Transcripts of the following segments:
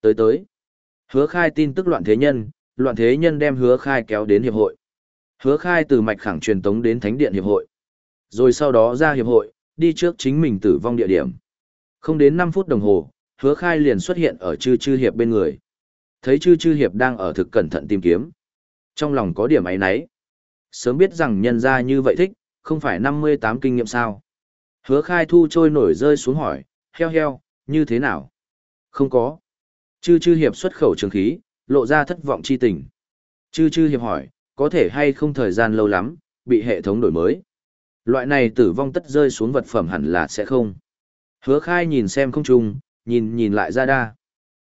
Tới tới. Hứa khai tin tức loạn thế nhân, loạn thế nhân đem hứa khai kéo đến hiệp hội. Hứa khai từ mạch khẳng truyền tống đến thánh điện hiệp hội. Rồi sau đó ra hiệp hội, đi trước chính mình tử vong địa điểm. Không đến 5 phút đồng hồ, hứa khai liền xuất hiện ở chư chư hiệp bên người. Thấy chư chư hiệp đang ở thực cẩn thận tìm kiếm. Trong lòng có điểm ấy nấy. Sớm biết rằng nhân ra như vậy thích, không phải 58 kinh nghiệm sao. Hứa khai thu trôi nổi rơi xuống hỏi, heo heo, như thế nào? Không có. Chư chư hiệp xuất khẩu trường khí, lộ ra thất vọng chi tình. Chư chư hiệp hỏi, có thể hay không thời gian lâu lắm, bị hệ thống đổi mới. Loại này tử vong tất rơi xuống vật phẩm hẳn là sẽ không. Hứa khai nhìn xem không chung, nhìn nhìn lại ra đa.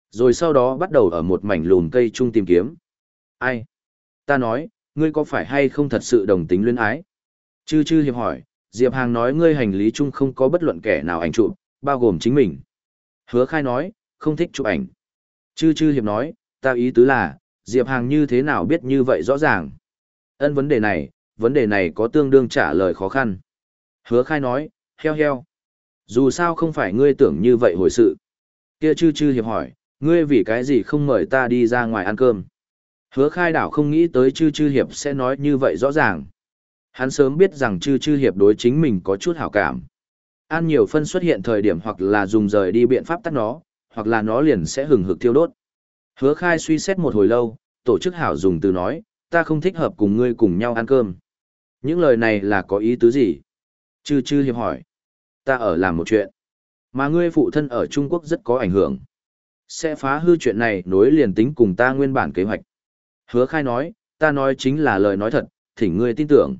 Rồi sau đó bắt đầu ở một mảnh lùn cây chung tìm kiếm. Ai? Ta nói, ngươi có phải hay không thật sự đồng tính luyến ái? Chư chư hiệp hỏi, Diệp Hàng nói ngươi hành lý chung không có bất luận kẻ nào ảnh chụp, bao gồm chính mình. Hứa khai nói, không thích chụp ảnh. Chư chư hiệp nói, ta ý tứ là, Diệp Hàng như thế nào biết như vậy rõ ràng. Ân vấn đề này, vấn đề này có tương đương trả lời khó khăn. Hứa khai nói, heo heo. Dù sao không phải ngươi tưởng như vậy hồi sự. Kia chư chư hiệp hỏi, ngươi vì cái gì không mời ta đi ra ngoài ăn cơm. Hứa khai đảo không nghĩ tới chư chư hiệp sẽ nói như vậy rõ ràng. Hắn sớm biết rằng chư chư hiệp đối chính mình có chút hảo cảm. An nhiều phân xuất hiện thời điểm hoặc là dùng rời đi biện pháp tắt nó, hoặc là nó liền sẽ hừng hực thiêu đốt. Hứa khai suy xét một hồi lâu, tổ chức hảo dùng từ nói, ta không thích hợp cùng ngươi cùng nhau ăn cơm. Những lời này là có ý tứ gì? Chư chư hiệp hỏi. Ta ở làm một chuyện. Mà ngươi phụ thân ở Trung Quốc rất có ảnh hưởng. Sẽ phá hư chuyện này nối liền tính cùng ta nguyên bản kế hoạch. Hứa khai nói, ta nói chính là lời nói thật, thỉnh ngươi tin tưởng.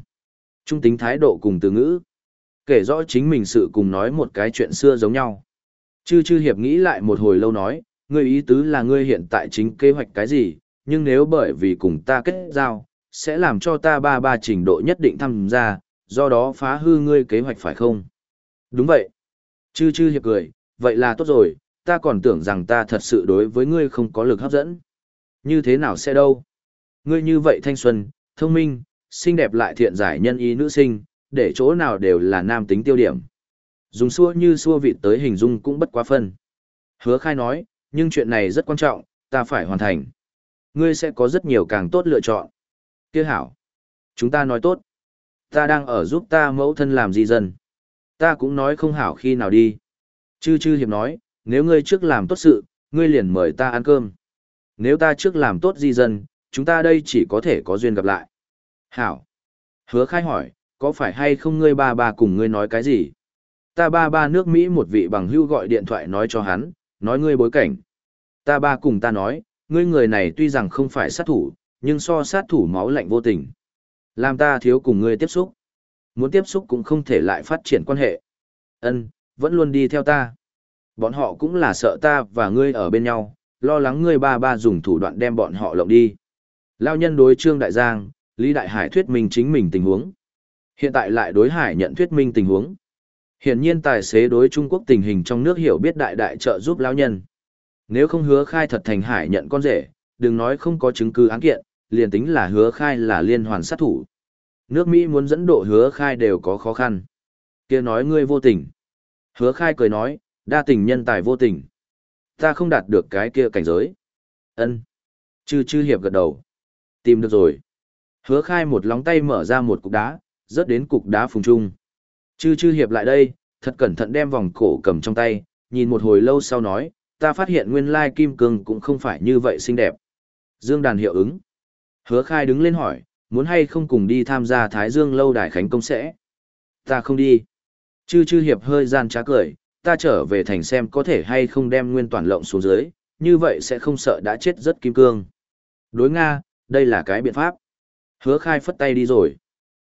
Trung tính thái độ cùng từ ngữ. Kể rõ chính mình sự cùng nói một cái chuyện xưa giống nhau. Chư chư hiệp nghĩ lại một hồi lâu nói, ngươi ý tứ là ngươi hiện tại chính kế hoạch cái gì, nhưng nếu bởi vì cùng ta kết giao, sẽ làm cho ta ba ba trình độ nhất định tham gia, do đó phá hư ngươi kế hoạch phải không? Đúng vậy. Chư chư hiệp cười, vậy là tốt rồi, ta còn tưởng rằng ta thật sự đối với ngươi không có lực hấp dẫn. Như thế nào sẽ đâu? Ngươi như vậy thanh xuân, thông minh, xinh đẹp lại thiện giải nhân ý nữ sinh, để chỗ nào đều là nam tính tiêu điểm. Dùng xua như xua vịt tới hình dung cũng bất quá phân. Hứa khai nói, nhưng chuyện này rất quan trọng, ta phải hoàn thành. Ngươi sẽ có rất nhiều càng tốt lựa chọn. Kia hảo. Chúng ta nói tốt. Ta đang ở giúp ta mẫu thân làm gì dần. Ta cũng nói không hảo khi nào đi. Chư chư hiệp nói, nếu ngươi trước làm tốt sự, ngươi liền mời ta ăn cơm. Nếu ta trước làm tốt di dân, chúng ta đây chỉ có thể có duyên gặp lại. Hảo. Hứa khai hỏi, có phải hay không ngươi ba ba cùng ngươi nói cái gì? Ta ba ba nước Mỹ một vị bằng hưu gọi điện thoại nói cho hắn, nói ngươi bối cảnh. Ta ba cùng ta nói, ngươi người này tuy rằng không phải sát thủ, nhưng so sát thủ máu lạnh vô tình. Làm ta thiếu cùng ngươi tiếp xúc. Muốn tiếp xúc cũng không thể lại phát triển quan hệ. Ân, vẫn luôn đi theo ta. Bọn họ cũng là sợ ta và ngươi ở bên nhau, lo lắng ngươi ba ba dùng thủ đoạn đem bọn họ lộng đi. Lao nhân đối Trương Đại Giang, Lý Đại Hải thuyết minh chính mình tình huống. Hiện tại lại đối Hải nhận thuyết minh tình huống. Hiển nhiên tài xế đối Trung Quốc tình hình trong nước hiểu biết đại đại trợ giúp lão nhân. Nếu không hứa khai thật thành Hải nhận con rể, đừng nói không có chứng cứ án kiện, liền tính là hứa khai là liên hoàn sát thủ. Nước Mỹ muốn dẫn độ hứa khai đều có khó khăn. kia nói ngươi vô tình. Hứa khai cười nói, đa tình nhân tài vô tình. Ta không đạt được cái kia cảnh giới. ân Chư chư hiệp gật đầu. Tìm được rồi. Hứa khai một lóng tay mở ra một cục đá, rớt đến cục đá phùng trung. Chư chư hiệp lại đây, thật cẩn thận đem vòng cổ cầm trong tay, nhìn một hồi lâu sau nói, ta phát hiện nguyên lai kim cương cũng không phải như vậy xinh đẹp. Dương đàn hiệu ứng. Hứa khai đứng lên hỏi, muốn hay không cùng đi tham gia Thái Dương lâu đài khánh công sẽ. Ta không đi. Chư chư hiệp hơi gian trá cười, ta trở về thành xem có thể hay không đem nguyên toàn lộng xuống dưới, như vậy sẽ không sợ đã chết rất kim cương. Đối Nga, đây là cái biện pháp. Hứa khai phất tay đi rồi.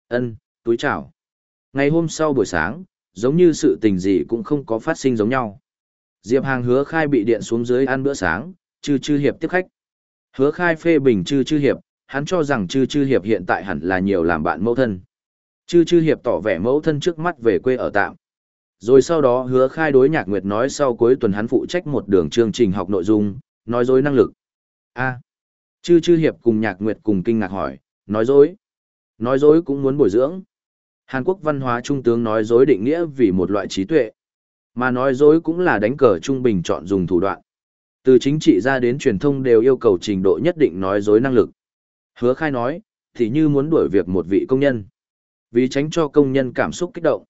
ân túi chào. Ngày hôm sau buổi sáng, giống như sự tình gì cũng không có phát sinh giống nhau. Diệp Hàng hứa khai bị điện xuống dưới ăn bữa sáng, chư chư hiệp tiếp khách. Hứa khai phê bình chư chư hiệp, hắn cho rằng chư chư hiệp hiện tại hẳn là nhiều làm bạn mẫu thân. Chư chư hiệp tỏ vẻ mẫu thân trước mắt về quê ở tạm. Rồi sau đó hứa khai đối nhạc nguyệt nói sau cuối tuần hắn phụ trách một đường chương trình học nội dung, nói dối năng lực. a chư chư hiệp cùng nhạc nguyệt cùng kinh ngạc hỏi, nói dối. Nói dối cũng muốn bồi dưỡng. Hàn Quốc văn hóa trung tướng nói dối định nghĩa vì một loại trí tuệ. Mà nói dối cũng là đánh cờ trung bình chọn dùng thủ đoạn. Từ chính trị ra đến truyền thông đều yêu cầu trình độ nhất định nói dối năng lực. Hứa khai nói, thì như muốn đuổi việc một vị công nhân. Vì tránh cho công nhân cảm xúc kích động.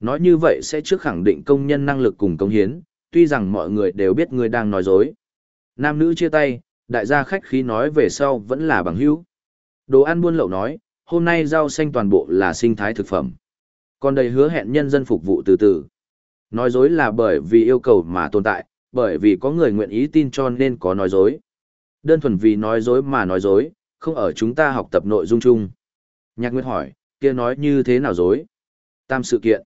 Nói như vậy sẽ trước khẳng định công nhân năng lực cùng công hiến, tuy rằng mọi người đều biết người đang nói dối. Nam nữ chia tay, đại gia khách khí nói về sau vẫn là bằng hữu. Đồ ăn buôn lậu nói, hôm nay rau xanh toàn bộ là sinh thái thực phẩm. Còn đầy hứa hẹn nhân dân phục vụ từ từ. Nói dối là bởi vì yêu cầu mà tồn tại, bởi vì có người nguyện ý tin cho nên có nói dối. Đơn thuần vì nói dối mà nói dối, không ở chúng ta học tập nội dung chung. Nhạc Nguyệt hỏi, kia nói như thế nào dối? Tam sự kiện.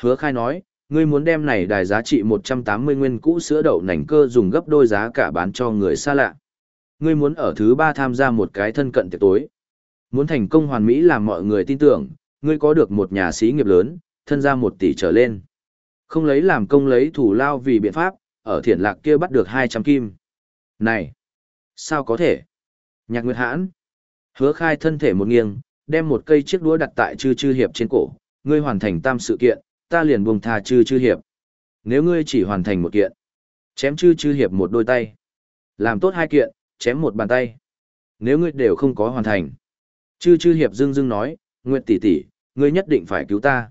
Hứa khai nói, ngươi muốn đem này đài giá trị 180 nguyên cũ sữa đậu nành cơ dùng gấp đôi giá cả bán cho người xa lạ. Ngươi muốn ở thứ ba tham gia một cái thân cận tiệc tối. Muốn thành công hoàn mỹ làm mọi người tin tưởng, ngươi có được một nhà sĩ nghiệp lớn, thân ra một tỷ trở lên. Không lấy làm công lấy thủ lao vì biện pháp, ở thiển lạc kia bắt được 200 kim. Này! Sao có thể? Nhạc Nguyệt Hãn. Hứa khai thân thể một nghiêng, đem một cây chiếc đũa đặt tại chư chư hiệp trên cổ. Ngươi hoàn thành tam sự kiện, ta liền buông tha chư chư hiệp. Nếu ngươi chỉ hoàn thành một kiện, chém chư chư hiệp một đôi tay. Làm tốt hai kiện, chém một bàn tay. Nếu ngươi đều không có hoàn thành. Chư chư hiệp dưng dưng nói, Nguyệt tỷ tỷ, ngươi nhất định phải cứu ta.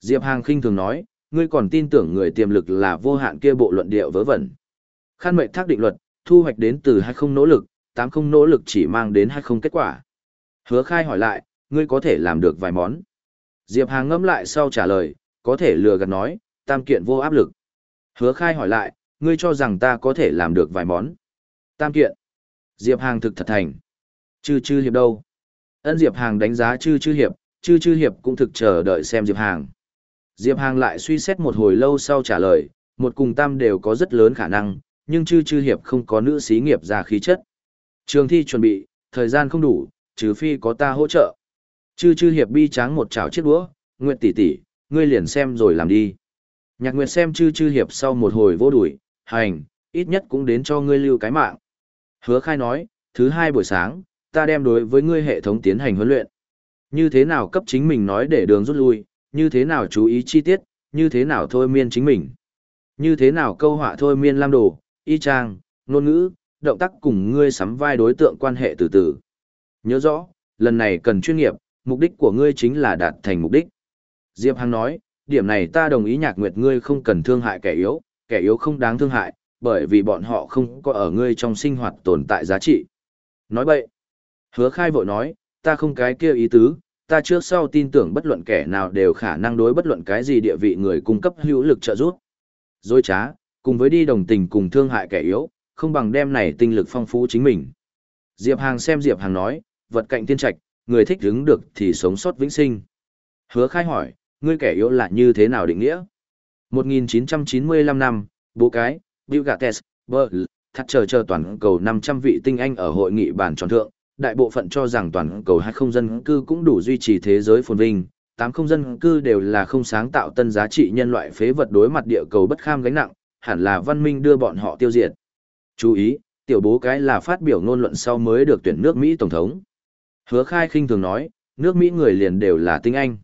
Diệp Hàng khinh thường nói, ngươi còn tin tưởng người tiềm lực là vô hạn kia bộ luận điệu vớ vẩn. Khan mệnh thác định luật, thu hoạch đến từ hay không nỗ lực, tám không nỗ lực chỉ mang đến hay không kết quả. Hứa khai hỏi lại, ngươi có thể làm được vài món. Diệp Hàng ngẫm lại sau trả lời, có thể lừa gạt nói, tam kiện vô áp lực. Hứa khai hỏi lại, ngươi cho rằng ta có thể làm được vài món. Tam kiện. Diệp Hàng thực thật thành. Chư chư hiệp đâu? Ân Diệp Hàng đánh giá chư chư hiệp, chư chư hiệp cũng thực chờ đợi xem Diệp Hàng. Diệp Hàng lại suy xét một hồi lâu sau trả lời, một cùng tam đều có rất lớn khả năng, nhưng chư chư hiệp không có nữ xí nghiệp ra khí chất. Trường thi chuẩn bị, thời gian không đủ, trừ phi có ta hỗ trợ. Chư chư hiệp bi tráng một chảo chiếc đũa, Nguyệt tỷ tỷ, ngươi liền xem rồi làm đi. Nhạc Nguyệt xem chư chư hiệp sau một hồi vô đuổi, hành, ít nhất cũng đến cho ngươi lưu cái mạng. Hứa khai nói, thứ hai buổi sáng, ta đem đối với ngươi hệ thống tiến hành huấn luyện. Như thế nào cấp chính mình nói để đường rút lui, như thế nào chú ý chi tiết, như thế nào thôi miên chính mình. Như thế nào câu họa thôi miên lam đồ, y trang, ngôn ngữ, động tác cùng ngươi sắm vai đối tượng quan hệ từ từ. Nhớ rõ, lần này cần chuyên nghiệp, mục đích của ngươi chính là đạt thành mục đích. Diệp Hằng nói, điểm này ta đồng ý nhạc nguyệt ngươi không cần thương hại kẻ yếu, kẻ yếu không đáng thương hại, bởi vì bọn họ không có ở ngươi trong sinh hoạt tồn tại giá trị. Nói vậy. Hứa khai vội nói, ta không cái kia ý tứ, ta trước sau tin tưởng bất luận kẻ nào đều khả năng đối bất luận cái gì địa vị người cung cấp hữu lực trợ giúp. Dối trá, cùng với đi đồng tình cùng thương hại kẻ yếu, không bằng đem này tinh lực phong phú chính mình. Diệp Hàng xem Diệp Hàng nói, vật cạnh tiên trạch, người thích hứng được thì sống sót vĩnh sinh. Hứa khai hỏi, ngươi kẻ yếu là như thế nào định nghĩa? 1995 năm, bố cái, Bill Gates, Burl, thật chờ chờ toàn cầu 500 vị tinh anh ở hội nghị bàn tròn thượng, đại bộ phận cho rằng toàn cầu hai không dân cư cũng đủ duy trì thế giới phồn vinh, tám không dân cư đều là không sáng tạo tân giá trị nhân loại phế vật đối mặt địa cầu bất kham gánh nặng, hẳn là văn minh đưa bọn họ tiêu diệt. Chú ý, tiểu bố cái là phát biểu ngôn luận sau mới được tuyển nước Mỹ Tổng thống. Hứa khai khinh thường nói, nước Mỹ người liền đều là tinh Anh.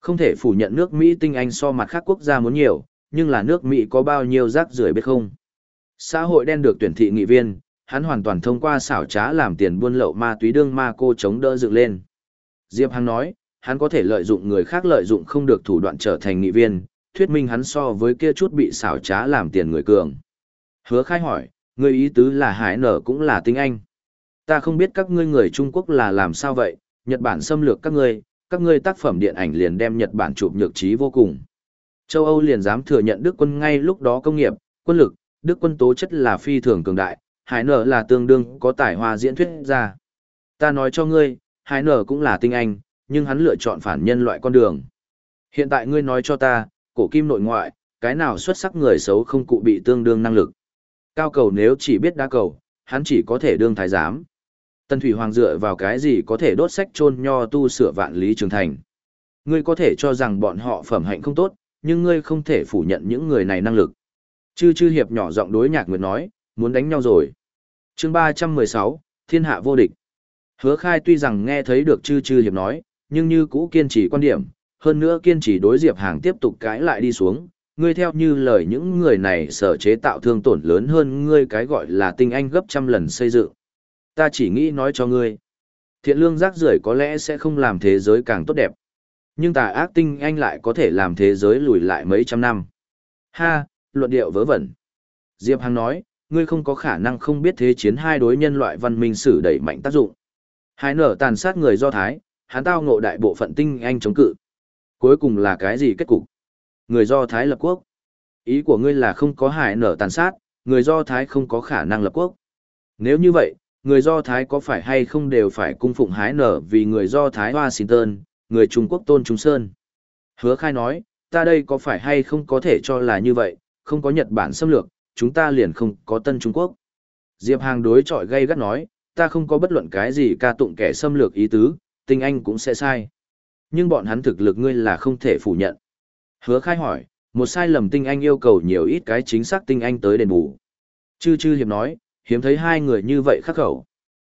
Không thể phủ nhận nước Mỹ tinh Anh so mặt khác quốc gia muốn nhiều, nhưng là nước Mỹ có bao nhiêu rác rưởi biết không? Xã hội đen được tuyển thị nghị viên, hắn hoàn toàn thông qua xảo trá làm tiền buôn lậu ma túy đương ma cô chống đỡ dựng lên. Diệp Hằng nói, hắn có thể lợi dụng người khác lợi dụng không được thủ đoạn trở thành nghị viên, thuyết minh hắn so với kia chút bị xảo trá làm tiền người cường. Hứa khai hỏi, người ý tứ là hải nở cũng là tinh anh. Ta không biết các ngươi người Trung Quốc là làm sao vậy, Nhật Bản xâm lược các ngươi, các ngươi tác phẩm điện ảnh liền đem Nhật Bản chụp nhược trí vô cùng. Châu Âu liền dám thừa nhận Đức quân ngay lúc đó công nghiệp, quân lực, Đức quân tố chất là phi thường cường đại, hải nở là tương đương có tài hoa diễn thuyết ra. Ta nói cho ngươi, hải nở cũng là tinh anh, nhưng hắn lựa chọn phản nhân loại con đường. Hiện tại ngươi nói cho ta, cổ kim nội ngoại, cái nào xuất sắc người xấu không cụ bị tương đương năng lực. Cao cầu nếu chỉ biết đá cầu, hắn chỉ có thể đương thái giám. Tần Thủy Hoàng dựa vào cái gì có thể đốt sách chôn nho tu sửa vạn lý trường thành. Ngươi có thể cho rằng bọn họ phẩm hạnh không tốt, nhưng ngươi không thể phủ nhận những người này năng lực. Chư chư hiệp nhỏ giọng đối nhạc nguyệt nói, muốn đánh nhau rồi chương ba trăm mười sáu thiên hạ vô địch hứa khai tuy rằng nghe thấy được chư chư hiệp nói nhưng như cũ kiên trì quan điểm hơn nữa kiên trì đối diệp hàng tiếp tục cãi lại đi xuống ngươi theo như lời những người này sở chế tạo thương tổn lớn hơn ngươi cái gọi là tinh anh gấp trăm lần xây dựng. Ta chỉ nghĩ nói cho ngươi. Thiện lương rác rưởi có lẽ sẽ không làm thế giới càng tốt đẹp. Nhưng tà ác tinh anh lại có thể làm thế giới lùi lại mấy trăm năm. Ha, luận điệu vớ vẩn. Diệp Hằng nói, ngươi không có khả năng không biết thế chiến hai đối nhân loại văn minh sử đẩy mạnh tác dụng. Hai nở tàn sát người Do Thái, hắn tao ngộ đại bộ phận tinh anh chống cự. Cuối cùng là cái gì kết cục? Người Do Thái lập quốc. Ý của ngươi là không có hải nở tàn sát, người Do Thái không có khả năng lập quốc. Nếu như vậy, người Do Thái có phải hay không đều phải cung phụng hái nở vì người Do Thái Washington, người Trung Quốc Tôn Trung Sơn. Hứa khai nói, ta đây có phải hay không có thể cho là như vậy, không có Nhật Bản xâm lược, chúng ta liền không có Tân Trung Quốc. Diệp Hàng đối chọi gây gắt nói, ta không có bất luận cái gì ca tụng kẻ xâm lược ý tứ, tinh anh cũng sẽ sai. Nhưng bọn hắn thực lực ngươi là không thể phủ nhận. Hứa khai hỏi, một sai lầm tinh anh yêu cầu nhiều ít cái chính xác tinh anh tới đền bù. Chư chư hiệp nói, hiếm thấy hai người như vậy khắc khẩu.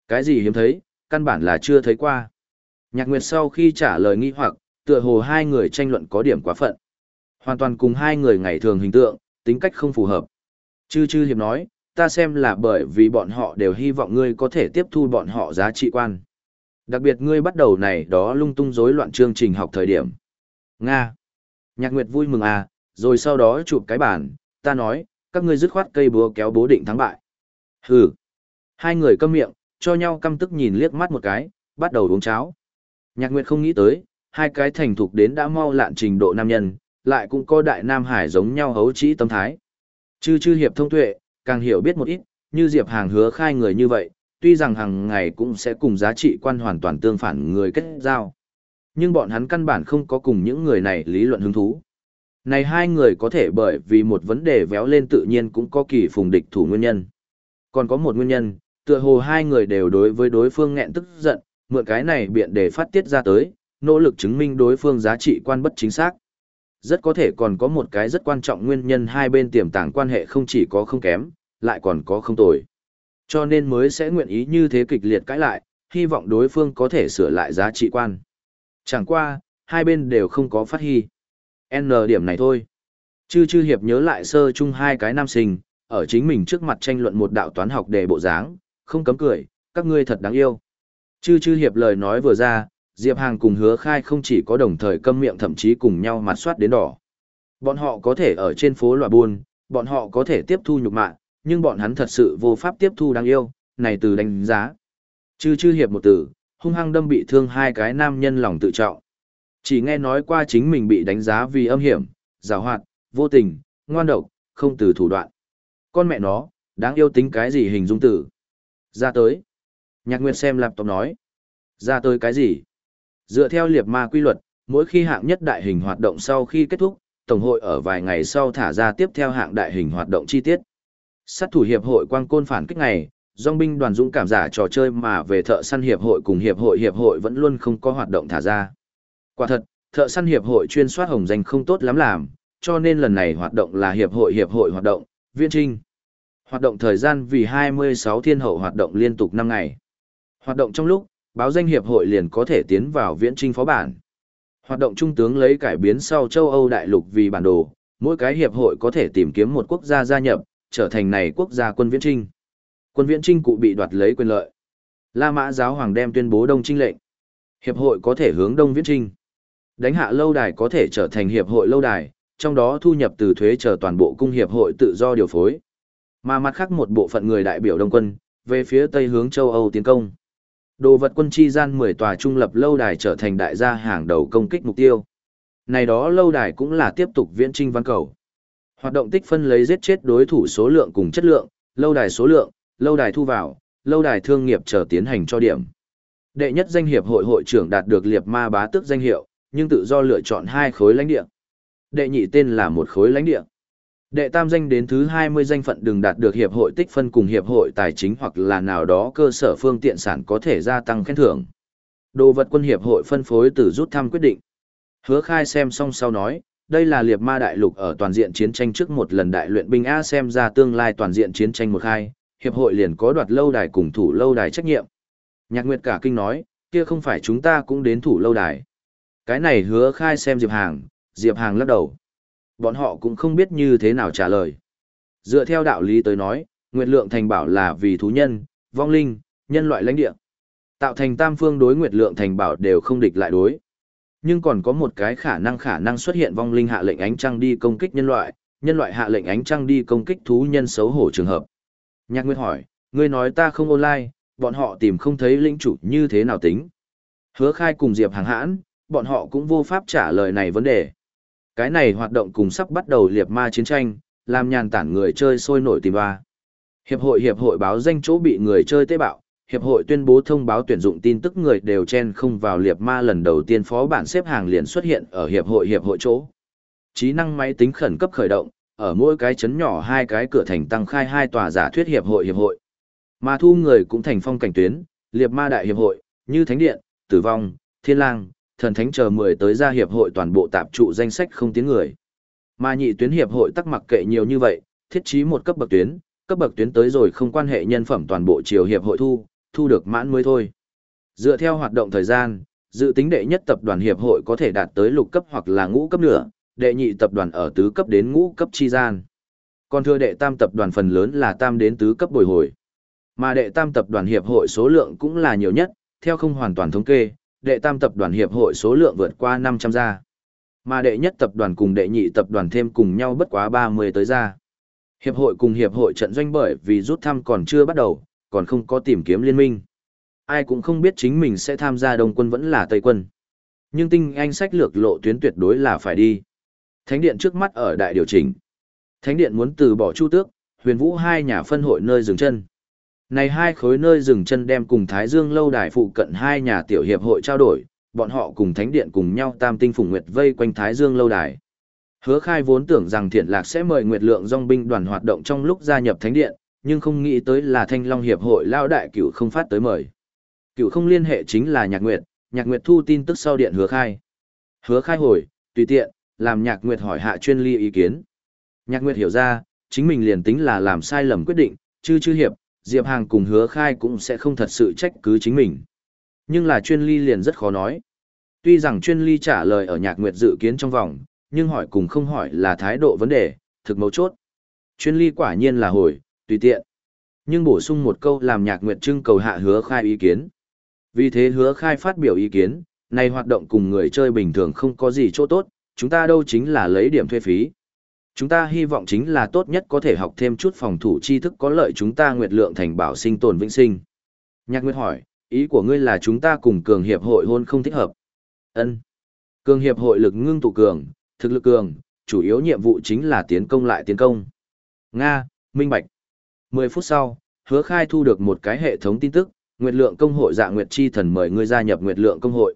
Cái gì hiếm thấy, căn bản là chưa thấy qua. Nhạc Nguyệt sau khi trả lời nghi hoặc, tựa hồ hai người tranh luận có điểm quá phận. Hoàn toàn cùng hai người ngày thường hình tượng, tính cách không phù hợp. Chư chư hiệp nói, ta xem là bởi vì bọn họ đều hy vọng ngươi có thể tiếp thu bọn họ giá trị quan. Đặc biệt ngươi bắt đầu này đó lung tung rối loạn chương trình học thời điểm. Nga. Nhạc Nguyệt vui mừng à, rồi sau đó chụp cái bản, ta nói, các ngươi dứt khoát cây búa kéo bố định thắng bại. Hừ. Hai người câm miệng, cho nhau căm tức nhìn liếc mắt một cái, bắt đầu uống cháo. Nhạc Nguyệt không nghĩ tới, hai cái thành thục đến đã mau lạn trình độ nam nhân, lại cũng có đại nam hải giống nhau hấu trĩ tâm thái. Chư chư hiệp thông tuệ, càng hiểu biết một ít, như Diệp Hàng hứa khai người như vậy, tuy rằng hàng ngày cũng sẽ cùng giá trị quan hoàn toàn tương phản người kết giao. Nhưng bọn hắn căn bản không có cùng những người này lý luận hứng thú. Này hai người có thể bởi vì một vấn đề véo lên tự nhiên cũng có kỳ phùng địch thủ nguyên nhân. Còn có một nguyên nhân, tựa hồ hai người đều đối với đối phương nghẹn tức giận, mượn cái này biện để phát tiết ra tới, nỗ lực chứng minh đối phương giá trị quan bất chính xác. Rất có thể còn có một cái rất quan trọng nguyên nhân hai bên tiềm tàng quan hệ không chỉ có không kém, lại còn có không tồi. Cho nên mới sẽ nguyện ý như thế kịch liệt cãi lại, hy vọng đối phương có thể sửa lại giá trị quan. Chẳng qua, hai bên đều không có phát hy. N điểm này thôi. Chư chư hiệp nhớ lại sơ chung hai cái nam sinh, ở chính mình trước mặt tranh luận một đạo toán học đề bộ dáng, không cấm cười, các ngươi thật đáng yêu. Chư chư hiệp lời nói vừa ra, Diệp Hàng cùng hứa khai không chỉ có đồng thời câm miệng thậm chí cùng nhau mặt soát đến đỏ. Bọn họ có thể ở trên phố loại buôn, bọn họ có thể tiếp thu nhục mạ, nhưng bọn hắn thật sự vô pháp tiếp thu đáng yêu, này từ đánh giá. Chư chư hiệp một từ, hung hăng đâm bị thương hai cái nam nhân lòng tự trọng. Chỉ nghe nói qua chính mình bị đánh giá vì âm hiểm, rào hoạt, vô tình, ngoan độc, không từ thủ đoạn. Con mẹ nó, đáng yêu tính cái gì hình dung tử. Ra tới. Nhạc Nguyệt xem laptop nói. Ra tới cái gì? Dựa theo liệt ma quy luật, mỗi khi hạng nhất đại hình hoạt động sau khi kết thúc, Tổng hội ở vài ngày sau thả ra tiếp theo hạng đại hình hoạt động chi tiết. Sát thủ hiệp hội quang côn phản kích ngày, dòng binh đoàn dũng cảm giả trò chơi mà về thợ săn hiệp hội cùng hiệp hội hiệp hội vẫn luôn không có hoạt động thả ra. Quả thật, thợ săn hiệp hội chuyên soát hồng danh không tốt lắm làm, cho nên lần này hoạt động là hiệp hội hiệp hội hoạt động, viên trinh. Hoạt động thời gian vì 26 thiên hậu hoạt động liên tục 5 ngày. Hoạt động trong lúc, báo danh hiệp hội liền có thể tiến vào viễn trinh phó bản. Hoạt động trung tướng lấy cải biến sau châu Âu đại lục vì bản đồ, mỗi cái hiệp hội có thể tìm kiếm một quốc gia gia nhập, trở thành này quốc gia quân viễn trinh. Quân viễn trinh cụ bị đoạt lấy quyền lợi. La Mã giáo hoàng đem tuyên bố đông trinh lệnh. Hiệp hội có thể hướng đông viễn trinh. Đánh hạ lâu đài có thể trở thành hiệp hội lâu đài, trong đó thu nhập từ thuế chờ toàn bộ cung hiệp hội tự do điều phối. Mà mặt khác một bộ phận người đại biểu đông quân, về phía tây hướng châu Âu tiến công. Đồ vật quân chi gian 10 tòa trung lập lâu đài trở thành đại gia hàng đầu công kích mục tiêu. Này đó lâu đài cũng là tiếp tục viễn trinh văn cầu. Hoạt động tích phân lấy giết chết đối thủ số lượng cùng chất lượng, lâu đài số lượng, lâu đài thu vào, lâu đài thương nghiệp trở tiến hành cho điểm. Đệ nhất danh hiệp hội hội trưởng đạt được liệt ma bá tước danh hiệu, nhưng tự do lựa chọn hai khối lãnh địa. Đệ nhị tên là một khối lãnh địa. Đệ tam danh đến thứ 20 danh phận đừng đạt được hiệp hội tích phân cùng hiệp hội tài chính hoặc là nào đó cơ sở phương tiện sản có thể gia tăng khen thưởng. Đồ vật quân hiệp hội phân phối từ rút thăm quyết định. Hứa khai xem xong sau nói, đây là liệt ma đại lục ở toàn diện chiến tranh trước một lần đại luyện binh A xem ra tương lai toàn diện chiến tranh một khai, hiệp hội liền có đoạt lâu đài cùng thủ lâu đài trách nhiệm. Nhạc Nguyệt cả kinh nói, kia không phải chúng ta cũng đến thủ lâu đài. Cái này hứa khai xem Diệp Hàng, Diệp Hàng lắc đầu. Bọn họ cũng không biết như thế nào trả lời. Dựa theo đạo lý tới nói, Nguyệt Lượng Thành bảo là vì thú nhân, vong linh, nhân loại lãnh địa. Tạo thành tam phương đối Nguyệt Lượng Thành bảo đều không địch lại đối. Nhưng còn có một cái khả năng khả năng xuất hiện vong linh hạ lệnh ánh trăng đi công kích nhân loại, nhân loại hạ lệnh ánh trăng đi công kích thú nhân xấu hổ trường hợp. Nhạc Nguyệt hỏi, ngươi nói ta không online, bọn họ tìm không thấy linh chủ như thế nào tính. Hứa khai cùng Diệp hàng hãn, bọn họ cũng vô pháp trả lời này vấn đề. Cái này hoạt động cùng sắp bắt đầu liệt ma chiến tranh, làm nhàn tản người chơi sôi nổi tìm ba. Hiệp hội hiệp hội báo danh chỗ bị người chơi tế bạo, hiệp hội tuyên bố thông báo tuyển dụng tin tức người đều chen không vào liệt ma lần đầu tiên phó bản xếp hàng liền xuất hiện ở hiệp hội hiệp hội chỗ. Trí năng máy tính khẩn cấp khởi động, ở mỗi cái chấn nhỏ hai cái cửa thành tăng khai hai tòa giả thuyết hiệp hội hiệp hội. Mà thu người cũng thành phong cảnh tuyến, liệt ma đại hiệp hội, như thánh điện, tử vong, thiên lang, thần thánh chờ mười tới ra hiệp hội toàn bộ tạp trụ danh sách không tiếng người. Mà nhị tuyến hiệp hội tắc mặc kệ nhiều như vậy, thiết trí một cấp bậc tuyến, cấp bậc tuyến tới rồi không quan hệ nhân phẩm toàn bộ chiều hiệp hội thu, thu được mãn mới thôi. Dựa theo hoạt động thời gian, dự tính đệ nhất tập đoàn hiệp hội có thể đạt tới lục cấp hoặc là ngũ cấp nữa, đệ nhị tập đoàn ở tứ cấp đến ngũ cấp chi gian. Còn thưa đệ tam tập đoàn phần lớn là tam đến tứ cấp bồi hồi. Mà đệ tam tập đoàn hiệp hội số lượng cũng là nhiều nhất, theo không hoàn toàn thống kê, đệ tam tập đoàn hiệp hội số lượng vượt qua 500 gia. Mà đệ nhất tập đoàn cùng đệ nhị tập đoàn thêm cùng nhau bất quá 30 tới gia. Hiệp hội cùng hiệp hội trận doanh bởi vì rút thăm còn chưa bắt đầu, còn không có tìm kiếm liên minh. Ai cũng không biết chính mình sẽ tham gia Đông quân vẫn là Tây quân. Nhưng tinh anh sách lược lộ tuyến tuyệt đối là phải đi. Thánh điện trước mắt ở đại điều chỉnh. Thánh điện muốn từ bỏ Chu Tước, Huyền Vũ hai nhà phân hội nơi dừng chân. Này hai khối nơi dừng chân đem cùng Thái Dương lâu đài phụ cận hai nhà tiểu hiệp hội trao đổi, bọn họ cùng Thánh điện cùng nhau tam tinh phùng nguyệt vây quanh Thái Dương lâu đài. Hứa khai vốn tưởng rằng thiện lạc sẽ mời Nguyệt Lượng dòng binh đoàn hoạt động trong lúc gia nhập Thánh điện, nhưng không nghĩ tới là Thanh Long hiệp hội lao đại cửu không phát tới mời. Cửu không liên hệ chính là Nhạc Nguyệt, Nhạc Nguyệt thu tin tức sau điện hứa khai. Hứa khai hồi, tùy tiện, làm Nhạc Nguyệt hỏi hạ chuyên ly ý kiến. Nhạc Nguyệt hiểu ra, chính mình liền tính là làm sai lầm quyết định, chư chư hiệp, Diệp Hàng cùng hứa khai cũng sẽ không thật sự trách cứ chính mình. Nhưng là chuyên ly liền rất khó nói. Tuy rằng chuyên ly trả lời ở nhạc nguyệt dự kiến trong vòng, nhưng hỏi cùng không hỏi là thái độ vấn đề, thực mấu chốt. Chuyên ly quả nhiên là hồi, tùy tiện. Nhưng bổ sung một câu làm nhạc nguyệt trưng cầu hạ hứa khai ý kiến. Vì thế hứa khai phát biểu ý kiến, này hoạt động cùng người chơi bình thường không có gì chỗ tốt, chúng ta đâu chính là lấy điểm thuê phí. Chúng ta hy vọng chính là tốt nhất có thể học thêm chút phòng thủ tri thức có lợi chúng ta nguyệt lượng thành bảo sinh tồn vĩnh sinh. Nhạc Nguyệt hỏi, ý của ngươi là chúng ta cùng cường hiệp hội hôn không thích hợp. Ân. Cường hiệp hội lực ngưng tụ cường, thực lực cường, chủ yếu nhiệm vụ chính là tiến công lại tiến công. Nga, minh bạch. 10 phút sau, hứa khai thu được một cái hệ thống tin tức, Nguyệt lượng công hội dạ Nguyệt Chi thần mời ngươi gia nhập Nguyệt lượng công hội.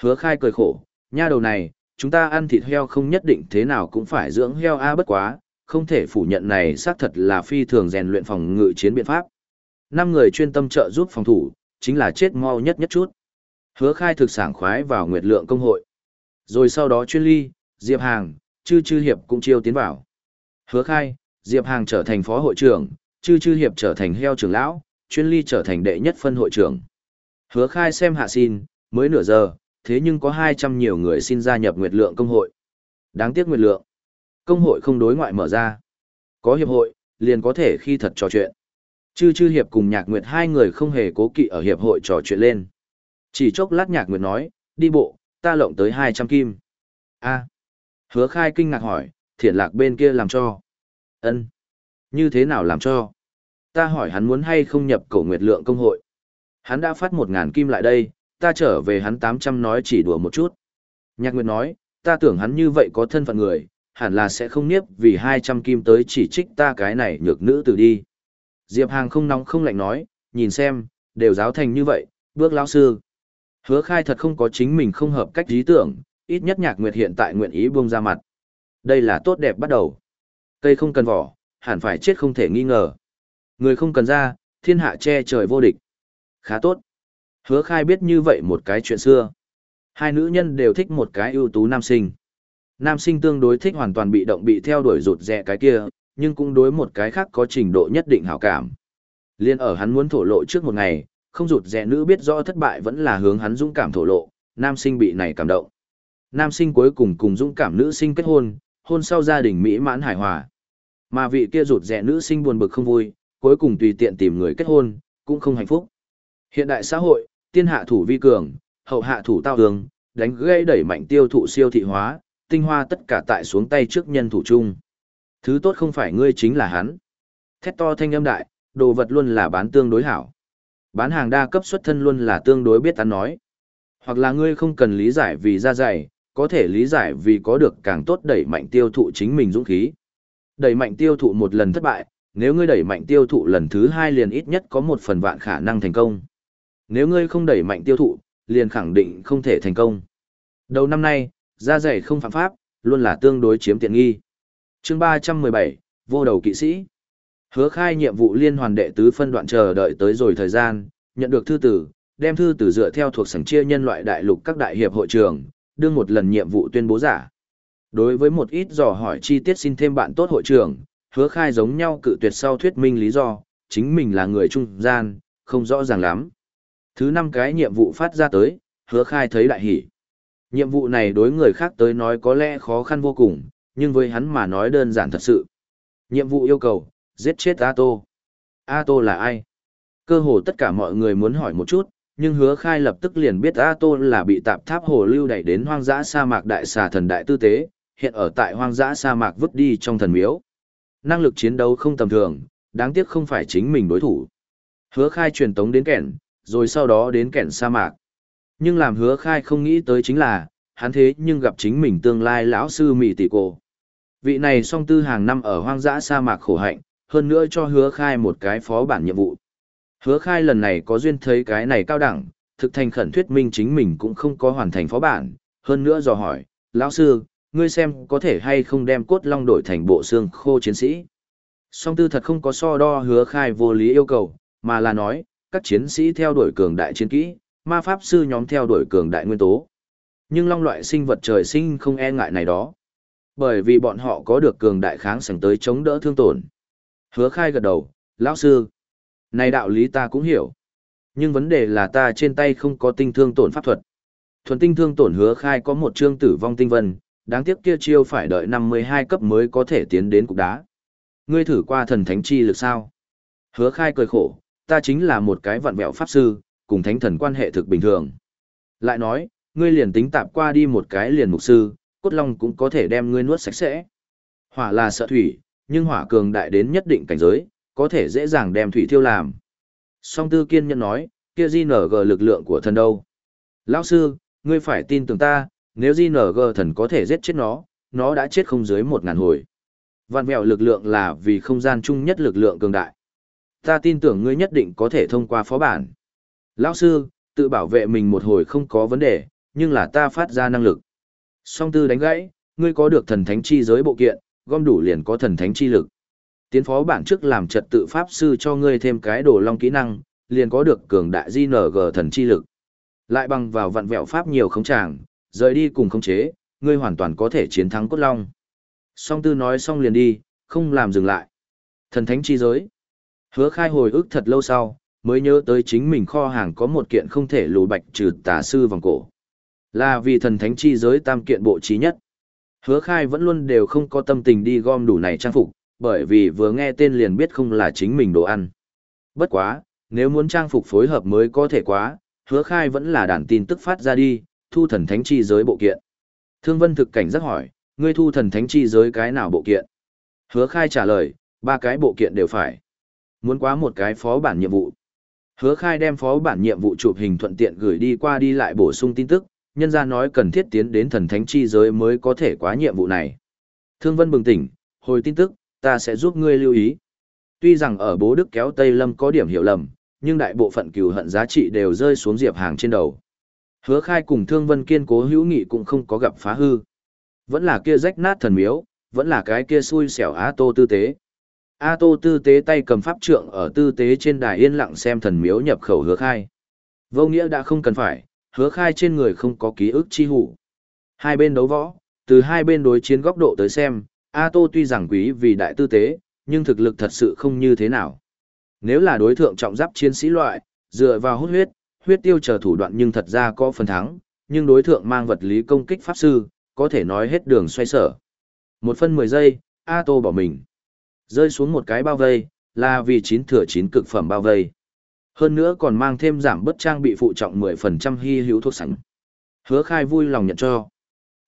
Hứa khai cười khổ, nha đầu này, chúng ta ăn thịt heo không nhất định thế nào cũng phải dưỡng heo a bất quá, không thể phủ nhận này xác thật là phi thường rèn luyện phòng ngự chiến biện pháp. Năm người chuyên tâm trợ giúp phòng thủ, chính là chết mau nhất nhất chút. Hứa khai thực sảng khoái vào nguyệt lượng công hội. Rồi sau đó chuyên ly, Diệp Hàng, chư chư hiệp cũng chiêu tiến vào. Hứa khai, Diệp Hàng trở thành phó hội trưởng, chư chư hiệp trở thành heo trưởng lão, chuyên ly trở thành đệ nhất phân hội trưởng. Hứa khai xem hạ xin, mới nửa giờ, thế nhưng có 200 nhiều người xin gia nhập Nguyệt Lượng công hội. Đáng tiếc Nguyệt Lượng. Công hội không đối ngoại mở ra. Có hiệp hội, liền có thể khi thật trò chuyện. Chư chư hiệp cùng Nhạc Nguyệt hai người không hề cố kỵ ở hiệp hội trò chuyện lên. Chỉ chốc lát Nhạc Nguyệt nói, đi bộ, ta lộng tới 200 kim. a Hứa khai kinh ngạc hỏi, thiện lạc bên kia làm cho. ân Như thế nào làm cho? Ta hỏi hắn muốn hay không nhập cổ Nguyệt Lượng công hội. Hắn đã phát 1.000 kim lại đây, ta trở về hắn 800 nói chỉ đùa một chút. Nhạc Nguyệt nói, ta tưởng hắn như vậy có thân phận người, hẳn là sẽ không niếp vì 200 kim tới chỉ trích ta cái này nhược nữ từ đi. Diệp Hàng không nóng không lạnh nói, nhìn xem, đều giáo thành như vậy, bước lão sư. Hứa khai thật không có chính mình không hợp cách lý tưởng, ít nhất nhạc nguyệt hiện tại nguyện ý buông ra mặt. Đây là tốt đẹp bắt đầu. Cây không cần vỏ, hẳn phải chết không thể nghi ngờ. Người không cần ra, thiên hạ che trời vô địch. Khá tốt. Hứa khai biết như vậy một cái chuyện xưa. Hai nữ nhân đều thích một cái ưu tú nam sinh. Nam sinh tương đối thích hoàn toàn bị động bị theo đuổi rụt rẹ cái kia, nhưng cũng đối một cái khác có trình độ nhất định hảo cảm. Liên ở hắn muốn thổ lộ trước một ngày, không rụt rẹ nữ biết rõ thất bại vẫn là hướng hắn dũng cảm thổ lộ, nam sinh bị này cảm động. Nam sinh cuối cùng cùng dũng cảm nữ sinh kết hôn, hôn sau gia đình mỹ mãn hài hòa. Mà vị kia rụt rẻ nữ sinh buồn bực không vui, cuối cùng tùy tiện tìm người kết hôn, cũng không hạnh phúc. Hiện đại xã hội, tiên hạ thủ vi cường, hậu hạ thủ tao hương, đánh gây đẩy mạnh tiêu thụ siêu thị hóa, tinh hoa tất cả tại xuống tay trước nhân thủ chung. Thứ tốt không phải ngươi chính là hắn. Thét to thanh âm đại, đồ vật luôn là bán tương đối hảo. Bán hàng đa cấp xuất thân luôn là tương đối biết ăn nói. Hoặc là ngươi không cần lý giải vì da dày, có thể lý giải vì có được càng tốt đẩy mạnh tiêu thụ chính mình dũng khí. Đẩy mạnh tiêu thụ một lần thất bại, nếu ngươi đẩy mạnh tiêu thụ lần thứ hai liền ít nhất có một phần vạn khả năng thành công. Nếu ngươi không đẩy mạnh tiêu thụ, liền khẳng định không thể thành công. Đầu năm nay, da dày không phạm pháp, luôn là tương đối chiếm tiện nghi. chương 317, vô đầu kỵ sĩ. Hứa khai nhiệm vụ liên hoàn đệ tứ phân đoạn chờ đợi tới rồi thời gian, nhận được thư tử, đem thư tử dựa theo thuộc sảnh chia nhân loại đại lục các đại hiệp hội trường, đưa một lần nhiệm vụ tuyên bố giả. Đối với một ít dò hỏi chi tiết xin thêm bạn tốt hội trưởng, hứa khai giống nhau cự tuyệt sau thuyết minh lý do, chính mình là người trung gian, không rõ ràng lắm. Thứ năm cái nhiệm vụ phát ra tới, hứa khai thấy đại hỷ. Nhiệm vụ này đối người khác tới nói có lẽ khó khăn vô cùng, nhưng với hắn mà nói đơn giản thật sự. Nhiệm vụ yêu cầu, giết chết Ato. Ato là ai? Cơ hồ tất cả mọi người muốn hỏi một chút, nhưng hứa khai lập tức liền biết Ato là bị tạp tháp hồ lưu đẩy đến hoang dã sa mạc đại xà thần đại tư tế, hiện ở tại hoang dã sa mạc vứt đi trong thần miếu. Năng lực chiến đấu không tầm thường, đáng tiếc không phải chính mình đối thủ. Hứa khai truyền tống đến kẻn, rồi sau đó đến kẻn sa mạc. Nhưng làm hứa khai không nghĩ tới chính là, hắn thế nhưng gặp chính mình tương lai lão sư Mỹ tỷ cô. Vị này song tư hàng năm ở hoang dã sa mạc khổ hạnh, hơn nữa cho hứa khai một cái phó bản nhiệm vụ. Hứa khai lần này có duyên thấy cái này cao đẳng, thực thành khẩn thuyết minh chính mình cũng không có hoàn thành phó bản, hơn nữa dò hỏi, lão sư, ngươi xem có thể hay không đem cốt long đổi thành bộ xương khô chiến sĩ. Song tư thật không có so đo hứa khai vô lý yêu cầu, mà là nói, các chiến sĩ theo đuổi cường đại chiến kỹ, ma pháp sư nhóm theo đuổi cường đại nguyên tố. Nhưng long loại sinh vật trời sinh không e ngại này đó. Bởi vì bọn họ có được cường đại kháng sảnh tới chống đỡ thương tổn. Hứa khai gật đầu, lão sư. Này đạo lý ta cũng hiểu. Nhưng vấn đề là ta trên tay không có tinh thương tổn pháp thuật. Thuần tinh thương tổn hứa khai có một chương tử vong tinh vân, đáng tiếc kia chiêu phải đợi 52 cấp mới có thể tiến đến cục đá. Ngươi thử qua thần thánh chi lực sao? Hứa khai cười khổ, ta chính là một cái vặn vẹo pháp sư, cùng thánh thần quan hệ thực bình thường. Lại nói, ngươi liền tính tạp qua đi một cái liền mục sư, cốt long cũng có thể đem ngươi nuốt sạch sẽ. Hỏa là sợ thủy, nhưng hỏa cường đại đến nhất định cảnh giới, có thể dễ dàng đem thủy thiêu làm. Song tư kiên nhân nói, kia GNG lực lượng của thần đâu. Lão sư, ngươi phải tin tưởng ta, nếu GNG thần có thể giết chết nó, nó đã chết không dưới một ngàn hồi. Vạn vẹo lực lượng là vì không gian chung nhất lực lượng cường đại. Ta tin tưởng ngươi nhất định có thể thông qua phó bản. Lão sư, tự bảo vệ mình một hồi không có vấn đề, nhưng là ta phát ra năng lực. Song tư đánh gãy, ngươi có được thần thánh chi giới bộ kiện, gom đủ liền có thần thánh chi lực. Tiến phó bản trước làm trật tự pháp sư cho ngươi thêm cái đồ long kỹ năng, liền có được cường đại GNG thần chi lực. Lại bằng vào vặn vẹo pháp nhiều không tràng, rời đi cùng khống chế, ngươi hoàn toàn có thể chiến thắng cốt long. Song tư nói xong liền đi, không làm dừng lại. Thần thánh chi giới. Hứa khai hồi ức thật lâu sau, mới nhớ tới chính mình kho hàng có một kiện không thể lù bạch trừ tà sư vòng cổ. Là vì thần thánh chi giới tam kiện bộ trí nhất. Hứa khai vẫn luôn đều không có tâm tình đi gom đủ này trang phục, bởi vì vừa nghe tên liền biết không là chính mình đồ ăn. Bất quá, nếu muốn trang phục phối hợp mới có thể quá, hứa khai vẫn là đàn tin tức phát ra đi, thu thần thánh chi giới bộ kiện. Thương vân thực cảnh rất hỏi, ngươi thu thần thánh chi giới cái nào bộ kiện? Hứa khai trả lời, ba cái bộ kiện đều phải. Muốn quá một cái phó bản nhiệm vụ. Hứa khai đem phó bản nhiệm vụ chụp hình thuận tiện gửi đi qua đi lại bổ sung tin tức, nhân ra nói cần thiết tiến đến thần thánh chi giới mới có thể quá nhiệm vụ này. Thương Vân bừng tỉnh, hồi tin tức, ta sẽ giúp ngươi lưu ý. Tuy rằng ở bố đức kéo Tây Lâm có điểm hiểu lầm, nhưng đại bộ phận cừu hận giá trị đều rơi xuống diệp hàng trên đầu. Hứa khai cùng Thương Vân kiên cố hữu nghị cũng không có gặp phá hư. Vẫn là kia rách nát thần miếu, vẫn là cái kia xui xẻo á tô tư tế. A Tô tư tế tay cầm pháp trượng ở tư tế trên đài yên lặng xem thần miếu nhập khẩu hứa khai. Vô nghĩa đã không cần phải, hứa khai trên người không có ký ức chi hủ. Hai bên đấu võ, từ hai bên đối chiến góc độ tới xem, A Tô tuy rằng quý vì đại tư tế, nhưng thực lực thật sự không như thế nào. Nếu là đối thượng trọng giáp chiến sĩ loại, dựa vào hút huyết, huyết tiêu chờ thủ đoạn nhưng thật ra có phần thắng, nhưng đối thượng mang vật lý công kích pháp sư, có thể nói hết đường xoay sở. Một phân mười giây, A Tô bỏ mình. Rơi xuống một cái bao vây, là vì chín thừa chín cực phẩm bao vây. Hơn nữa còn mang thêm giảm bất trang bị phụ trọng 10% hy hữu thuốc sẵn. Hứa khai vui lòng nhận cho.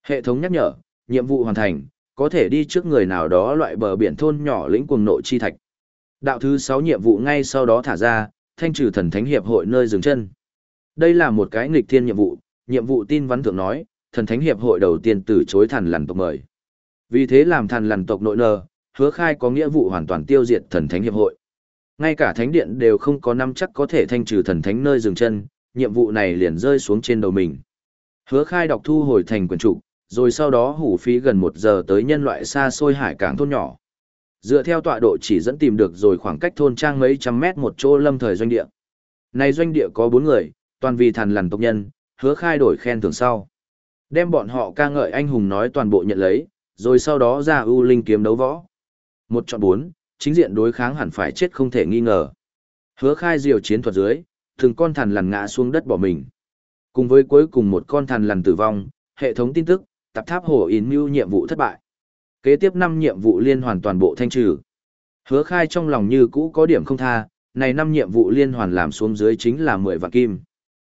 Hệ thống nhắc nhở, nhiệm vụ hoàn thành, có thể đi trước người nào đó loại bờ biển thôn nhỏ lĩnh cuồng nội chi thạch. Đạo thứ 6 nhiệm vụ ngay sau đó thả ra, thanh trừ thần thánh hiệp hội nơi dừng chân. Đây là một cái nghịch thiên nhiệm vụ, nhiệm vụ tin vắn thượng nói, thần thánh hiệp hội đầu tiên từ chối thần lằn tộc mời. Vì thế làm thần lằn tộc nội nơ, hứa khai có nghĩa vụ hoàn toàn tiêu diệt thần thánh hiệp hội. Ngay cả thánh điện đều không có năm chắc có thể thanh trừ thần thánh nơi dừng chân, nhiệm vụ này liền rơi xuống trên đầu mình. Hứa khai đọc thu hồi thành quyền trục, rồi sau đó hủ phí gần một giờ tới nhân loại xa xôi hải cảng thôn nhỏ. Dựa theo tọa độ chỉ dẫn tìm được rồi khoảng cách thôn trang mấy trăm mét một chỗ lâm thời doanh địa. Này doanh địa có bốn người, toàn vì thần lằn tộc nhân, hứa khai đổi khen thưởng sau. Đem bọn họ ca ngợi anh hùng nói toàn bộ nhận lấy, rồi sau đó ra ưu linh kiếm đấu võ. Một chọn bốn, chính diện đối kháng hẳn phải chết không thể nghi ngờ. Hứa khai diều chiến thuật dưới, từng con thần lằn ngã xuống đất bỏ mình. Cùng với cuối cùng một con thần lằn tử vong, hệ thống tin tức, tập tháp hồ in mưu nhiệm vụ thất bại. Kế tiếp năm nhiệm vụ liên hoàn toàn bộ thanh trừ. Hứa khai trong lòng như cũ có điểm không tha, này năm nhiệm vụ liên hoàn làm xuống dưới chính là 10 vạn kim.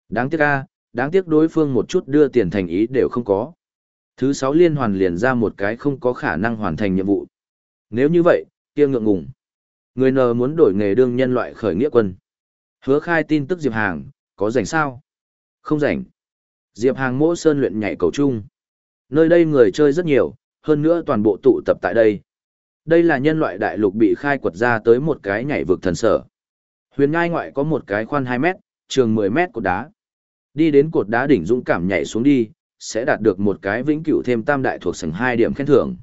Đáng tiếc a, đáng tiếc đối phương một chút đưa tiền thành ý đều không có. Thứ 6 liên hoàn liền ra một cái không có khả năng hoàn thành nhiệm vụ. Nếu như vậy, kia ngượng ngùng. Người nờ muốn đổi nghề đương nhân loại khởi nghĩa quân. Hứa khai tin tức Diệp Hàng, có rảnh sao? Không rảnh. Diệp Hàng mỗ sơn luyện nhảy cầu chung. Nơi đây người chơi rất nhiều, hơn nữa toàn bộ tụ tập tại đây. Đây là nhân loại đại lục bị khai quật ra tới một cái nhảy vực thần sở. Huyền ngai ngoại có một cái khoan 2 mét, trường 10 mét cột đá. Đi đến cột đá đỉnh dũng cảm nhảy xuống đi, sẽ đạt được một cái vĩnh cửu thêm tam đại thuộc sừng hai điểm khen thưởng.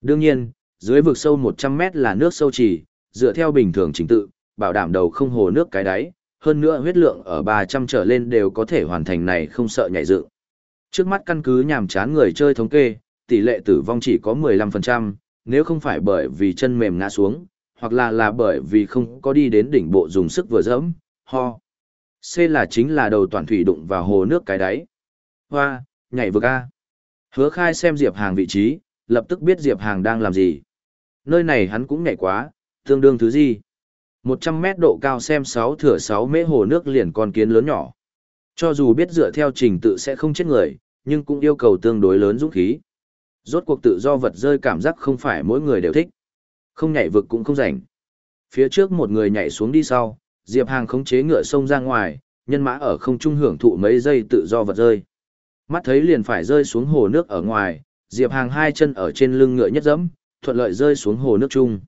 Đương nhiên, dưới vực sâu 100 mét là nước sâu trì, dựa theo bình thường trình tự, bảo đảm đầu không hồ nước cái đáy, hơn nữa huyết lượng ở 300 trở lên đều có thể hoàn thành này không sợ nhảy dựng. Trước mắt căn cứ nhàm chán người chơi thống kê, tỷ lệ tử vong chỉ có 15%, nếu không phải bởi vì chân mềm ngã xuống, hoặc là là bởi vì không có đi đến đỉnh bộ dùng sức vừa dẫm, ho. C là chính là đầu toàn thủy đụng vào hồ nước cái đáy. Hoa, nhảy vực A. Hứa khai xem Diệp Hàng vị trí, lập tức biết Diệp Hàng đang làm gì. Nơi này hắn cũng nhảy quá, tương đương thứ gì. 100 mét độ cao xem 6 thửa 6 mễ hồ nước liền con kiến lớn nhỏ. Cho dù biết dựa theo trình tự sẽ không chết người, nhưng cũng yêu cầu tương đối lớn dũng khí. Rốt cuộc tự do vật rơi cảm giác không phải mỗi người đều thích. Không nhảy vực cũng không rảnh. Phía trước một người nhảy xuống đi sau, Diệp Hàng khống chế ngựa sông ra ngoài, nhân mã ở không trung hưởng thụ mấy giây tự do vật rơi. Mắt thấy liền phải rơi xuống hồ nước ở ngoài, Diệp Hàng hai chân ở trên lưng ngựa nhất dẫm, thuận lợi rơi xuống hồ nước chung.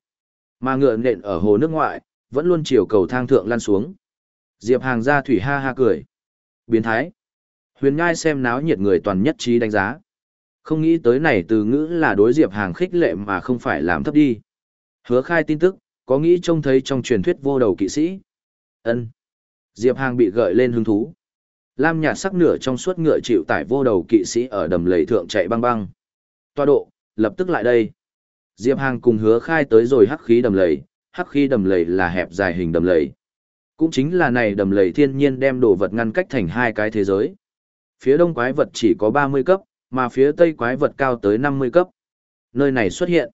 Mà ngựa nện ở hồ nước ngoại, vẫn luôn chiều cầu thang thượng lăn xuống. Diệp Hàng ra thủy ha ha cười. Biến thái. Huyền Ngai xem náo nhiệt người toàn nhất trí đánh giá. Không nghĩ tới này từ ngữ là đối Diệp Hàng khích lệ mà không phải làm thấp đi. Hứa khai tin tức, có nghĩ trông thấy trong truyền thuyết vô đầu kỵ sĩ. ân Diệp Hàng bị gợi lên hứng thú. Lam nhạt sắc nửa trong suốt ngựa chịu tải vô đầu kỵ sĩ ở đầm lầy thượng chạy băng băng. Toa độ, lập tức lại đây. Diệp Hàng cùng hứa khai tới rồi hắc khí đầm lầy, hắc khí đầm lầy là hẹp dài hình đầm lầy. Cũng chính là này đầm lầy thiên nhiên đem đồ vật ngăn cách thành hai cái thế giới. Phía đông quái vật chỉ có 30 cấp, mà phía tây quái vật cao tới 50 cấp. Nơi này xuất hiện.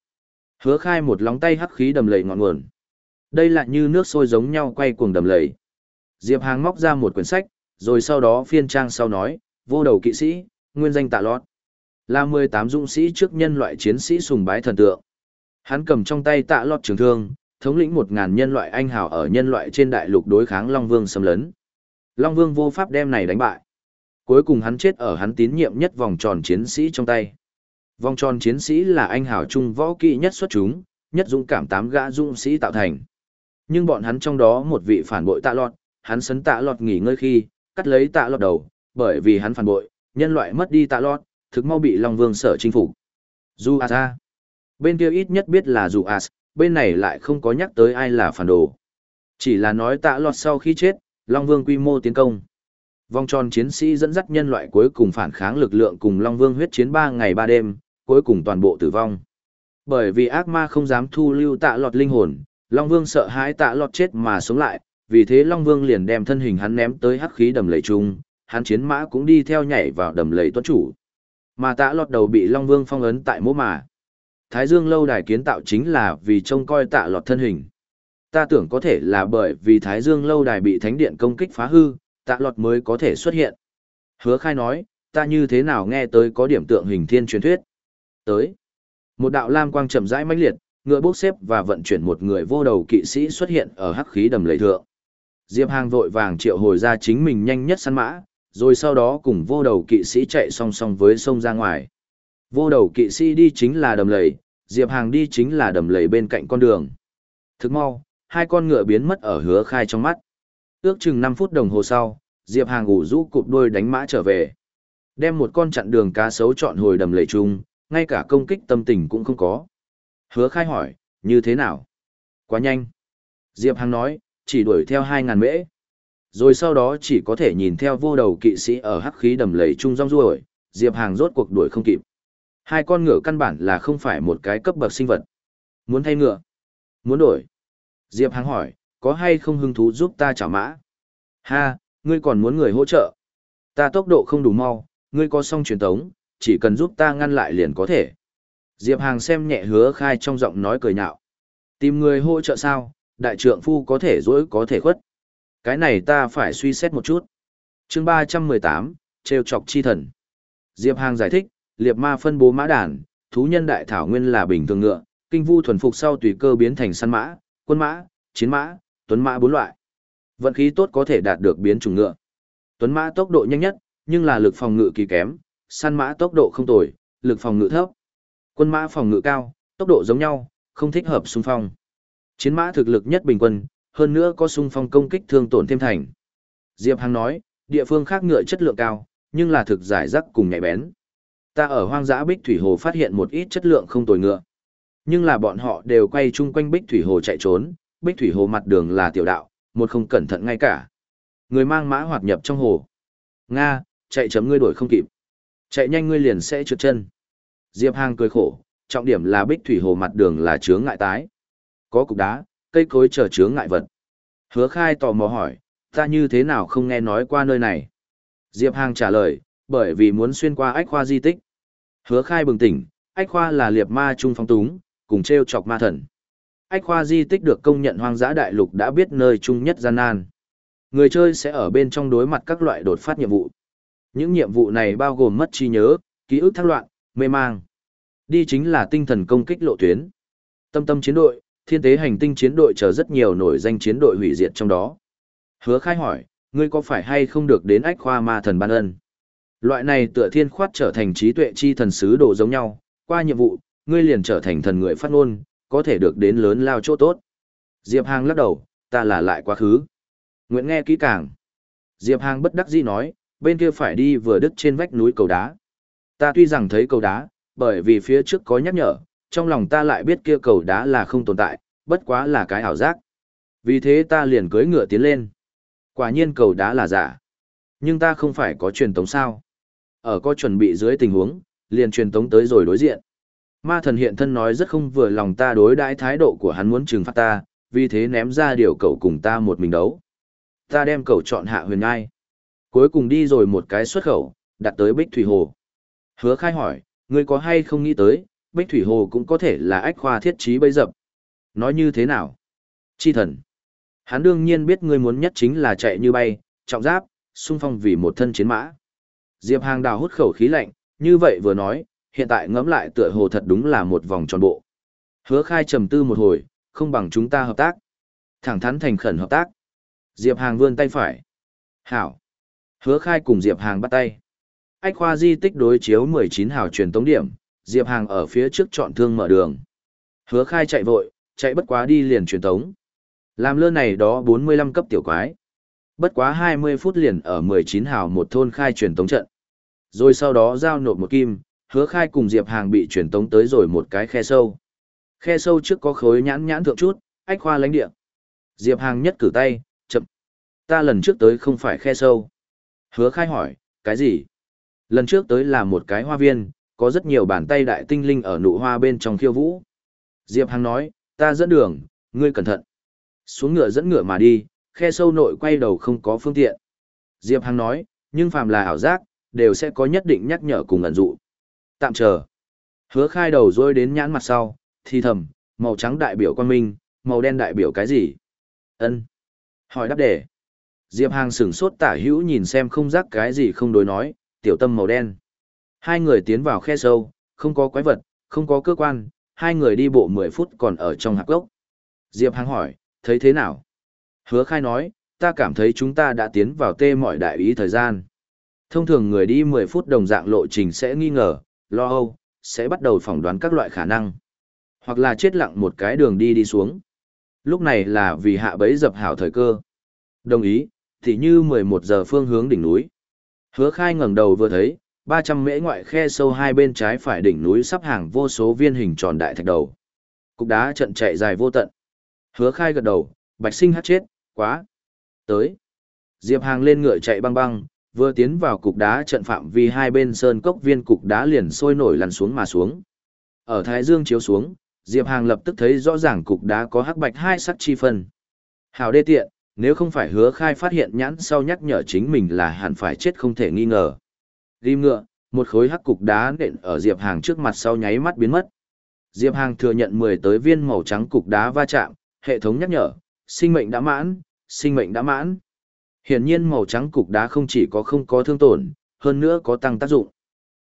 Hứa khai một lóng tay hắc khí đầm lầy ngọn nguồn. Đây là như nước sôi giống nhau quay cuồng đầm lầy. Diệp Hàng móc ra một quyển sách, rồi sau đó phiên trang sau nói, vô đầu kỵ sĩ, nguyên danh tạ lót. Là 18 dũng sĩ trước nhân loại chiến sĩ sùng bái thần tượng. Hắn cầm trong tay tạ lọt trường thương, thống lĩnh một ngàn nhân loại anh hào ở nhân loại trên đại lục đối kháng Long Vương xâm lấn. Long Vương vô pháp đem này đánh bại. Cuối cùng hắn chết ở hắn tín nhiệm nhất vòng tròn chiến sĩ trong tay. Vòng tròn chiến sĩ là anh hào trung võ kỵ nhất xuất chúng, nhất dũng cảm tám gã dũng sĩ tạo thành. Nhưng bọn hắn trong đó một vị phản bội tạ lọt, hắn sấn tạ lọt nghỉ ngơi khi, cắt lấy tạ lọt đầu, bởi vì hắn phản bội, nhân loại mất đi tạ lọt, thực mau bị Long Vương sở chinh phục. Dù à Asa. Bên kia ít nhất biết là dù As, bên này lại không có nhắc tới ai là phản đồ. Chỉ là nói tạ lọt sau khi chết, Long Vương quy mô tiến công. Vòng tròn chiến sĩ dẫn dắt nhân loại cuối cùng phản kháng lực lượng cùng Long Vương huyết chiến 3 ngày 3 đêm, cuối cùng toàn bộ tử vong. Bởi vì ác ma không dám thu lưu tạ lọt linh hồn, Long Vương sợ hãi tạ lọt chết mà sống lại, vì thế Long Vương liền đem thân hình hắn ném tới hắc khí đầm lầy chung, hắn chiến mã cũng đi theo nhảy vào đầm lầy tuấn chủ. Mà tạ lọt đầu bị Long Vương phong ấn tại mỗ mà. Thái Dương lâu đài kiến tạo chính là vì trông coi tạ lọt thân hình. Ta tưởng có thể là bởi vì Thái Dương lâu đài bị thánh điện công kích phá hư, tạ lọt mới có thể xuất hiện. Hứa khai nói, ta như thế nào nghe tới có điểm tượng hình thiên truyền thuyết. Tới, một đạo lam quang chậm rãi mãnh liệt, ngựa bốc xếp và vận chuyển một người vô đầu kỵ sĩ xuất hiện ở hắc khí đầm lầy thượng. Diệp Hàng vội vàng triệu hồi ra chính mình nhanh nhất săn mã, rồi sau đó cùng vô đầu kỵ sĩ chạy song song với sông ra ngoài. Vô đầu kỵ sĩ đi chính là đầm lầy, Diệp Hàng đi chính là đầm lầy bên cạnh con đường. Thức mau, hai con ngựa biến mất ở hứa khai trong mắt. Ước chừng 5 phút đồng hồ sau, Diệp Hàng ủ rũ cụp đôi đánh mã trở về. Đem một con chặn đường cá sấu chọn hồi đầm lầy chung, ngay cả công kích tâm tình cũng không có. Hứa khai hỏi, như thế nào? Quá nhanh. Diệp Hàng nói, chỉ đuổi theo 2.000 mễ. Rồi sau đó chỉ có thể nhìn theo vô đầu kỵ sĩ ở hắc khí đầm lầy chung rong ruổi, Diệp Hàng rốt cuộc đuổi không kịp. Hai con ngựa căn bản là không phải một cái cấp bậc sinh vật. Muốn thay ngựa? Muốn đổi? Diệp Hàng hỏi, có hay không hứng thú giúp ta trả mã? Ha, ngươi còn muốn người hỗ trợ? Ta tốc độ không đủ mau, ngươi có song truyền tống, chỉ cần giúp ta ngăn lại liền có thể. Diệp Hàng xem nhẹ hứa khai trong giọng nói cười nhạo. Tìm người hỗ trợ sao, đại trượng phu có thể dối có thể khuất. Cái này ta phải suy xét một chút. chương 318, trêu chọc chi thần. Diệp Hàng giải thích, Liệt ma phân bố mã đàn, thú nhân đại thảo nguyên là bình thường ngựa, kinh vu thuần phục sau tùy cơ biến thành săn mã, quân mã, chiến mã, tuấn mã bốn loại. Vận khí tốt có thể đạt được biến chủng ngựa. Tuấn mã tốc độ nhanh nhất, nhưng là lực phòng ngự kỳ kém, săn mã tốc độ không tồi, lực phòng ngự thấp. Quân mã phòng ngự cao, tốc độ giống nhau, không thích hợp xung phong. Chiến mã thực lực nhất bình quân, hơn nữa có xung phong công kích thương tổn thêm thành. Diệp Hằng nói, địa phương khác ngựa chất lượng cao, nhưng là thực giải rắc cùng nhạy bén. Ta ở hoang dã Bích Thủy Hồ phát hiện một ít chất lượng không tồi ngựa. Nhưng là bọn họ đều quay chung quanh Bích Thủy Hồ chạy trốn, Bích Thủy Hồ mặt đường là tiểu đạo, một không cẩn thận ngay cả. Người mang mã hoạt nhập trong hồ. Nga, chạy chấm ngươi đuổi không kịp. Chạy nhanh ngươi liền sẽ trượt chân. Diệp Hàng cười khổ, trọng điểm là Bích Thủy Hồ mặt đường là chướng ngại tái. Có cục đá, cây cối chờ chướng ngại vật. Hứa khai tò mò hỏi, ta như thế nào không nghe nói qua nơi này? Diệp Hàng trả lời, bởi vì muốn xuyên qua ách khoa di tích. Hứa khai bừng tỉnh, ách khoa là liệp ma trung phong túng, cùng treo chọc ma thần. Ách khoa di tích được công nhận hoang dã đại lục đã biết nơi chung nhất gian nan. Người chơi sẽ ở bên trong đối mặt các loại đột phát nhiệm vụ. Những nhiệm vụ này bao gồm mất trí nhớ, ký ức thác loạn, mê mang. Đi chính là tinh thần công kích lộ tuyến. Tâm tâm chiến đội, thiên tế hành tinh chiến đội chờ rất nhiều nổi danh chiến đội hủy diệt trong đó. Hứa khai hỏi, ngươi có phải hay không được đến ách khoa ma thần ban ân? Loại này tựa thiên khoát trở thành trí tuệ chi thần sứ đồ giống nhau, qua nhiệm vụ, ngươi liền trở thành thần người phát ngôn, có thể được đến lớn lao chỗ tốt. Diệp Hàng lắc đầu, ta là lại quá khứ. Nguyện nghe kỹ càng. Diệp Hàng bất đắc dĩ nói, bên kia phải đi vừa đứt trên vách núi cầu đá. Ta tuy rằng thấy cầu đá, bởi vì phía trước có nhắc nhở, trong lòng ta lại biết kia cầu đá là không tồn tại, bất quá là cái ảo giác. Vì thế ta liền cưỡi ngựa tiến lên. Quả nhiên cầu đá là giả. Nhưng ta không phải có truyền tống sao. Ở có chuẩn bị dưới tình huống, liền truyền tống tới rồi đối diện. Ma thần hiện thân nói rất không vừa lòng ta đối đãi thái độ của hắn muốn trừng phạt ta, vì thế ném ra điều cầu cùng ta một mình đấu. Ta đem cầu chọn hạ huyền ngai. Cuối cùng đi rồi một cái xuất khẩu, đặt tới Bích Thủy Hồ. Hứa khai hỏi, ngươi có hay không nghĩ tới, Bích Thủy Hồ cũng có thể là ách khoa thiết trí bấy dập. Nói như thế nào? Chi thần. Hắn đương nhiên biết ngươi muốn nhất chính là chạy như bay, trọng giáp, xung phong vì một thân chiến mã. Diệp Hàng đào hút khẩu khí lạnh, như vậy vừa nói, hiện tại ngẫm lại tựa hồ thật đúng là một vòng tròn bộ. Hứa khai trầm tư một hồi, không bằng chúng ta hợp tác. Thẳng thắn thành khẩn hợp tác. Diệp Hàng vươn tay phải. Hảo. Hứa khai cùng Diệp Hàng bắt tay. Ách khoa di tích đối chiếu 19 hào truyền tống điểm, Diệp Hàng ở phía trước chọn thương mở đường. Hứa khai chạy vội, chạy bất quá đi liền truyền tống. Làm lơ này đó 45 cấp tiểu quái. Bất quá 20 phút liền ở 19 hào một thôn khai truyền tống trận. Rồi sau đó giao nộp một kim, hứa khai cùng Diệp Hàng bị truyền tống tới rồi một cái khe sâu. Khe sâu trước có khối nhãn nhãn thượng chút, ách khoa lánh địa. Diệp Hàng nhất cử tay, chậm. Ta lần trước tới không phải khe sâu. Hứa khai hỏi, cái gì? Lần trước tới là một cái hoa viên, có rất nhiều bàn tay đại tinh linh ở nụ hoa bên trong khiêu vũ. Diệp Hằng nói, ta dẫn đường, ngươi cẩn thận. Xuống ngựa dẫn ngựa mà đi, khe sâu nội quay đầu không có phương tiện. Diệp Hằng nói, nhưng phàm là ảo giác, đều sẽ có nhất định nhắc nhở cùng ẩn dụ. Tạm chờ. Hứa khai đầu rôi đến nhãn mặt sau, thì thầm, màu trắng đại biểu quan minh, màu đen đại biểu cái gì? ân Hỏi đáp đề. Diệp Hàng sửng sốt tả hữu nhìn xem không rắc cái gì không đối nói, tiểu tâm màu đen. Hai người tiến vào khe sâu, không có quái vật, không có cơ quan, hai người đi bộ 10 phút còn ở trong hạp gốc. Diệp Hàng hỏi, thấy thế nào? Hứa khai nói, ta cảm thấy chúng ta đã tiến vào tê mọi đại ý thời gian. Thông thường người đi 10 phút đồng dạng lộ trình sẽ nghi ngờ, lo âu, sẽ bắt đầu phỏng đoán các loại khả năng. Hoặc là chết lặng một cái đường đi đi xuống. Lúc này là vì hạ bấy dập hảo thời cơ. Đồng ý, thì như 11 giờ phương hướng đỉnh núi. Hứa khai ngẩng đầu vừa thấy, 300 mễ ngoại khe sâu hai bên trái phải đỉnh núi sắp hàng vô số viên hình tròn đại thạch đầu. Cục đá trận chạy dài vô tận. Hứa khai gật đầu, bạch sinh hát chết, quá. Tới. Diệp Hàng lên ngựa chạy băng băng, vừa tiến vào cục đá trận phạm vi hai bên sơn cốc viên cục đá liền sôi nổi lăn xuống mà xuống. Ở Thái Dương chiếu xuống, Diệp Hàng lập tức thấy rõ ràng cục đá có hắc bạch hai sắc chi phân. Hào đê tiện, nếu không phải hứa khai phát hiện nhãn sau nhắc nhở chính mình là hẳn phải chết không thể nghi ngờ. Ghim ngựa, một khối hắc cục đá nện ở Diệp Hàng trước mặt sau nháy mắt biến mất. Diệp Hàng thừa nhận 10 tới viên màu trắng cục đá va chạm, hệ thống nhắc nhở, sinh mệnh đã mãn, sinh mệnh đã mãn. Hiển nhiên màu trắng cục đá không chỉ có không có thương tổn, hơn nữa có tăng tác dụng.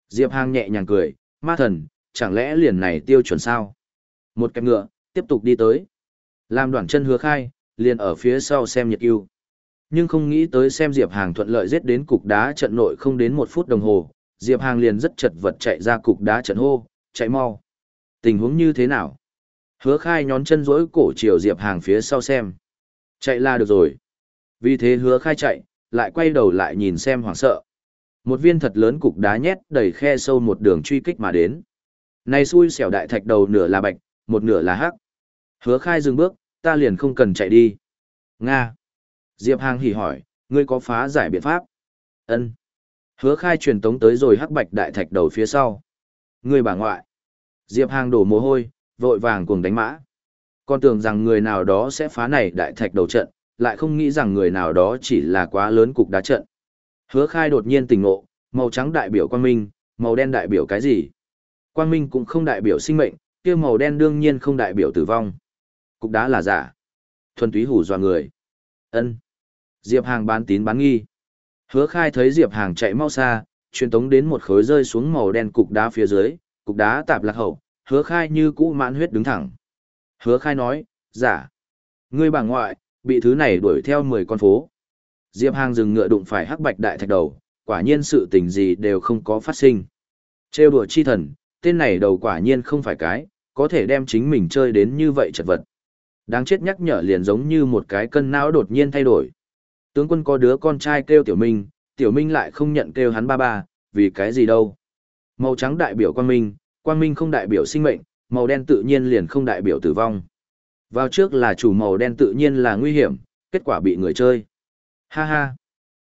Diệp Hàng nhẹ nhàng cười, ma thần, chẳng lẽ liền này tiêu chuẩn sao? Một cái ngựa, tiếp tục đi tới. Làm đoạn chân hứa khai, liền ở phía sau xem nhiệt yêu. Nhưng không nghĩ tới xem Diệp Hàng thuận lợi giết đến cục đá trận nội không đến một phút đồng hồ, Diệp Hàng liền rất chật vật chạy ra cục đá trận hô, chạy mau. Tình huống như thế nào? Hứa khai nhón chân rỗi cổ chiều Diệp Hàng phía sau xem. Chạy là được rồi. Vì thế hứa khai chạy, lại quay đầu lại nhìn xem hoảng sợ. Một viên thật lớn cục đá nhét đầy khe sâu một đường truy kích mà đến. Này xui xẻo đại thạch đầu nửa là bạch, một nửa là hắc. Hứa khai dừng bước, ta liền không cần chạy đi. Nga. Diệp Hàng hỉ hỏi, ngươi có phá giải biện pháp? Ân. Hứa khai truyền tống tới rồi hắc bạch đại thạch đầu phía sau. Ngươi bà ngoại. Diệp Hàng đổ mồ hôi, vội vàng cùng đánh mã. Con tưởng rằng người nào đó sẽ phá này đại thạch đầu trận, lại không nghĩ rằng người nào đó chỉ là quá lớn cục đá trận. Hứa khai đột nhiên tỉnh ngộ, màu trắng đại biểu quang minh, màu đen đại biểu cái gì? Quang minh cũng không đại biểu sinh mệnh, kia màu đen đương nhiên không đại biểu tử vong. Cục đá là giả. Thuần túy hủ dọa người. ân Diệp Hàng bán tín bán nghi. Hứa khai thấy Diệp Hàng chạy mau xa, truyền tống đến một khối rơi xuống màu đen cục đá phía dưới, cục đá tạp lạc hậu, hứa khai như cũ mãn huyết đứng thẳng. Hứa khai nói, giả. Ngươi bà ngoại, bị thứ này đuổi theo 10 con phố. Diệp Hàng dừng ngựa đụng phải hắc bạch đại thạch đầu, quả nhiên sự tình gì đều không có phát sinh. Trêu đùa chi thần, tên này đầu quả nhiên không phải cái, có thể đem chính mình chơi đến như vậy chật vật. Đáng chết nhắc nhở liền giống như một cái cân não đột nhiên thay đổi. Tướng quân có đứa con trai kêu Tiểu Minh, Tiểu Minh lại không nhận kêu hắn ba ba, vì cái gì đâu. Màu trắng đại biểu quang minh, quang minh không đại biểu sinh mệnh, màu đen tự nhiên liền không đại biểu tử vong. Vào trước là chủ màu đen tự nhiên là nguy hiểm, kết quả bị người chơi. Ha ha.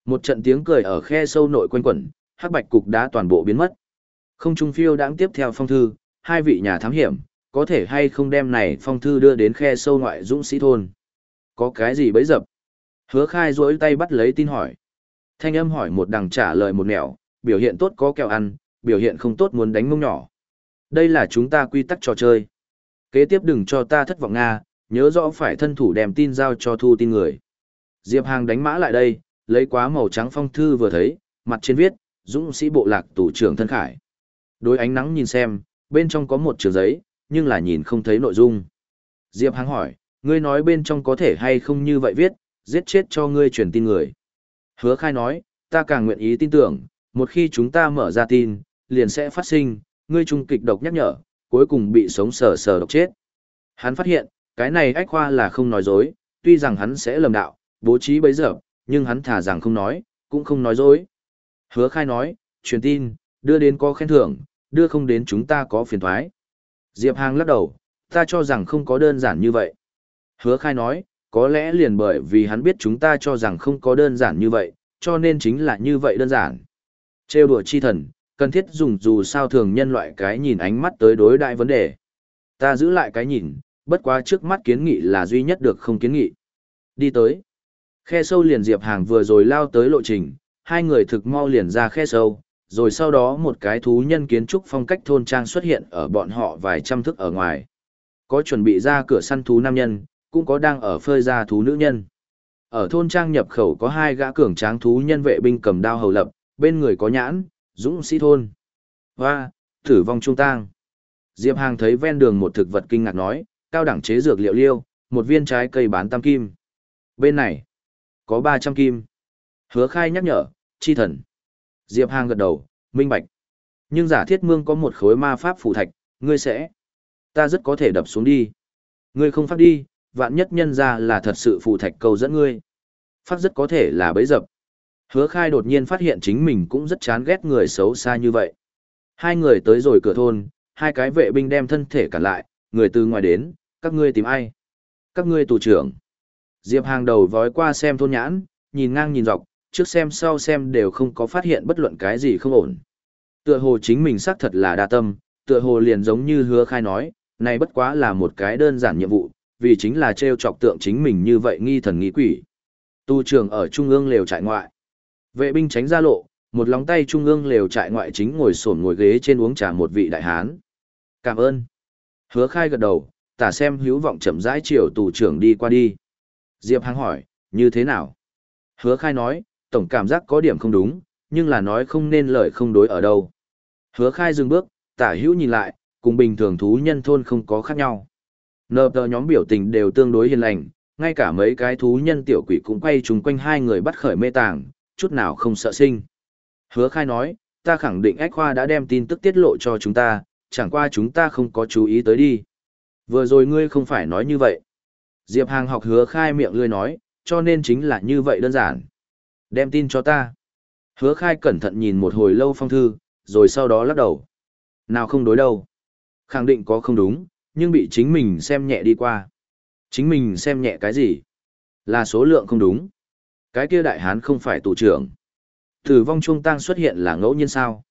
Một trận tiếng cười ở khe sâu nội quanh quẩn, hắc bạch cục đã toàn bộ biến mất. Không trung phiêu đáng tiếp theo phong thư, hai vị nhà thám hiểm, có thể hay không đem này phong thư đưa đến khe sâu ngoại dũng sĩ thôn. Có cái gì bấy dập? Hứa khai rỗi tay bắt lấy tin hỏi. Thanh âm hỏi một đằng trả lời một nẻo, biểu hiện tốt có kẹo ăn, biểu hiện không tốt muốn đánh mông nhỏ. Đây là chúng ta quy tắc trò chơi. Kế tiếp đừng cho ta thất vọng Nga, nhớ rõ phải thân thủ đem tin giao cho thu tin người. Diệp Hàng đánh mã lại đây, lấy quá màu trắng phong thư vừa thấy, mặt trên viết, dũng sĩ bộ lạc tủ trưởng thân khải. Đối ánh nắng nhìn xem, bên trong có một trường giấy, nhưng là nhìn không thấy nội dung. Diệp Hàng hỏi, ngươi nói bên trong có thể hay không như vậy viết, giết chết cho ngươi truyền tin người. Hứa khai nói, ta càng nguyện ý tin tưởng, một khi chúng ta mở ra tin, liền sẽ phát sinh, ngươi trung kịch độc nhắc nhở, cuối cùng bị sống sờ sờ độc chết. Hắn phát hiện, cái này ách khoa là không nói dối, tuy rằng hắn sẽ lầm đạo, bố trí bấy giờ, nhưng hắn thả rằng không nói, cũng không nói dối. Hứa khai nói, truyền tin, đưa đến có khen thưởng, đưa không đến chúng ta có phiền thoái. Diệp Hàng lắc đầu, ta cho rằng không có đơn giản như vậy. Hứa khai nói, có lẽ liền bởi vì hắn biết chúng ta cho rằng không có đơn giản như vậy, cho nên chính là như vậy đơn giản. Trêu đùa chi thần, cần thiết dùng dù sao thường nhân loại cái nhìn ánh mắt tới đối đại vấn đề. Ta giữ lại cái nhìn, bất quá trước mắt kiến nghị là duy nhất được không kiến nghị. Đi tới. Khe sâu liền Diệp Hàng vừa rồi lao tới lộ trình, hai người thực mau liền ra khe sâu, rồi sau đó một cái thú nhân kiến trúc phong cách thôn trang xuất hiện ở bọn họ vài trăm thước ở ngoài. Có chuẩn bị ra cửa săn thú nam nhân, cũng có đang ở phơi ra thú nữ nhân. Ở thôn trang nhập khẩu có hai gã cường tráng thú nhân vệ binh cầm đao hầu lập, bên người có nhãn, dũng sĩ thôn. Hoa, tử vong trung tang. Diệp Hàng thấy ven đường một thực vật kinh ngạc nói, cao đẳng chế dược liệu liêu, một viên trái cây bán tam kim. Bên này, có 300 kim. Hứa khai nhắc nhở, chi thần. Diệp Hàng gật đầu, minh bạch. Nhưng giả thiết mương có một khối ma pháp phù thạch, ngươi sẽ. Ta rất có thể đập xuống đi. Ngươi không phát đi, vạn nhất nhân ra là thật sự phù thạch cầu dẫn ngươi. Phát rất có thể là bấy dập. Hứa khai đột nhiên phát hiện chính mình cũng rất chán ghét người xấu xa như vậy. Hai người tới rồi cửa thôn, hai cái vệ binh đem thân thể cản lại, người từ ngoài đến, các ngươi tìm ai? Các ngươi tù trưởng. Diệp hàng đầu vói qua xem thôn nhãn, nhìn ngang nhìn dọc, trước xem sau xem đều không có phát hiện bất luận cái gì không ổn. Tựa hồ chính mình xác thật là đa tâm, tựa hồ liền giống như hứa khai nói, này bất quá là một cái đơn giản nhiệm vụ, vì chính là trêu chọc tượng chính mình như vậy nghi thần nghi quỷ. Tu trưởng ở trung ương lều trại ngoại. Vệ binh tránh ra lộ, một lóng tay trung ương lều trại ngoại chính ngồi sổn ngồi ghế trên uống trà một vị đại hán. Cảm ơn. Hứa khai gật đầu, tả xem hữu vọng chậm rãi chiều tù trưởng đi qua đi. Diệp Hằng hỏi, như thế nào? Hứa khai nói, tổng cảm giác có điểm không đúng, nhưng là nói không nên lời không đối ở đâu. Hứa khai dừng bước, tả hữu nhìn lại, cùng bình thường thú nhân thôn không có khác nhau. Nờ tờ nhóm biểu tình đều tương đối hiền lành, ngay cả mấy cái thú nhân tiểu quỷ cũng quay chung quanh hai người bắt khởi mê tàng, chút nào không sợ sinh. Hứa khai nói, ta khẳng định Ách Khoa đã đem tin tức tiết lộ cho chúng ta, chẳng qua chúng ta không có chú ý tới đi. Vừa rồi ngươi không phải nói như vậy. Diệp Hàng học hứa khai miệng ngươi nói, cho nên chính là như vậy đơn giản. Đem tin cho ta. Hứa khai cẩn thận nhìn một hồi lâu phong thư, rồi sau đó lắc đầu. Nào không đối đâu. Khẳng định có không đúng, nhưng bị chính mình xem nhẹ đi qua. Chính mình xem nhẹ cái gì? Là số lượng không đúng. Cái kia đại hán không phải tù trưởng. Tử vong trung tăng xuất hiện là ngẫu nhiên sao?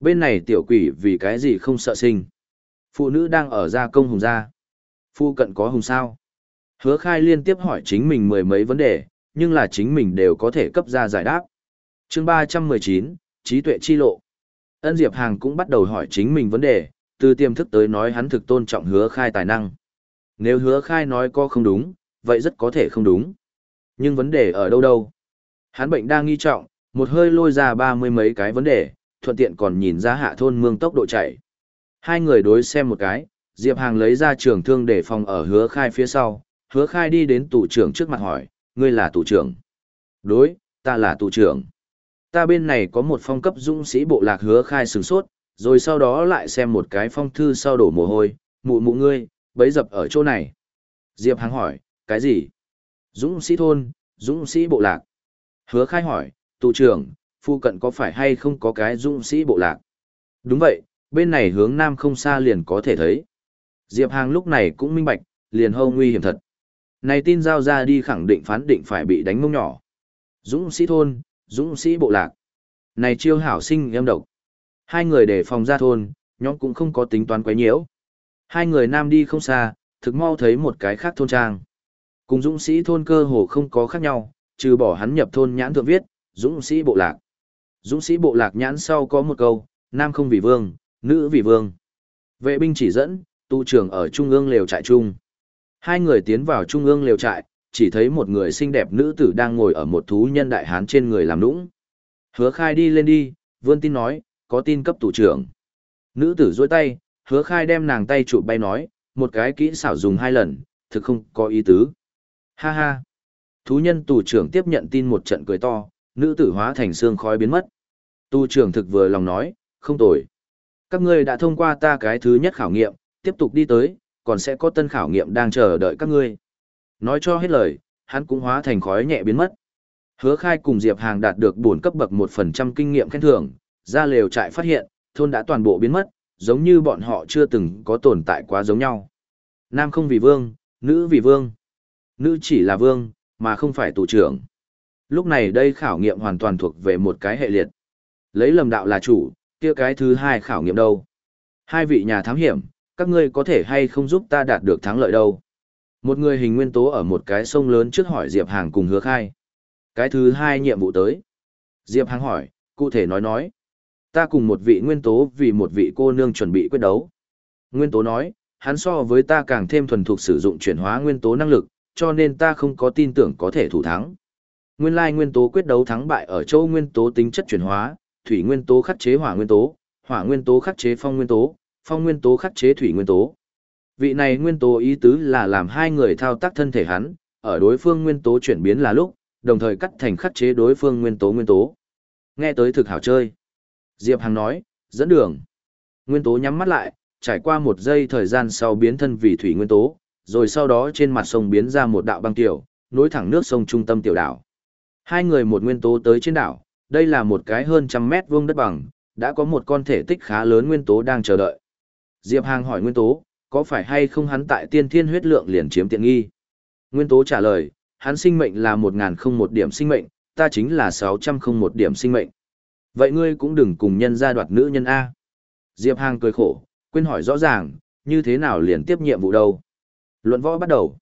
Bên này tiểu quỷ vì cái gì không sợ sinh? Phụ nữ đang ở gia công hùng gia. Phu cận có hùng sao? Hứa khai liên tiếp hỏi chính mình mười mấy vấn đề, nhưng là chính mình đều có thể cấp ra giải đáp. chương 319, trí tuệ chi lộ. Ân Diệp Hàng cũng bắt đầu hỏi chính mình vấn đề, từ tiềm thức tới nói hắn thực tôn trọng hứa khai tài năng. Nếu hứa khai nói có không đúng, vậy rất có thể không đúng. Nhưng vấn đề ở đâu đâu? Hắn bệnh đang nghi trọng, một hơi lôi ra ba mươi mấy cái vấn đề, thuận tiện còn nhìn ra hạ thôn mương tốc độ chạy. Hai người đối xem một cái, Diệp Hàng lấy ra trường thương để phòng ở hứa khai phía sau, hứa khai đi đến tủ trưởng trước mặt hỏi, ngươi là tủ trưởng. Đối, ta là tủ trưởng. Ta bên này có một phong cấp dũng sĩ bộ lạc hứa khai sừng sốt, rồi sau đó lại xem một cái phong thư sau đổ mồ hôi, mụ mụ ngươi, bấy dập ở chỗ này. Diệp Hàng hỏi, cái gì? Dũng sĩ thôn, dũng sĩ bộ lạc. Hứa khai hỏi, tù trưởng, phu cận có phải hay không có cái dũng sĩ bộ lạc? Đúng vậy, bên này hướng nam không xa liền có thể thấy. Diệp Hàng lúc này cũng minh bạch, liền hâu nguy hiểm thật. Này tin giao ra đi khẳng định phán định phải bị đánh mông nhỏ. Dũng sĩ thôn, dũng sĩ bộ lạc. Này chiêu hảo sinh em độc. Hai người để phòng ra thôn, nhóm cũng không có tính toán quấy nhiễu. Hai người nam đi không xa, thực mau thấy một cái khác thôn trang. Cùng dũng sĩ thôn cơ hồ không có khác nhau, trừ bỏ hắn nhập thôn nhãn thượng viết, dũng sĩ bộ lạc. Dũng sĩ bộ lạc nhãn sau có một câu, nam không vì vương, nữ vì vương. Vệ binh chỉ dẫn, tu trưởng ở trung ương lều trại chung, Hai người tiến vào trung ương lều trại, chỉ thấy một người xinh đẹp nữ tử đang ngồi ở một thú nhân đại hán trên người làm nũng. Hứa khai đi lên đi, vươn tin nói, có tin cấp tù trưởng. Nữ tử dôi tay, hứa khai đem nàng tay chụp bay nói, một cái kỹ xảo dùng hai lần, thực không có ý tứ. Ha ha. Thú nhân tù trưởng tiếp nhận tin một trận cười to, nữ tử hóa thành xương khói biến mất. Tù trưởng thực vừa lòng nói, không tồi. Các ngươi đã thông qua ta cái thứ nhất khảo nghiệm, tiếp tục đi tới, còn sẽ có tân khảo nghiệm đang chờ đợi các ngươi. Nói cho hết lời, hắn cũng hóa thành khói nhẹ biến mất. Hứa khai cùng Diệp Hàng đạt được bổn cấp bậc 1% kinh nghiệm khen thưởng, ra lều trại phát hiện, thôn đã toàn bộ biến mất, giống như bọn họ chưa từng có tồn tại quá giống nhau. Nam không vì vương, nữ vì vương. Nữ chỉ là vương, mà không phải tù trưởng. Lúc này đây khảo nghiệm hoàn toàn thuộc về một cái hệ liệt. Lấy lầm đạo là chủ, kia cái thứ hai khảo nghiệm đâu. Hai vị nhà thám hiểm, các ngươi có thể hay không giúp ta đạt được thắng lợi đâu. Một người hình nguyên tố ở một cái sông lớn trước hỏi Diệp Hàng cùng hứa khai. Cái thứ hai nhiệm vụ tới. Diệp Hàng hỏi, cụ thể nói nói. Ta cùng một vị nguyên tố vì một vị cô nương chuẩn bị quyết đấu. Nguyên tố nói, hắn so với ta càng thêm thuần thục sử dụng chuyển hóa nguyên tố năng lực, cho nên ta không có tin tưởng có thể thủ thắng. Nguyên lai nguyên tố quyết đấu thắng bại ở châu nguyên tố tính chất chuyển hóa, thủy nguyên tố khắc chế hỏa nguyên tố, hỏa nguyên tố khắc chế phong nguyên tố, phong nguyên tố khắc chế thủy nguyên tố. Vị này nguyên tố ý tứ là làm hai người thao tác thân thể hắn, ở đối phương nguyên tố chuyển biến là lúc, đồng thời cắt thành khắc chế đối phương nguyên tố nguyên tố. Nghe tới thực hảo chơi. Diệp Hằng nói, dẫn đường. Nguyên tố nhắm mắt lại, trải qua một giây thời gian sau biến thân vì thủy nguyên tố, rồi sau đó trên mặt sông biến ra một đạo băng tiểu, nối thẳng nước sông trung tâm tiểu đảo. Hai người một nguyên tố tới trên đảo, đây là một cái hơn trăm mét vuông đất bằng, đã có một con thể tích khá lớn nguyên tố đang chờ đợi. Diệp Hàng hỏi nguyên tố, có phải hay không hắn tại tiên thiên huyết lượng liền chiếm tiện nghi? Nguyên tố trả lời, hắn sinh mệnh là một ngàn không một điểm sinh mệnh, ta chính là sáu trăm không một điểm sinh mệnh. Vậy ngươi cũng đừng cùng nhân gia đoạt nữ nhân A. Diệp Hàng cười khổ, quên hỏi rõ ràng, như thế nào liền tiếp nhiệm vụ đâu. Luận võ bắt đầu.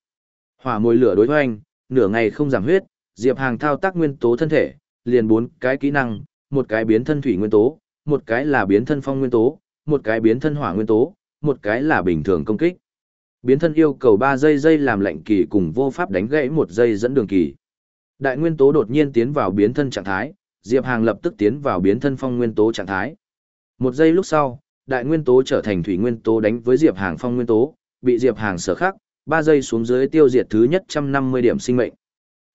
Hỏa mùi lửa đối hoành, nửa ngày không giảm huyết, Diệp Hàng thao tác nguyên tố thân thể, liền bốn cái kỹ năng, một cái biến thân thủy nguyên tố, một cái là biến thân phong nguyên tố, một cái biến thân hỏa nguyên tố, một cái là bình thường công kích. Biến thân yêu cầu 3 giây giây làm lệnh kỳ cùng vô pháp đánh gãy một giây dẫn đường kỳ. Đại nguyên tố đột nhiên tiến vào biến thân trạng thái, Diệp Hàng lập tức tiến vào biến thân phong nguyên tố trạng thái. Một giây lúc sau, đại nguyên tố trở thành thủy nguyên tố đánh với Diệp Hàng phong nguyên tố, bị Diệp Hàng sở khắc, 3 giây xuống dưới tiêu diệt thứ nhất 150 điểm sinh mệnh.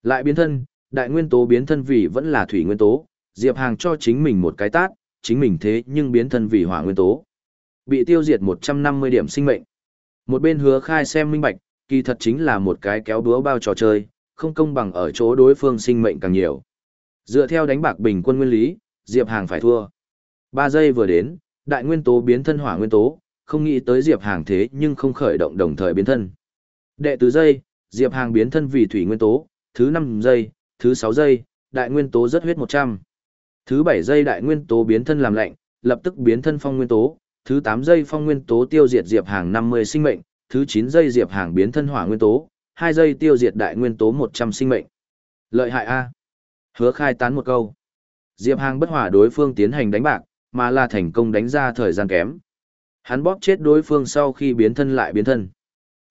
Lại biến thân, đại nguyên tố biến thân vì vẫn là thủy nguyên tố, Diệp Hàng cho chính mình một cái tát, chính mình thế nhưng biến thân vì hỏa nguyên tố. Bị tiêu diệt 150 điểm sinh mệnh. Một bên hứa khai xem minh bạch, kỳ thật chính là một cái kéo búa bao trò chơi, không công bằng ở chỗ đối phương sinh mệnh càng nhiều. Dựa theo đánh bạc bình quân nguyên lý, Diệp Hàng phải thua. 3 giây vừa đến, đại nguyên tố biến thân hỏa nguyên tố, không nghĩ tới Diệp Hàng thế nhưng không khởi động đồng thời biến thân. Đệ tứ giây, Diệp Hàng biến thân vì thủy nguyên tố, thứ 5 giây, thứ 6 giây, đại nguyên tố rất huyết 100. Thứ bảy giây đại nguyên tố biến thân làm lạnh, lập tức biến thân phong nguyên tố, thứ tám giây phong nguyên tố tiêu diệt Diệp Hàng 50 sinh mệnh, thứ chín giây Diệp Hàng biến thân hỏa nguyên tố, hai giây tiêu diệt đại nguyên tố 100 sinh mệnh. Lợi hại a. Hứa khai tán một câu. Diệp Hàng bất hỏa đối phương tiến hành đánh bạc, mà là thành công đánh ra thời gian kém. Hắn bóp chết đối phương sau khi biến thân lại biến thân.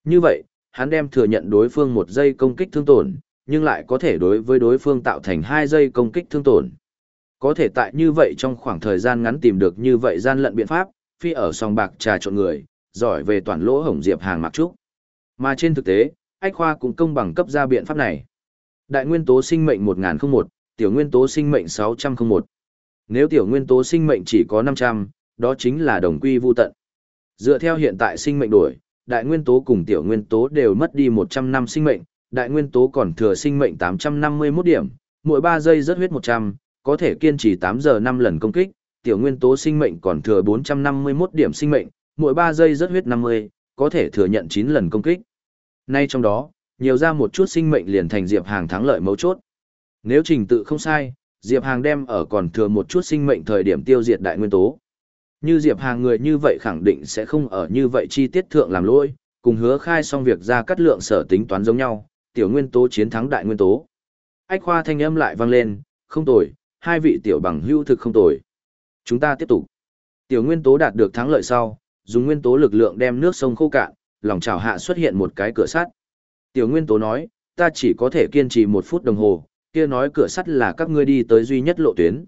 Như vậy, hắn đem thừa nhận đối phương một giây công kích thương tổn, nhưng lại có thể đối với đối phương tạo thành hai giây công kích thương tổn. Có thể tại như vậy trong khoảng thời gian ngắn tìm được như vậy gian lận biện pháp, phi ở sòng bạc trà trộn người, giỏi về toàn lỗ hổng diệp hàng mặc trúc. Mà trên thực tế, Ách Khoa cũng công bằng cấp ra biện pháp này. Đại nguyên tố sinh mệnh 1001, tiểu nguyên tố sinh mệnh 601. Nếu tiểu nguyên tố sinh mệnh chỉ có 500, đó chính là đồng quy vu tận. Dựa theo hiện tại sinh mệnh đổi, đại nguyên tố cùng tiểu nguyên tố đều mất đi 100 năm sinh mệnh, đại nguyên tố còn thừa sinh mệnh 851 điểm, mỗi 3 giây rất huyết 100, có thể kiên trì 8 giờ 5 lần công kích, tiểu nguyên tố sinh mệnh còn thừa 451 điểm sinh mệnh, mỗi 3 giây rất huyết 50, có thể thừa nhận 9 lần công kích. Nay trong đó, nhiều ra một chút sinh mệnh liền thành Diệp Hàng thắng lợi mấu chốt. Nếu trình tự không sai, Diệp Hàng đem ở còn thừa một chút sinh mệnh thời điểm tiêu diệt đại nguyên tố. Như Diệp Hàng người như vậy khẳng định sẽ không ở như vậy chi tiết thượng làm lỗi, cùng hứa khai xong việc ra cắt lượng sở tính toán giống nhau, tiểu nguyên tố chiến thắng đại nguyên tố. Ách khoa thanh âm lại vang lên, không tồi, hai vị tiểu bằng hữu thực không tồi. Chúng ta tiếp tục. Tiểu nguyên tố đạt được thắng lợi sau, dùng nguyên tố lực lượng đem nước sông khô cạn, lòng chảo hạ xuất hiện một cái cửa sắt. Tiểu nguyên tố nói, ta chỉ có thể kiên trì một phút đồng hồ, kia nói cửa sắt là các ngươi đi tới duy nhất lộ tuyến.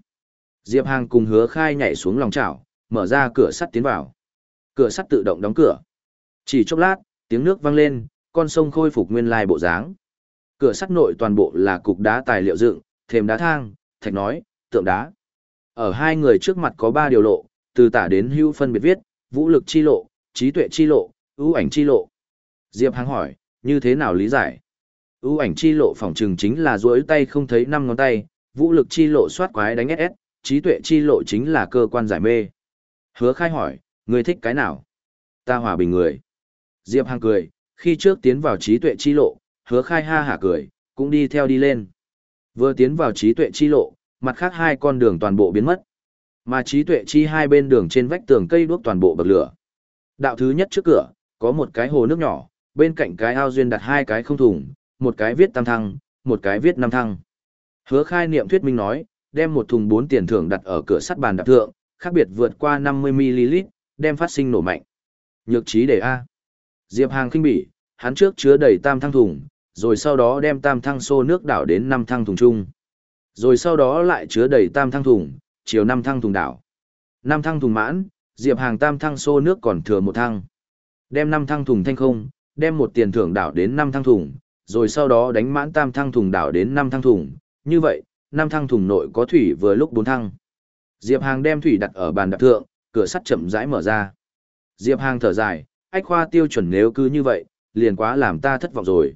Diệp Hàng cùng hứa khai nhảy xuống lòng chảo, mở ra cửa sắt tiến vào. Cửa sắt tự động đóng cửa. Chỉ chốc lát, tiếng nước vang lên, con sông khôi phục nguyên lai bộ dáng. Cửa sắt nội toàn bộ là cục đá tài liệu dựng, thềm đá thang, thạch nói, tượng đá. Ở hai người trước mặt có ba điều lộ, từ tả đến hưu phân biệt viết, vũ lực chi lộ, trí tuệ chi lộ, ưu ảnh chi lộ. Diệp Hằng hỏi, như thế nào lý giải? ưu ảnh chi lộ phỏng trừng chính là duỗi tay không thấy năm ngón tay, vũ lực chi lộ soát quái đánh SS, trí tuệ chi lộ chính là cơ quan giải mê. Hứa khai hỏi, người thích cái nào? Ta hòa bình người. Diệp Hằng cười, khi trước tiến vào trí tuệ chi lộ, hứa khai ha hả cười, cũng đi theo đi lên. Vừa tiến vào trí tuệ chi lộ, mặt khác hai con đường toàn bộ biến mất. Mà trí tuệ chi hai bên đường trên vách tường cây đuốc toàn bộ bậc lửa. Đạo thứ nhất trước cửa, có một cái hồ nước nhỏ, bên cạnh cái ao duyên đặt hai cái không thùng, một cái viết tam thăng, một cái viết năm thăng. Hứa khai niệm thuyết minh nói, đem một thùng bốn tiền thưởng đặt ở cửa sắt bàn đạp thượng, khác biệt vượt qua 50ml, đem phát sinh nổ mạnh. Nhược trí để A. Diệp Hàng khinh bỉ, hắn trước chứa đầy tam thăng thùng, rồi sau đó đem tam thăng xô nước đảo đến năm thăng thùng chung. Rồi sau đó lại chứa đầy tam thăng thùng, chiều năm thăng thùng đảo. Năm thăng thùng mãn, Diệp Hàng tam thăng xô nước còn thừa một thăng. Đem năm thăng thùng thanh không, đem một tiền thưởng đảo đến năm thăng thùng, rồi sau đó đánh mãn tam thăng thùng đảo đến năm thăng thùng. Như vậy, năm thăng thùng nội có thủy vừa lúc bốn thăng. Diệp Hàng đem thủy đặt ở bàn đạp thượng, cửa sắt chậm rãi mở ra. Diệp Hàng thở dài, ách khoa tiêu chuẩn nếu cứ như vậy, liền quá làm ta thất vọng rồi.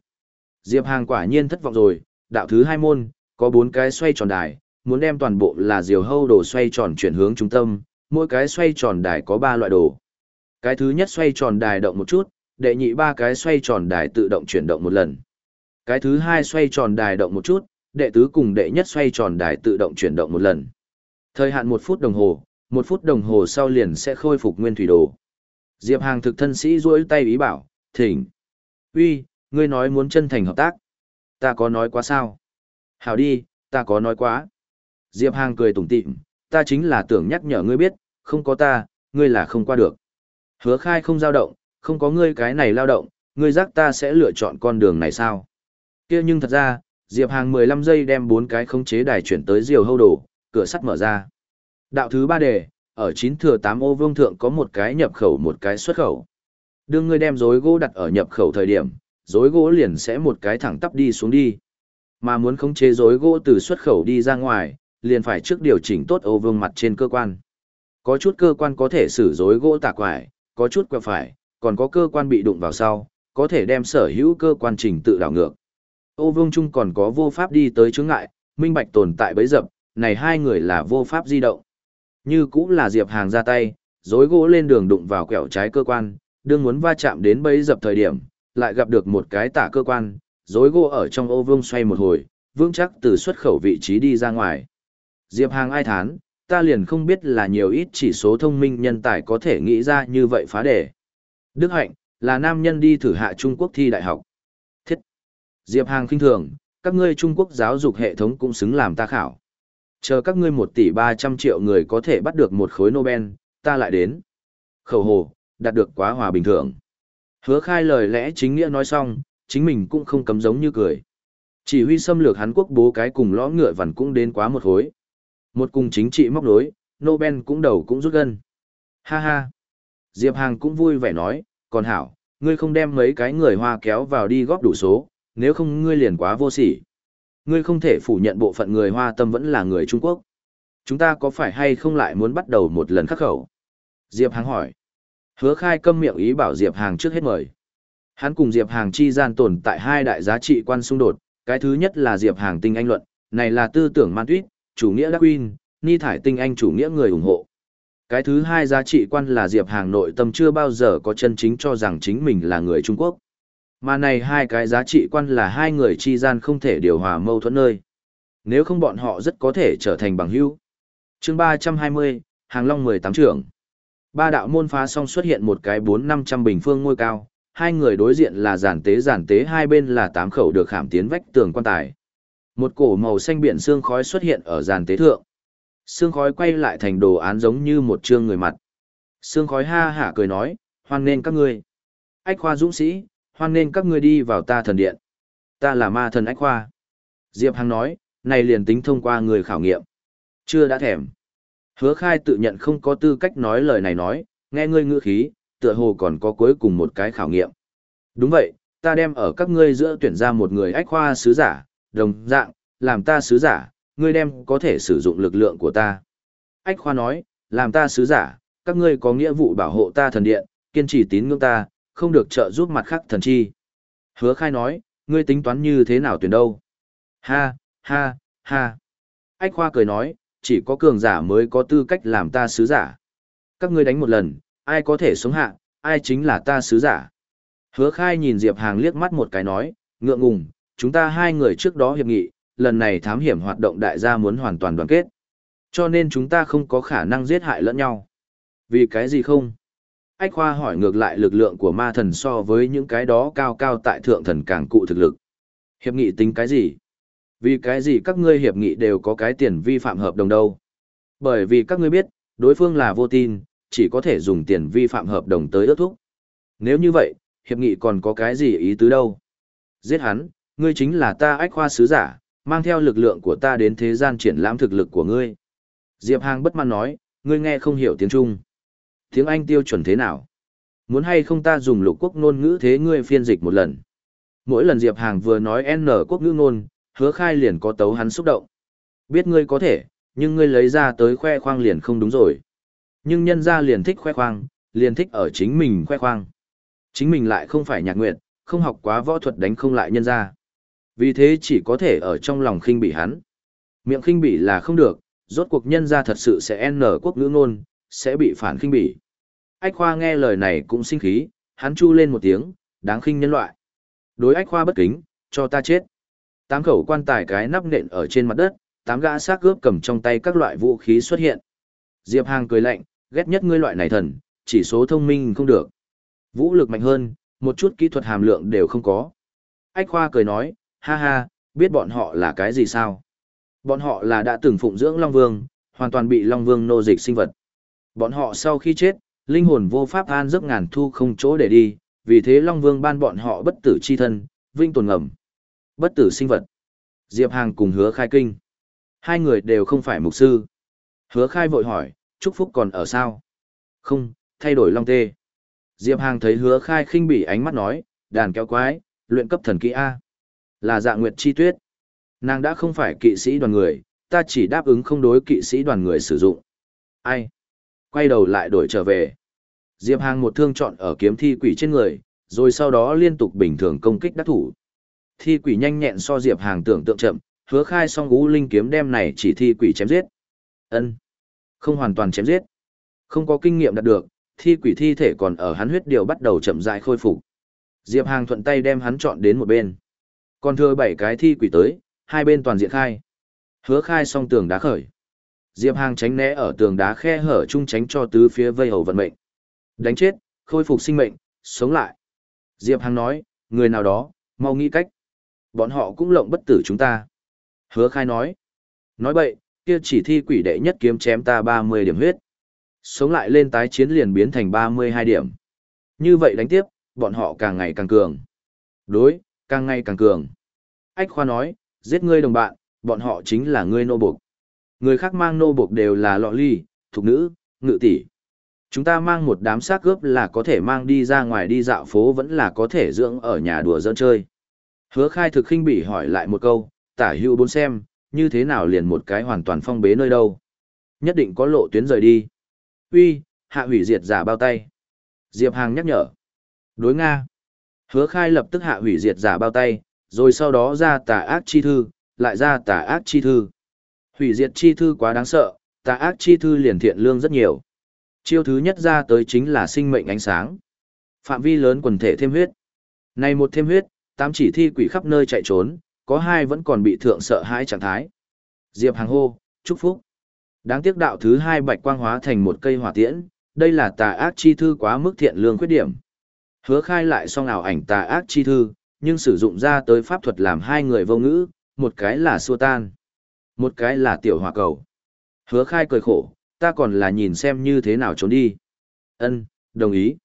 Diệp Hàng quả nhiên thất vọng rồi, đạo thứ hai môn, có bốn cái xoay tròn đài, muốn đem toàn bộ là diều hâu đồ xoay tròn chuyển hướng trung tâm, mỗi cái xoay tròn đài có ba loại đồ. Cái thứ nhất xoay tròn đài động một chút, đệ nhị ba cái xoay tròn đài tự động chuyển động một lần. Cái thứ hai xoay tròn đài động một chút, đệ tứ cùng đệ nhất xoay tròn đài tự động chuyển động một lần. Thời hạn một phút đồng hồ, một phút đồng hồ sau liền sẽ khôi phục nguyên thủy đồ. Diệp Hàng thực thân sĩ duỗi tay ý bảo, thỉnh. uy, ngươi nói muốn chân thành hợp tác. Ta có nói quá sao? Hảo đi, ta có nói quá. Diệp Hàng cười tủm tỉm, ta chính là tưởng nhắc nhở ngươi biết, không có ta, ngươi là không qua được. Hứa khai không dao động, không có ngươi cái này lao động, ngươi giác ta sẽ lựa chọn con đường này sao? kia nhưng thật ra, Diệp Hàng 15 giây đem bốn cái khống chế đài chuyển tới diều hâu đổ, cửa sắt mở ra. Đạo thứ ba đề, ở 9 thừa 8 ô vương thượng có một cái nhập khẩu một cái xuất khẩu. Đương ngươi đem rối gỗ đặt ở nhập khẩu thời điểm, rối gỗ liền sẽ một cái thẳng tắp đi xuống đi. Mà muốn khống chế rối gỗ từ xuất khẩu đi ra ngoài, liền phải trước điều chỉnh tốt ô vương mặt trên cơ quan. Có chút cơ quan có thể xử rối gỗ tạc quải, có chút quẹo phải, còn có cơ quan bị đụng vào sau, có thể đem sở hữu cơ quan trình tự đảo ngược. Ô vương chung còn có vô pháp đi tới chướng ngại, minh bạch tồn tại bấy dập, này hai người là vô pháp di động. Như cũng là Diệp Hàng ra tay, dối gỗ lên đường đụng vào quẹo trái cơ quan, đương muốn va chạm đến bấy dập thời điểm, lại gặp được một cái tả cơ quan, dối gỗ ở trong ô vương xoay một hồi, vững chắc từ xuất khẩu vị trí đi ra ngoài. Diệp Hàng ai thán, ta liền không biết là nhiều ít chỉ số thông minh nhân tài có thể nghĩ ra như vậy phá đề. Đức Hạnh, là nam nhân đi thử hạ Trung Quốc thi đại học. Thiết. Diệp Hàng khinh thường, các ngươi Trung Quốc giáo dục hệ thống cũng xứng làm ta khảo. Chờ các ngươi một tỷ ba trăm triệu người có thể bắt được một khối Nobel, ta lại đến. Khẩu hồ, đạt được quá hòa bình thường. Hứa khai lời lẽ chính nghĩa nói xong, chính mình cũng không cấm giống như cười. Chỉ huy xâm lược hán Quốc bố cái cùng lõ ngựa vằn cũng đến quá một hối. Một cùng chính trị móc đối, Nobel cũng đầu cũng rút gân. Ha ha. Diệp Hàng cũng vui vẻ nói, còn hảo, ngươi không đem mấy cái người hoa kéo vào đi góp đủ số, nếu không ngươi liền quá vô sỉ. Ngươi không thể phủ nhận bộ phận người Hoa Tâm vẫn là người Trung Quốc. Chúng ta có phải hay không lại muốn bắt đầu một lần khắc khẩu? Diệp Hàng hỏi. Hứa khai câm miệng ý bảo Diệp Hàng trước hết mời. Hắn cùng Diệp Hàng chi gian tồn tại hai đại giá trị quan xung đột. Cái thứ nhất là Diệp Hàng tinh anh luận, này là tư tưởng man tuyết, chủ nghĩa Darwin, ni thải tinh anh chủ nghĩa người ủng hộ. Cái thứ hai giá trị quan là Diệp Hàng nội tâm chưa bao giờ có chân chính cho rằng chính mình là người Trung Quốc. Mà này hai cái giá trị quan là hai người chi gian không thể điều hòa mâu thuẫn nơi. Nếu không bọn họ rất có thể trở thành bằng hữu. chương 320, Hàng Long 18 trưởng. Ba đạo môn phá xong xuất hiện một cái 4-500 bình phương ngôi cao, hai người đối diện là giản tế giản tế hai bên là tám khẩu được khảm tiến vách tường quan tài. Một cổ màu xanh biển xương khói xuất hiện ở giàn tế thượng. Xương khói quay lại thành đồ án giống như một trương người mặt. Xương khói ha hả cười nói, hoan nên các ngươi. Ách khoa dũng sĩ, hoan nên các ngươi đi vào ta thần điện. Ta là ma thần ách khoa. Diệp Hằng nói, này liền tính thông qua người khảo nghiệm. Chưa đã thèm. Hứa khai tự nhận không có tư cách nói lời này nói, nghe ngươi ngữ khí, tựa hồ còn có cuối cùng một cái khảo nghiệm. Đúng vậy, ta đem ở các ngươi giữa tuyển ra một người ách khoa sứ giả, đồng dạng, làm ta sứ giả, ngươi đem có thể sử dụng lực lượng của ta. Ách khoa nói, làm ta sứ giả, các ngươi có nghĩa vụ bảo hộ ta thần điện, kiên trì tín ngưỡng ta, không được trợ giúp mặt khác thần chi. Hứa khai nói, ngươi tính toán như thế nào tuyển đâu? Ha, ha, ha. Ách khoa cười nói, chỉ có cường giả mới có tư cách làm ta sứ giả. Các ngươi đánh một lần, ai có thể sống hạ, ai chính là ta sứ giả. Hứa khai nhìn Diệp Hàng liếc mắt một cái nói, ngượng ngùng, chúng ta hai người trước đó hiệp nghị, lần này thám hiểm hoạt động đại gia muốn hoàn toàn đoàn kết. Cho nên chúng ta không có khả năng giết hại lẫn nhau. Vì cái gì không? Ách Khoa hỏi ngược lại lực lượng của ma thần so với những cái đó cao cao tại thượng thần càng cụ thực lực. Hiệp nghị tính cái gì? Vì cái gì các ngươi hiệp nghị đều có cái tiền vi phạm hợp đồng đâu? Bởi vì các ngươi biết, đối phương là vô tin, chỉ có thể dùng tiền vi phạm hợp đồng tới ước thúc. Nếu như vậy, hiệp nghị còn có cái gì ý tứ đâu? Giết hắn, ngươi chính là ta ách khoa sứ giả, mang theo lực lượng của ta đến thế gian triển lãm thực lực của ngươi. Diệp Hàng bất mãn nói, ngươi nghe không hiểu tiếng Trung. Tiếng Anh tiêu chuẩn thế nào? Muốn hay không ta dùng lục quốc ngôn ngữ thế ngươi phiên dịch một lần. Mỗi lần Diệp Hàng vừa nói N quốc ngữ ngôn, hứa khai liền có tấu hắn xúc động. Biết ngươi có thể, nhưng ngươi lấy ra tới khoe khoang liền không đúng rồi. Nhưng nhân ra liền thích khoe khoang, liền thích ở chính mình khoe khoang. Chính mình lại không phải nhạc nguyện, không học quá võ thuật đánh không lại nhân ra. Vì thế chỉ có thể ở trong lòng khinh bị hắn. Miệng khinh bị là không được, rốt cuộc nhân ra thật sự sẽ n quốc ngữ ngôn, sẽ bị phản khinh bỉ. Ách Khoa nghe lời này cũng sinh khí, hắn chu lên một tiếng, đáng khinh nhân loại. Đối Ách Khoa bất kính, cho ta chết. Tám khẩu quan tài cái nắp nện ở trên mặt đất, tám gã xác cướp cầm trong tay các loại vũ khí xuất hiện. Diệp Hàng cười lạnh, ghét nhất ngươi loại này thần, chỉ số thông minh không được. Vũ lực mạnh hơn, một chút kỹ thuật hàm lượng đều không có. Ách Khoa cười nói, ha ha, biết bọn họ là cái gì sao? Bọn họ là đã từng phụng dưỡng Long Vương, hoàn toàn bị Long Vương nô dịch sinh vật. Bọn họ sau khi chết, linh hồn vô pháp an giấc ngàn thu không chỗ để đi, vì thế Long Vương ban bọn họ bất tử chi thân, vinh tồn ngầm. Bất tử sinh vật. Diệp Hàng cùng hứa khai kinh. Hai người đều không phải mục sư. Hứa khai vội hỏi, Trúc Phúc còn ở sao? Không, thay đổi Long Tê. Diệp Hàng thấy hứa khai khinh bỉ ánh mắt nói, đàn kéo quái, luyện cấp thần kỹ A. Là dạ nguyệt chi tuyết. Nàng đã không phải kỵ sĩ đoàn người, ta chỉ đáp ứng không đối kỵ sĩ đoàn người sử dụng. Ai? Quay đầu lại đổi trở về. Diệp Hàng một thương chọn ở kiếm thi quỷ trên người, rồi sau đó liên tục bình thường công kích đắc thủ. Thi quỷ nhanh nhẹn so Diệp Hàng tưởng tượng chậm, hứa khai xong gú linh kiếm đem này chỉ thi quỷ chém giết. ân Không hoàn toàn chém giết. Không có kinh nghiệm đạt được, thi quỷ thi thể còn ở hắn huyết điều bắt đầu chậm rãi khôi phục. Diệp Hàng thuận tay đem hắn chọn đến một bên. Còn thừa bảy cái thi quỷ tới, hai bên toàn diện khai. Hứa khai xong tường đá khởi. Diệp Hàng tránh né ở tường đá khe hở chung tránh cho tứ phía vây hầu vận mệnh. Đánh chết, khôi phục sinh mệnh, sống lại. Diệp Hàng nói, người nào đó, mau nghĩ cách. Bọn họ cũng lộng bất tử chúng ta. Hứa khai nói. Nói bậy, kia chỉ thi quỷ đệ nhất kiếm chém ta 30 điểm huyết. Sống lại lên tái chiến liền biến thành 32 điểm. Như vậy đánh tiếp, bọn họ càng ngày càng cường. Đối, càng ngày càng cường. Ách Khoa nói, giết ngươi đồng bạn, bọn họ chính là ngươi nô buộc. Người khác mang nô buộc đều là lọ ly, thục nữ, ngự tỷ. Chúng ta mang một đám xác gớp là có thể mang đi ra ngoài đi dạo phố vẫn là có thể dưỡng ở nhà đùa dân chơi. Hứa khai thực khinh bỉ hỏi lại một câu, tả hữu bốn xem, như thế nào liền một cái hoàn toàn phong bế nơi đâu. Nhất định có lộ tuyến rời đi. Uy, hạ hủy diệt giả bao tay. Diệp Hàng nhắc nhở. Đối Nga. Hứa khai lập tức hạ hủy diệt giả bao tay, rồi sau đó ra tà ác chi thư, lại ra tà ác chi thư. Hủy diệt chi thư quá đáng sợ, tà ác chi thư liền thiện lương rất nhiều. Chiêu thứ nhất ra tới chính là sinh mệnh ánh sáng. Phạm vi lớn quần thể thêm huyết. Này một thêm huyết, tám chỉ thi quỷ khắp nơi chạy trốn, có hai vẫn còn bị thượng sợ hãi trạng thái. Diệp hàng hô, chúc phúc. Đáng tiếc đạo thứ hai bạch quang hóa thành một cây hỏa tiễn, đây là tà ác chi thư quá mức thiện lương khuyết điểm. Hứa khai lại song ảo ảnh tà ác chi thư, nhưng sử dụng ra tới pháp thuật làm hai người vô ngữ, một cái là xua tan, một cái là tiểu hỏa cầu. Hứa khai cười khổ, ta còn là nhìn xem như thế nào trốn đi. Ân, đồng ý.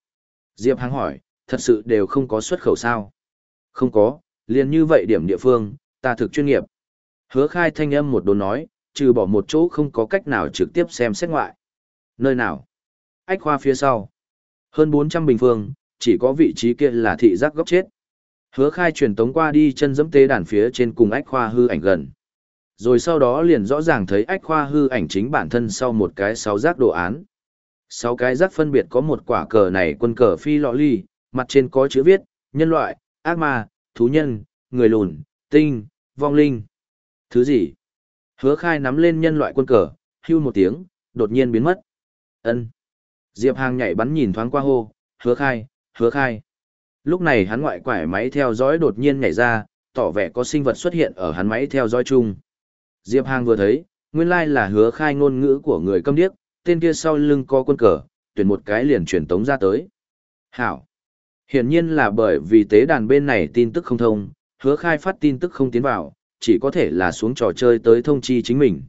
Diệp Hằng hỏi, thật sự đều không có xuất khẩu sao? Không có, liền như vậy điểm địa phương, ta thực chuyên nghiệp. Hứa khai thanh âm một đồn nói, trừ bỏ một chỗ không có cách nào trực tiếp xem xét ngoại. Nơi nào? Ách khoa phía sau. Hơn 400 bình phương, chỉ có vị trí kia là thị giác góc chết. Hứa khai truyền tống qua đi chân dẫm tế đàn phía trên cùng ách khoa hư ảnh gần. Rồi sau đó liền rõ ràng thấy ách khoa hư ảnh chính bản thân sau một cái sáu giác đồ án. Sáu cái giác phân biệt có một quả cờ này quân cờ phi lọ ly, mặt trên có chữ viết, nhân loại, ác ma, thú nhân, người lùn, tinh, vong linh. Thứ gì? Hứa khai nắm lên nhân loại quân cờ, hưu một tiếng, đột nhiên biến mất. ân Diệp Hàng nhảy bắn nhìn thoáng qua hô, hứa khai, hứa khai. Lúc này hắn ngoại quải máy theo dõi đột nhiên nhảy ra, tỏ vẻ có sinh vật xuất hiện ở hắn máy theo dõi chung. Diệp Hàng vừa thấy, nguyên lai là hứa khai ngôn ngữ của người câm điếc, tên kia sau lưng có quân cờ, tuyển một cái liền truyền tống ra tới. Hảo. Hiển nhiên là bởi vì tế đàn bên này tin tức không thông, hứa khai phát tin tức không tiến vào, chỉ có thể là xuống trò chơi tới thông chi chính mình.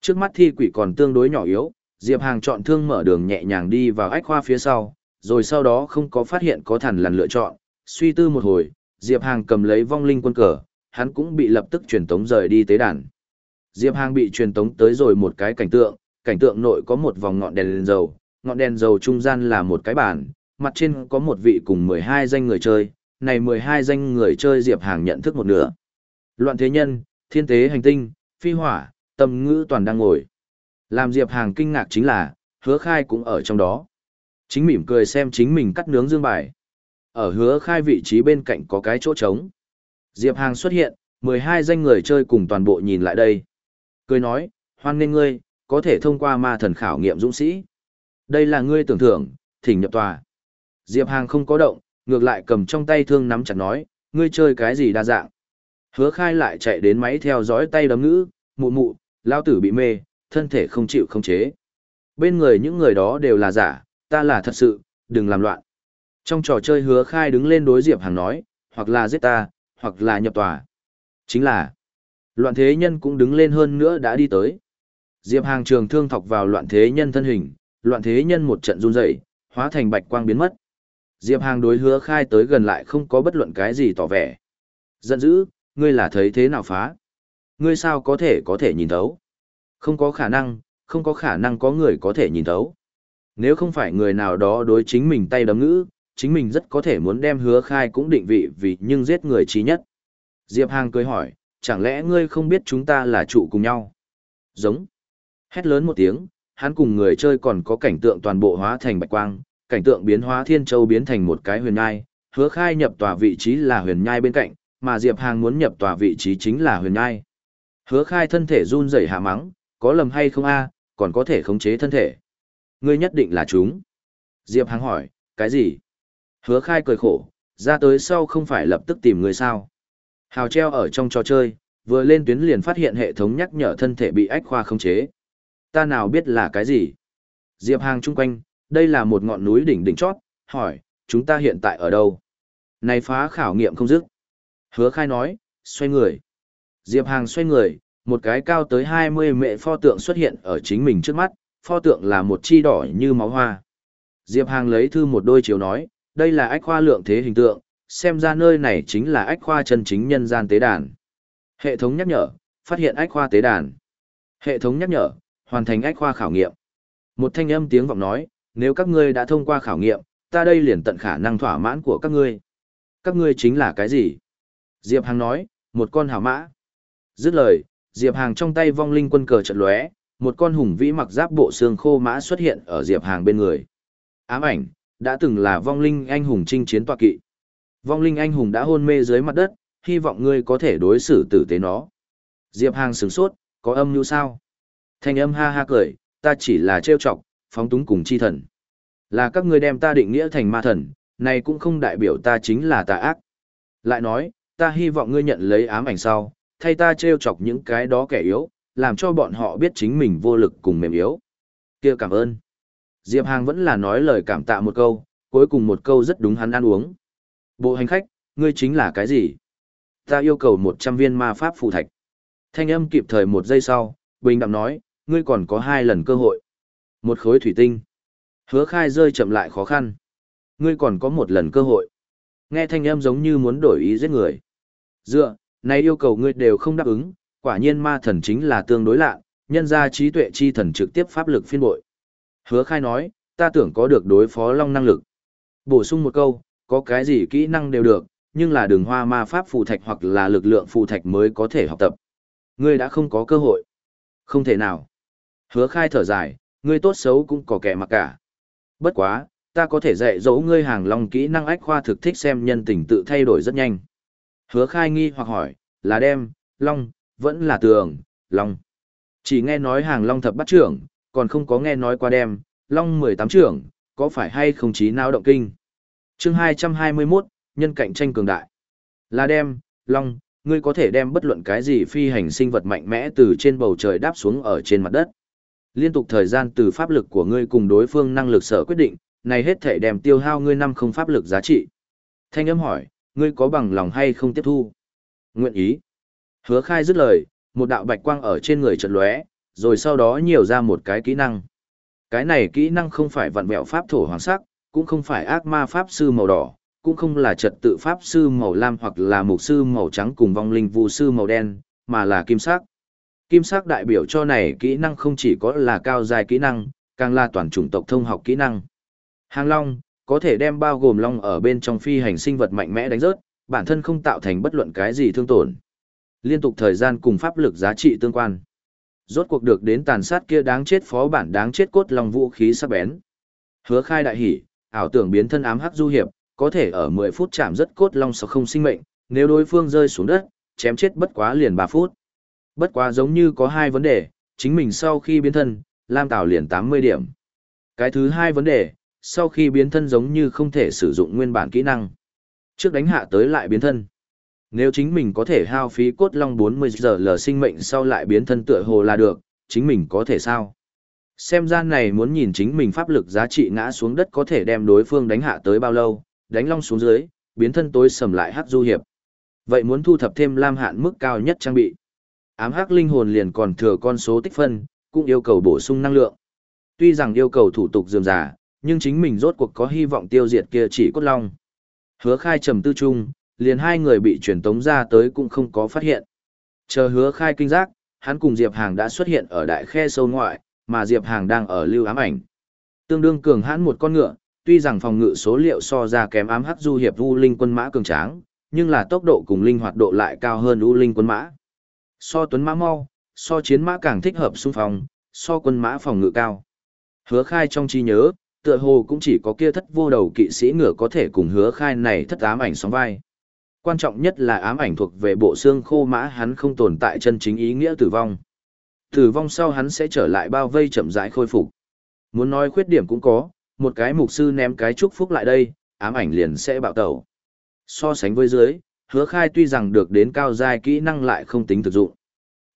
Trước mắt thi quỷ còn tương đối nhỏ yếu, Diệp Hàng chọn thương mở đường nhẹ nhàng đi vào ách khoa phía sau, rồi sau đó không có phát hiện có thằn lằn lựa chọn, suy tư một hồi, Diệp Hàng cầm lấy vong linh quân cờ, hắn cũng bị lập tức truyền tống rời đi tế đàn. Diệp Hàng bị truyền tống tới rồi một cái cảnh tượng, cảnh tượng nội có một vòng ngọn đèn dầu, ngọn đèn dầu trung gian là một cái bàn, mặt trên có một vị cùng 12 danh người chơi, này 12 danh người chơi Diệp Hàng nhận thức một nửa. Loạn thế nhân, thiên tế hành tinh, phi hỏa, tâm ngữ toàn đang ngồi. Làm Diệp Hàng kinh ngạc chính là, hứa khai cũng ở trong đó. Chính mỉm cười xem chính mình cắt nướng dương bài. Ở hứa khai vị trí bên cạnh có cái chỗ trống. Diệp Hàng xuất hiện, 12 danh người chơi cùng toàn bộ nhìn lại đây. Cười nói, hoan nghênh ngươi, có thể thông qua ma thần khảo nghiệm dũng sĩ. Đây là ngươi tưởng thưởng, thỉnh nhập tòa. Diệp Hàng không có động, ngược lại cầm trong tay thương nắm chặt nói, ngươi chơi cái gì đa dạng. Hứa khai lại chạy đến máy theo dõi tay đấm ngữ, mụ mụ, lao tử bị mê, thân thể không chịu không chế. Bên người những người đó đều là giả, ta là thật sự, đừng làm loạn. Trong trò chơi hứa khai đứng lên đối Diệp Hàng nói, hoặc là giết ta, hoặc là nhập tòa. Chính là, loạn thế nhân cũng đứng lên hơn nữa đã đi tới. Diệp Hàng trường thương thọc vào loạn thế nhân thân hình, loạn thế nhân một trận run dậy, hóa thành bạch quang biến mất. Diệp Hàng đối hứa khai tới gần lại không có bất luận cái gì tỏ vẻ. Giận dữ, ngươi là thấy thế nào phá? Ngươi sao có thể có thể nhìn thấu? Không có khả năng, không có khả năng có người có thể nhìn thấu. Nếu không phải người nào đó đối chính mình tay đấm ngữ, chính mình rất có thể muốn đem hứa khai cũng định vị vì nhưng giết người trí nhất. Diệp Hàng cười hỏi, chẳng lẽ ngươi không biết chúng ta là trụ cùng nhau? Giống. Hét lớn một tiếng, hắn cùng người chơi còn có cảnh tượng toàn bộ hóa thành bạch quang, cảnh tượng biến hóa thiên châu biến thành một cái huyền nhai, hứa khai nhập tòa vị trí là huyền nhai bên cạnh, mà Diệp Hàng muốn nhập tòa vị trí chính là huyền nhai. Hứa khai thân thể run rẩy hạ mắng, có lầm hay không a còn có thể khống chế thân thể. Ngươi nhất định là chúng. Diệp Hàng hỏi, cái gì? Hứa khai cười khổ, ra tới sau không phải lập tức tìm người sao. Hào treo ở trong trò chơi, vừa lên tuyến liền phát hiện hệ thống nhắc nhở thân thể bị ách khoa khống chế. Ta nào biết là cái gì? Diệp Hàng chung quanh, đây là một ngọn núi đỉnh đỉnh chót, hỏi, chúng ta hiện tại ở đâu? Này phá khảo nghiệm không dứt. Hứa khai nói, xoay người. Diệp Hàng xoay người, một cái cao tới 20 mệ pho tượng xuất hiện ở chính mình trước mắt, pho tượng là một chi đỏ như máu hoa. Diệp Hàng lấy thư một đôi chiều nói, đây là ách khoa lượng thế hình tượng, xem ra nơi này chính là ách khoa chân chính nhân gian tế đàn. Hệ thống nhắc nhở, phát hiện ách khoa tế đàn. Hệ thống nhắc nhở, hoàn thành ách khoa khảo nghiệm. Một thanh âm tiếng vọng nói, nếu các ngươi đã thông qua khảo nghiệm, ta đây liền tận khả năng thỏa mãn của các ngươi. Các ngươi chính là cái gì? Diệp Hàng nói, một con hảo mã. Dứt lời, Diệp Hàng trong tay vong linh quân cờ trận lóe, một con hùng vĩ mặc giáp bộ xương khô mã xuất hiện ở Diệp Hàng bên người. Ám ảnh, đã từng là vong linh anh hùng chinh chiến tọa kỵ. Vong linh anh hùng đã hôn mê dưới mặt đất, hy vọng ngươi có thể đối xử tử tế nó. Diệp Hàng sửng sốt, có âm như sao? Thanh âm ha ha cười, ta chỉ là trêu chọc, phóng túng cùng chi thần. Là các ngươi đem ta định nghĩa thành ma thần, này cũng không đại biểu ta chính là tà ác. Lại nói, ta hy vọng ngươi nhận lấy ám ảnh sau, thay ta trêu chọc những cái đó kẻ yếu, làm cho bọn họ biết chính mình vô lực cùng mềm yếu. Kia cảm ơn. Diệp Hàng vẫn là nói lời cảm tạ một câu, cuối cùng một câu rất đúng hắn ăn uống. Bộ hành khách, ngươi chính là cái gì? Ta yêu cầu 100 viên ma pháp phù thạch. Thanh âm kịp thời một giây sau, bình đạm nói, ngươi còn có hai lần cơ hội. Một khối thủy tinh. Hứa khai rơi chậm lại khó khăn. Ngươi còn có một lần cơ hội. Nghe thanh âm giống như muốn đổi ý giết người. Dựa, này yêu cầu ngươi đều không đáp ứng, quả nhiên ma thần chính là tương đối lạ, nhân ra trí tuệ chi thần trực tiếp pháp lực phiên bội. Hứa khai nói, ta tưởng có được đối phó long năng lực. Bổ sung một câu, có cái gì kỹ năng đều được, nhưng là đường hoa ma pháp phù thạch hoặc là lực lượng phù thạch mới có thể học tập. Ngươi đã không có cơ hội. Không thể nào. Hứa khai thở dài, ngươi tốt xấu cũng có kẻ mặc cả. Bất quá, ta có thể dạy dỗ ngươi hàng long kỹ năng ách khoa thực thích xem nhân tình tự thay đổi rất nhanh. Hứa khai nghi hoặc hỏi, là đem, long, vẫn là tường, long. Chỉ nghe nói hàng long thập bắt trưởng, còn không có nghe nói qua đem, long 18 trưởng, có phải hay không chí não động kinh. chương 221, nhân cạnh tranh cường đại. Là đem, long, ngươi có thể đem bất luận cái gì phi hành sinh vật mạnh mẽ từ trên bầu trời đáp xuống ở trên mặt đất. Liên tục thời gian từ pháp lực của ngươi cùng đối phương năng lực sở quyết định, này hết thể đem tiêu hao ngươi năm không pháp lực giá trị. Thanh âm hỏi, ngươi có bằng lòng hay không tiếp thu? Nguyện ý. Hứa khai dứt lời, một đạo bạch quang ở trên người trận lóe, rồi sau đó nhiều ra một cái kỹ năng. Cái này kỹ năng không phải vặn vẹo pháp thổ hoàng sắc, cũng không phải ác ma pháp sư màu đỏ, cũng không là trật tự pháp sư màu lam hoặc là mục sư màu trắng cùng vong linh vụ sư màu đen, mà là kim sắc. Kim sắc đại biểu cho này kỹ năng không chỉ có là cao dài kỹ năng, càng là toàn chủng tộc thông học kỹ năng. Hàng long, có thể đem bao gồm long ở bên trong phi hành sinh vật mạnh mẽ đánh rớt, bản thân không tạo thành bất luận cái gì thương tổn. Liên tục thời gian cùng pháp lực giá trị tương quan. Rốt cuộc được đến tàn sát kia đáng chết phó bản đáng chết cốt long vũ khí sắc bén. Hứa khai đại hỉ, ảo tưởng biến thân ám hắc du hiệp, có thể ở 10 phút chạm rất cốt long sau không sinh mệnh, nếu đối phương rơi xuống đất, chém chết bất quá liền 3 phút. Bất quá giống như có hai vấn đề, chính mình sau khi biến thân, Lam Tảo liền 80 điểm. Cái thứ hai vấn đề, sau khi biến thân giống như không thể sử dụng nguyên bản kỹ năng. Trước đánh hạ tới lại biến thân. Nếu chính mình có thể hao phí cốt long 40 giờ lờ sinh mệnh sau lại biến thân tựa hồ là được, chính mình có thể sao? Xem gian này muốn nhìn chính mình pháp lực giá trị ngã xuống đất có thể đem đối phương đánh hạ tới bao lâu, đánh long xuống dưới, biến thân tối sầm lại hắc du hiệp. Vậy muốn thu thập thêm lam hạn mức cao nhất trang bị. Ám hắc linh hồn liền còn thừa con số tích phân, cũng yêu cầu bổ sung năng lượng. Tuy rằng yêu cầu thủ tục dườm giả, nhưng chính mình rốt cuộc có hy vọng tiêu diệt kia chỉ cốt long. Hứa khai trầm tư chung, liền hai người bị truyền tống ra tới cũng không có phát hiện. Chờ hứa khai kinh giác, hắn cùng Diệp Hàng đã xuất hiện ở đại khe sâu ngoại, mà Diệp Hàng đang ở lưu ám ảnh. Tương đương cường hãn một con ngựa, tuy rằng phòng ngự số liệu so ra kém ám hắc du hiệp u linh quân mã cường tráng, nhưng là tốc độ cùng linh hoạt độ lại cao hơn u linh quân mã. So tuấn mã mau, so chiến mã càng thích hợp xung phong, so quân mã phòng ngự cao. Hứa khai trong trí nhớ, tựa hồ cũng chỉ có kia thất vô đầu kỵ sĩ ngựa có thể cùng hứa khai này thất ám ảnh sóng vai. Quan trọng nhất là ám ảnh thuộc về bộ xương khô mã hắn không tồn tại chân chính ý nghĩa tử vong. Tử vong sau hắn sẽ trở lại bao vây chậm rãi khôi phục. Muốn nói khuyết điểm cũng có, một cái mục sư ném cái chúc phúc lại đây, ám ảnh liền sẽ bạo tẩu. So sánh với dưới, hứa khai tuy rằng được đến cao giai kỹ năng lại không tính thực dụng.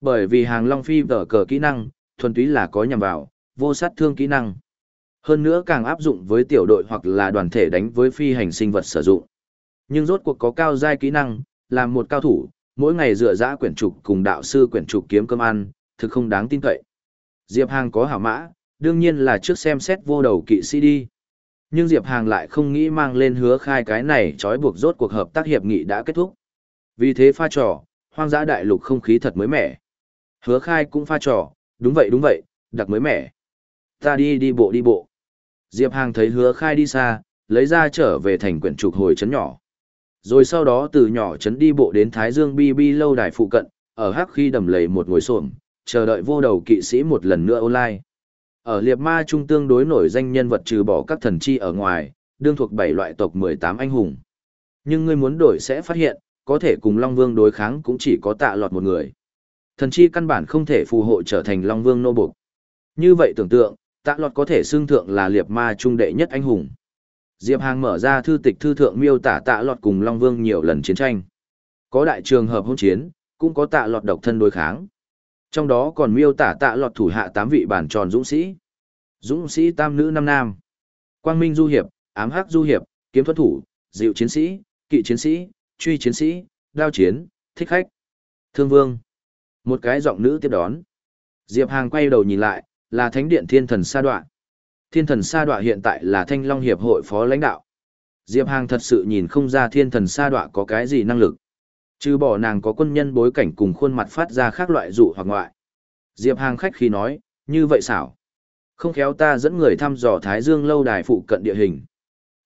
Bởi vì hàng long phi vở cờ kỹ năng, thuần túy là có nhằm vào, vô sát thương kỹ năng. Hơn nữa càng áp dụng với tiểu đội hoặc là đoàn thể đánh với phi hành sinh vật sử dụng. Nhưng rốt cuộc có cao giai kỹ năng, làm một cao thủ, mỗi ngày dựa dã quyển trục cùng đạo sư quyển trục kiếm cơm ăn, thực không đáng tin cậy. Diệp Hàng có hảo mã, đương nhiên là trước xem xét vô đầu kỵ sĩ đi. Nhưng Diệp Hàng lại không nghĩ mang lên hứa khai cái này trói buộc rốt cuộc hợp tác hiệp nghị đã kết thúc. Vì thế pha trò, hoang dã đại lục không khí thật mới mẻ. Hứa khai cũng pha trò, đúng vậy đúng vậy, đặc mới mẻ. Ta đi đi bộ đi bộ. Diệp Hàng thấy hứa khai đi xa, lấy ra trở về thành quyển trục hồi chấn nhỏ. Rồi sau đó từ nhỏ chấn đi bộ đến Thái Dương BB lâu đài phụ cận, ở hắc khi đầm lầy một ngồi xổm chờ đợi vô đầu kỵ sĩ một lần nữa online. Ở liệt ma trung tương đối nổi danh nhân vật trừ bỏ các thần chi ở ngoài, đương thuộc bảy loại tộc 18 anh hùng. Nhưng ngươi muốn đổi sẽ phát hiện, có thể cùng Long Vương đối kháng cũng chỉ có tạ lọt một người. Thần chi căn bản không thể phù hộ trở thành Long Vương nô buộc. Như vậy tưởng tượng, tạ lọt có thể xưng thượng là liệt ma trung đệ nhất anh hùng. Diệp Hàng mở ra thư tịch thư thượng miêu tả tạ lọt cùng Long Vương nhiều lần chiến tranh. Có đại trường hợp hôn chiến, cũng có tạ lọt độc thân đối kháng. Trong đó còn miêu tả tạ lọt thủ hạ tám vị bản tròn dũng sĩ. Dũng sĩ tam nữ năm nam. Quang Minh du hiệp, ám hắc du hiệp, kiếm thuật thủ, dịu chiến sĩ, kỵ chiến sĩ, truy chiến sĩ, đao chiến, thích khách. Thương vương. Một cái giọng nữ tiếp đón. Diệp Hàng quay đầu nhìn lại, là thánh điện thiên thần sa đoạn. Thiên thần sa đọa hiện tại là Thanh Long Hiệp hội phó lãnh đạo. Diệp Hàng thật sự nhìn không ra thiên thần sa đọa có cái gì năng lực. Trừ bỏ nàng có quân nhân bối cảnh cùng khuôn mặt phát ra khác loại dụ hoặc ngoại. Diệp Hàng khách khi nói, như vậy xảo. Không khéo ta dẫn người thăm dò Thái Dương lâu đài phụ cận địa hình.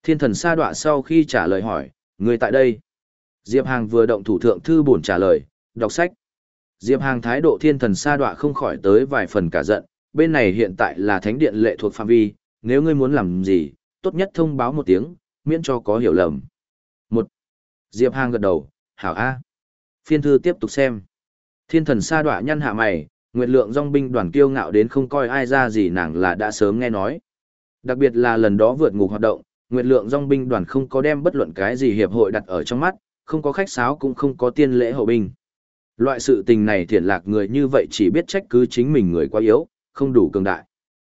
Thiên thần sa đọa sau khi trả lời hỏi, người tại đây. Diệp Hàng vừa động thủ thượng thư bổn trả lời, đọc sách. Diệp Hàng thái độ thiên thần sa đọa không khỏi tới vài phần cả giận, bên này hiện tại là thánh điện lệ thuộc phạm vi, nếu ngươi muốn làm gì, tốt nhất thông báo một tiếng, miễn cho có hiểu lầm. Một. Diệp Hàng gật đầu, hảo A. Phiên thư tiếp tục xem. Thiên thần sa đọa nhăn hạ mày, nguyệt lượng dòng binh đoàn kiêu ngạo đến không coi ai ra gì nàng là đã sớm nghe nói. Đặc biệt là lần đó vượt ngục hoạt động, nguyệt lượng dòng binh đoàn không có đem bất luận cái gì hiệp hội đặt ở trong mắt, không có khách sáo cũng không có tiên lễ hậu binh. Loại sự tình này thiện lạc người như vậy chỉ biết trách cứ chính mình người quá yếu, không đủ cường đại.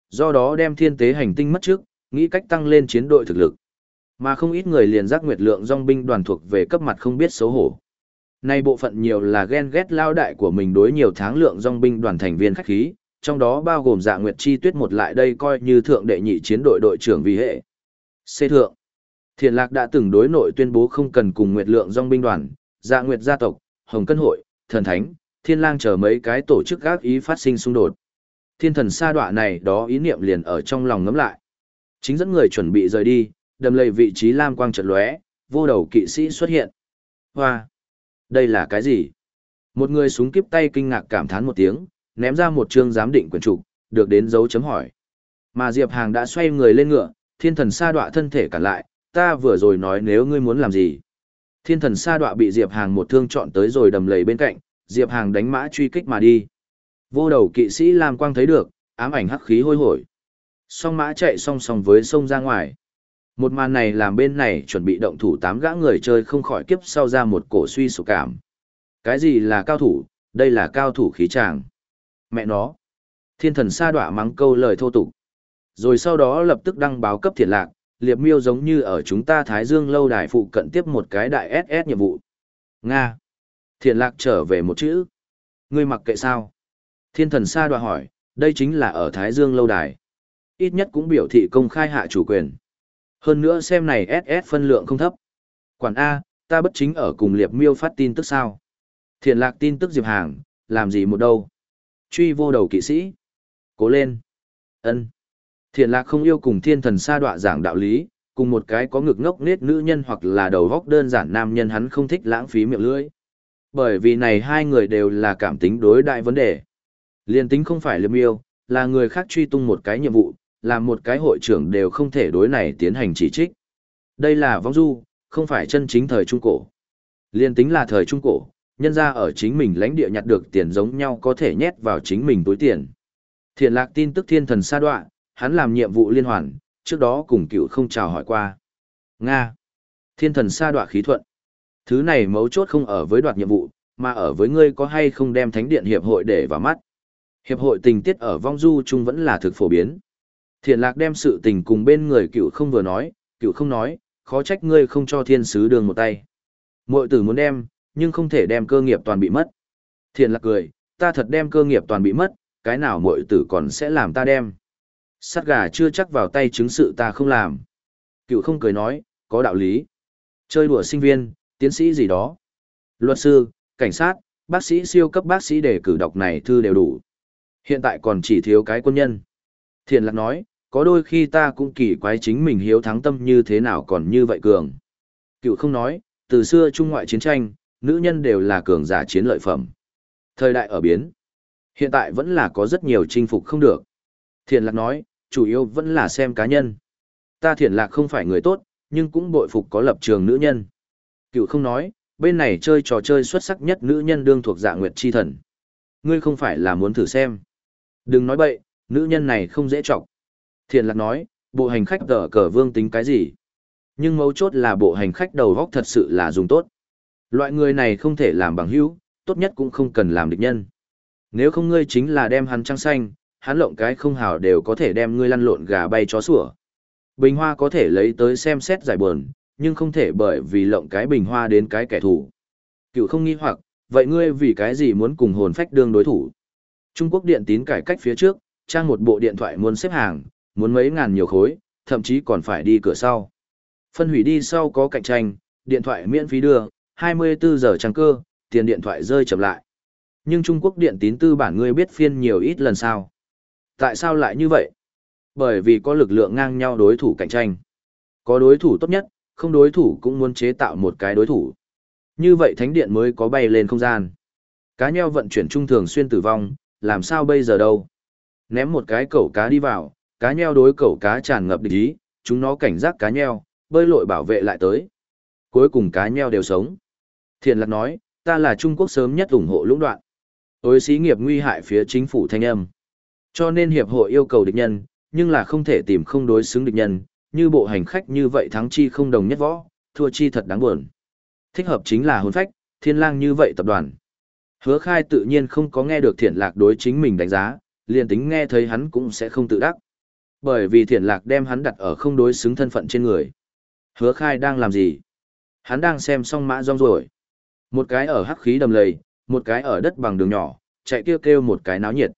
Do đó đem thiên tế hành tinh mất trước, nghĩ cách tăng lên chiến đội thực lực. Mà không ít người liền giác nguyệt lượng dòng binh đoàn thuộc về cấp mặt không biết xấu hổ. Nay bộ phận nhiều là ghen ghét lao đại của mình đối nhiều tháng lượng dòng binh đoàn thành viên khách khí, trong đó bao gồm dạ nguyệt chi tuyết một lại đây coi như thượng đệ nhị chiến đội đội trưởng vì hệ. C thượng. Thiền lạc đã từng đối nội tuyên bố không cần cùng nguyệt lượng dòng binh đoàn, dạ nguyệt gia tộc, hồng cân hội, thần thánh, thiên lang chờ mấy cái tổ chức gác ý phát sinh xung đột. Thiên thần sa đọa này đó ý niệm liền ở trong lòng ngấm lại. Chính dẫn người chuẩn bị rời đi, đầm lầy vị trí lam quang trật lóe, vô đầu kỵ sĩ xuất hiện. Hoa! Đây là cái gì? Một người súng kiếp tay kinh ngạc cảm thán một tiếng, ném ra một chương giám định quyền trục, được đến dấu chấm hỏi. Mà Diệp Hàng đã xoay người lên ngựa, thiên thần sa đọa thân thể cản lại, ta vừa rồi nói nếu ngươi muốn làm gì. Thiên thần sa đọa bị Diệp Hàng một thương chọn tới rồi đầm lầy bên cạnh, Diệp Hàng đánh mã truy kích mà đi. Vô đầu kỵ sĩ Lam Quang thấy được, ám ảnh hắc khí hôi hổi. Song mã chạy song song với sông ra ngoài. Một màn này làm bên này chuẩn bị động thủ tám gã người chơi không khỏi kiếp sau ra một cổ suy sụp cảm. Cái gì là cao thủ, đây là cao thủ khí tràng. Mẹ nó. Thiên thần sa đọa mắng câu lời thô tục. Rồi sau đó lập tức đăng báo cấp thiệt lạc, liệp miêu giống như ở chúng ta Thái Dương lâu đài phụ cận tiếp một cái đại SS nhiệm vụ. Nga. Thiện lạc trở về một chữ. Ngươi mặc kệ sao? Thiên thần sa đọa hỏi, đây chính là ở Thái Dương lâu đài. Ít nhất cũng biểu thị công khai hạ chủ quyền. Hơn nữa xem này SS phân lượng không thấp. Quản A, ta bất chính ở cùng liệp miêu phát tin tức sao? Thiện lạc tin tức Diệp Hàng, làm gì một đâu? Truy vô đầu kỵ sĩ. Cố lên. ân Thiện lạc không yêu cùng thiên thần sa đọa giảng đạo lý, cùng một cái có ngực ngốc nết nữ nhân hoặc là đầu góc đơn giản nam nhân hắn không thích lãng phí miệng lưỡi. Bởi vì này hai người đều là cảm tính đối đại vấn đề. Liên tính không phải liêm yêu, là người khác truy tung một cái nhiệm vụ, là một cái hội trưởng đều không thể đối này tiến hành chỉ trích. Đây là vong du, không phải chân chính thời Trung Cổ. Liên tính là thời Trung Cổ, nhân ra ở chính mình lãnh địa nhặt được tiền giống nhau có thể nhét vào chính mình túi tiền. Thiện lạc tin tức thiên thần sa đoạn, hắn làm nhiệm vụ liên hoàn, trước đó cùng cựu không chào hỏi qua. Nga. Thiên thần sa đoạn khí thuận. Thứ này mấu chốt không ở với đoạt nhiệm vụ, mà ở với ngươi có hay không đem thánh điện hiệp hội để vào mắt. Hiệp hội tình tiết ở vong du chung vẫn là thực phổ biến. Thiện lạc đem sự tình cùng bên người cựu không vừa nói, cựu không nói, khó trách ngươi không cho thiên sứ đường một tay. Mội tử muốn đem, nhưng không thể đem cơ nghiệp toàn bị mất. Thiện lạc cười, ta thật đem cơ nghiệp toàn bị mất, cái nào mội tử còn sẽ làm ta đem. Sắt gà chưa chắc vào tay chứng sự ta không làm. Cựu không cười nói, có đạo lý. Chơi đùa sinh viên, tiến sĩ gì đó. Luật sư, cảnh sát, bác sĩ siêu cấp bác sĩ để cử đọc này thư đều đủ. Hiện tại còn chỉ thiếu cái quân nhân. Thiền lạc nói, có đôi khi ta cũng kỳ quái chính mình hiếu thắng tâm như thế nào còn như vậy cường. Cựu không nói, từ xưa trung ngoại chiến tranh, nữ nhân đều là cường giả chiến lợi phẩm. Thời đại ở biến. Hiện tại vẫn là có rất nhiều chinh phục không được. Thiền lạc nói, chủ yếu vẫn là xem cá nhân. Ta Thiền lạc không phải người tốt, nhưng cũng bội phục có lập trường nữ nhân. Cựu không nói, bên này chơi trò chơi xuất sắc nhất nữ nhân đương thuộc dạ nguyệt chi thần. Ngươi không phải là muốn thử xem. Đừng nói bậy, nữ nhân này không dễ chọc. Thiện lạc nói, bộ hành khách tờ cờ vương tính cái gì? Nhưng mấu chốt là bộ hành khách đầu góc thật sự là dùng tốt. Loại người này không thể làm bằng hữu, tốt nhất cũng không cần làm địch nhân. Nếu không ngươi chính là đem hắn trăng xanh, hắn lộng cái không hào đều có thể đem ngươi lăn lộn gà bay chó sủa. Bình hoa có thể lấy tới xem xét giải buồn, nhưng không thể bởi vì lộng cái bình hoa đến cái kẻ thù. Cựu không nghi hoặc, vậy ngươi vì cái gì muốn cùng hồn phách đương đối thủ? Trung Quốc điện tín cải cách phía trước, trang một bộ điện thoại muốn xếp hàng, muốn mấy ngàn nhiều khối, thậm chí còn phải đi cửa sau. Phân hủy đi sau có cạnh tranh, điện thoại miễn phí đưa, 24 giờ trang cơ, tiền điện thoại rơi chậm lại. Nhưng Trung Quốc điện tín tư bản ngươi biết phiên nhiều ít lần sao? Tại sao lại như vậy? Bởi vì có lực lượng ngang nhau đối thủ cạnh tranh. Có đối thủ tốt nhất, không đối thủ cũng muốn chế tạo một cái đối thủ. Như vậy thánh điện mới có bay lên không gian. Cá nheo vận chuyển trung thường xuyên tử vong, làm sao bây giờ đâu? Ném một cái cẩu cá đi vào, cá nheo đối cẩu cá tràn ngập địch ý, chúng nó cảnh giác cá nheo, bơi lội bảo vệ lại tới. Cuối cùng cá nheo đều sống. Thiện lạc nói, ta là Trung Quốc sớm nhất ủng hộ lũng đoạn. Tối xí nghiệp nguy hại phía chính phủ thanh âm. Cho nên hiệp hội yêu cầu địch nhân, nhưng là không thể tìm không đối xứng địch nhân, như bộ hành khách như vậy thắng chi không đồng nhất võ, thua chi thật đáng buồn. Thích hợp chính là hồn phách, thiên lang như vậy tập đoàn. Hứa khai tự nhiên không có nghe được thiện lạc đối chính mình đánh giá, liền tính nghe thấy hắn cũng sẽ không tự đắc. Bởi vì thiện lạc đem hắn đặt ở không đối xứng thân phận trên người. Hứa khai đang làm gì? Hắn đang xem xong mã rong rồi. Một cái ở hắc khí đầm lầy, một cái ở đất bằng đường nhỏ, chạy kêu kêu một cái náo nhiệt.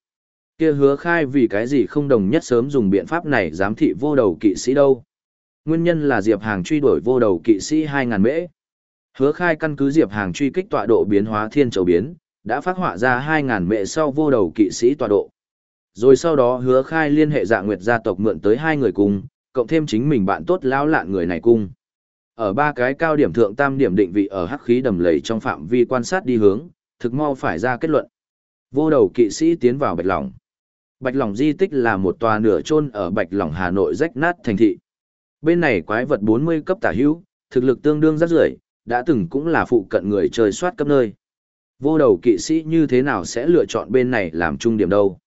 Kia hứa khai vì cái gì không đồng nhất sớm dùng biện pháp này giám thị vô đầu kỵ sĩ đâu. Nguyên nhân là Diệp Hàng truy đuổi vô đầu kỵ sĩ 2.000 mễ. Hứa khai căn cứ Diệp Hàng truy kích tọa độ biến hóa thiên châu biến, đã phát họa ra 2.000 mễ sau vô đầu kỵ sĩ tọa độ. Rồi sau đó hứa khai liên hệ dạ nguyệt gia tộc mượn tới hai người cùng, cộng thêm chính mình bạn tốt lão lạn người này cùng. Ở ba cái cao điểm thượng tam điểm định vị ở hắc khí đầm lầy trong phạm vi quan sát đi hướng, thực mau phải ra kết luận. Vô đầu kỵ sĩ tiến vào Bạch Lòng. Bạch Lòng di tích là một tòa nửa chôn ở Bạch Lòng Hà Nội rách nát thành thị. Bên này quái vật 40 cấp tả hữu, thực lực tương đương rất rưỡi, đã từng cũng là phụ cận người chơi soát cấp nơi. Vô đầu kỵ sĩ như thế nào sẽ lựa chọn bên này làm trung điểm đâu?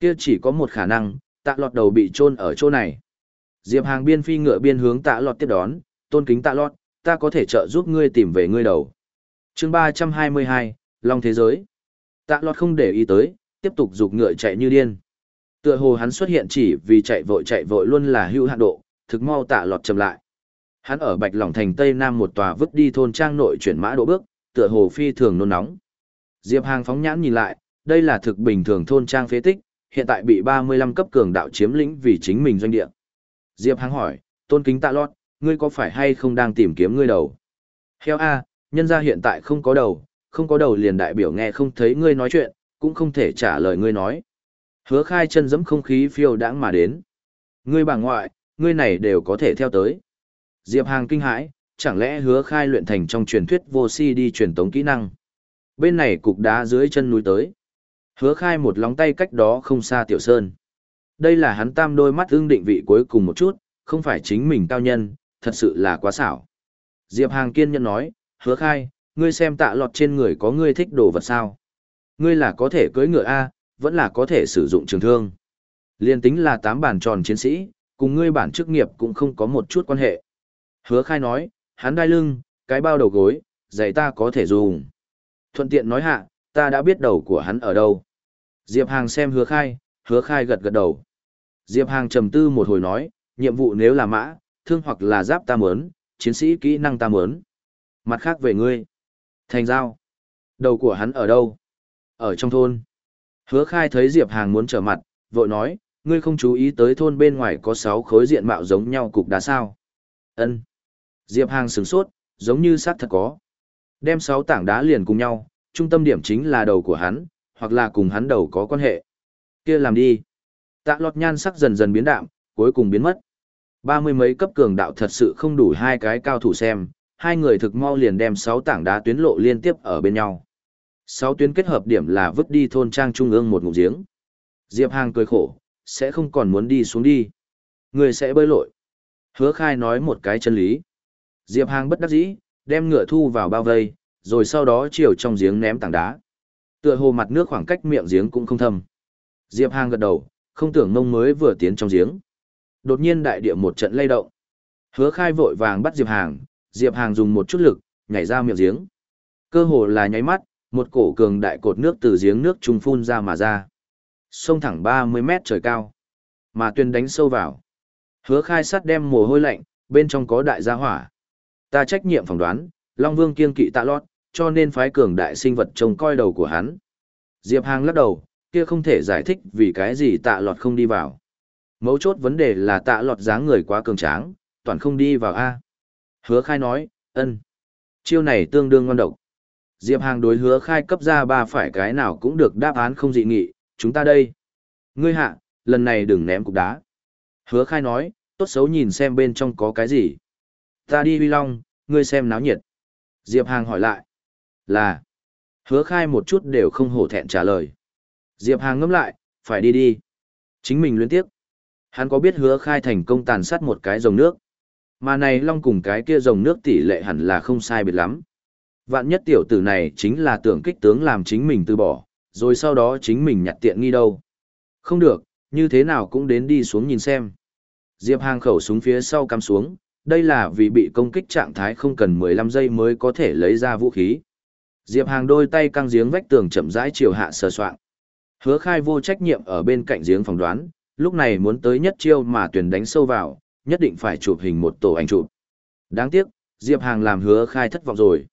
Kia chỉ có một khả năng, tạ lọt đầu bị chôn ở chỗ này. Diệp Hàng biên phi ngựa biên hướng tạ lọt tiếp đón, tôn kính tạ lọt, ta có thể trợ giúp ngươi tìm về ngươi đầu. chương 322, Long Thế Giới. Tạ lọt không để ý tới, tiếp tục dục ngựa chạy như điên. Tựa hồ hắn xuất hiện chỉ vì chạy vội chạy vội luôn là hưu hạn độ, thực mau tạ lọt chậm lại. Hắn ở Bạch Lỏng thành Tây Nam một tòa vứt đi thôn trang nội chuyển mã độ bước, tựa hồ phi thường nôn nóng. Diệp Hàng phóng nhãn nhìn lại, đây là thực bình thường thôn trang phế tích, hiện tại bị 35 cấp cường đạo chiếm lĩnh vì chính mình doanh địa. Diệp Hàng hỏi, tôn kính tạ lót, ngươi có phải hay không đang tìm kiếm ngươi đầu? Heo A, nhân gia hiện tại không có đầu, không có đầu liền đại biểu nghe không thấy ngươi nói chuyện, cũng không thể trả lời ngươi nói. Hứa khai chân dẫm không khí phiêu đãng mà đến. Ngươi bà ngoại, ngươi này đều có thể theo tới. Diệp Hàng kinh hãi, chẳng lẽ hứa khai luyện thành trong truyền thuyết vô si đi truyền tống kỹ năng. Bên này cục đá dưới chân núi tới. Hứa khai một lóng tay cách đó không xa tiểu sơn. Đây là hắn tam đôi mắt ưng định vị cuối cùng một chút, không phải chính mình cao nhân, thật sự là quá xảo. Diệp Hàng kiên nhân nói, hứa khai, ngươi xem tạ lọt trên người có ngươi thích đồ vật sao. Ngươi là có thể cưới ngựa A, vẫn là có thể sử dụng trường thương. Liên tính là tám bản tròn chiến sĩ, cùng ngươi bản chức nghiệp cũng không có một chút quan hệ. Hứa khai nói, hắn đai lưng, cái bao đầu gối, giày ta có thể dùng. Thuận tiện nói hạ, ta đã biết đầu của hắn ở đâu. Diệp Hàng xem hứa khai, hứa khai gật gật đầu. Diệp Hàng trầm tư một hồi nói, nhiệm vụ nếu là mã, thương hoặc là giáp ta muốn, chiến sĩ kỹ năng ta muốn. Mặt khác về ngươi. Thành giao. Đầu của hắn ở đâu? Ở trong thôn. Hứa khai thấy Diệp Hàng muốn trở mặt, vội nói, ngươi không chú ý tới thôn bên ngoài có 6 khối diện mạo giống nhau cục đá sao. ân Diệp Hàng sửng sốt, giống như sát thật có. Đem 6 tảng đá liền cùng nhau, trung tâm điểm chính là đầu của hắn, hoặc là cùng hắn đầu có quan hệ. kia làm đi. Tạ lọt nhan sắc dần dần biến đạm, cuối cùng biến mất. Ba mươi mấy cấp cường đạo thật sự không đủ hai cái cao thủ xem, hai người thực mau liền đem sáu tảng đá tuyến lộ liên tiếp ở bên nhau. Sáu tuyến kết hợp điểm là vứt đi thôn trang trung ương một ngụm giếng. Diệp Hàng cười khổ, sẽ không còn muốn đi xuống đi. Người sẽ bơi lội. Hứa khai nói một cái chân lý. Diệp Hàng bất đắc dĩ, đem ngựa thu vào bao vây, rồi sau đó chiều trong giếng ném tảng đá. Tựa hồ mặt nước khoảng cách miệng giếng cũng không thâm. Diệp Hàng gật đầu, không tưởng mông mới vừa tiến trong giếng. Đột nhiên đại địa một trận lay động. Hứa khai vội vàng bắt Diệp Hàng, Diệp Hàng dùng một chút lực, nhảy ra miệng giếng. Cơ hồ là nháy mắt, một cổ cường đại cột nước từ giếng nước trung phun ra mà ra. Sông thẳng 30 mét trời cao. Mà tuyên đánh sâu vào. Hứa khai sắt đem mồ hôi lạnh, bên trong có đại gia hỏa. Ta trách nhiệm phỏng đoán, Long Vương kiên kỵ tạ lót, cho nên phái cường đại sinh vật trông coi đầu của hắn. Diệp Hàng lắc đầu, kia không thể giải thích vì cái gì tạ lọt không đi vào. Mấu chốt vấn đề là tạ lọt dáng người quá cường tráng, toàn không đi vào A. Hứa khai nói, ân. Chiêu này tương đương ngon độc. Diệp Hàng đối hứa khai cấp ra ba phải cái nào cũng được đáp án không dị nghị, chúng ta đây. Ngươi hạ, lần này đừng ném cục đá. Hứa khai nói, tốt xấu nhìn xem bên trong có cái gì. Ta đi huy long, ngươi xem náo nhiệt. Diệp Hàng hỏi lại. Là. Hứa khai một chút đều không hổ thẹn trả lời. Diệp Hàng ngâm lại, phải đi đi. Chính mình luyến tiếp. Hắn có biết hứa khai thành công tàn sát một cái dòng nước. Mà này long cùng cái kia dòng nước tỷ lệ hẳn là không sai biệt lắm. Vạn nhất tiểu tử này chính là tưởng kích tướng làm chính mình từ bỏ, rồi sau đó chính mình nhặt tiện nghi đâu. Không được, như thế nào cũng đến đi xuống nhìn xem. Diệp Hàng khẩu súng phía sau cắm xuống, đây là vì bị công kích trạng thái không cần 15 giây mới có thể lấy ra vũ khí. Diệp Hàng đôi tay căng giếng vách tường chậm rãi chiều hạ sờ soạng. Hứa khai vô trách nhiệm ở bên cạnh giếng phòng đoán, lúc này muốn tới nhất chiêu mà tuyển đánh sâu vào, nhất định phải chụp hình một tổ ảnh chụp. Đáng tiếc, Diệp Hàng làm hứa khai thất vọng rồi.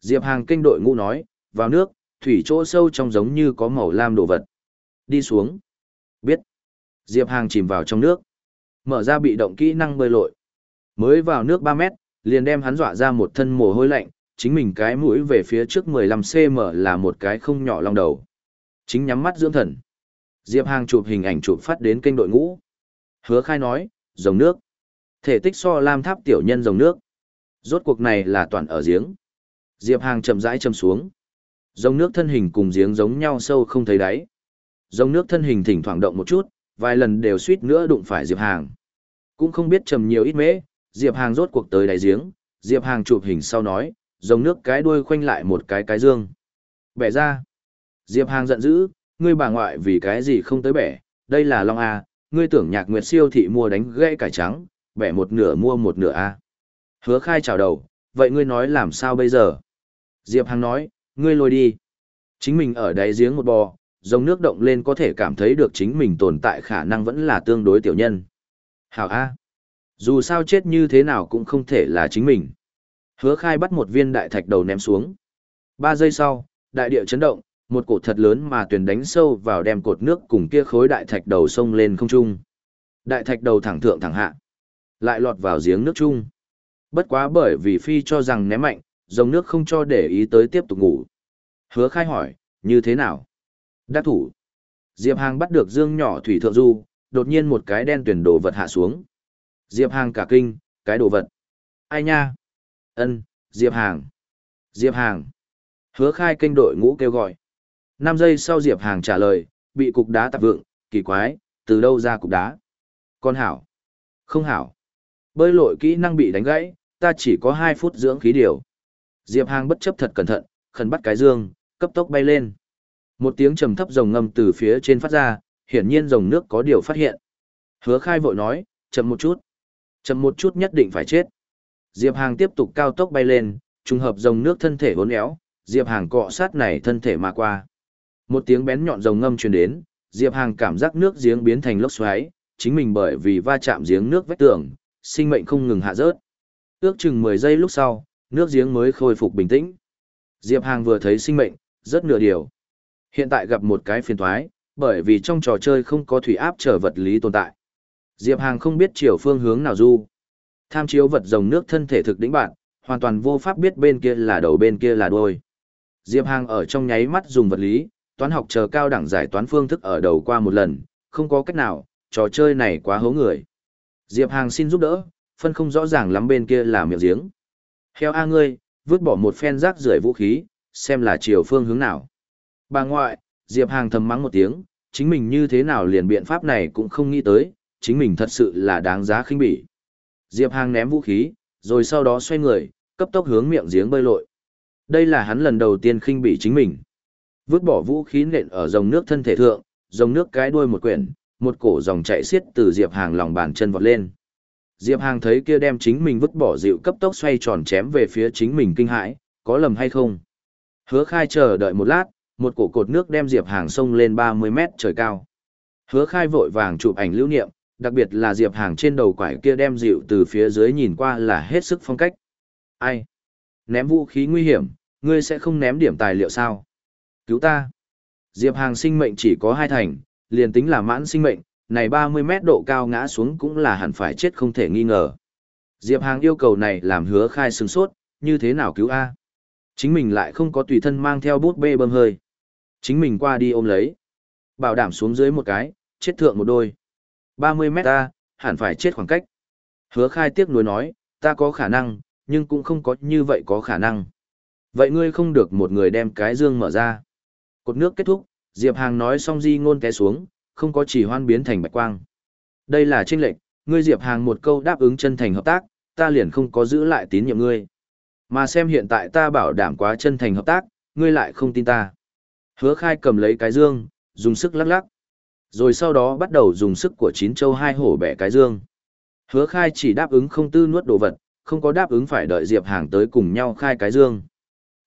Diệp Hàng kinh đội ngũ nói, vào nước, thủy chỗ sâu trong giống như có màu lam đồ vật. Đi xuống. Biết. Diệp Hàng chìm vào trong nước. Mở ra bị động kỹ năng bơi lội. Mới vào nước 3 mét, liền đem hắn dọa ra một thân mồ hôi lạnh, chính mình cái mũi về phía trước 15cm là một cái không nhỏ long đầu. Chính nhắm mắt dưỡng thần. Diệp Hàng chụp hình ảnh chụp phát đến kênh đội ngũ. Hứa khai nói, dòng nước. Thể tích so lam tháp tiểu nhân dòng nước. Rốt cuộc này là toàn ở giếng. Diệp Hàng chậm rãi châm xuống. Dòng nước thân hình cùng giếng giống nhau sâu không thấy đáy. Dòng nước thân hình thỉnh thoảng động một chút, vài lần đều suýt nữa đụng phải Diệp Hàng. Cũng không biết trầm nhiều ít mễ, Diệp Hàng rốt cuộc tới đáy giếng, Diệp Hàng chụp hình sau nói, dòng nước cái đuôi khoanh lại một cái cái dương. Bẻ ra. Diệp Hàng giận dữ, ngươi bà ngoại vì cái gì không tới bẻ, đây là Long A, ngươi tưởng nhạc nguyệt siêu thị mua đánh gãy cải trắng, bẻ một nửa mua một nửa A. Hứa khai chào đầu, vậy ngươi nói làm sao bây giờ? Diệp Hàng nói, ngươi lôi đi. Chính mình ở đáy giếng một bò, dòng nước động lên có thể cảm thấy được chính mình tồn tại khả năng vẫn là tương đối tiểu nhân. Hảo A. Dù sao chết như thế nào cũng không thể là chính mình. Hứa khai bắt một viên đại thạch đầu ném xuống. Ba giây sau, đại địa chấn động, một cổ thật lớn mà tuyển đánh sâu vào đem cột nước cùng kia khối đại thạch đầu sông lên không trung. Đại thạch đầu thẳng thượng thẳng hạ, lại lọt vào giếng nước chung. Bất quá bởi vì phi cho rằng ném mạnh, dòng nước không cho để ý tới tiếp tục ngủ. Hứa khai hỏi, như thế nào? Đắc thủ. Diệp Hàng bắt được dương nhỏ thủy thượng du, đột nhiên một cái đen tuyển đồ vật hạ xuống. Diệp Hàng cả kinh, cái đồ vật. Ai nha? Ân, Diệp Hàng. Diệp Hàng. Hứa khai kênh đội ngũ kêu gọi. năm giây sau Diệp Hàng trả lời, bị cục đá tạp vượng, kỳ quái, từ đâu ra cục đá? Con hảo. Không hảo. Bơi lội kỹ năng bị đánh gãy, ta chỉ có hai phút dưỡng khí điều. Diệp Hàng bất chấp thật cẩn thận, khẩn bắt cái dương, cấp tốc bay lên. Một tiếng trầm thấp rồng ngầm từ phía trên phát ra, hiển nhiên rồng nước có điều phát hiện. Hứa khai vội nói, chậm một chút. Chậm một chút nhất định phải chết. Diệp Hàng tiếp tục cao tốc bay lên, trùng hợp rồng nước thân thể uốn éo, Diệp Hàng cọ sát này thân thể mà qua. Một tiếng bén nhọn rồng ngâm truyền đến, Diệp Hàng cảm giác nước giếng biến thành lốc xoáy, chính mình bởi vì va chạm giếng nước vách tường, sinh mệnh không ngừng hạ rớt. Ước chừng 10 giây lúc sau, nước giếng mới khôi phục bình tĩnh. Diệp Hàng vừa thấy sinh mệnh, rất nửa điều. Hiện tại gặp một cái phiền thoái, bởi vì trong trò chơi không có thủy áp trở vật lý tồn tại. Diệp Hàng không biết chiều phương hướng nào du. Tham chiếu vật rồng nước thân thể thực đỉnh bạn, hoàn toàn vô pháp biết bên kia là đầu bên kia là đuôi. Diệp Hàng ở trong nháy mắt dùng vật lý, toán học chờ cao đẳng giải toán phương thức ở đầu qua một lần, không có cách nào, trò chơi này quá hố người. Diệp Hàng xin giúp đỡ, phân không rõ ràng lắm bên kia là miệng giếng. Heo A ngươi, vứt bỏ một phen rác rưởi vũ khí, xem là chiều phương hướng nào. Bà ngoại, Diệp Hàng thầm mắng một tiếng, chính mình như thế nào liền biện pháp này cũng không nghĩ tới, chính mình thật sự là đáng giá khinh bỉ. Diệp Hàng ném vũ khí, rồi sau đó xoay người, cấp tốc hướng miệng giếng bơi lội. Đây là hắn lần đầu tiên khinh bỉ chính mình. Vứt bỏ vũ khí nện ở dòng nước thân thể thượng, dòng nước cái đuôi một quyển, một cổ dòng chạy xiết từ Diệp Hàng lòng bàn chân vọt lên. Diệp Hàng thấy kia đem chính mình vứt bỏ dịu cấp tốc xoay tròn chém về phía chính mình kinh hãi, có lầm hay không? Hứa khai chờ đợi một lát, một cổ cột nước đem Diệp Hàng sông lên 30 mét trời cao. Hứa khai vội vàng chụp ảnh lưu niệm, đặc biệt là Diệp Hàng trên đầu quải kia đem dịu từ phía dưới nhìn qua là hết sức phong cách. Ai? Ném vũ khí nguy hiểm, ngươi sẽ không ném điểm tài liệu sao? Cứu ta! Diệp Hàng sinh mệnh chỉ có hai thành, liền tính là mãn sinh mệnh, này 30 mét độ cao ngã xuống cũng là hẳn phải chết không thể nghi ngờ. Diệp Hàng yêu cầu này làm hứa khai sừng sốt, như thế nào cứu A? Chính mình lại không có tùy thân mang theo bút bê bơm hơi. Chính mình qua đi ôm lấy. Bảo đảm xuống dưới một cái, chết thượng một đôi. 30 mét ta, hẳn phải chết khoảng cách. Hứa khai tiếc nuối nói, ta có khả năng, nhưng cũng không có như vậy có khả năng. Vậy ngươi không được một người đem cái dương mở ra. Cột nước kết thúc, Diệp Hàng nói xong di ngôn té xuống, không có chỉ hoan biến thành bạch quang. Đây là chênh lệnh, ngươi Diệp Hàng một câu đáp ứng chân thành hợp tác, ta liền không có giữ lại tín nhiệm ngươi. Mà xem hiện tại ta bảo đảm quá chân thành hợp tác, ngươi lại không tin ta. Hứa khai cầm lấy cái dương, dùng sức lắc lắc. Rồi sau đó bắt đầu dùng sức của chín châu hai hổ bẻ cái dương. Hứa khai chỉ đáp ứng không tư nuốt đồ vật, không có đáp ứng phải đợi Diệp Hàng tới cùng nhau khai cái dương.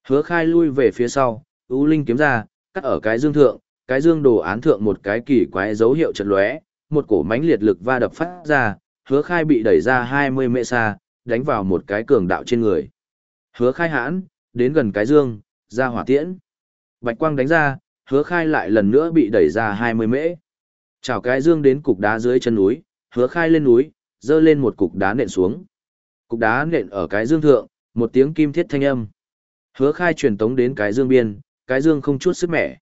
Hứa khai lui về phía sau, ưu linh kiếm ra, cắt ở cái dương thượng, cái dương đồ án thượng một cái kỳ quái dấu hiệu chật lóe, một cổ mánh liệt lực va đập phát ra, hứa khai bị đẩy ra 20 mệ xa, đánh vào một cái cường đạo trên người. Hứa khai hãn, đến gần cái dương, ra hỏa tiễn. Bạch quang đánh ra, hứa khai lại lần nữa bị đẩy ra 20 mễ. Chào cái dương đến cục đá dưới chân núi, hứa khai lên núi, dơ lên một cục đá nện xuống. Cục đá nện ở cái dương thượng, một tiếng kim thiết thanh âm. Hứa khai truyền tống đến cái dương biên, cái dương không chút sức mẻ.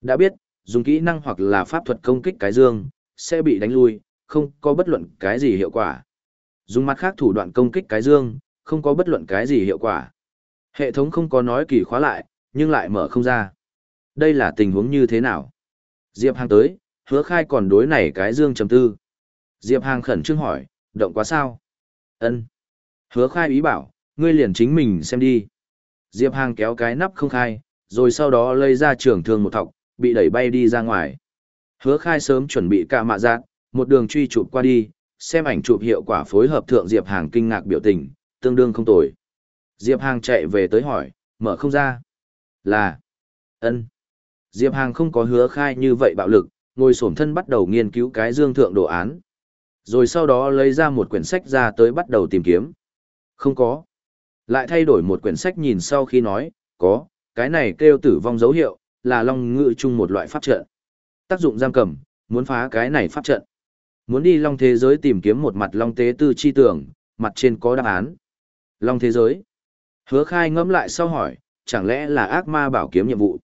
Đã biết, dùng kỹ năng hoặc là pháp thuật công kích cái dương, sẽ bị đánh lui, không có bất luận cái gì hiệu quả. Dùng mặt khác thủ đoạn công kích cái dương, không có bất luận cái gì hiệu quả. Hệ thống không có nói kỳ khóa lại, nhưng lại mở không ra. Đây là tình huống như thế nào? Diệp Hàng tới, hứa khai còn đối này cái dương trầm tư. Diệp Hàng khẩn trương hỏi, động quá sao? ân Hứa khai ý bảo, ngươi liền chính mình xem đi. Diệp Hàng kéo cái nắp không khai, rồi sau đó lấy ra trường thương một thọc, bị đẩy bay đi ra ngoài. Hứa khai sớm chuẩn bị cả mạ giác, một đường truy chụp qua đi, xem ảnh chụp hiệu quả phối hợp thượng Diệp Hàng kinh ngạc biểu tình, tương đương không tồi. Diệp Hàng chạy về tới hỏi, mở không ra. Là, ân Diệp Hàng không có hứa khai như vậy bạo lực, ngồi xổm thân bắt đầu nghiên cứu cái dương thượng đồ án. Rồi sau đó lấy ra một quyển sách ra tới bắt đầu tìm kiếm. Không có. Lại thay đổi một quyển sách nhìn sau khi nói, có, cái này kêu tử vong dấu hiệu, là long ngự chung một loại pháp trận. Tác dụng giam cầm, muốn phá cái này pháp trận. Muốn đi long thế giới tìm kiếm một mặt long tế tư chi tưởng, mặt trên có đáp án. Long thế giới. Hứa khai ngẫm lại sau hỏi, chẳng lẽ là ác ma bảo kiếm nhiệm vụ?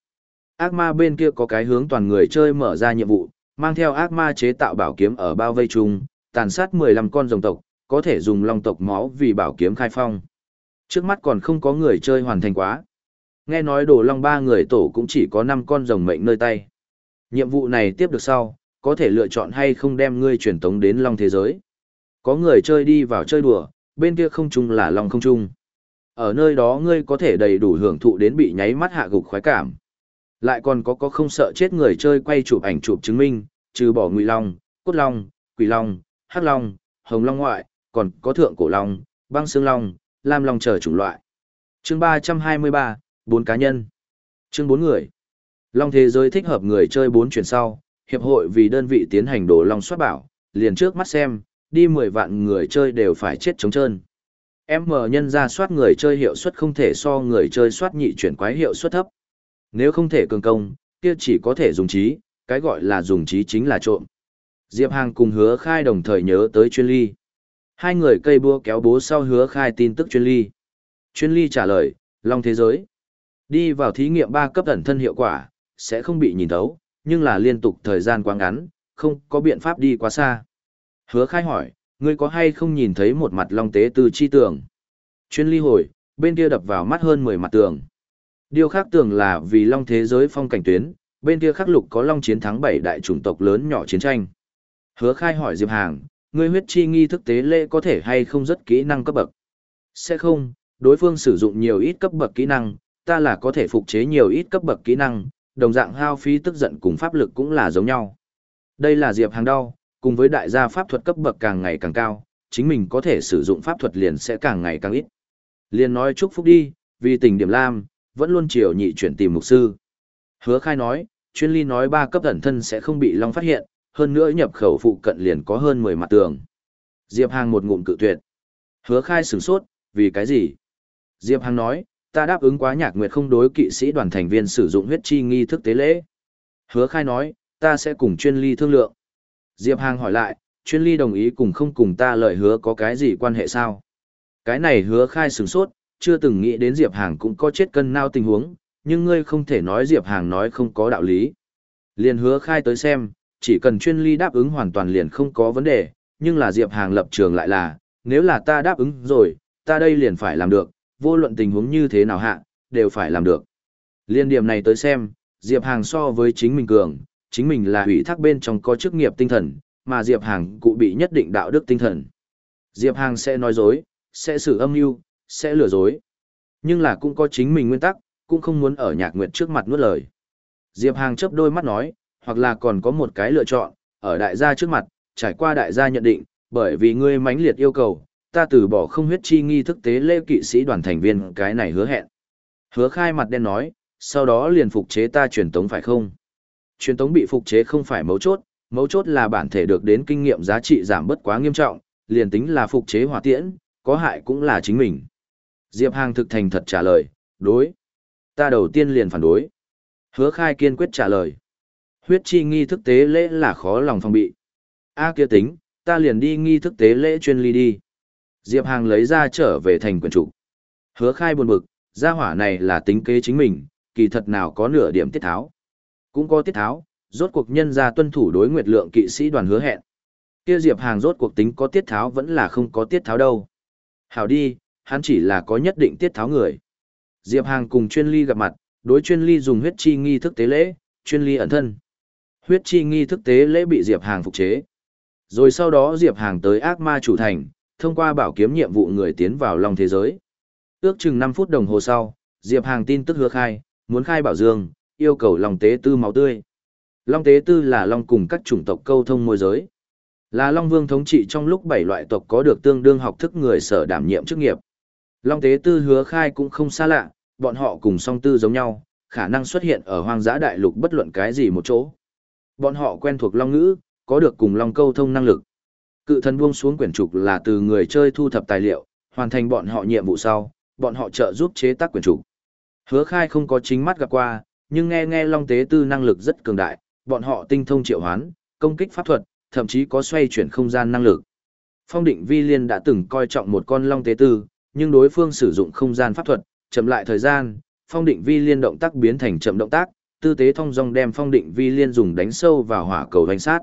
Ác ma bên kia có cái hướng toàn người chơi mở ra nhiệm vụ, mang theo ác ma chế tạo bảo kiếm ở bao vây chung, tàn sát 15 con rồng tộc, có thể dùng long tộc máu vì bảo kiếm khai phong. Trước mắt còn không có người chơi hoàn thành quá. Nghe nói đồ long ba người tổ cũng chỉ có 5 con rồng mệnh nơi tay. Nhiệm vụ này tiếp được sau, có thể lựa chọn hay không đem ngươi truyền tống đến long thế giới. Có người chơi đi vào chơi đùa, bên kia không chung là long không chung. Ở nơi đó ngươi có thể đầy đủ hưởng thụ đến bị nháy mắt hạ gục khoái cảm. Lại còn có có không sợ chết người chơi quay chụp ảnh chụp chứng minh, trừ bỏ ngụy long, cốt long, quỷ long, hắc long, hồng long ngoại, còn có thượng cổ long, băng xương long, lam long chờ chủng loại. Chương 323, bốn cá nhân. Chương bốn người. Long thế giới thích hợp người chơi bốn chuyển sau, hiệp hội vì đơn vị tiến hành đổ long soát bảo, liền trước mắt xem, đi 10 vạn người chơi đều phải chết trống trơn. M nhân ra soát người chơi hiệu suất không thể so người chơi soát nhị chuyển quái hiệu suất thấp. Nếu không thể cường công, kia chỉ có thể dùng trí, cái gọi là dùng trí chính là trộm. Diệp Hàng cùng hứa khai đồng thời nhớ tới chuyên ly. Hai người cây búa kéo bố sau hứa khai tin tức chuyên ly. Chuyên ly trả lời, Long Thế Giới. Đi vào thí nghiệm 3 cấp ẩn thân hiệu quả, sẽ không bị nhìn thấu, nhưng là liên tục thời gian quá ngắn, không có biện pháp đi quá xa. Hứa khai hỏi, ngươi có hay không nhìn thấy một mặt Long Tế từ chi tường? Chuyên ly hồi, bên kia đập vào mắt hơn 10 mặt tường. Điều khác tưởng là vì long thế giới phong cảnh tuyến, bên kia khắc lục có long chiến thắng bảy đại chủng tộc lớn nhỏ chiến tranh. Hứa khai hỏi Diệp Hàng, ngươi huyết chi nghi thức tế lễ có thể hay không rất kỹ năng cấp bậc? Sẽ không, đối phương sử dụng nhiều ít cấp bậc kỹ năng, ta là có thể phục chế nhiều ít cấp bậc kỹ năng, đồng dạng hao phí tức giận cùng pháp lực cũng là giống nhau. Đây là Diệp Hàng đau, cùng với đại gia pháp thuật cấp bậc càng ngày càng cao, chính mình có thể sử dụng pháp thuật liền sẽ càng ngày càng ít. Liền nói chúc phúc đi, vì tình điểm lam, vẫn luôn chiều nhị chuyển tìm mục sư. Hứa khai nói, chuyên ly nói ba cấp ẩn thân sẽ không bị long phát hiện, hơn nữa nhập khẩu phụ cận liền có hơn 10 mặt tường. Diệp Hàng một ngụm cự tuyệt. Hứa khai sửng sốt, vì cái gì? Diệp Hàng nói, ta đáp ứng quá nhạc nguyệt không đối kỵ sĩ đoàn thành viên sử dụng huyết chi nghi thức tế lễ. Hứa khai nói, ta sẽ cùng chuyên ly thương lượng. Diệp Hàng hỏi lại, chuyên ly đồng ý cùng không cùng ta lời hứa có cái gì quan hệ sao? Cái này hứa khai sửng sốt, chưa từng nghĩ đến Diệp Hàng cũng có chết cân nao tình huống, nhưng ngươi không thể nói Diệp Hàng nói không có đạo lý. Liền hứa khai tới xem, chỉ cần chuyên ly đáp ứng hoàn toàn liền không có vấn đề, nhưng là Diệp Hàng lập trường lại là, nếu là ta đáp ứng rồi, ta đây liền phải làm được, vô luận tình huống như thế nào hạ, đều phải làm được. Liên điểm này tới xem, Diệp Hàng so với chính mình cường, chính mình là hủy thác bên trong có chức nghiệp tinh thần, mà Diệp Hàng cụ bị nhất định đạo đức tinh thần. Diệp Hàng sẽ nói dối, sẽ xử âm mưu sẽ lừa dối. Nhưng là cũng có chính mình nguyên tắc, cũng không muốn ở nhạc nguyệt trước mặt nuốt lời. Diệp Hàng chấp đôi mắt nói, hoặc là còn có một cái lựa chọn, ở đại gia trước mặt, trải qua đại gia nhận định, bởi vì ngươi mãnh liệt yêu cầu, ta từ bỏ không huyết chi nghi thức tế lễ kỵ sĩ đoàn thành viên cái này hứa hẹn. Hứa khai mặt đen nói, sau đó liền phục chế ta truyền tống phải không? Truyền tống bị phục chế không phải mấu chốt, mấu chốt là bản thể được đến kinh nghiệm giá trị giảm bất quá nghiêm trọng, liền tính là phục chế hỏa tiễn, có hại cũng là chính mình. Diệp Hàng thực thành thật trả lời, đối. Ta đầu tiên liền phản đối. Hứa khai kiên quyết trả lời. Huyết chi nghi thức tế lễ là khó lòng phòng bị. A kia tính, ta liền đi nghi thức tế lễ chuyên ly đi. Diệp Hàng lấy ra trở về thành quyền chủ. Hứa khai buồn bực, gia hỏa này là tính kế chính mình, kỳ thật nào có nửa điểm tiết tháo. Cũng có tiết tháo, rốt cuộc nhân ra tuân thủ đối nguyệt lượng kỵ sĩ đoàn hứa hẹn. Kia Diệp Hàng rốt cuộc tính có tiết tháo vẫn là không có tiết tháo đâu. Hảo đi, hắn chỉ là có nhất định tiết tháo người. Diệp Hàng cùng chuyên ly gặp mặt, đối chuyên ly dùng huyết chi nghi thức tế lễ, chuyên ly ẩn thân. Huyết chi nghi thức tế lễ bị Diệp Hàng phục chế. Rồi sau đó Diệp Hàng tới ác ma chủ thành, thông qua bảo kiếm nhiệm vụ người tiến vào lòng thế giới. Ước chừng 5 phút đồng hồ sau, Diệp Hàng tin tức hứa khai, muốn khai bảo dương, yêu cầu lòng tế tư máu tươi. Long tế tư là long cùng các chủng tộc câu thông môi giới. Là Long Vương thống trị trong lúc bảy loại tộc có được tương đương học thức người sở đảm nhiệm chức nghiệp. Long tế tư hứa khai cũng không xa lạ, bọn họ cùng song tư giống nhau, khả năng xuất hiện ở hoang dã đại lục bất luận cái gì một chỗ. Bọn họ quen thuộc long ngữ, có được cùng long câu thông năng lực. Cự thần buông xuống quyển trục là từ người chơi thu thập tài liệu, hoàn thành bọn họ nhiệm vụ sau, bọn họ trợ giúp chế tác quyển trục. Hứa khai không có chính mắt gặp qua, nhưng nghe nghe long tế tư năng lực rất cường đại, bọn họ tinh thông triệu hoán, công kích pháp thuật, thậm chí có xoay chuyển không gian năng lực. Phong định vi liên đã từng coi trọng một con long tế tư, nhưng đối phương sử dụng không gian pháp thuật, chậm lại thời gian, phong định vi liên động tác biến thành chậm động tác, tư tế thông dong đem phong định vi liên dùng đánh sâu vào hỏa cầu vành sát.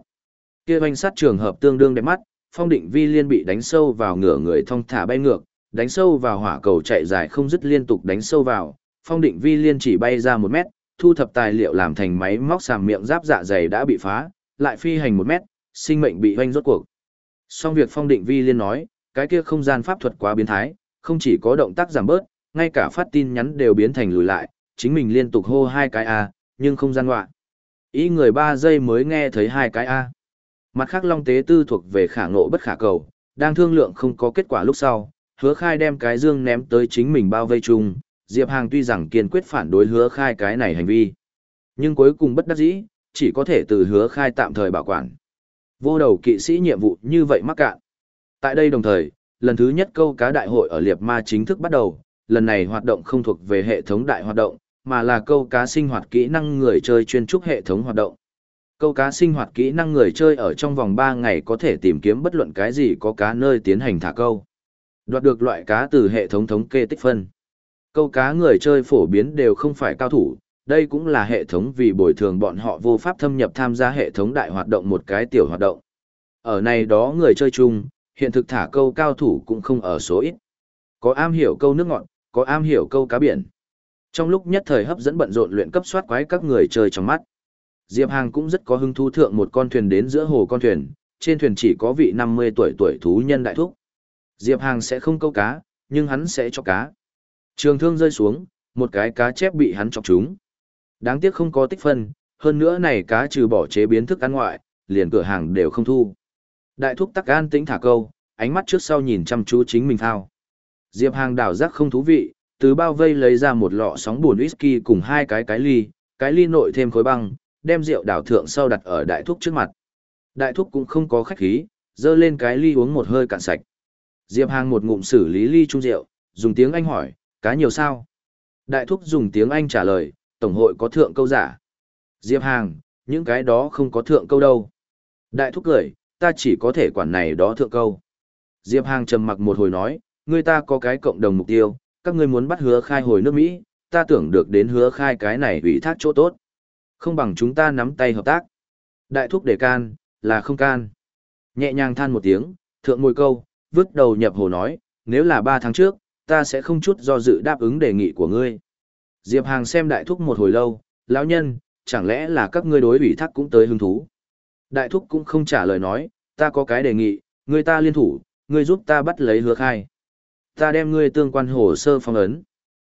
Kia vành sát trường hợp tương đương đẹp mắt, phong định vi liên bị đánh sâu vào ngửa người thông thả bay ngược, đánh sâu vào hỏa cầu chạy dài không dứt liên tục đánh sâu vào, phong định vi liên chỉ bay ra một mét, thu thập tài liệu làm thành máy móc sàm miệng giáp dạ dày đã bị phá, lại phi hành một mét, sinh mệnh bị hoanh rốt cuộc. Xong việc phong định vi liên nói, cái kia không gian pháp thuật quá biến thái, không chỉ có động tác giảm bớt, ngay cả phát tin nhắn đều biến thành lùi lại, chính mình liên tục hô hai cái A, nhưng không gian ngoạ. Ý người ba giây mới nghe thấy hai cái A. Mặt khác Long Tế Tư thuộc về khả ngộ bất khả cầu, đang thương lượng không có kết quả lúc sau, hứa khai đem cái dương ném tới chính mình bao vây chung, Diệp Hàng tuy rằng kiên quyết phản đối hứa khai cái này hành vi. Nhưng cuối cùng bất đắc dĩ, chỉ có thể từ hứa khai tạm thời bảo quản. Vô đầu kỵ sĩ nhiệm vụ như vậy mắc cạn. Tại đây đồng thời, lần thứ nhất câu cá đại hội ở Liệp Ma chính thức bắt đầu, lần này hoạt động không thuộc về hệ thống đại hoạt động, mà là câu cá sinh hoạt kỹ năng người chơi chuyên trúc hệ thống hoạt động. Câu cá sinh hoạt kỹ năng người chơi ở trong vòng 3 ngày có thể tìm kiếm bất luận cái gì có cá nơi tiến hành thả câu. Đoạt được loại cá từ hệ thống thống kê tích phân. Câu cá người chơi phổ biến đều không phải cao thủ, đây cũng là hệ thống vì bồi thường bọn họ vô pháp thâm nhập tham gia hệ thống đại hoạt động một cái tiểu hoạt động. Ở này đó người chơi chung, hiện thực thả câu cao thủ cũng không ở số ít. Có am hiểu câu nước ngọt, có am hiểu câu cá biển. Trong lúc nhất thời hấp dẫn bận rộn luyện cấp soát quái các người chơi trong mắt. Diệp Hàng cũng rất có hứng thú thượng một con thuyền đến giữa hồ con thuyền, trên thuyền chỉ có vị 50 tuổi tuổi thú nhân đại thúc. Diệp Hàng sẽ không câu cá, nhưng hắn sẽ cho cá. Trường thương rơi xuống, một cái cá chép bị hắn chọc trúng. Đáng tiếc không có tích phân, hơn nữa này cá trừ bỏ chế biến thức ăn ngoại, liền cửa hàng đều không thu. Đại thúc tắc an tĩnh thả câu, ánh mắt trước sau nhìn chăm chú chính mình thao. Diệp Hàng đảo giác không thú vị, từ bao vây lấy ra một lọ sóng buồn whisky cùng hai cái cái ly, cái ly nội thêm khối băng, đem rượu đảo thượng sau đặt ở đại thúc trước mặt. Đại thúc cũng không có khách khí, dơ lên cái ly uống một hơi cạn sạch. Diệp Hàng một ngụm xử lý ly chung rượu, dùng tiếng Anh hỏi, cá nhiều sao? Đại thúc dùng tiếng Anh trả lời, Tổng hội có thượng câu giả. Diệp Hàng, những cái đó không có thượng câu đâu. Đại thúc cười, ta chỉ có thể quản này đó thượng câu. Diệp Hàng trầm mặc một hồi nói, người ta có cái cộng đồng mục tiêu, các ngươi muốn bắt hứa khai hồi nước Mỹ, ta tưởng được đến hứa khai cái này ủy thác chỗ tốt. Không bằng chúng ta nắm tay hợp tác. Đại thúc để can, là không can. Nhẹ nhàng than một tiếng, thượng môi câu, vứt đầu nhập hồ nói, nếu là ba tháng trước, ta sẽ không chút do dự đáp ứng đề nghị của ngươi. Diệp Hàng xem đại thúc một hồi lâu, lão nhân, chẳng lẽ là các ngươi đối ủy thác cũng tới hứng thú. Đại thúc cũng không trả lời nói, ta có cái đề nghị, người ta liên thủ, người giúp ta bắt lấy hứa khai. Ta đem ngươi tương quan hồ sơ phong ấn.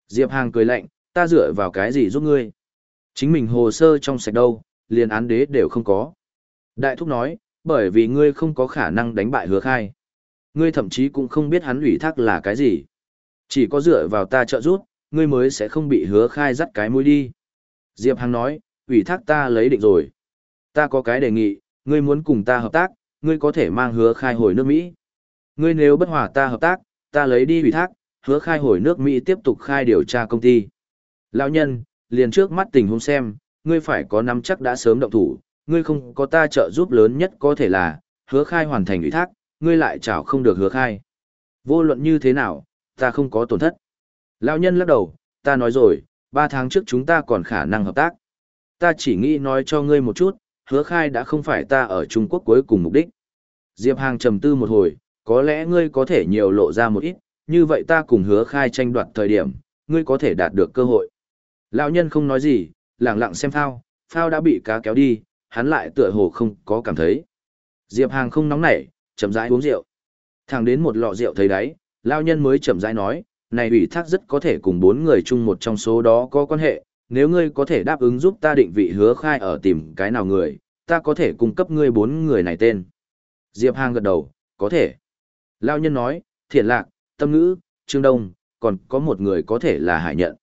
Diệp Hàng cười lạnh, ta dựa vào cái gì giúp ngươi? Chính mình hồ sơ trong sạch đâu, liền án đế đều không có. Đại thúc nói, bởi vì ngươi không có khả năng đánh bại hứa khai. Ngươi thậm chí cũng không biết hắn ủy thác là cái gì. Chỉ có dựa vào ta trợ giúp, ngươi mới sẽ không bị hứa khai dắt cái mũi đi. Diệp Hằng nói, ủy thác ta lấy định rồi. Ta có cái đề nghị, ngươi muốn cùng ta hợp tác, ngươi có thể mang hứa khai hồi nước Mỹ. Ngươi nếu bất hòa ta hợp tác, ta lấy đi ủy thác, hứa khai hồi nước Mỹ tiếp tục khai điều tra công ty. Lão nhân, liền trước mắt tình huống xem, ngươi phải có nắm chắc đã sớm động thủ, ngươi không có ta trợ giúp lớn nhất có thể là, hứa khai hoàn thành ủy thác, ngươi lại chảo không được hứa khai. Vô luận như thế nào, ta không có tổn thất. Lão nhân lắc đầu, ta nói rồi, ba tháng trước chúng ta còn khả năng hợp tác. Ta chỉ nghĩ nói cho ngươi một chút, hứa khai đã không phải ta ở Trung Quốc cuối cùng mục đích. Diệp Hàng trầm tư một hồi, có lẽ ngươi có thể nhiều lộ ra một ít, như vậy ta cùng hứa khai tranh đoạt thời điểm, ngươi có thể đạt được cơ hội. Lão nhân không nói gì, lặng lặng xem phao, phao đã bị cá kéo đi, hắn lại tựa hồ không có cảm thấy. Diệp Hàng không nóng nảy, chậm rãi uống rượu. Thẳng đến một lọ rượu thấy đáy, lão nhân mới chậm rãi nói, này ủy thác rất có thể cùng bốn người chung một trong số đó có quan hệ, nếu ngươi có thể đáp ứng giúp ta định vị hứa khai ở tìm cái nào người, ta có thể cung cấp ngươi bốn người này tên. Diệp Hàng gật đầu, có thể. Lão nhân nói, thiện lạc, tâm ngữ, trương đông, còn có một người có thể là hải nhận.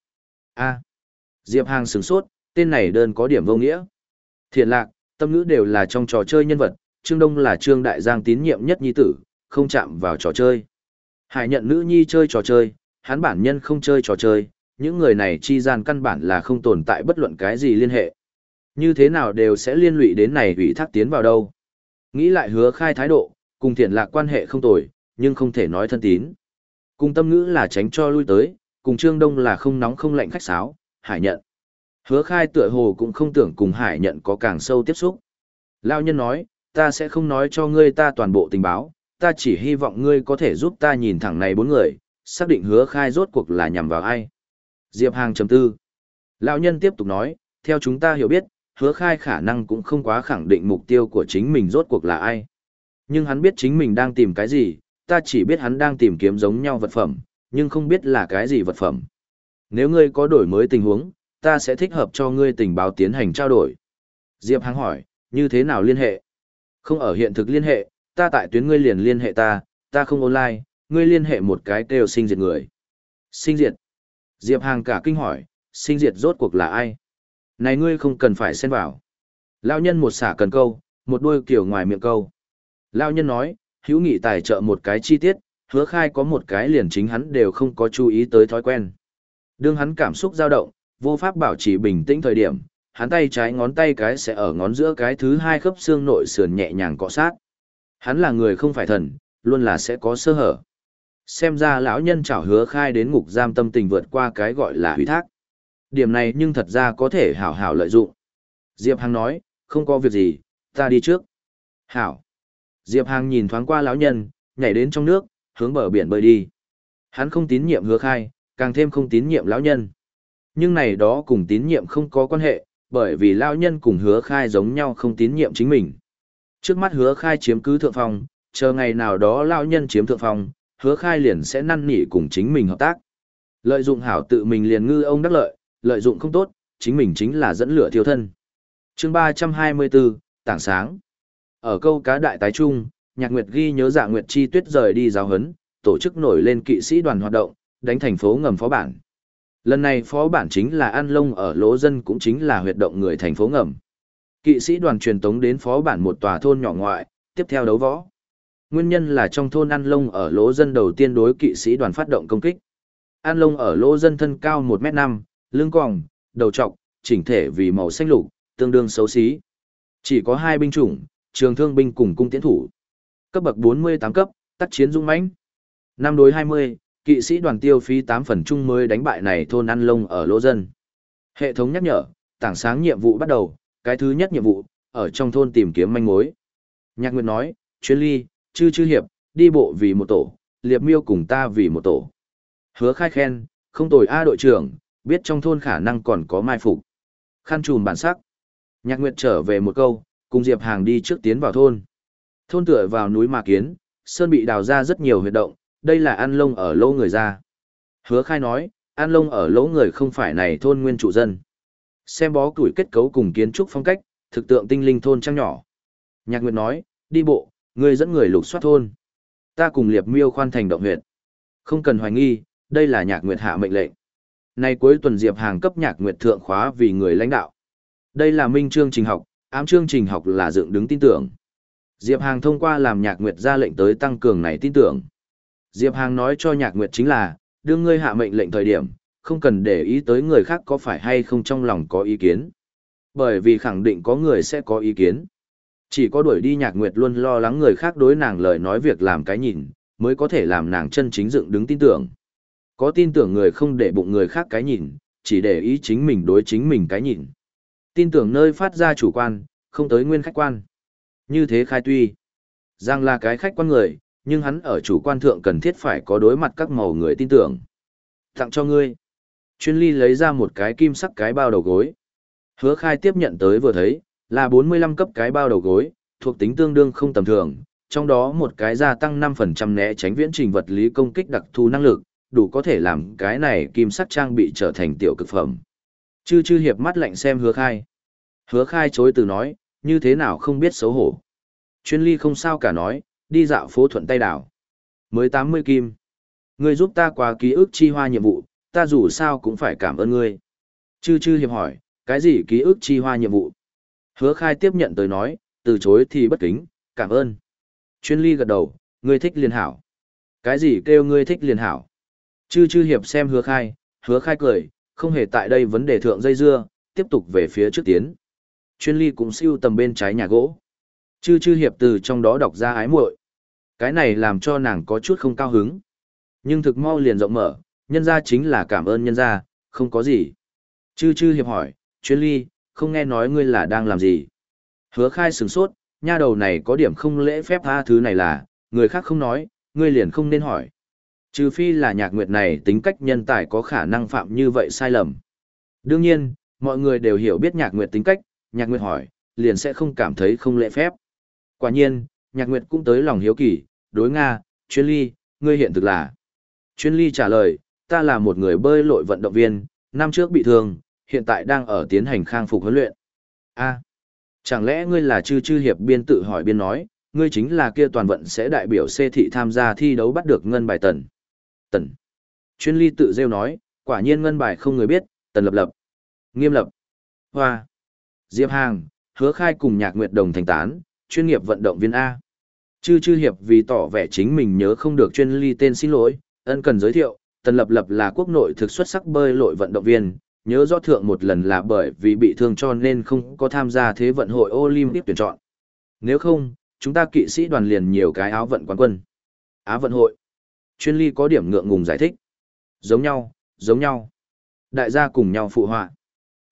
a Diệp Hàng sửng sốt, tên này đơn có điểm vô nghĩa. Thiện lạc, tâm ngữ đều là trong trò chơi nhân vật, Trương Đông là Trương Đại Giang tín nhiệm nhất nhi tử, không chạm vào trò chơi. Hải nhận nữ nhi chơi trò chơi, hắn bản nhân không chơi trò chơi, những người này chi gian căn bản là không tồn tại bất luận cái gì liên hệ. Như thế nào đều sẽ liên lụy đến này ủy thác tiến vào đâu. Nghĩ lại hứa khai thái độ, cùng thiện lạc quan hệ không tồi, nhưng không thể nói thân tín. Cùng tâm ngữ là tránh cho lui tới, cùng Trương Đông là không nóng không lạnh khách sáo, hải nhận. Hứa khai tựa hồ cũng không tưởng cùng hải nhận có càng sâu tiếp xúc. Lao nhân nói, ta sẽ không nói cho ngươi ta toàn bộ tình báo, ta chỉ hy vọng ngươi có thể giúp ta nhìn thẳng này bốn người, xác định hứa khai rốt cuộc là nhằm vào ai. Diệp Hàng trầm tư. Lão nhân tiếp tục nói, theo chúng ta hiểu biết, hứa khai khả năng cũng không quá khẳng định mục tiêu của chính mình rốt cuộc là ai. Nhưng hắn biết chính mình đang tìm cái gì, ta chỉ biết hắn đang tìm kiếm giống nhau vật phẩm, nhưng không biết là cái gì vật phẩm. Nếu ngươi có đổi mới tình huống, ta sẽ thích hợp cho ngươi tình báo tiến hành trao đổi. Diệp Hàng hỏi, như thế nào liên hệ? Không ở hiện thực liên hệ, ta tại tuyến ngươi liền liên hệ ta, ta không online, ngươi liên hệ một cái kêu sinh diệt người. Sinh diệt. Diệp Hàng cả kinh hỏi, sinh diệt rốt cuộc là ai? Này ngươi không cần phải xen vào. Lão nhân một xả cần câu, một đuôi kiểu ngoài miệng câu. Lão nhân nói, hữu nghị tài trợ một cái chi tiết, hứa khai có một cái liền chính hắn đều không có chú ý tới thói quen. Đương hắn cảm xúc dao động, vô pháp bảo trì bình tĩnh thời điểm, hắn tay trái ngón tay cái sẽ ở ngón giữa cái thứ hai khớp xương nội sườn nhẹ nhàng cọ sát. Hắn là người không phải thần, luôn là sẽ có sơ hở. Xem ra lão nhân chảo hứa khai đến ngục giam tâm tình vượt qua cái gọi là hủy thác. Điểm này nhưng thật ra có thể hảo hảo lợi dụng. Diệp Hằng nói, không có việc gì, ta đi trước. Hảo. Diệp Hằng nhìn thoáng qua lão nhân, nhảy đến trong nước, hướng bờ biển bơi đi. Hắn không tín nhiệm hứa khai, càng thêm không tín nhiệm lão nhân. Nhưng này đó cùng tín nhiệm không có quan hệ, bởi vì lão nhân cùng hứa khai giống nhau không tín nhiệm chính mình. Trước mắt hứa khai chiếm cứ thượng phong, chờ ngày nào đó lão nhân chiếm thượng phong, hứa khai liền sẽ năn nỉ cùng chính mình hợp tác. Lợi dụng hảo tự mình liền ngư ông đắc lợi, lợi dụng không tốt, chính mình chính là dẫn lửa thiêu thân. chương 324, Tảng sáng. Ở câu cá đại tái trung, Nhạc Nguyệt ghi nhớ dạ Nguyệt Chi Tuyết rời đi giáo hấn, tổ chức nổi lên kỵ sĩ đoàn hoạt động, đánh thành phố ngầm phó bản. Lần này phó bản chính là An Lông ở lỗ dân cũng chính là huyệt động người thành phố ngầm. Kỵ sĩ đoàn truyền tống đến phó bản một tòa thôn nhỏ ngoại, tiếp theo đấu võ. Nguyên nhân là trong thôn An Lông ở lỗ dân đầu tiên đối kỵ sĩ đoàn phát động công kích. An Lông ở lỗ dân thân cao 1m5, lưng còng, đầu trọc, chỉnh thể vì màu xanh lục, tương đương xấu xí. Chỉ có hai binh chủng, trường thương binh cùng cung tiến thủ. Cấp bậc 48 cấp, tác chiến dũng mãnh. Năm đối 20, kỵ sĩ đoàn tiêu phí 8 phần chung mới đánh bại này thôn An lông ở lỗ dân. Hệ thống nhắc nhở, tảng sáng nhiệm vụ bắt đầu, cái thứ nhất nhiệm vụ, ở trong thôn tìm kiếm manh mối. Nhạc Nguyệt nói, chuyên ly, chư chư hiệp, đi bộ vì một tổ, liệp miêu cùng ta vì một tổ. Hứa khai khen, không tồi A đội trưởng, biết trong thôn khả năng còn có mai phục. Khăn trùm bản sắc. Nhạc Nguyệt trở về một câu, cùng Diệp Hàng đi trước tiến vào thôn. Thôn tựa vào núi Mà Kiến, sơn bị đào ra rất nhiều huyệt động, đây là ăn lông ở lỗ người ra. Hứa khai nói, ăn lông ở lỗ người không phải này thôn nguyên trụ dân. Xem bó củi kết cấu cùng kiến trúc phong cách, thực tượng tinh linh thôn trang nhỏ. Nhạc Nguyệt nói, đi bộ, Ngươi dẫn người lục soát thôn. Ta cùng liệp miêu khoan thành động huyệt. Không cần hoài nghi, đây là nhạc Nguyệt hạ mệnh lệnh. Nay cuối tuần Diệp Hàng cấp nhạc Nguyệt thượng khóa vì người lãnh đạo. Đây là minh chương trình học, ám chương trình học là dựng đứng tin tưởng. Diệp Hàng thông qua làm nhạc Nguyệt ra lệnh tới tăng cường này tin tưởng. Diệp Hàng nói cho nhạc Nguyệt chính là, đưa ngươi hạ mệnh lệnh thời điểm, không cần để ý tới người khác có phải hay không trong lòng có ý kiến. Bởi vì khẳng định có người sẽ có ý kiến. Chỉ có đuổi đi nhạc nguyệt luôn lo lắng người khác đối nàng lời nói việc làm cái nhìn, mới có thể làm nàng chân chính dựng đứng tin tưởng. Có tin tưởng người không để bụng người khác cái nhìn, chỉ để ý chính mình đối chính mình cái nhìn. Tin tưởng nơi phát ra chủ quan, không tới nguyên khách quan. Như thế khai tuy, giang là cái khách quan người, nhưng hắn ở chủ quan thượng cần thiết phải có đối mặt các màu người tin tưởng. Tặng cho ngươi. Chuyên ly lấy ra một cái kim sắc cái bao đầu gối. Hứa khai tiếp nhận tới vừa thấy, là 45 cấp cái bao đầu gối, thuộc tính tương đương không tầm thường, trong đó một cái gia tăng 5% né tránh viễn trình vật lý công kích đặc thù năng lực, đủ có thể làm cái này kim sắc trang bị trở thành tiểu cực phẩm. Chư chư hiệp mắt lạnh xem hứa khai. Hứa khai chối từ nói, như thế nào không biết xấu hổ. Chuyên ly không sao cả nói, đi dạo phố thuận tay đảo. Mới 80 kim. Ngươi giúp ta qua ký ức chi hoa nhiệm vụ, ta dù sao cũng phải cảm ơn ngươi. Chư chư hiệp hỏi, cái gì ký ức chi hoa nhiệm vụ? Hứa khai tiếp nhận tới nói, từ chối thì bất kính, cảm ơn. Chuyên ly gật đầu, ngươi thích liền hảo. Cái gì kêu ngươi thích liền hảo? Chư chư hiệp xem hứa khai, hứa khai cười, không hề tại đây vấn đề thượng dây dưa, tiếp tục về phía trước tiến. Chuyên ly cũng siêu tầm bên trái nhà gỗ. Chư chư hiệp từ trong đó đọc ra ái muội Cái này làm cho nàng có chút không cao hứng. Nhưng thực mau liền rộng mở, nhân ra chính là cảm ơn nhân ra, không có gì. Chư chư hiệp hỏi, chuyên ly, không nghe nói ngươi là đang làm gì. Hứa khai sừng sốt, nha đầu này có điểm không lễ phép tha thứ này là, người khác không nói, ngươi liền không nên hỏi. Trừ phi là nhạc nguyệt này tính cách nhân tài có khả năng phạm như vậy sai lầm. Đương nhiên, mọi người đều hiểu biết nhạc nguyệt tính cách, nhạc nguyệt hỏi, liền sẽ không cảm thấy không lễ phép. Quả nhiên, nhạc nguyệt cũng tới lòng hiếu kỳ, đối Nga, chuyên ly, ngươi hiện thực là. Chuyên ly trả lời, ta là một người bơi lội vận động viên, năm trước bị thương, hiện tại đang ở tiến hành khang phục huấn luyện. A, chẳng lẽ ngươi là chư chư hiệp biên tự hỏi biên nói, ngươi chính là kia toàn vận sẽ đại biểu C thị tham gia thi đấu bắt được ngân bài tần. Tần. Chuyên ly tự rêu nói, quả nhiên ngân bài không người biết, tần lập lập. Nghiêm lập. Hoa. Diệp Hàng, hứa khai cùng nhạc nguyệt đồng thành tán, chuyên nghiệp vận động viên A. Chư chư hiệp vì tỏ vẻ chính mình nhớ không được chuyên ly tên xin lỗi, ân cần giới thiệu, tần lập lập là quốc nội thực xuất sắc bơi lội vận động viên, nhớ rõ thượng một lần là bởi vì bị thương cho nên không có tham gia thế vận hội Olympic tuyển chọn. Nếu không, chúng ta kỵ sĩ đoàn liền nhiều cái áo vận quán quân. Á vận hội. Chuyên ly có điểm ngượng ngùng giải thích. Giống nhau, giống nhau. Đại gia cùng nhau phụ họa.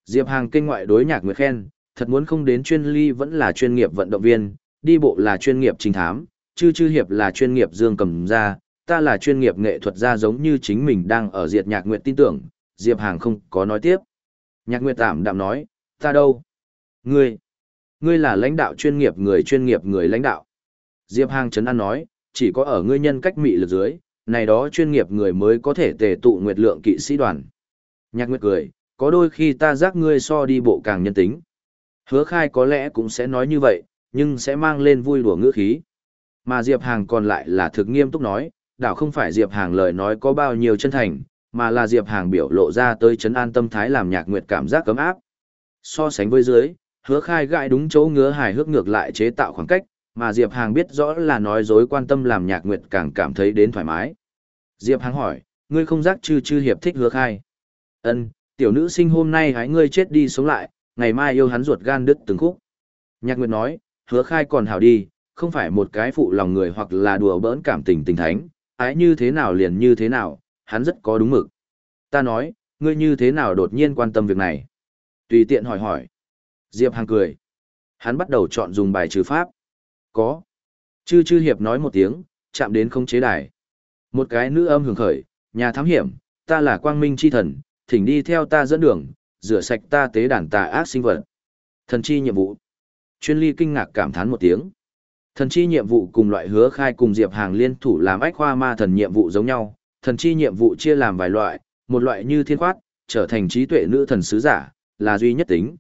Diệp Hàng kinh ngoại đối nhạc nguyệt khen, thật muốn không đến chuyên ly vẫn là chuyên nghiệp vận động viên, đi bộ là chuyên nghiệp trình thám, chư chư hiệp là chuyên nghiệp dương cầm ra, ta là chuyên nghiệp nghệ thuật gia giống như chính mình đang ở diệt nhạc nguyện tin tưởng, Diệp Hàng không có nói tiếp. Nhạc nguyệt tạm đạm nói, ta đâu? Ngươi, ngươi là lãnh đạo chuyên nghiệp người chuyên nghiệp người lãnh đạo. Diệp Hàng chấn an nói, chỉ có ở ngươi nhân cách mị lực dưới, này đó chuyên nghiệp người mới có thể tề tụ nguyệt lượng kỵ sĩ đoàn. Nhạc nguyệt cười, có đôi khi ta giác ngươi so đi bộ càng nhân tính. Hứa khai có lẽ cũng sẽ nói như vậy, nhưng sẽ mang lên vui đùa ngữ khí. Mà Diệp Hàng còn lại là thực nghiêm túc nói, đảo không phải Diệp Hàng lời nói có bao nhiêu chân thành, mà là Diệp Hàng biểu lộ ra tới chấn an tâm thái làm nhạc nguyệt cảm giác cấm áp. So sánh với dưới, hứa khai gãi đúng chỗ ngứa hài hước ngược lại chế tạo khoảng cách, mà Diệp Hàng biết rõ là nói dối quan tâm làm nhạc nguyệt càng cảm thấy đến thoải mái. Diệp Hàng hỏi, ngươi không giác chư chư hiệp thích hứa khai. ân tiểu nữ sinh hôm nay hái ngươi chết đi sống lại, ngày mai yêu hắn ruột gan đứt từng khúc. Nhạc nguyệt nói, hứa khai còn hảo đi, không phải một cái phụ lòng người hoặc là đùa bỡn cảm tình tình thánh, ái như thế nào liền như thế nào, hắn rất có đúng mực. Ta nói, ngươi như thế nào đột nhiên quan tâm việc này? Tùy tiện hỏi hỏi. Diệp Hàng cười. Hắn bắt đầu chọn dùng bài trừ pháp. Có. Chư chư hiệp nói một tiếng, chạm đến không chế đài. Một cái nữ âm hưởng khởi, nhà thám hiểm, ta là quang minh chi thần, thỉnh đi theo ta dẫn đường, rửa sạch ta tế đàn tà ác sinh vật. Thần chi nhiệm vụ. Chuyên ly kinh ngạc cảm thán một tiếng. Thần chi nhiệm vụ cùng loại hứa khai cùng Diệp Hàng liên thủ làm ách khoa ma thần nhiệm vụ giống nhau, thần chi nhiệm vụ chia làm vài loại, một loại như thiên khoát, trở thành trí tuệ nữ thần sứ giả, là duy nhất tính.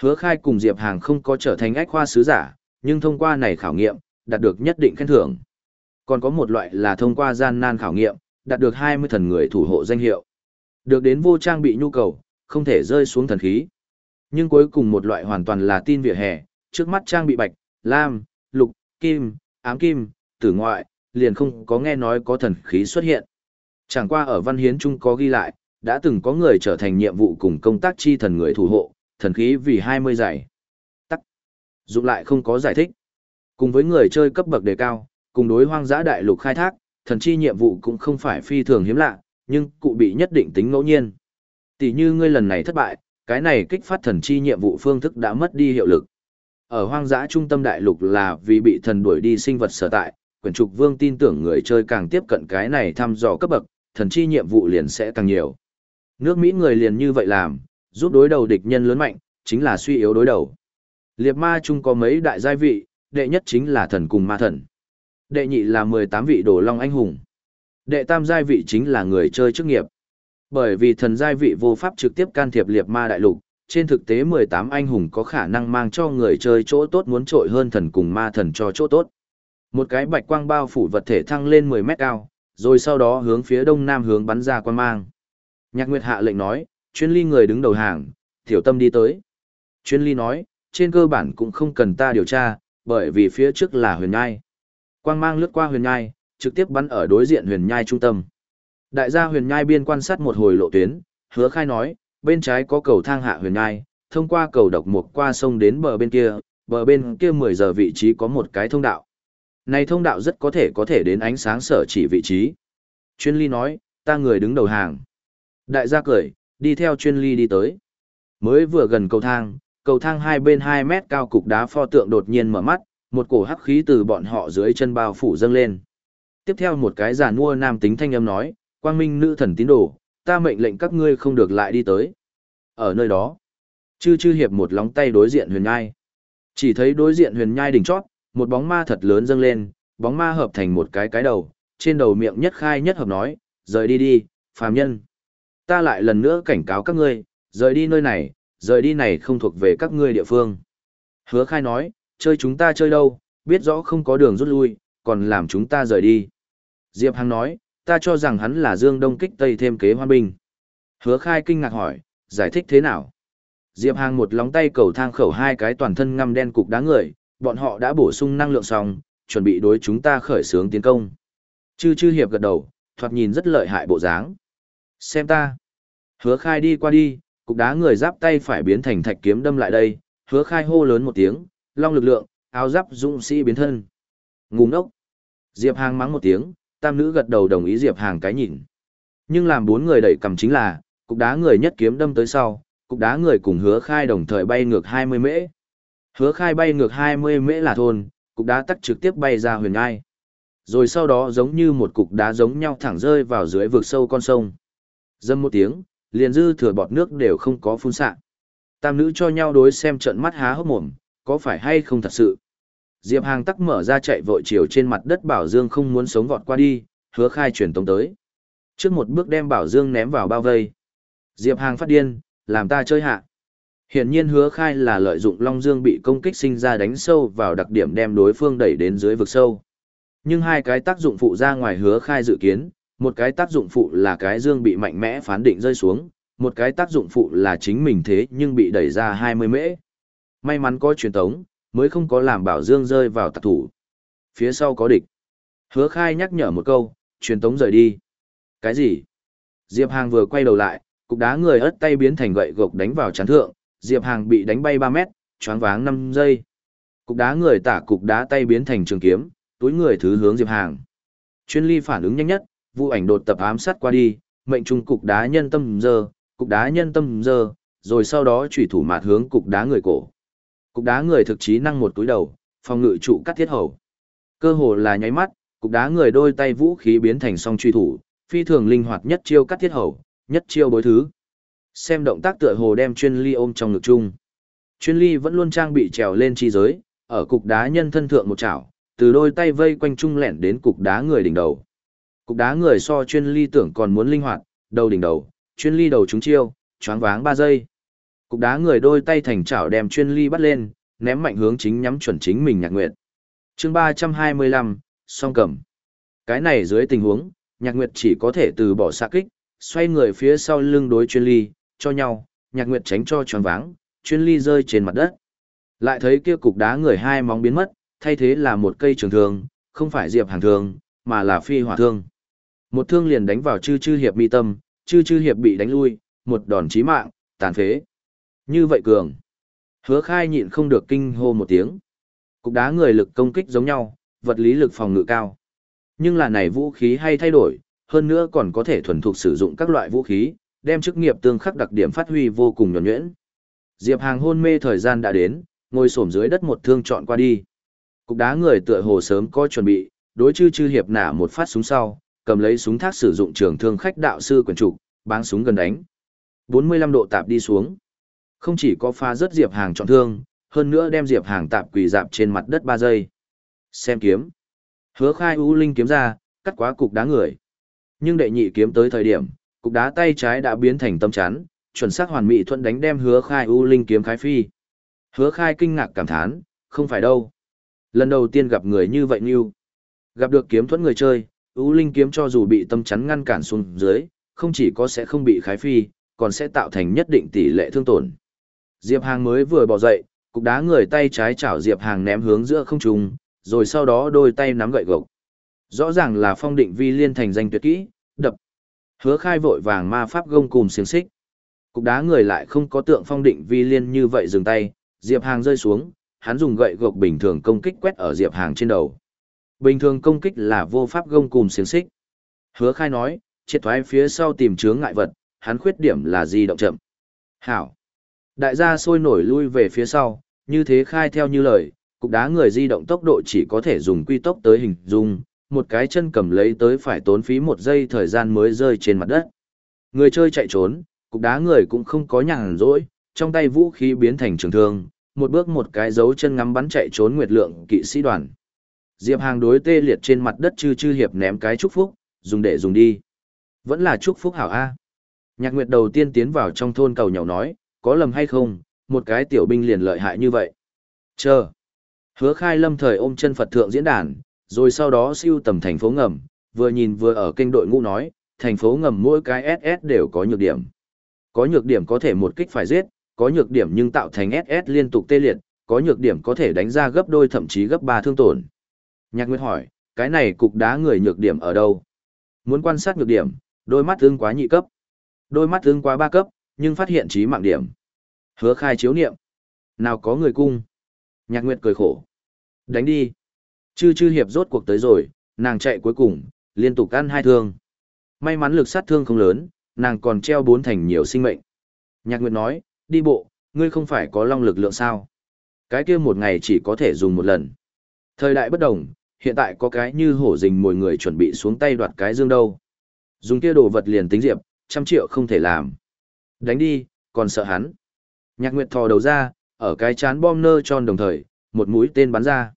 Hứa khai cùng Diệp Hàng không có trở thành ách khoa sứ giả, nhưng thông qua này khảo nghiệm, đạt được nhất định khen thưởng. Còn có một loại là thông qua gian nan khảo nghiệm, đạt được 20 thần người thủ hộ danh hiệu. Được đến vô trang bị nhu cầu, không thể rơi xuống thần khí. Nhưng cuối cùng một loại hoàn toàn là tin vỉa hè, trước mắt trang bị bạch, lam, lục, kim, ám kim, tử ngoại, liền không có nghe nói có thần khí xuất hiện. Chẳng qua ở văn hiến Chung có ghi lại, đã từng có người trở thành nhiệm vụ cùng công tác chi thần người thủ hộ, thần khí vì 20 giải. Tắc. Dụng lại không có giải thích. Cùng với người chơi cấp bậc đề cao, cùng đối hoang dã đại lục khai thác, thần chi nhiệm vụ cũng không phải phi thường hiếm lạ, nhưng cụ bị nhất định tính ngẫu nhiên. Tỷ như ngươi lần này thất bại, cái này kích phát thần chi nhiệm vụ phương thức đã mất đi hiệu lực. Ở hoang dã trung tâm đại lục là vì bị thần đuổi đi sinh vật sở tại, quyển trục vương tin tưởng người chơi càng tiếp cận cái này thăm dò cấp bậc, thần chi nhiệm vụ liền sẽ càng nhiều. Nước Mỹ người liền như vậy làm, giúp đối đầu địch nhân lớn mạnh, chính là suy yếu đối đầu. Liệt ma chung có mấy đại giai vị, đệ nhất chính là thần cùng ma thần. Đệ nhị là 18 vị đồ long anh hùng. Đệ tam giai vị chính là người chơi chức nghiệp. Bởi vì thần giai vị vô pháp trực tiếp can thiệp liệt ma đại lục, trên thực tế 18 anh hùng có khả năng mang cho người chơi chỗ tốt muốn trội hơn thần cùng ma thần cho chỗ tốt. Một cái bạch quang bao phủ vật thể thăng lên 10 mét cao, rồi sau đó hướng phía đông nam hướng bắn ra quan mang. Nhạc Nguyệt hạ lệnh nói, chuyên ly người đứng đầu hàng, tiểu tâm đi tới. Chuyên ly nói, trên cơ bản cũng không cần ta điều tra, bởi vì phía trước là huyền nhai. Quang mang lướt qua huyền nhai, trực tiếp bắn ở đối diện huyền nhai trung tâm. Đại gia huyền nhai biên quan sát một hồi lộ tuyến, hứa khai nói, bên trái có cầu thang hạ huyền nhai, thông qua cầu độc mục qua sông đến bờ bên kia, bờ bên kia 10 giờ vị trí có một cái thông đạo. Này thông đạo rất có thể có thể đến ánh sáng sở chỉ vị trí. Chuyên ly nói, ta người đứng đầu hàng. Đại gia cười, đi theo chuyên ly đi tới. Mới vừa gần cầu thang, cầu thang hai bên 2 mét cao cục đá pho tượng đột nhiên mở mắt, một cổ hắc khí từ bọn họ dưới chân bao phủ dâng lên. Tiếp theo một cái giả nua nam tính thanh âm nói, quang minh nữ thần tín đồ, ta mệnh lệnh các ngươi không được lại đi tới. Ở nơi đó, chư chư hiệp một lóng tay đối diện huyền nhai. Chỉ thấy đối diện huyền nhai đỉnh chót, một bóng ma thật lớn dâng lên, bóng ma hợp thành một cái cái đầu, trên đầu miệng nhất khai nhất hợp nói, rời đi đi, phàm nhân. Ta lại lần nữa cảnh cáo các ngươi, rời đi nơi này, rời đi này không thuộc về các ngươi địa phương. Hứa khai nói, chơi chúng ta chơi đâu, biết rõ không có đường rút lui, còn làm chúng ta rời đi. Diệp Hằng nói, ta cho rằng hắn là Dương Đông kích Tây thêm kế hoan bình. Hứa khai kinh ngạc hỏi, giải thích thế nào? Diệp Hàng một lóng tay cầu thang khẩu hai cái toàn thân ngăm đen cục đá người, bọn họ đã bổ sung năng lượng xong, chuẩn bị đối chúng ta khởi xướng tiến công. Chư chư hiệp gật đầu, thoạt nhìn rất lợi hại bộ dáng. Xem ta. Hứa khai đi qua đi, cục đá người giáp tay phải biến thành thạch kiếm đâm lại đây, hứa khai hô lớn một tiếng, long lực lượng, áo giáp dũng sĩ biến thân. Ngu ngốc. Diệp Hàng mắng một tiếng, tam nữ gật đầu đồng ý Diệp Hàng cái nhìn. Nhưng làm bốn người đẩy cầm chính là, cục đá người nhất kiếm đâm tới sau, cục đá người cùng hứa khai đồng thời bay ngược 20 mễ. Hứa khai bay ngược 20 mễ là thôn, cục đá tắt trực tiếp bay ra huyền ngai. Rồi sau đó giống như một cục đá giống nhau thẳng rơi vào dưới vực sâu con sông. Dâm một tiếng, liền dư thừa bọt nước đều không có phun xạ. Tam nữ cho nhau đối xem trận mắt há hốc mồm, có phải hay không thật sự. Diệp Hàng tắc mở ra chạy vội chiều trên mặt đất Bảo Dương không muốn sống vọt qua đi, hứa khai truyền tống tới. Trước một bước đem Bảo Dương ném vào bao vây. Diệp Hàng phát điên, làm ta chơi hạ. Hiển nhiên hứa khai là lợi dụng Long Dương bị công kích sinh ra đánh sâu vào đặc điểm đem đối phương đẩy đến dưới vực sâu. Nhưng hai cái tác dụng phụ ra ngoài hứa khai dự kiến, một cái tác dụng phụ là cái dương bị mạnh mẽ phán định rơi xuống, một cái tác dụng phụ là chính mình thế nhưng bị đẩy ra 20 mễ. May mắn có truyền tống, mới không có làm bảo dương rơi vào tạc thủ. Phía sau có địch. Hứa khai nhắc nhở một câu, truyền tống rời đi. Cái gì? Diệp Hàng vừa quay đầu lại, cục đá người ớt tay biến thành gậy gộc đánh vào chán thượng, Diệp Hàng bị đánh bay 3 mét, choáng váng 5 giây. Cục đá người tả cục đá tay biến thành trường kiếm, túi người thứ hướng Diệp Hàng. Chuyên ly phản ứng nhanh nhất, vụ ảnh đột tập ám sát qua đi, mệnh trung cục đá nhân tâm dơ, cục đá nhân tâm dơ, rồi sau đó chủy thủ mạt hướng cục đá người cổ. Cục đá người thực chí năng một túi đầu, phòng ngự trụ cắt thiết hầu. Cơ hồ là nháy mắt, cục đá người đôi tay vũ khí biến thành song truy thủ, phi thường linh hoạt nhất chiêu cắt thiết hầu, nhất chiêu bối thứ. Xem động tác tựa hồ đem chuyên ly ôm trong ngực chung. Chuyên ly vẫn luôn trang bị trèo lên chi giới, ở cục đá nhân thân thượng một chảo, từ đôi tay vây quanh trung lẻn đến cục đá người đỉnh đầu. Cục đá người so chuyên ly tưởng còn muốn linh hoạt, đầu đỉnh đầu, chuyên ly đầu trúng chiêu, choáng váng 3 giây. Cục đá người đôi tay thành chảo đem chuyên ly bắt lên, ném mạnh hướng chính nhắm chuẩn chính mình nhạc nguyệt. chương 325, song cầm. Cái này dưới tình huống, nhạc nguyệt chỉ có thể từ bỏ xạ kích, xoay người phía sau lưng đối chuyên ly, cho nhau, nhạc nguyệt tránh cho tròn váng, chuyên ly rơi trên mặt đất. Lại thấy kia cục đá người hai móng biến mất, thay thế là một cây trường thương, không phải diệp hàng thương, mà là phi hỏa thương. Một thương liền đánh vào chư chư hiệp mi tâm, chư chư hiệp bị đánh lui, một đòn chí mạng, tàn phế. Như vậy cường. Hứa khai nhịn không được kinh hô một tiếng. Cục đá người lực công kích giống nhau, vật lý lực phòng ngự cao. Nhưng là này vũ khí hay thay đổi, hơn nữa còn có thể thuần thục sử dụng các loại vũ khí, đem chức nghiệp tương khắc đặc điểm phát huy vô cùng nhuẩn nhuyễn. Diệp Hàng hôn mê thời gian đã đến, ngồi xổm dưới đất một thương chọn qua đi. Cục đá người tựa hồ sớm có chuẩn bị, đối chư chư hiệp nả một phát súng sau, cầm lấy súng thác sử dụng trường thương khách đạo sư quyền trục, báng súng gần đánh. 45 độ tạp đi xuống. Không chỉ có pha rất Diệp Hàng chọn thương, hơn nữa đem Diệp Hàng tạp quỳ dạp trên mặt đất 3 giây. Xem kiếm. Hứa khai u linh kiếm ra, cắt quá cục đá người. Nhưng đệ nhị kiếm tới thời điểm, cục đá tay trái đã biến thành tâm chắn, chuẩn xác hoàn mỹ thuận đánh đem hứa khai u linh kiếm khái phi. Hứa khai kinh ngạc cảm thán, không phải đâu. Lần đầu tiên gặp người như vậy như, gặp được kiếm thuẫn người chơi, u linh kiếm cho dù bị tâm chắn ngăn cản xuống dưới, không chỉ có sẽ không bị khái phi, còn sẽ tạo thành nhất định tỷ lệ thương tổn. Diệp Hàng mới vừa bỏ dậy, cục đá người tay trái chảo Diệp Hàng ném hướng giữa không trung, rồi sau đó đôi tay nắm gậy gộc. Rõ ràng là phong định vi liên thành danh tuyệt kỹ. Hứa khai vội vàng ma pháp gông cùng xiềng xích. Cục đá người lại không có tượng phong định vi liên như vậy dừng tay, Diệp Hàng rơi xuống, hắn dùng gậy gộc bình thường công kích quét ở Diệp Hàng trên đầu. Bình thường công kích là vô pháp gông cùng xiềng xích. Hứa khai nói, triệt thoái phía sau tìm chướng ngại vật, hắn khuyết điểm là di động chậm. Hảo. Đại gia sôi nổi lui về phía sau, như thế khai theo như lời, cục đá người di động tốc độ chỉ có thể dùng quy tốc tới hình dung, một cái chân cầm lấy tới phải tốn phí một giây thời gian mới rơi trên mặt đất. Người chơi chạy trốn, cục đá người cũng không có nhàn rỗi, trong tay vũ khí biến thành trường thương, một bước một cái dấu chân ngắm bắn chạy trốn nguyệt lượng kỵ sĩ đoàn. Diệp Hàng đối tê liệt trên mặt đất chư chư hiệp ném cái chúc phúc, dùng để dùng đi. Vẫn là chúc phúc hảo A. Nhạc Nguyệt đầu tiên tiến vào trong thôn cầu nhỏ nói, có lầm hay không, một cái tiểu binh liền lợi hại như vậy. Chờ. Hứa khai lâm thời ôm chân Phật thượng diễn đàn, rồi sau đó siêu tầm thành phố ngầm, vừa nhìn vừa ở kênh đội ngũ nói, thành phố ngầm mỗi cái SS đều có nhược điểm. Có nhược điểm có thể một kích phải giết, có nhược điểm nhưng tạo thành SS liên tục tê liệt, có nhược điểm có thể đánh ra gấp đôi thậm chí gấp 3 thương tổn. Nhạc Nguyệt hỏi, cái này cục đá người nhược điểm ở đâu? Muốn quan sát nhược điểm, đôi mắt thương quá nhị cấp. Đôi mắt thương quá ba cấp, nhưng phát hiện trí mạng điểm. Hứa khai chiếu niệm. Nào có người cung. Nhạc Nguyệt cười khổ. Đánh đi. Chư chư hiệp rốt cuộc tới rồi, nàng chạy cuối cùng, liên tục ăn hai thương. May mắn lực sát thương không lớn, nàng còn treo bốn thành nhiều sinh mệnh. Nhạc Nguyệt nói, đi bộ, ngươi không phải có long lực lượng sao? Cái kia một ngày chỉ có thể dùng một lần. Thời đại bất đồng, hiện tại có cái như hổ rình mồi người chuẩn bị xuống tay đoạt cái dương đâu. Dùng kia đồ vật liền tính diệp, trăm triệu không thể làm. Đánh đi, còn sợ hắn. Nhạc Nguyệt thò đầu ra, ở cái chán bom nơ tròn đồng thời, một mũi tên bắn ra.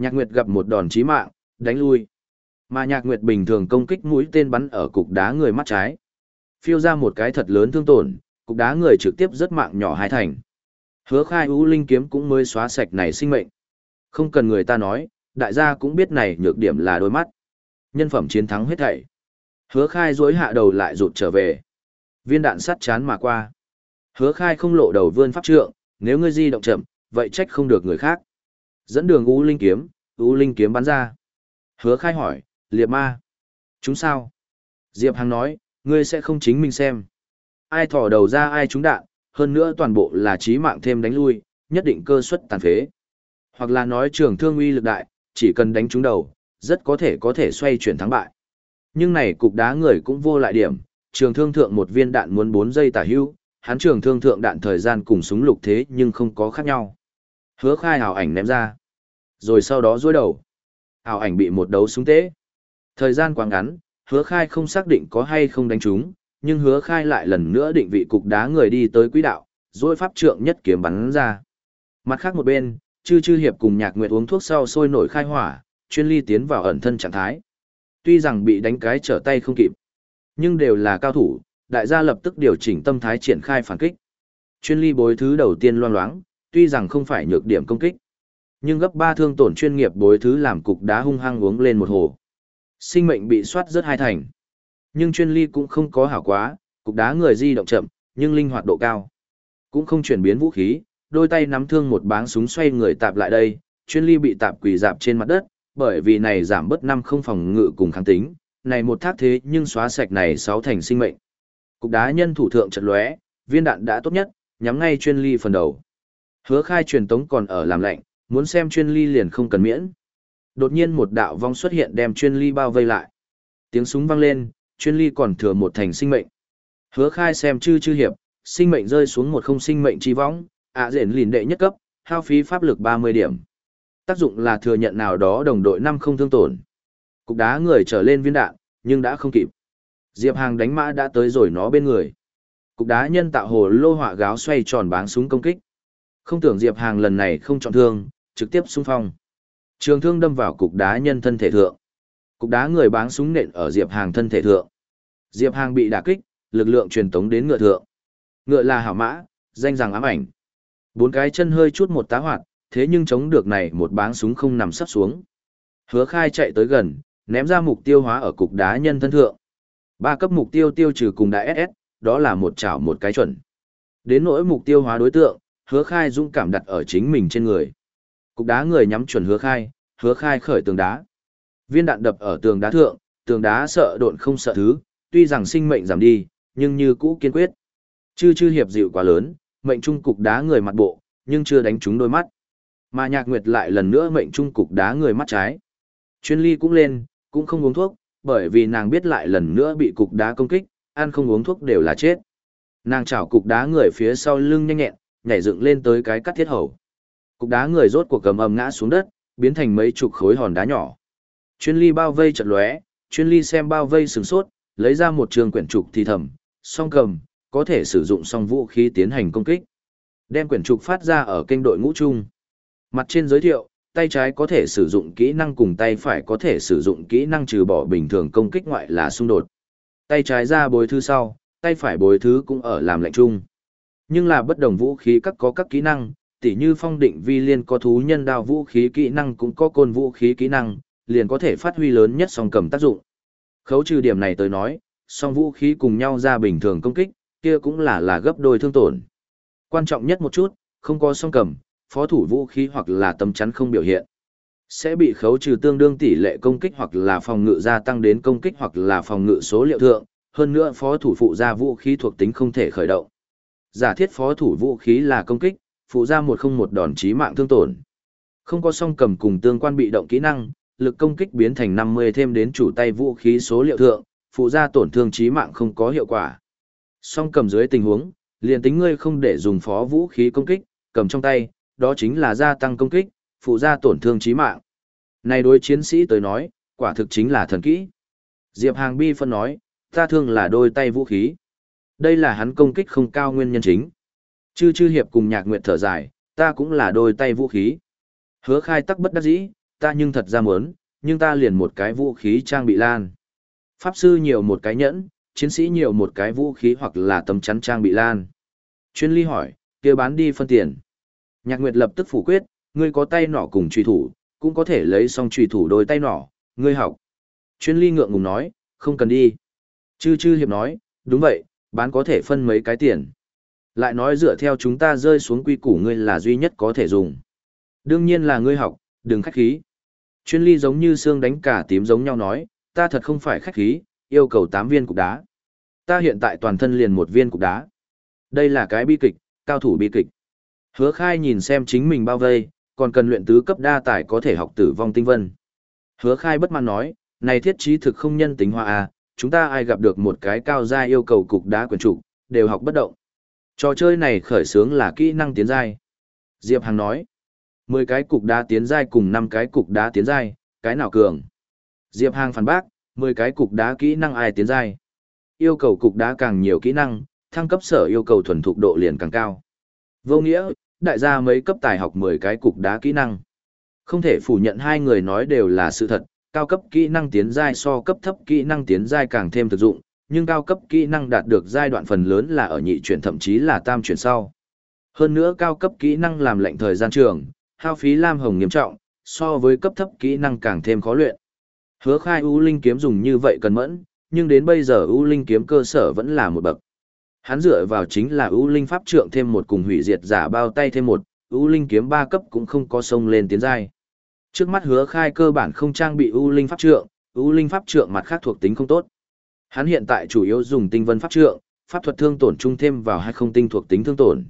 Nhạc Nguyệt gặp một đòn chí mạng, đánh lui. Mà Nhạc Nguyệt bình thường công kích mũi tên bắn ở cục đá người mắt trái. Phiêu ra một cái thật lớn thương tổn, cục đá người trực tiếp rất mạng nhỏ hai thành. Hứa khai U Linh kiếm cũng mới xóa sạch này sinh mệnh. Không cần người ta nói, đại gia cũng biết này nhược điểm là đôi mắt. Nhân phẩm chiến thắng hết thảy. Hứa khai dối hạ đầu lại rụt trở về. Viên đạn sắt chán mà qua. Hứa khai không lộ đầu vươn pháp trượng, nếu ngươi di động chậm, vậy trách không được người khác. Dẫn đường U Linh kiếm, U Linh kiếm bắn ra. Hứa khai hỏi, liệp ma. Chúng sao? Diệp Hằng nói, ngươi sẽ không chính mình xem. Ai thỏ đầu ra ai trúng đạn, hơn nữa toàn bộ là trí mạng thêm đánh lui, nhất định cơ suất tàn phế. Hoặc là nói trường thương uy lực đại, chỉ cần đánh trúng đầu, rất có thể có thể xoay chuyển thắng bại. Nhưng này cục đá người cũng vô lại điểm, trường thương thượng một viên đạn muốn 4 giây tả hữu, hắn trường thương thượng đạn thời gian cùng súng lục thế nhưng không có khác nhau. Hứa khai hào ảnh ném ra. Rồi sau đó dối đầu. Hào ảnh bị một đấu súng tế. Thời gian quá ngắn, hứa khai không xác định có hay không đánh trúng, nhưng hứa khai lại lần nữa định vị cục đá người đi tới quỹ đạo, rồi pháp trượng nhất kiếm bắn ra. Mặt khác một bên, chư chư hiệp cùng nhạc nguyệt uống thuốc sau sôi nổi khai hỏa, chuyên ly tiến vào ẩn thân trạng thái. Tuy rằng bị đánh cái trở tay không kịp, nhưng đều là cao thủ, đại gia lập tức điều chỉnh tâm thái triển khai phản kích. Chuyên ly bối thứ đầu tiên loan loáng, tuy rằng không phải nhược điểm công kích, nhưng gấp ba thương tổn chuyên nghiệp bối thứ làm cục đá hung hăng uống lên một hồ. Sinh mệnh bị soát rất hai thành. Nhưng chuyên ly cũng không có hảo quá, cục đá người di động chậm, nhưng linh hoạt độ cao. Cũng không chuyển biến vũ khí, đôi tay nắm thương một báng súng xoay người tạp lại đây, chuyên ly bị tạp quỳ dạp trên mặt đất, bởi vì này giảm bớt năm không phòng ngự cùng kháng tính, này một thác thế nhưng xóa sạch này sáu thành sinh mệnh. Cục đá nhân thủ thượng chật lóe, viên đạn đã tốt nhất, nhắm ngay chuyên ly phần đầu. Hứa khai truyền tống còn ở làm lạnh, muốn xem chuyên ly liền không cần miễn. Đột nhiên một đạo vong xuất hiện đem chuyên ly bao vây lại. Tiếng súng vang lên, chuyên ly còn thừa một thành sinh mệnh. Hứa khai xem chư chư hiệp, sinh mệnh rơi xuống một không sinh mệnh chi vong, ạ à rển lìn đệ nhất cấp, hao phí pháp lực 30 điểm. Tác dụng là thừa nhận nào đó đồng đội năm không thương tổn. Cục đá người trở lên viên đạn, nhưng đã không kịp. Diệp Hàng đánh mã đã tới rồi nó bên người. Cục đá nhân tạo hồ lô hỏa gáo xoay tròn báng súng công kích. Không tưởng Diệp Hàng lần này không chọn thương, trực tiếp xung phong. Trường thương đâm vào cục đá nhân thân thể thượng. Cục đá người báng súng nện ở Diệp Hàng thân thể thượng. Diệp Hàng bị đả kích, lực lượng truyền tống đến ngựa thượng. Ngựa là hảo mã, danh rằng ám ảnh. Bốn cái chân hơi chút một tá hoạt, thế nhưng chống được này một báng súng không nằm sắp xuống. Hứa khai chạy tới gần, ném ra mục tiêu hóa ở cục đá nhân thân thượng. Ba cấp mục tiêu tiêu trừ cùng đại SS, đó là một chảo một cái chuẩn. Đến nỗi mục tiêu hóa đối tượng, hứa khai dũng cảm đặt ở chính mình trên người. Cục đá người nhắm chuẩn hứa khai, hứa khai khởi tường đá. Viên đạn đập ở tường đá thượng, tường đá sợ độn không sợ thứ, tuy rằng sinh mệnh giảm đi, nhưng như cũ kiên quyết. Chư chư hiệp dịu quá lớn, mệnh trung cục đá người mặt bộ, nhưng chưa đánh trúng đôi mắt. Mà nhạc nguyệt lại lần nữa mệnh trung cục đá người mắt trái. Chuyên ly cũng lên, cũng không uống thuốc, bởi vì nàng biết lại lần nữa bị cục đá công kích, ăn không uống thuốc đều là chết. Nàng chảo cục đá người phía sau lưng nhanh nhẹn, nhảy dựng lên tới cái cắt thiết hầu. Cục đá người rốt cuộc cầm ầm ngã xuống đất, biến thành mấy chục khối hòn đá nhỏ. Chuyên ly bao vây chật lóe, chuyên ly xem bao vây sừng sốt, lấy ra một trường quyển trục thì thầm, song cầm, có thể sử dụng song vũ khí tiến hành công kích. Đem quyển trục phát ra ở kênh đội ngũ chung. Mặt trên giới thiệu, tay trái có thể sử dụng kỹ năng cùng tay phải có thể sử dụng kỹ năng trừ bỏ bình thường công kích ngoại là xung đột. Tay trái ra bối thứ sau, tay phải bối thứ cũng ở làm lệnh chung. Nhưng là bất đồng vũ khí các có các kỹ năng, tỉ như phong định vi liên có thú nhân đao vũ khí kỹ năng cũng có côn vũ khí kỹ năng, liền có thể phát huy lớn nhất song cầm tác dụng. Khấu trừ điểm này tới nói, song vũ khí cùng nhau ra bình thường công kích, kia cũng là là gấp đôi thương tổn. Quan trọng nhất một chút, không có song cầm, phó thủ vũ khí hoặc là tấm chắn không biểu hiện. Sẽ bị khấu trừ tương đương tỷ lệ công kích hoặc là phòng ngự gia tăng đến công kích hoặc là phòng ngự số liệu thượng, hơn nữa phó thủ phụ gia vũ khí thuộc tính không thể khởi động. Giả thiết phó thủ vũ khí là công kích, phụ gia một không một đòn chí mạng thương tổn. Không có song cầm cùng tương quan bị động kỹ năng, lực công kích biến thành 50 thêm đến chủ tay vũ khí số liệu thượng, phụ gia tổn thương chí mạng không có hiệu quả. Song cầm dưới tình huống, liền tính ngươi không để dùng phó vũ khí công kích, cầm trong tay, đó chính là gia tăng công kích, phụ gia tổn thương chí mạng. Này đối chiến sĩ tới nói, quả thực chính là thần kỹ. Diệp Hàng bi phân nói, ta thương là đôi tay vũ khí. Đây là hắn công kích không cao nguyên nhân chính. Chư chư hiệp cùng nhạc nguyệt thở dài, ta cũng là đôi tay vũ khí. Hứa khai tắc bất đắc dĩ, ta nhưng thật ra muốn, nhưng ta liền một cái vũ khí trang bị lan. Pháp sư nhiều một cái nhẫn, chiến sĩ nhiều một cái vũ khí hoặc là tấm chắn trang bị lan. Chuyên ly hỏi, kia bán đi phân tiền. Nhạc Nguyệt lập tức phủ quyết, ngươi có tay nỏ cùng truy thủ, cũng có thể lấy xong truy thủ đôi tay nỏ, ngươi học. Chuyên ly ngượng ngùng nói, không cần đi. Chư chư hiệp nói, đúng vậy, bán có thể phân mấy cái tiền. Lại nói dựa theo chúng ta rơi xuống quy củ ngươi là duy nhất có thể dùng. Đương nhiên là ngươi học, đừng khách khí. Chuyên ly giống như xương đánh cả tím giống nhau nói, ta thật không phải khách khí, yêu cầu 8 viên cục đá. Ta hiện tại toàn thân liền một viên cục đá. Đây là cái bi kịch, cao thủ bi kịch. Hứa khai nhìn xem chính mình bao vây, còn cần luyện tứ cấp đa tải có thể học tử vong tinh vân. Hứa khai bất mãn nói, này thiết trí thực không nhân tính hoa à, chúng ta ai gặp được một cái cao gia yêu cầu cục đá quyền trụ, đều học bất động. Trò chơi này khởi sướng là kỹ năng tiến giai. Diệp Hằng nói, 10 cái cục đá tiến giai cùng 5 cái cục đá tiến giai, cái nào cường? Diệp Hàng phản bác, 10 cái cục đá kỹ năng ai tiến giai? Yêu cầu cục đá càng nhiều kỹ năng, thăng cấp sở yêu cầu thuần thục độ liền càng cao. Vô nghĩa, đại gia mấy cấp tài học 10 cái cục đá kỹ năng. Không thể phủ nhận hai người nói đều là sự thật, cao cấp kỹ năng tiến giai so cấp thấp kỹ năng tiến giai càng thêm thực dụng, nhưng cao cấp kỹ năng đạt được giai đoạn phần lớn là ở nhị chuyển thậm chí là tam chuyển sau. Hơn nữa cao cấp kỹ năng làm lệnh thời gian trường, hao phí lam hồng nghiêm trọng, so với cấp thấp kỹ năng càng thêm khó luyện. Hứa khai U Linh kiếm dùng như vậy cần mẫn, nhưng đến bây giờ U Linh kiếm cơ sở vẫn là một bậc. Hắn dựa vào chính là U Linh pháp trượng thêm một cùng hủy diệt giả bao tay thêm một, U Linh kiếm ba cấp cũng không có sông lên tiến giai. Trước mắt hứa khai cơ bản không trang bị U Linh pháp trượng, U Linh pháp trượng mặt khác thuộc tính không tốt. Hắn hiện tại chủ yếu dùng tinh vân pháp trượng, pháp thuật thương tổn trung thêm vào hai không tinh thuộc tính thương tổn.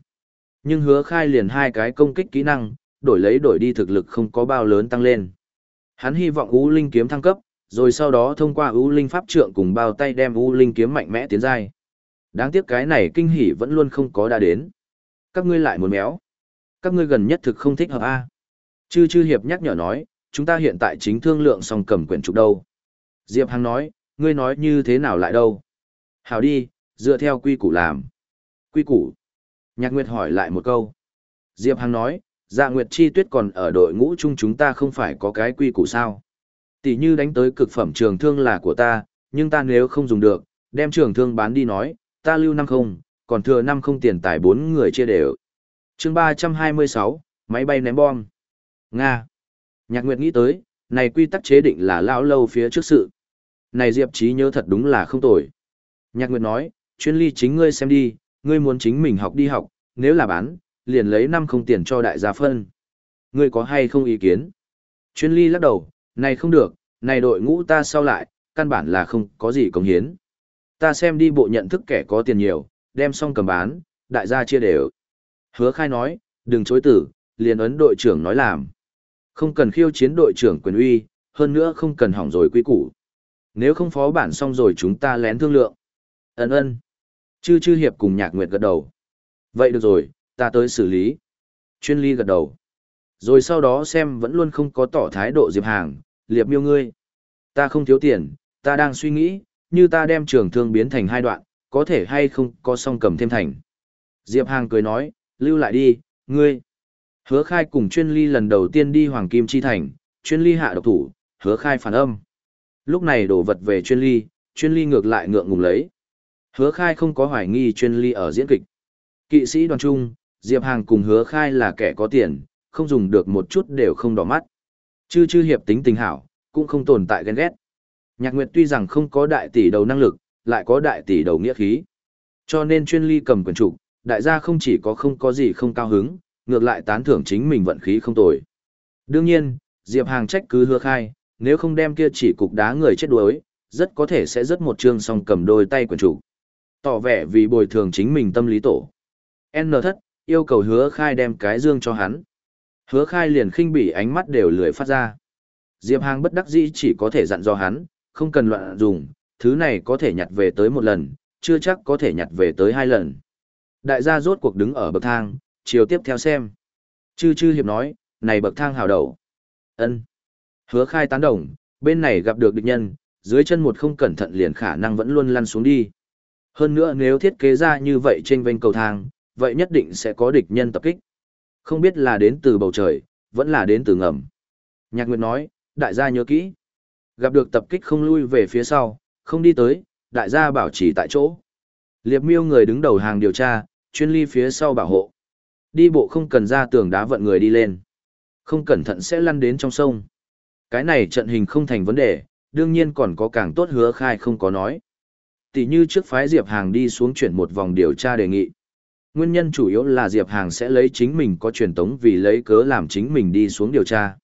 Nhưng hứa khai liền hai cái công kích kỹ năng, đổi lấy đổi đi thực lực không có bao lớn tăng lên. Hắn hy vọng U Linh kiếm thăng cấp, rồi sau đó thông qua U Linh pháp trượng cùng bao tay đem U Linh kiếm mạnh mẽ tiến giai. Đáng tiếc cái này kinh hỉ vẫn luôn không có đã đến. Các ngươi lại muốn méo. Các ngươi gần nhất thực không thích hợp A. Chư chư hiệp nhắc nhở nói, chúng ta hiện tại chính thương lượng xong cầm quyển trục đâu. Diệp Hằng nói, ngươi nói như thế nào lại đâu. Hảo đi, dựa theo quy củ làm. Quy củ. Nhạc Nguyệt hỏi lại một câu. Diệp Hằng nói, dạ Nguyệt Chi Tuyết còn ở đội ngũ chung chúng ta không phải có cái quy củ sao. Tỷ như đánh tới cực phẩm trường thương là của ta, nhưng ta nếu không dùng được, đem trường thương bán đi nói, ta lưu năm không, còn thừa năm không tiền tài bốn người chia đều. chương ba trăm hai mươi sáu máy bay ném bom. Nga. Nhạc Nguyệt nghĩ tới, này quy tắc chế định là lão lâu phía trước sự. Này Diệp Trí nhớ thật đúng là không tồi. Nhạc Nguyệt nói, chuyên ly chính ngươi xem đi, ngươi muốn chính mình học đi học, nếu là bán, liền lấy năm không tiền cho đại gia phân. Ngươi có hay không ý kiến? Chuyên ly lắc đầu, này không được, này đội ngũ ta sau lại, căn bản là không có gì công hiến. Ta xem đi bộ nhận thức kẻ có tiền nhiều, đem xong cầm bán, đại gia chia đều. Hứa khai nói, đừng chối tử, liền ấn đội trưởng nói làm. Không cần khiêu chiến đội trưởng quyền uy, hơn nữa không cần hỏng rồi quy củ. Nếu không phó bản xong rồi chúng ta lén thương lượng. Ấn ơn. Chư chư hiệp cùng nhạc nguyệt gật đầu. Vậy được rồi, ta tới xử lý. Chuyên ly gật đầu. Rồi sau đó xem vẫn luôn không có tỏ thái độ diệp hàng, liệp miêu ngươi. Ta không thiếu tiền, ta đang suy nghĩ, như ta đem trường thương biến thành hai đoạn, có thể hay không có song cầm thêm thành. Diệp Hàng cười nói, lưu lại đi, ngươi. Hứa khai cùng chuyên ly lần đầu tiên đi Hoàng Kim Chi Thành, chuyên ly hạ độc thủ, hứa khai phản âm. Lúc này đổ vật về chuyên ly, chuyên ly ngược lại ngượng ngùng lấy. Hứa khai không có hoài nghi chuyên ly ở diễn kịch. Kỵ sĩ đoàn trung, Diệp Hàng cùng hứa khai là kẻ có tiền, không dùng được một chút đều không đỏ mắt. Chư chư hiệp tính tình hảo, cũng không tồn tại ghen ghét. Nhạc Nguyệt tuy rằng không có đại tỷ đầu năng lực, lại có đại tỷ đầu nghĩa khí. Cho nên chuyên ly cầm quyền trục, đại gia không chỉ có không có gì không cao hứng, ngược lại tán thưởng chính mình vận khí không tồi. Đương nhiên, Diệp Hàng trách cứ hứa khai, nếu không đem kia chỉ cục đá người chết đuối, rất có thể sẽ rất một chương song cầm đôi tay quyền chủ Tỏ vẻ vì bồi thường chính mình tâm lý tổ. N thất, yêu cầu hứa khai đem cái dương cho hắn. Hứa khai liền khinh bỉ ánh mắt đều lười phát ra. Diệp Hàng bất đắc dĩ chỉ có thể dặn do hắn, không cần loạn dùng, thứ này có thể nhặt về tới một lần, chưa chắc có thể nhặt về tới hai lần. Đại gia rốt cuộc đứng ở bậc thang, chiều tiếp theo xem. Chư chư hiệp nói, này bậc thang hào đầu. ân Hứa khai tán đồng, bên này gặp được địch nhân, dưới chân một không cẩn thận liền khả năng vẫn luôn lăn xuống đi. Hơn nữa nếu thiết kế ra như vậy trên vênh cầu thang, vậy nhất định sẽ có địch nhân tập kích. Không biết là đến từ bầu trời, vẫn là đến từ ngầm. Nhạc Nguyệt nói, đại gia nhớ kỹ. Gặp được tập kích không lui về phía sau, không đi tới, đại gia bảo trì tại chỗ. Liệp miêu người đứng đầu hàng điều tra, chuyên ly phía sau bảo hộ. Đi bộ không cần ra tường đá vận người đi lên. Không cẩn thận sẽ lăn đến trong sông. Cái này trận hình không thành vấn đề, đương nhiên còn có càng tốt hứa khai không có nói. Tỷ như trước phái Diệp Hàng đi xuống chuyển một vòng điều tra đề nghị. Nguyên nhân chủ yếu là Diệp Hàng sẽ lấy chính mình có truyền tống vì lấy cớ làm chính mình đi xuống điều tra.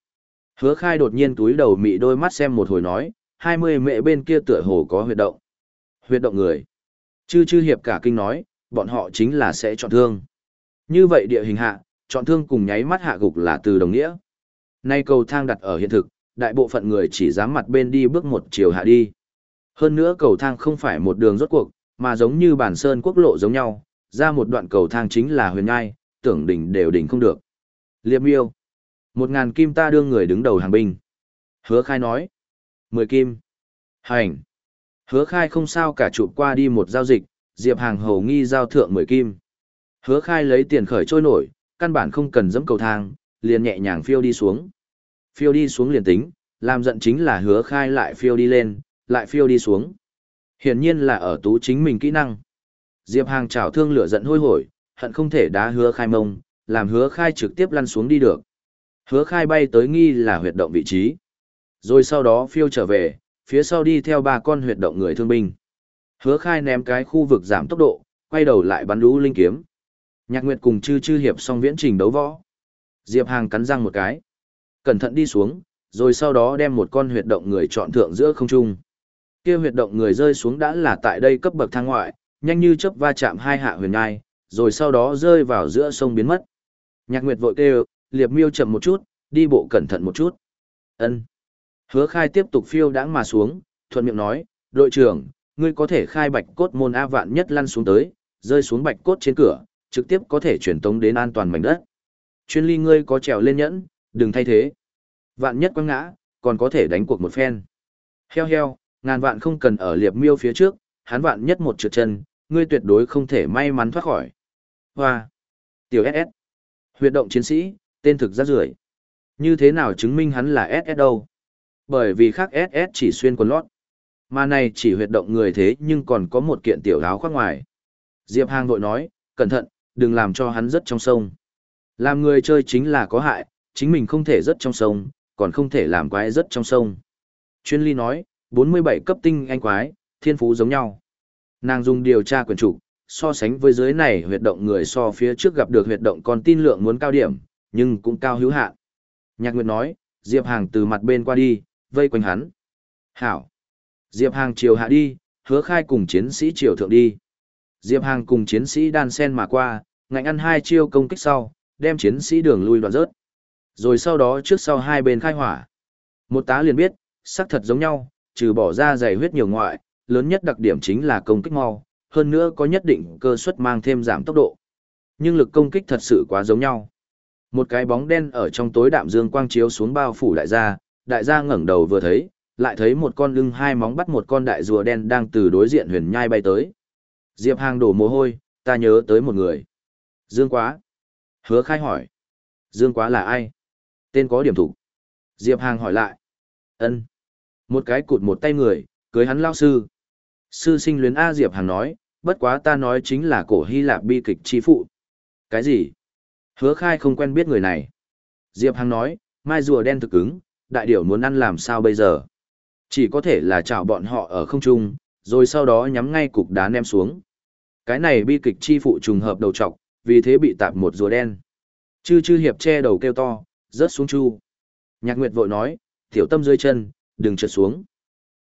Hứa khai đột nhiên túi đầu mị đôi mắt xem một hồi nói, 20 mẹ bên kia tựa hồ có huyệt động. Huyệt động người. Chư chư hiệp cả kinh nói, bọn họ chính là sẽ chọn thương. Như vậy địa hình hạ, chọn thương cùng nháy mắt hạ gục là từ đồng nghĩa. Nay cầu thang đặt ở hiện thực, đại bộ phận người chỉ dám mặt bên đi bước một chiều hạ đi. Hơn nữa cầu thang không phải một đường rốt cuộc, mà giống như bản sơn quốc lộ giống nhau, ra một đoạn cầu thang chính là huyền ngai, tưởng đỉnh đều đỉnh không được. Liệp miêu. Một ngàn kim ta đương người đứng đầu hàng binh. Hứa khai nói. Mười kim. Hành. Hứa khai không sao cả chụp qua đi một giao dịch, Diệp Hàng hầu nghi giao thượng mười kim. Hứa khai lấy tiền khởi trôi nổi, căn bản không cần dẫm cầu thang, liền nhẹ nhàng phiêu đi xuống. Phiêu đi xuống liền tính, làm giận chính là hứa khai lại phiêu đi lên, lại phiêu đi xuống. Hiển nhiên là ở tú chính mình kỹ năng. Diệp Hàng trào thương lửa giận hôi hổi, hận không thể đá hứa khai mông, làm hứa khai trực tiếp lăn xuống đi được. Hứa khai bay tới nghi là huyệt động vị trí. Rồi sau đó phiêu trở về, phía sau đi theo ba con huyệt động người thương binh. Hứa khai ném cái khu vực giảm tốc độ, quay đầu lại bắn đũ linh kiếm. Nhạc Nguyệt cùng chư chư hiệp xong viễn trình đấu võ. Diệp Hàng cắn răng một cái. Cẩn thận đi xuống, rồi sau đó đem một con huyệt động người chọn thượng giữa không trung. Kia huyệt động người rơi xuống đã là tại đây cấp bậc thang ngoại, nhanh như chớp va chạm hai hạ huyền ngai, rồi sau đó rơi vào giữa sông biến mất. Nhạc Nguyệt vội kêu, Liệp Miêu chậm một chút, đi bộ cẩn thận một chút. Ân. Hứa Khai tiếp tục phiêu đãng mà xuống, thuận miệng nói, đội trưởng, ngươi có thể khai bạch cốt môn A vạn nhất lăn xuống tới, rơi xuống bạch cốt trên cửa, trực tiếp có thể chuyển tống đến an toàn mảnh đất. Chuyên ly ngươi có trèo lên nhẫn, đừng thay thế. Vạn nhất quăng ngã, còn có thể đánh cuộc một phen. Heo heo, ngàn vạn không cần ở liệp miêu phía trước, hắn vạn nhất một trượt chân, ngươi tuyệt đối không thể may mắn thoát khỏi. Hoa. Tiểu SS. Huyệt động chiến sĩ, tên thực ra rưởi. Như thế nào chứng minh hắn là SS đâu? Bởi vì khác SS chỉ xuyên quần lót. Mà này chỉ huyệt động người thế nhưng còn có một kiện tiểu áo khoác ngoài. Diệp Hàng vội nói, cẩn thận, đừng làm cho hắn rất trong sông. Làm người chơi chính là có hại, chính mình không thể rất trong sông, còn không thể làm quái rất trong sông. Chuyên ly nói, 47 cấp tinh anh quái, thiên phú giống nhau. Nàng dùng điều tra quyền chủ, so sánh với dưới này huyệt động người so phía trước gặp được huyệt động còn tin lượng muốn cao điểm, nhưng cũng cao hữu hạn. Nhạc Nguyệt nói, Diệp Hàng từ mặt bên qua đi, vây quanh hắn. Hảo. Diệp Hàng chiều hạ đi, hứa khai cùng chiến sĩ chiều thượng đi. Diệp Hàng cùng chiến sĩ đan sen mà qua, ngạnh ăn hai chiêu công kích sau, đem chiến sĩ đường lui đoạn rớt. Rồi sau đó trước sau hai bên khai hỏa. Một tá liền biết, sắc thật giống nhau, trừ bỏ ra dày huyết nhiều ngoại, lớn nhất đặc điểm chính là công kích mau, hơn nữa có nhất định cơ suất mang thêm giảm tốc độ. Nhưng lực công kích thật sự quá giống nhau. Một cái bóng đen ở trong tối đạm dương quang chiếu xuống bao phủ đại gia, đại gia ngẩng đầu vừa thấy, lại thấy một con lưng hai móng bắt một con đại rùa đen đang từ đối diện huyền nhai bay tới. Diệp Hàng đổ mồ hôi, ta nhớ tới một người. Dương Quá. Hứa khai hỏi. Dương Quá là ai? Tên có điểm thủ. Diệp Hàng hỏi lại. ân Một cái cụt một tay người, cưới hắn lao sư. Sư sinh luyến A Diệp Hàng nói, bất quá ta nói chính là cổ Hy Lạp bi kịch chi phụ. Cái gì? Hứa khai không quen biết người này. Diệp Hàng nói, mai rùa đen thực cứng, đại điểu muốn ăn làm sao bây giờ? Chỉ có thể là chào bọn họ ở không trung, rồi sau đó nhắm ngay cục đá ném xuống. Cái này bi kịch chi phụ trùng hợp đầu trọc, vì thế bị tạp một rùa đen. Chư chư hiệp che đầu kêu to, rớt xuống chu. Nhạc Nguyệt vội nói, tiểu tâm dưới chân, đừng trượt xuống.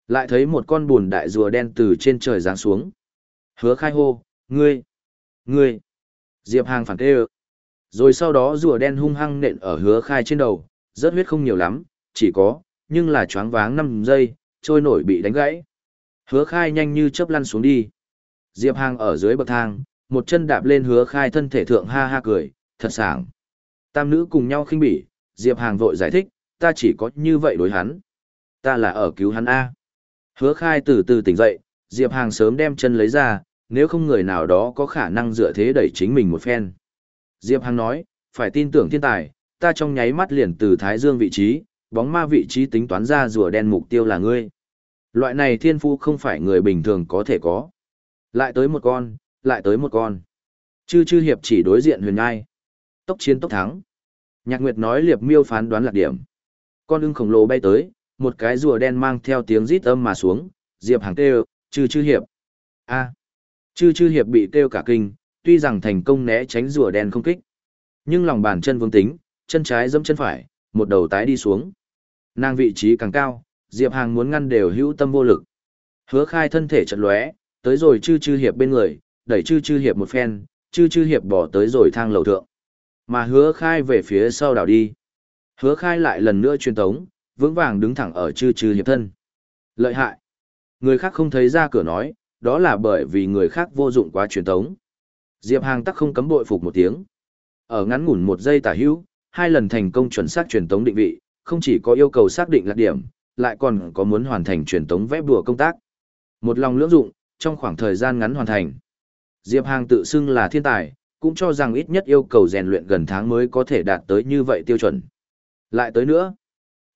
Lại thấy một con buồn đại rùa đen từ trên trời giáng xuống. Hứa khai hô, ngươi, ngươi. Diệp Hàng phản kêu. Rồi sau đó rùa đen hung hăng nện ở hứa khai trên đầu, rớt huyết không nhiều lắm, chỉ có, nhưng là choáng váng 5 giây, trôi nổi bị đánh gãy. Hứa khai nhanh như chớp lăn xuống đi. Diệp Hàng ở dưới bậc thang, một chân đạp lên hứa khai thân thể thượng ha ha cười, thật sảng. Tam nữ cùng nhau khinh bỉ, Diệp Hàng vội giải thích, ta chỉ có như vậy đối hắn. Ta là ở cứu hắn A. Hứa khai từ từ tỉnh dậy, Diệp Hàng sớm đem chân lấy ra, nếu không người nào đó có khả năng dựa thế đẩy chính mình một phen. Diệp Hàng nói, phải tin tưởng thiên tài, ta trong nháy mắt liền từ Thái Dương vị trí, bóng ma vị trí tính toán ra rùa đen mục tiêu là ngươi. Loại này thiên phu không phải người bình thường có thể có. Lại tới một con, lại tới một con. Chư chư hiệp chỉ đối diện huyền ngai. Tốc chiến tốc thắng. Nhạc Nguyệt nói liệp miêu phán đoán lạc điểm. Con ưng khổng lồ bay tới, một cái rùa đen mang theo tiếng rít âm mà xuống, Diệp Hàng kêu, chư chư hiệp. a chư chư hiệp bị kêu cả kinh, tuy rằng thành công né tránh rùa đen không kích. Nhưng lòng bàn chân vương tính, chân trái giẫm chân phải, một đầu tái đi xuống. Nàng vị trí càng cao, Diệp Hàng muốn ngăn đều hữu tâm vô lực. Hứa khai thân thể chật lóe, tới rồi chư chư hiệp bên người, đẩy chư chư hiệp một phen, chư chư hiệp bỏ tới rồi thang lầu thượng. Mà hứa khai về phía sau đảo đi. Hứa khai lại lần nữa truyền tống, vững vàng đứng thẳng ở chư chư hiệp thân. Lợi hại. Người khác không thấy ra cửa nói, đó là bởi vì người khác vô dụng quá truyền tống. Diệp Hàng tắc không cấm bội phục một tiếng. Ở ngắn ngủn một giây tả hữu, hai lần thành công chuẩn xác truyền tống định vị, không chỉ có yêu cầu xác định lạc điểm, lại còn có muốn hoàn thành truyền tống vẽ bùa công tác. Một lòng lưỡng dụng, trong khoảng thời gian ngắn hoàn thành. Diệp Hàng tự xưng là thiên tài, cũng cho rằng ít nhất yêu cầu rèn luyện gần tháng mới có thể đạt tới như vậy tiêu chuẩn. Lại tới nữa,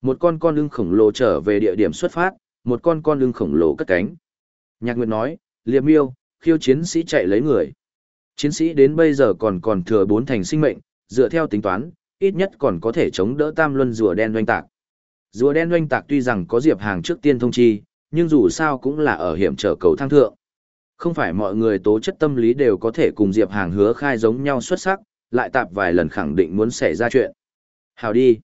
một con con ưng khổng lồ trở về địa điểm xuất phát, một con con ưng khổng lồ cất cánh. Nhạc Nguyệt nói, liệp miêu, khiêu chiến sĩ chạy lấy người. Chiến sĩ đến bây giờ còn còn thừa bốn thành sinh mệnh, dựa theo tính toán, ít nhất còn có thể chống đỡ tam luân rùa đen doanh tạc. Rùa đen doanh tạc tuy rằng có diệp hàng trước tiên thông chi, nhưng dù sao cũng là ở hiểm trở cầu thang thượng. Không phải mọi người tố chất tâm lý đều có thể cùng diệp hàng hứa khai giống nhau xuất sắc, lại tạp vài lần khẳng định muốn xảy ra chuyện. Hào đi.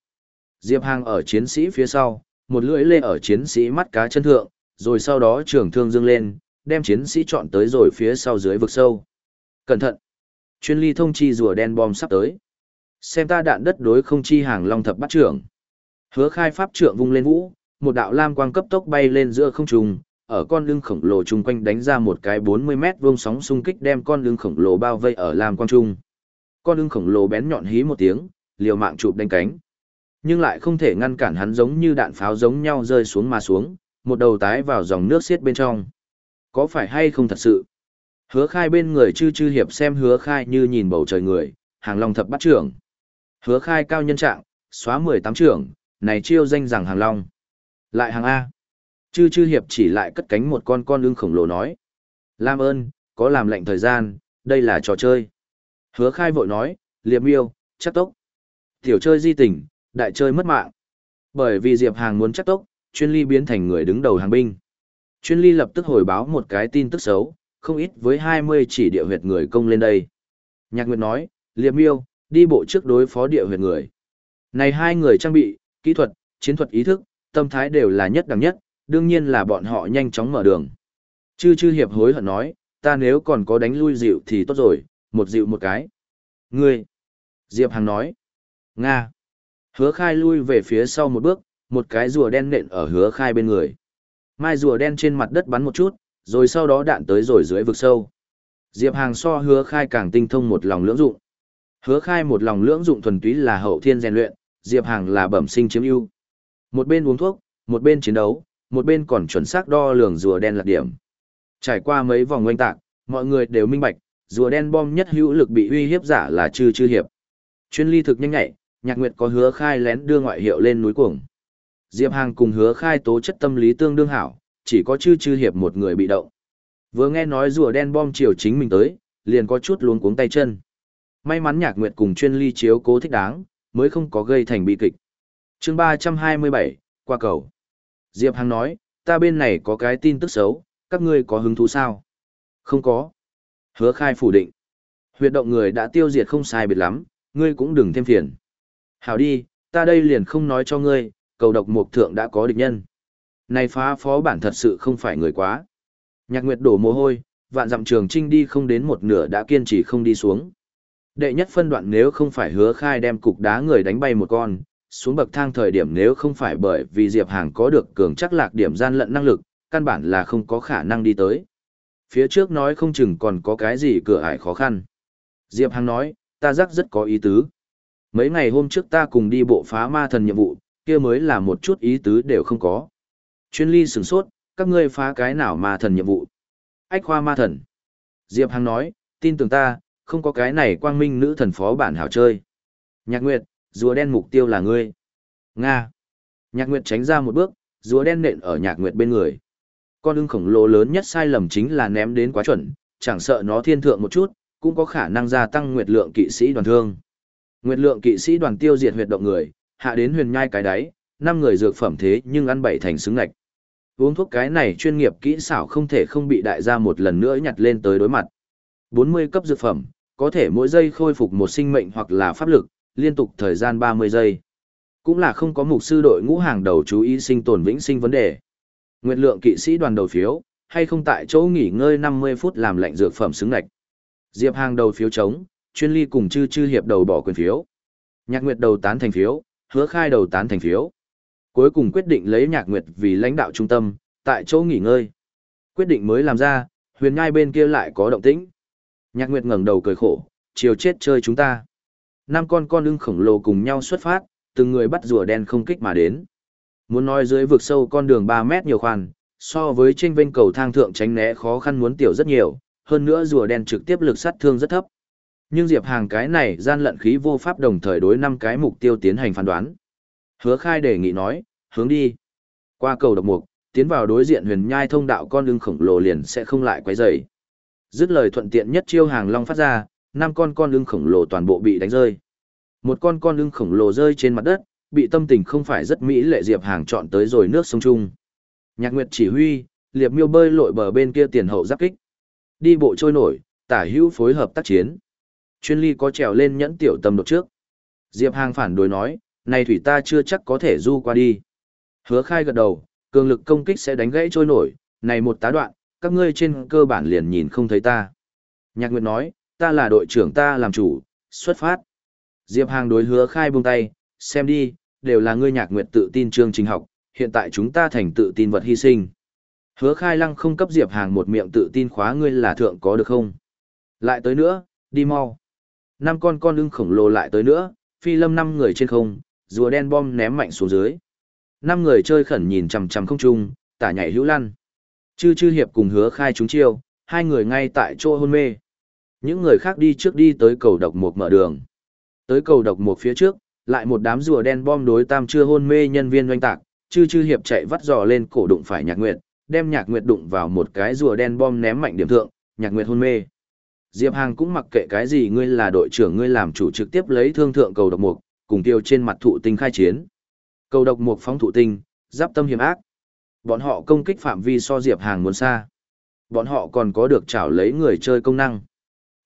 Diệp hàng ở chiến sĩ phía sau, một lưỡi lê ở chiến sĩ mắt cá chân thượng, rồi sau đó trường thương dâng lên, đem chiến sĩ chọn tới rồi phía sau dưới vực sâu. Cẩn thận! Chuyên ly thông chi rùa đen bom sắp tới. Xem ta đạn đất đối không chi hàng long thập bắt trưởng. Hứa khai pháp trượng vung lên vũ, một đạo lam quang cấp tốc bay lên giữa không trung, ở con lưng khổng lồ chung quanh đánh ra một cái 40 mét vuông sóng xung kích đem con lưng khổng lồ bao vây ở lam quang trung. Con lưng khổng lồ bén nhọn hí một tiếng, liều mạng chụp đánh cánh. Nhưng lại không thể ngăn cản hắn giống như đạn pháo giống nhau rơi xuống mà xuống, một đầu tái vào dòng nước xiết bên trong. Có phải hay không thật sự? Hứa khai bên người chư chư hiệp xem hứa khai như nhìn bầu trời người, hàng long thập bắt trưởng. Hứa khai cao nhân trạng, xóa 18 trưởng, này chiêu danh rằng hàng long. Lại hàng A. Chư chư hiệp chỉ lại cất cánh một con con ưng khổng lồ nói. Lam ơn, có làm lệnh thời gian, đây là trò chơi. Hứa khai vội nói, liệp miêu, chắc tốc. Tiểu chơi di tình, đại chơi mất mạng. Bởi vì Diệp Hàng muốn chắc tốc, chuyên ly biến thành người đứng đầu hàng binh. Chuyên ly lập tức hồi báo một cái tin tức xấu, không ít với 20 chỉ địa huyệt người công lên đây. Nhạc Nguyệt nói, liệp miêu, đi bộ trước đối phó địa huyệt người. Này hai người trang bị, kỹ thuật, chiến thuật ý thức, tâm thái đều là nhất đẳng nhất, đương nhiên là bọn họ nhanh chóng mở đường. Chư chư hiệp hối hận nói, ta nếu còn có đánh lui dịu thì tốt rồi, một dịu một cái. Ngươi! Diệp Hằng nói. Nga! Hứa khai lui về phía sau một bước, một cái rùa đen nện ở hứa khai bên người. Mai rùa đen trên mặt đất bắn một chút, rồi sau đó đạn tới rồi dưới vực sâu. Diệp Hàng so hứa khai càng tinh thông một lòng lưỡng dụng. Hứa khai một lòng lưỡng dụng thuần túy là hậu thiên rèn luyện, Diệp Hàng là bẩm sinh chiếm ưu. Một bên uống thuốc, một bên chiến đấu, một bên còn chuẩn xác đo lường rùa đen lạc điểm. Trải qua mấy vòng oanh tạc, mọi người đều minh bạch, rùa đen bom nhất hữu lực bị uy hiếp giả là chư chư hiệp. Chuyên ly thực nhanh nhạy, nhạc nguyệt có hứa khai lén đưa ngoại hiệu lên núi cuồng. Diệp Hàng cùng hứa khai tố chất tâm lý tương đương hảo, chỉ có chư chư hiệp một người bị động. Vừa nghe nói rùa đen bom chiều chính mình tới, liền có chút luống cuống tay chân. May mắn nhạc nguyệt cùng chuyên ly chiếu cố thích đáng, mới không có gây thành bi kịch. chương 327, qua cầu. Diệp Hằng nói, ta bên này có cái tin tức xấu, các ngươi có hứng thú sao? Không có. Hứa khai phủ định. Huyệt động người đã tiêu diệt không sai biệt lắm, ngươi cũng đừng thêm phiền. Hảo đi, ta đây liền không nói cho ngươi, cầu độc mục thượng đã có địch nhân. Này phá phó bản thật sự không phải người quá. Nhạc Nguyệt đổ mồ hôi, vạn dặm trường trinh đi không đến một nửa đã kiên trì không đi xuống. Đệ nhất phân đoạn nếu không phải hứa khai đem cục đá người đánh bay một con, xuống bậc thang thời điểm nếu không phải bởi vì Diệp Hàng có được cường chắc lạc điểm gian lận năng lực, căn bản là không có khả năng đi tới. Phía trước nói không chừng còn có cái gì cửa ải khó khăn. Diệp Hàng nói, ta rắc rất có ý tứ. Mấy ngày hôm trước ta cùng đi bộ phá ma thần nhiệm vụ, kia mới là một chút ý tứ đều không có. Chuyên ly sửng sốt, các ngươi phá cái nào ma thần nhiệm vụ? Ách khoa ma thần. Diệp Hằng nói, tin tưởng ta, không có cái này quang minh nữ thần phó bản hảo chơi. Nhạc Nguyệt, rùa đen mục tiêu là ngươi. Nga. Nhạc Nguyệt tránh ra một bước, rùa đen nện ở Nhạc Nguyệt bên người. Con ưng khổng lồ lớn nhất sai lầm chính là ném đến quá chuẩn, chẳng sợ nó thiên thượng một chút, cũng có khả năng gia tăng nguyệt lượng kỵ sĩ đoàn thương. Nguyệt lượng kỵ sĩ đoàn tiêu diệt huyệt động người, hạ đến huyền nhai cái đáy, năm người dược phẩm thế nhưng ăn bảy thành xứng ngạch. Uống thuốc cái này chuyên nghiệp kỹ xảo không thể không bị đại gia một lần nữa nhặt lên tới đối mặt. 40 cấp dược phẩm, có thể mỗi giây khôi phục một sinh mệnh hoặc là pháp lực, liên tục thời gian 30 giây. Cũng là không có mục sư đội ngũ hàng đầu chú ý sinh tồn vĩnh sinh vấn đề. nguyện lượng kỵ sĩ đoàn đầu phiếu, hay không tại chỗ nghỉ ngơi 50 phút làm lệnh dược phẩm xứng ngạch. Diệp hàng đầu phiếu chống, chuyên ly cùng chư chư hiệp đầu bỏ quyền phiếu. Nhạc Nguyệt đầu tán thành phiếu, hứa khai đầu tán thành phiếu. Cuối cùng quyết định lấy Nhạc Nguyệt vì lãnh đạo trung tâm, tại chỗ nghỉ ngơi. Quyết định mới làm ra, huyền ngai bên kia lại có động tĩnh. Nhạc Nguyệt ngẩng đầu cười khổ, chiều chết chơi chúng ta. Năm con con ưng khổng lồ cùng nhau xuất phát, từng người bắt rùa đen không kích mà đến. Muốn nói dưới vực sâu con đường 3 mét nhiều khoan, so với trên vênh cầu thang thượng tránh né khó khăn muốn tiểu rất nhiều, hơn nữa rùa đen trực tiếp lực sát thương rất thấp. Nhưng Diệp Hàng cái này gian lận khí vô pháp đồng thời đối năm cái mục tiêu tiến hành phán đoán. Hứa khai đề nghị nói, hướng đi. Qua cầu độc mục, tiến vào đối diện huyền nhai thông đạo con ưng khổng lồ liền sẽ không lại quấy rầy. Dứt lời thuận tiện nhất chiêu hàng long phát ra, năm con con lưng khổng lồ toàn bộ bị đánh rơi. Một con con lưng khổng lồ rơi trên mặt đất, bị tâm tình không phải rất mỹ lệ Diệp Hàng chọn tới rồi nước sông Trung. Nhạc Nguyệt chỉ huy, liệp miêu bơi lội bờ bên kia tiền hậu giáp kích. Đi bộ trôi nổi, tả hữu phối hợp tác chiến. Chuyên ly có trèo lên nhẫn tiểu tâm đột trước. Diệp Hàng phản đối nói, này thủy ta chưa chắc có thể du qua đi. Hứa khai gật đầu, cường lực công kích sẽ đánh gãy trôi nổi, này một tá đoạn, các ngươi trên cơ bản liền nhìn không thấy ta. Nhạc Nguyệt nói, ta là đội trưởng ta làm chủ, xuất phát. Diệp Hàng đối hứa khai buông tay, xem đi, đều là ngươi nhạc nguyệt tự tin chương trình học, hiện tại chúng ta thành tự tin vật hy sinh. Hứa khai lăng không cấp Diệp Hàng một miệng tự tin khóa ngươi là thượng có được không? Lại tới nữa, đi mau. Năm con con ưng khổng lồ lại tới nữa, phi lâm năm người trên không, rùa đen bom ném mạnh xuống dưới. Năm người chơi khẩn nhìn chằm chằm không trung, tả nhảy hữu lăn. Chư chư hiệp cùng hứa khai chúng chiêu, hai người ngay tại chỗ hôn mê. Những người khác đi trước đi tới cầu độc mục mở đường. Tới cầu độc mục phía trước, lại một đám rùa đen bom đối tam chưa hôn mê nhân viên doanh tạc, chư chư hiệp chạy vắt dò lên cổ đụng phải nhạc nguyệt, đem nhạc nguyệt đụng vào một cái rùa đen bom ném mạnh điểm thượng, nhạc nguyệt hôn mê. Diệp Hàng cũng mặc kệ cái gì ngươi là đội trưởng ngươi làm chủ trực tiếp lấy thương thượng cầu độc mục, cùng tiêu trên mặt thụ tinh khai chiến. Cầu độc mục phóng thụ tinh, giáp tâm hiểm ác. Bọn họ công kích phạm vi so Diệp Hàng muốn xa. Bọn họ còn có được trảo lấy người chơi công năng.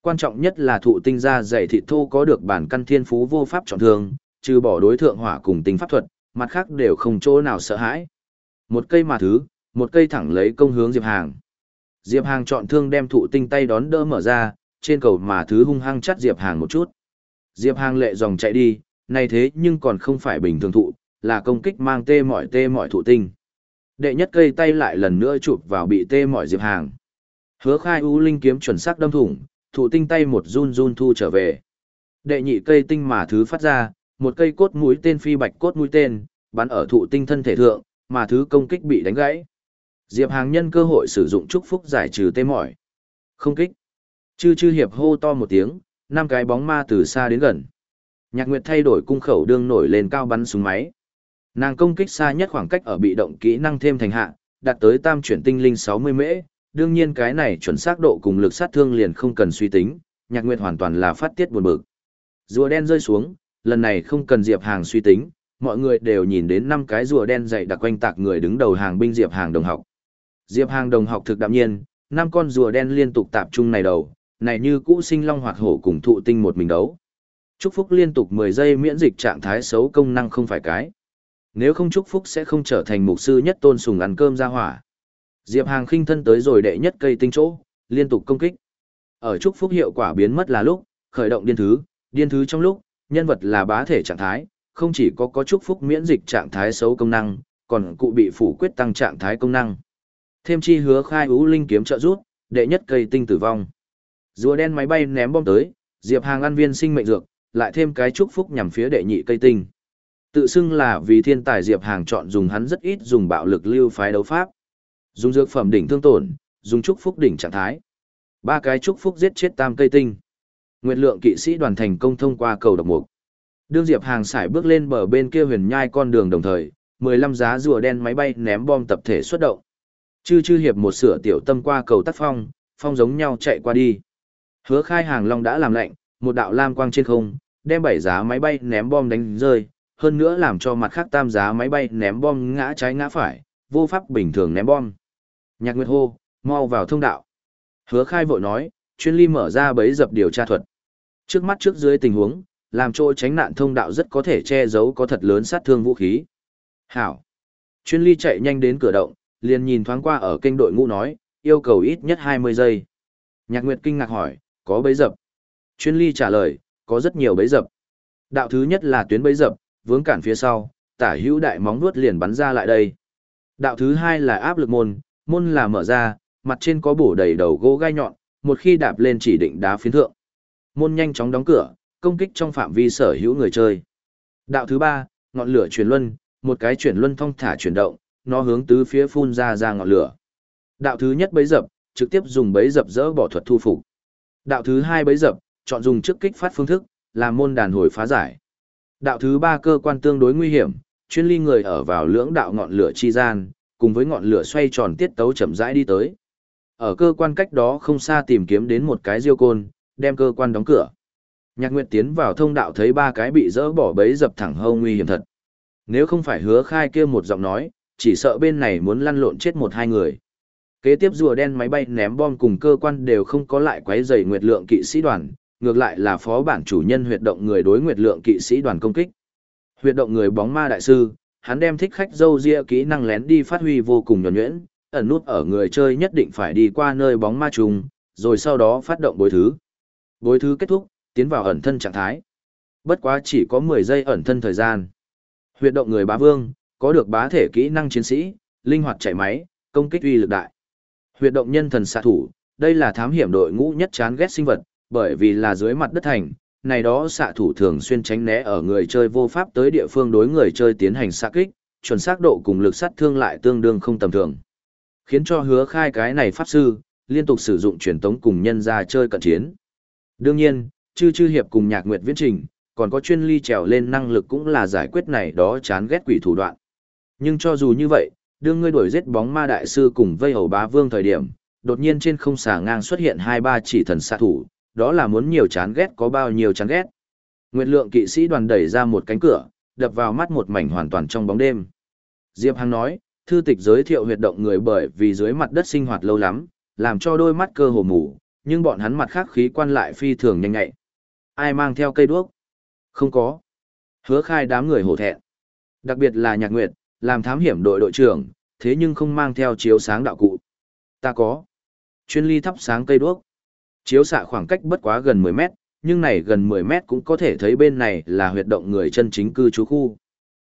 Quan trọng nhất là thụ tinh ra dày thịt thô có được bản căn thiên phú vô pháp chọn thương, trừ bỏ đối thượng hỏa cùng tinh pháp thuật, mặt khác đều không chỗ nào sợ hãi. Một cây mà thứ, một cây thẳng lấy công hướng Diệp Hàng. Diệp Hàng chọn thương đem thụ tinh tay đón đỡ mở ra, trên cầu mà thứ hung hăng chắt Diệp Hàng một chút. Diệp Hàng lệ dòng chạy đi, này thế nhưng còn không phải bình thường thụ, là công kích mang tê mỏi tê mỏi thụ tinh. Đệ nhất cây tay lại lần nữa chụp vào bị tê mỏi Diệp Hàng. Hứa khai u linh kiếm chuẩn xác đâm thủng, thụ tinh tay một run run thu trở về. Đệ nhị cây tinh mà thứ phát ra, một cây cốt mũi tên phi bạch cốt mũi tên, bắn ở thụ tinh thân thể thượng, mà thứ công kích bị đánh gãy. Diệp Hàng nhân cơ hội sử dụng chúc phúc giải trừ tê mỏi. Không kích. Chư chư hiệp hô to một tiếng, năm cái bóng ma từ xa đến gần. Nhạc Nguyệt thay đổi cung khẩu đương nổi lên cao bắn súng máy. Nàng công kích xa nhất khoảng cách ở bị động kỹ năng thêm thành hạ, đạt tới tam chuyển tinh linh 60 mễ, đương nhiên cái này chuẩn xác độ cùng lực sát thương liền không cần suy tính, Nhạc Nguyệt hoàn toàn là phát tiết buồn bực. Rùa đen rơi xuống, lần này không cần Diệp Hàng suy tính, mọi người đều nhìn đến năm cái rùa đen dày đặc quanh tạc người đứng đầu hàng binh Diệp Hàng đồng học. Diệp Hàng đồng học thực đạm nhiên, năm con rùa đen liên tục tạp trung này đầu, này như cũ sinh long hoạt hổ cùng thụ tinh một mình đấu. Chúc phúc liên tục 10 giây miễn dịch trạng thái xấu công năng không phải cái. Nếu không chúc phúc sẽ không trở thành mục sư nhất tôn sùng ăn cơm ra hỏa. Diệp Hàng khinh thân tới rồi đệ nhất cây tinh chỗ, liên tục công kích. Ở chúc phúc hiệu quả biến mất là lúc, khởi động điên thứ, điên thứ trong lúc, nhân vật là bá thể trạng thái, không chỉ có có chúc phúc miễn dịch trạng thái xấu công năng, còn cụ bị phủ quyết tăng trạng thái công năng. Thêm chi hứa khai ú linh kiếm trợ rút, đệ nhất cây tinh tử vong. Rùa đen máy bay ném bom tới, Diệp Hàng ăn viên sinh mệnh dược, lại thêm cái chúc phúc nhằm phía đệ nhị cây tinh. Tự xưng là vì thiên tài Diệp Hàng chọn dùng hắn rất ít dùng bạo lực lưu phái đấu pháp. Dùng dược phẩm đỉnh thương tổn, dùng chúc phúc đỉnh trạng thái. Ba cái chúc phúc giết chết tam cây tinh. Nguyệt lượng kỵ sĩ đoàn thành công thông qua cầu độc mục. Đương Diệp Hàng sải bước lên bờ bên kia huyền nhai con đường đồng thời, 15 giá rùa đen máy bay ném bom tập thể xuất động. Chư chư hiệp một sửa tiểu tâm qua cầu tắt phong, phong giống nhau chạy qua đi. Hứa khai hàng long đã làm lệnh, một đạo lam quang trên không, đem bảy giá máy bay ném bom đánh rơi, hơn nữa làm cho mặt khác tam giá máy bay ném bom ngã trái ngã phải, vô pháp bình thường ném bom. Nhạc Nguyệt hô, mau vào thông đạo. Hứa khai vội nói, chuyên ly mở ra bấy dập điều tra thuật. Trước mắt trước dưới tình huống, làm chỗ tránh nạn thông đạo rất có thể che giấu có thật lớn sát thương vũ khí. Hảo. Chuyên ly chạy nhanh đến cửa động, liền nhìn thoáng qua ở kênh đội ngũ nói, yêu cầu ít nhất 20 giây. Nhạc Nguyệt kinh ngạc hỏi, có bấy dập? Chuyên ly trả lời, có rất nhiều bấy dập. Đạo thứ nhất là tuyến bấy dập, vướng cản phía sau, tả hữu đại móng vuốt liền bắn ra lại đây. Đạo thứ hai là áp lực môn, môn là mở ra, mặt trên có bổ đầy đầu gỗ gai nhọn, một khi đạp lên chỉ định đá phiến thượng. Môn nhanh chóng đóng cửa, công kích trong phạm vi sở hữu người chơi. Đạo thứ ba, ngọn lửa chuyển luân, một cái chuyển luân thong thả chuyển động, nó hướng tứ phía phun ra ra ngọn lửa. Đạo thứ nhất bấy dập, trực tiếp dùng bấy dập dỡ bỏ thuật thu phục. Đạo thứ hai bấy dập, chọn dùng trước kích phát phương thức, làm môn đàn hồi phá giải. Đạo thứ ba cơ quan tương đối nguy hiểm, chuyên ly người ở vào lưỡng đạo ngọn lửa chi gian, cùng với ngọn lửa xoay tròn tiết tấu chậm rãi đi tới. Ở cơ quan cách đó không xa tìm kiếm đến một cái diêu côn, đem cơ quan đóng cửa. Nhạc Nguyệt tiến vào thông đạo thấy ba cái bị dỡ bỏ bấy dập thẳng hâu nguy hiểm thật. Nếu không phải hứa khai kia một giọng nói, chỉ sợ bên này muốn lăn lộn chết một hai người. Kế tiếp rùa đen máy bay ném bom cùng cơ quan đều không có lại quấy rầy nguyệt lượng kỵ sĩ đoàn, ngược lại là phó bản chủ nhân huyệt động người đối nguyệt lượng kỵ sĩ đoàn công kích. Huyệt động người bóng ma đại sư, hắn đem thích khách dâu ria kỹ năng lén đi phát huy vô cùng nhuẩn nhuyễn, ẩn nút ở người chơi nhất định phải đi qua nơi bóng ma trùng, rồi sau đó phát động bối thứ. Bối thứ kết thúc, tiến vào ẩn thân trạng thái. Bất quá chỉ có 10 giây ẩn thân thời gian. Huyệt động người bá vương, có được bá thể kỹ năng chiến sĩ, linh hoạt chạy máy, công kích uy lực đại. Huyệt động nhân thần xạ thủ, đây là thám hiểm đội ngũ nhất chán ghét sinh vật, bởi vì là dưới mặt đất thành, này đó xạ thủ thường xuyên tránh né ở người chơi vô pháp tới địa phương đối người chơi tiến hành xạ kích, chuẩn xác độ cùng lực sát thương lại tương đương không tầm thường. Khiến cho hứa khai cái này pháp sư, liên tục sử dụng truyền tống cùng nhân ra chơi cận chiến. Đương nhiên, chư chư hiệp cùng nhạc nguyệt viễn trình, còn có chuyên ly trèo lên năng lực cũng là giải quyết này đó chán ghét quỷ thủ đoạn. Nhưng cho dù như vậy, đương ngươi đuổi giết bóng ma đại sư cùng vây hầu bá vương thời điểm, đột nhiên trên không xà ngang xuất hiện hai ba chỉ thần xạ thủ, đó là muốn nhiều chán ghét có bao nhiêu chán ghét. Nguyệt lượng kỵ sĩ đoàn đẩy ra một cánh cửa, đập vào mắt một mảnh hoàn toàn trong bóng đêm. Diệp Hằng nói, thư tịch giới thiệu huyệt động người bởi vì dưới mặt đất sinh hoạt lâu lắm, làm cho đôi mắt cơ hồ mù, nhưng bọn hắn mặt khác khí quan lại phi thường nhanh nhạy. Ai mang theo cây đuốc? Không có. Hứa khai đám người hổ thẹn. Đặc biệt là nhạc nguyệt, làm thám hiểm đội đội trưởng, thế nhưng không mang theo chiếu sáng đạo cụ. Ta có. Chuyên ly thắp sáng cây đuốc. Chiếu xạ khoảng cách bất quá gần 10 mét, nhưng này gần 10 mét cũng có thể thấy bên này là huyệt động người chân chính cư trú khu.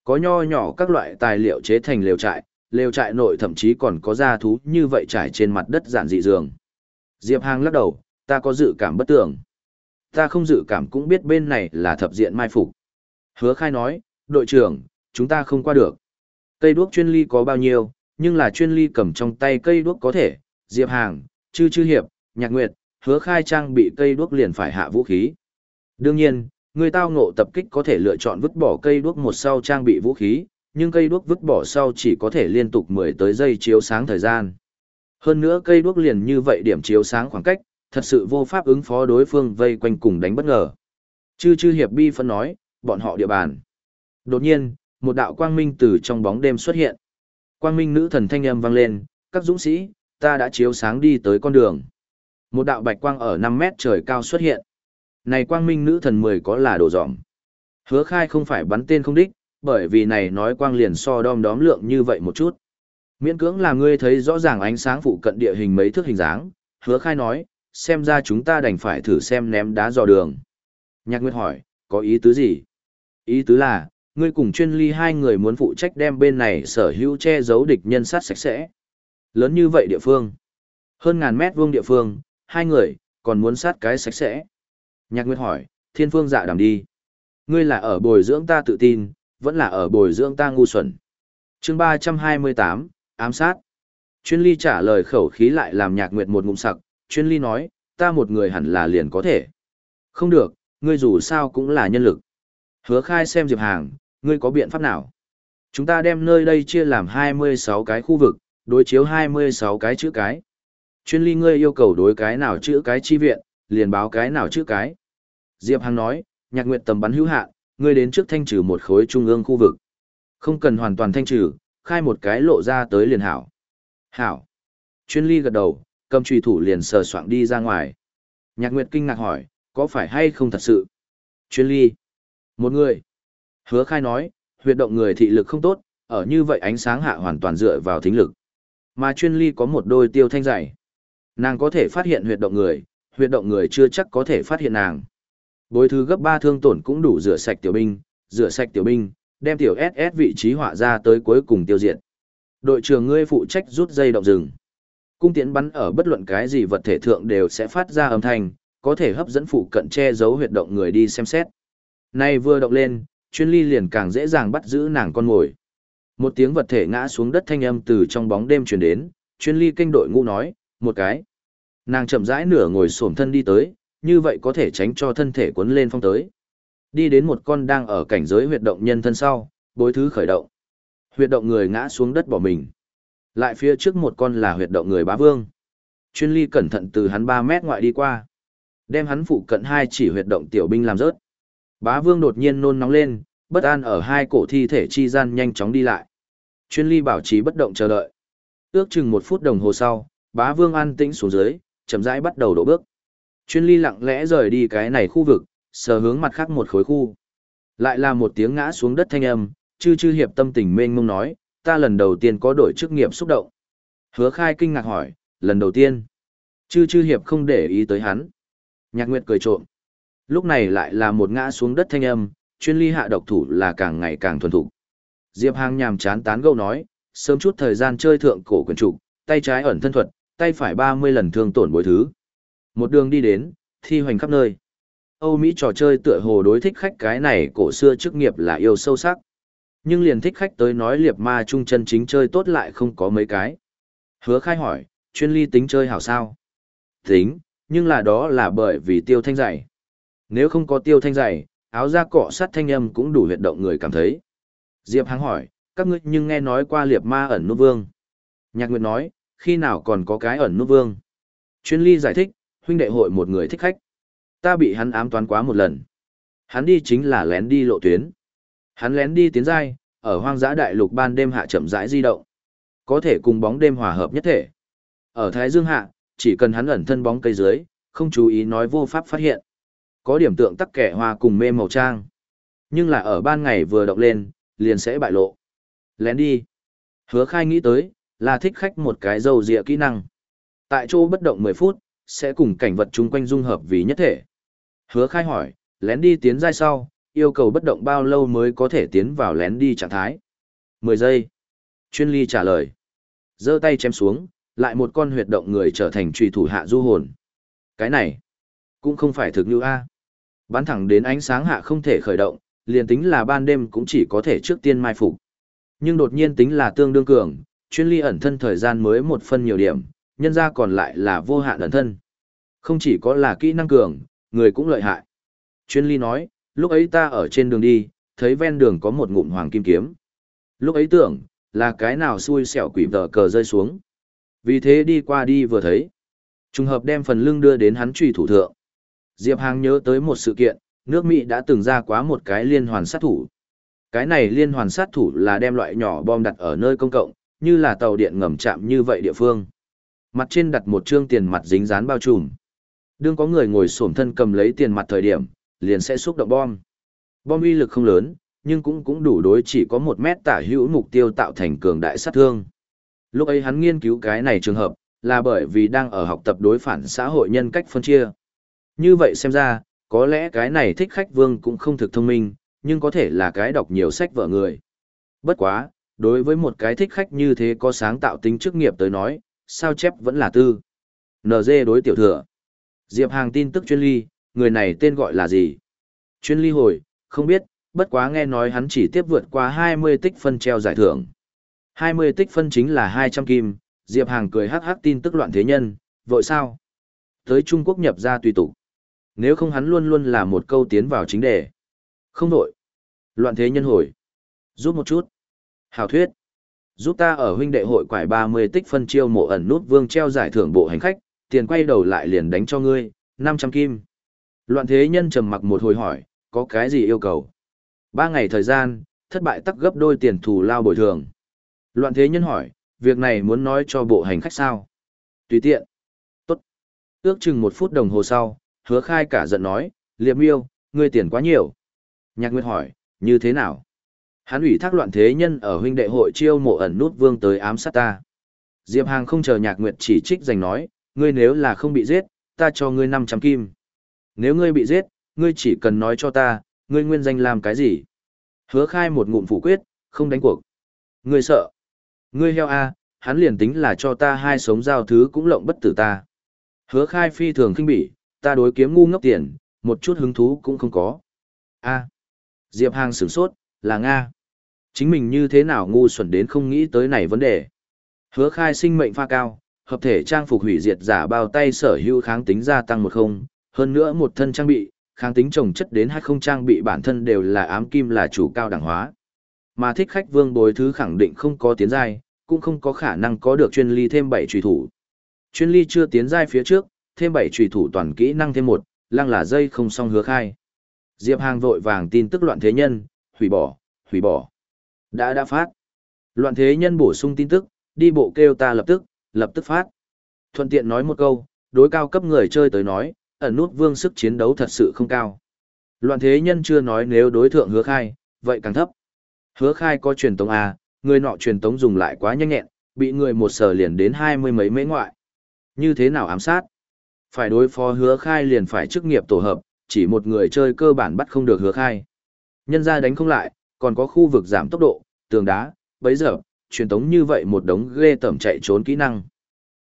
Có nho nhỏ các loại tài liệu chế thành lều trại, lều trại nội thậm chí còn có gia thú như vậy trải trên mặt đất giản dị giường. Diệp Hàng lắc đầu, ta có dự cảm bất tưởng. Ta không dự cảm cũng biết bên này là thập diện mai phục. Hứa khai nói, đội trưởng, chúng ta không qua được. Cây đuốc chuyên ly có bao nhiêu, nhưng là chuyên ly cầm trong tay cây đuốc có thể, Diệp Hàng, Chư Chư Hiệp, Nhạc Nguyệt, hứa khai trang bị cây đuốc liền phải hạ vũ khí. Đương nhiên, người tao ngộ tập kích có thể lựa chọn vứt bỏ cây đuốc một sau trang bị vũ khí, nhưng cây đuốc vứt bỏ sau chỉ có thể liên tục 10 tới giây chiếu sáng thời gian. Hơn nữa cây đuốc liền như vậy điểm chiếu sáng khoảng cách, thật sự vô pháp ứng phó đối phương vây quanh cùng đánh bất ngờ. Chư chư hiệp bi phân nói, bọn họ địa bàn. Đột nhiên, một đạo quang minh từ trong bóng đêm xuất hiện. Quang minh nữ thần thanh âm vang lên, các dũng sĩ, ta đã chiếu sáng đi tới con đường. Một đạo bạch quang ở 5 mét trời cao xuất hiện. Này quang minh nữ thần 10 có là đồ dỏm. Hứa khai không phải bắn tên không đích, bởi vì này nói quang liền so đom đóm lượng như vậy một chút. Miễn cưỡng là ngươi thấy rõ ràng ánh sáng phụ cận địa hình mấy thước hình dáng, hứa khai nói, xem ra chúng ta đành phải thử xem ném đá dò đường. Nhạc Nguyệt hỏi, có ý tứ gì? Ý tứ là, ngươi cùng chuyên ly hai người muốn phụ trách đem bên này sở hữu che giấu địch nhân sát sạch sẽ. Lớn như vậy địa phương. Hơn ngàn mét vuông địa phương, hai người, còn muốn sát cái sạch sẽ. Nhạc Nguyệt hỏi, thiên phương dạ đàm đi. Ngươi là ở bồi dưỡng ta tự tin, vẫn là ở bồi dưỡng ta ngu xuẩn. chương 328, ám sát. Chuyên ly trả lời khẩu khí lại làm nhạc nguyệt một ngụm sặc, chuyên ly nói, ta một người hẳn là liền có thể. Không được, ngươi dù sao cũng là nhân lực. Hứa khai xem Diệp Hàng, ngươi có biện pháp nào? Chúng ta đem nơi đây chia làm 26 cái khu vực, đối chiếu 26 cái chữ cái. Chuyên ly ngươi yêu cầu đối cái nào chữ cái chi viện, liền báo cái nào chữ cái. Diệp Hằng nói, nhạc nguyệt tầm bắn hữu hạn, ngươi đến trước thanh trừ một khối trung ương khu vực. Không cần hoàn toàn thanh trừ, khai một cái lộ ra tới liền hảo. Hảo. Chuyên ly gật đầu, cầm truy thủ liền sờ soạng đi ra ngoài. Nhạc Nguyệt kinh ngạc hỏi, có phải hay không thật sự? Chuyên ly. Một người. Hứa khai nói, huyệt động người thị lực không tốt, ở như vậy ánh sáng hạ hoàn toàn dựa vào thính lực. Mà chuyên ly có một đôi tiêu thanh dày. Nàng có thể phát hiện huyệt động người, huyệt động người chưa chắc có thể phát hiện nàng. Bối thứ gấp 3 thương tổn cũng đủ rửa sạch tiểu binh, rửa sạch tiểu binh, đem tiểu SS vị trí họa ra tới cuối cùng tiêu diệt. Đội trưởng ngươi phụ trách rút dây động rừng. Cung tiễn bắn ở bất luận cái gì vật thể thượng đều sẽ phát ra âm thanh, có thể hấp dẫn phụ cận che giấu huyệt động người đi xem xét. Nay vừa động lên, chuyên ly liền càng dễ dàng bắt giữ nàng con mồi. Một tiếng vật thể ngã xuống đất thanh âm từ trong bóng đêm truyền đến, chuyên ly kênh đội ngũ nói, một cái. Nàng chậm rãi nửa ngồi xổm thân đi tới, như vậy có thể tránh cho thân thể cuốn lên phong tới. Đi đến một con đang ở cảnh giới huyệt động nhân thân sau, bối thứ khởi động. Huyệt động người ngã xuống đất bỏ mình. Lại phía trước một con là huyệt động người bá vương. Chuyên ly cẩn thận từ hắn 3 mét ngoại đi qua. Đem hắn phụ cận hai chỉ huyệt động tiểu binh làm rớt. Bá vương đột nhiên nôn nóng lên, bất an ở hai cổ thi thể chi gian nhanh chóng đi lại. Chuyên ly bảo trì bất động chờ đợi. Ước chừng một phút đồng hồ sau, bá vương an tĩnh xuống dưới, chậm rãi bắt đầu đổ bước. Chuyên ly lặng lẽ rời đi cái này khu vực, sờ hướng mặt khác một khối khu. Lại là một tiếng ngã xuống đất thanh âm, chư chư hiệp tâm tình mênh mông nói, ta lần đầu tiên có đổi chức nghiệp xúc động. Hứa khai kinh ngạc hỏi, lần đầu tiên. Chư chư hiệp không để ý tới hắn. Nhạc Nguyệt cười trộm. Lúc này lại là một ngã xuống đất thanh âm, chuyên ly hạ độc thủ là càng ngày càng thuần thục. Diệp Hàng nhàm chán tán gẫu nói, sớm chút thời gian chơi thượng cổ quyền trục, tay trái ẩn thân thuật, tay phải 30 lần thương tổn bối thứ. Một đường đi đến, thi hoành khắp nơi. Âu Mỹ trò chơi tựa hồ đối thích khách cái này cổ xưa chức nghiệp là yêu sâu sắc. Nhưng liền thích khách tới nói liệp ma trung chân chính chơi tốt lại không có mấy cái. Hứa khai hỏi, chuyên ly tính chơi hảo sao? Tính, nhưng là đó là bởi vì tiêu thanh dày. Nếu không có tiêu thanh dày, áo da cọ sắt thanh âm cũng đủ huyệt động người cảm thấy. Diệp Hằng hỏi, các ngươi nhưng nghe nói qua liệp ma ẩn nút vương. Nhạc Nguyệt nói, khi nào còn có cái ẩn nút vương. Chuyên ly giải thích, huynh đệ hội một người thích khách. Ta bị hắn ám toán quá một lần. Hắn đi chính là lén đi lộ tuyến. Hắn lén đi tiến giai, ở hoang dã đại lục ban đêm hạ chậm rãi di động. Có thể cùng bóng đêm hòa hợp nhất thể. Ở Thái Dương hạ, chỉ cần hắn ẩn thân bóng cây dưới, không chú ý nói vô pháp phát hiện. Có điểm tượng tắc kẻ hoa cùng mê màu trang. Nhưng là ở ban ngày vừa động lên, liền sẽ bại lộ. Lén đi. Hứa khai nghĩ tới, là thích khách một cái dầu dịa kỹ năng. Tại chỗ bất động 10 phút, sẽ cùng cảnh vật chung quanh dung hợp vì nhất thể. Hứa khai hỏi, lén đi tiến giai sau, yêu cầu bất động bao lâu mới có thể tiến vào lén đi trạng thái. 10 giây. Chuyên ly trả lời. giơ tay chém xuống, lại một con huyệt động người trở thành trùy thủ hạ du hồn. Cái này, cũng không phải thực như A. Bắn thẳng đến ánh sáng hạ không thể khởi động, liền tính là ban đêm cũng chỉ có thể trước tiên mai phục. Nhưng đột nhiên tính là tương đương cường, chuyên ly ẩn thân thời gian mới một phân nhiều điểm, nhân ra còn lại là vô hạn ẩn thân. Không chỉ có là kỹ năng cường, người cũng lợi hại. Chuyên ly nói, lúc ấy ta ở trên đường đi, thấy ven đường có một ngụm hoàng kim kiếm. Lúc ấy tưởng, là cái nào xui xẻo quỷ vợ cờ rơi xuống. Vì thế đi qua đi vừa thấy. Trùng hợp đem phần lưng đưa đến hắn trùy thủ thượng. Diệp Hàng nhớ tới một sự kiện, nước Mỹ đã từng ra quá một cái liên hoàn sát thủ. Cái này liên hoàn sát thủ là đem loại nhỏ bom đặt ở nơi công cộng, như là tàu điện ngầm chạm như vậy địa phương. Mặt trên đặt một trương tiền mặt dính dán bao trùm. Đương có người ngồi xổm thân cầm lấy tiền mặt thời điểm, liền sẽ xúc động bom. Bom uy lực không lớn, nhưng cũng cũng đủ đối chỉ có một mét tả hữu mục tiêu tạo thành cường đại sát thương. Lúc ấy hắn nghiên cứu cái này trường hợp, là bởi vì đang ở học tập đối phản xã hội nhân cách phân chia. Như vậy xem ra, có lẽ cái này thích khách vương cũng không thực thông minh, nhưng có thể là cái đọc nhiều sách vợ người. Bất quá, đối với một cái thích khách như thế có sáng tạo tính chức nghiệp tới nói, sao chép vẫn là tư. NG đối tiểu thừa. Diệp Hàng tin tức chuyên ly, người này tên gọi là gì? Chuyên ly hồi, không biết, bất quá nghe nói hắn chỉ tiếp vượt qua 20 tích phân treo giải thưởng. 20 tích phân chính là 200 kim, Diệp Hàng cười hắc hắc tin tức loạn thế nhân, vội sao? Tới Trung Quốc nhập ra tùy tục. Nếu không hắn luôn luôn là một câu tiến vào chính đề. Không đổi. Loạn thế nhân hồi. Giúp một chút. Hào thuyết. Giúp ta ở huynh đệ hội quải 30 tích phân chiêu mộ ẩn nút vương treo giải thưởng bộ hành khách, tiền quay đầu lại liền đánh cho ngươi, 500 kim. Loạn thế nhân trầm mặc một hồi hỏi, có cái gì yêu cầu? Ba ngày thời gian, thất bại tắc gấp đôi tiền thù lao bồi thường. Loạn thế nhân hỏi, việc này muốn nói cho bộ hành khách sao? Tùy tiện. Tốt. Ước chừng một phút đồng hồ sau, hứa khai cả giận nói, liệp miêu, ngươi tiền quá nhiều. Nhạc Nguyệt hỏi, như thế nào? Hắn ủy thác loạn thế nhân ở huynh đệ hội chiêu mộ ẩn nút vương tới ám sát ta. Diệp Hàng không chờ Nhạc Nguyệt chỉ trích giành nói, ngươi nếu là không bị giết, ta cho ngươi 500 kim. Nếu ngươi bị giết, ngươi chỉ cần nói cho ta, ngươi nguyên danh làm cái gì? Hứa khai một ngụm phủ quyết, không đánh cuộc. Ngươi sợ. Ngươi heo a, hắn liền tính là cho ta hai sống giao thứ cũng lộng bất tử ta. Hứa khai phi thường kinh bỉ, ta đối kiếm ngu ngốc tiền, một chút hứng thú cũng không có. a Diệp Hàng sửng sốt, là Nga. Chính mình như thế nào ngu xuẩn đến không nghĩ tới này vấn đề. Hứa khai sinh mệnh pha cao, hợp thể trang phục hủy diệt giả bao tay sở hữu kháng tính gia tăng một không, hơn nữa một thân trang bị, kháng tính trồng chất đến hai không trang bị bản thân đều là ám kim là chủ cao đẳng hóa. Mà thích khách vương bối thứ khẳng định không có tiến giai, cũng không có khả năng có được chuyên ly thêm 7 trùy thủ. Chuyên ly chưa tiến giai phía trước, thêm 7 trùy thủ toàn kỹ năng thêm một, lăng là dây không song hứa khai. Diệp Hàng vội vàng tin tức loạn thế nhân, hủy bỏ, hủy bỏ. Đã đã phát. Loạn thế nhân bổ sung tin tức, đi bộ kêu ta lập tức, lập tức phát. Thuận tiện nói một câu, đối cao cấp người chơi tới nói, ẩn nút vương sức chiến đấu thật sự không cao. Loạn thế nhân chưa nói nếu đối thượng hứa khai, vậy càng thấp. Hứa khai có truyền tống à? người nọ truyền tống dùng lại quá nhanh nhẹn, bị người một sở liền đến hai mươi mấy mễ ngoại. Như thế nào ám sát? Phải đối phó hứa khai liền phải chức nghiệp tổ hợp, chỉ một người chơi cơ bản bắt không được hứa khai. Nhân ra đánh không lại, còn có khu vực giảm tốc độ, tường đá, bấy giờ, truyền tống như vậy một đống ghê tẩm chạy trốn kỹ năng.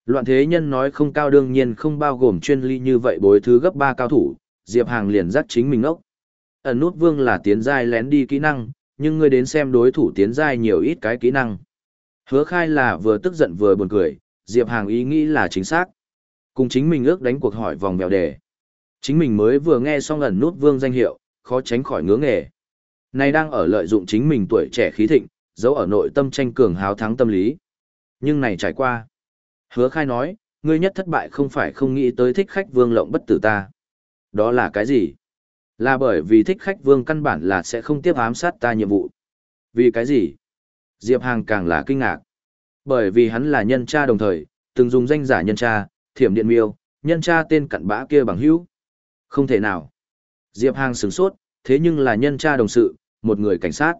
Loạn thế nhân nói không cao đương nhiên không bao gồm chuyên ly như vậy bối thứ gấp 3 cao thủ, Diệp Hàng liền dắt chính mình ốc. Ẩn nút vương là tiến giai lén đi kỹ năng, nhưng ngươi đến xem đối thủ tiến giai nhiều ít cái kỹ năng. Hứa khai là vừa tức giận vừa buồn cười, Diệp Hàng ý nghĩ là chính xác. Cùng chính mình ước đánh cuộc hỏi vòng bèo đề. Chính mình mới vừa nghe xong ẩn nút vương danh hiệu, khó tránh khỏi ngứa nghề. Này đang ở lợi dụng chính mình tuổi trẻ khí thịnh, giấu ở nội tâm tranh cường háo thắng tâm lý. Nhưng này trải qua. Hứa khai nói, ngươi nhất thất bại không phải không nghĩ tới thích khách vương lộng bất tử ta. Đó là cái gì? Là bởi vì thích khách vương căn bản là sẽ không tiếp ám sát ta nhiệm vụ. Vì cái gì? Diệp Hàng càng là kinh ngạc. Bởi vì hắn là nhân cha đồng thời, từng dùng danh giả nhân cha, thiểm điện miêu, nhân cha tên cặn bã kia bằng hữu. Không thể nào. Diệp Hàng sửng sốt, thế nhưng là nhân cha đồng sự, một người cảnh sát.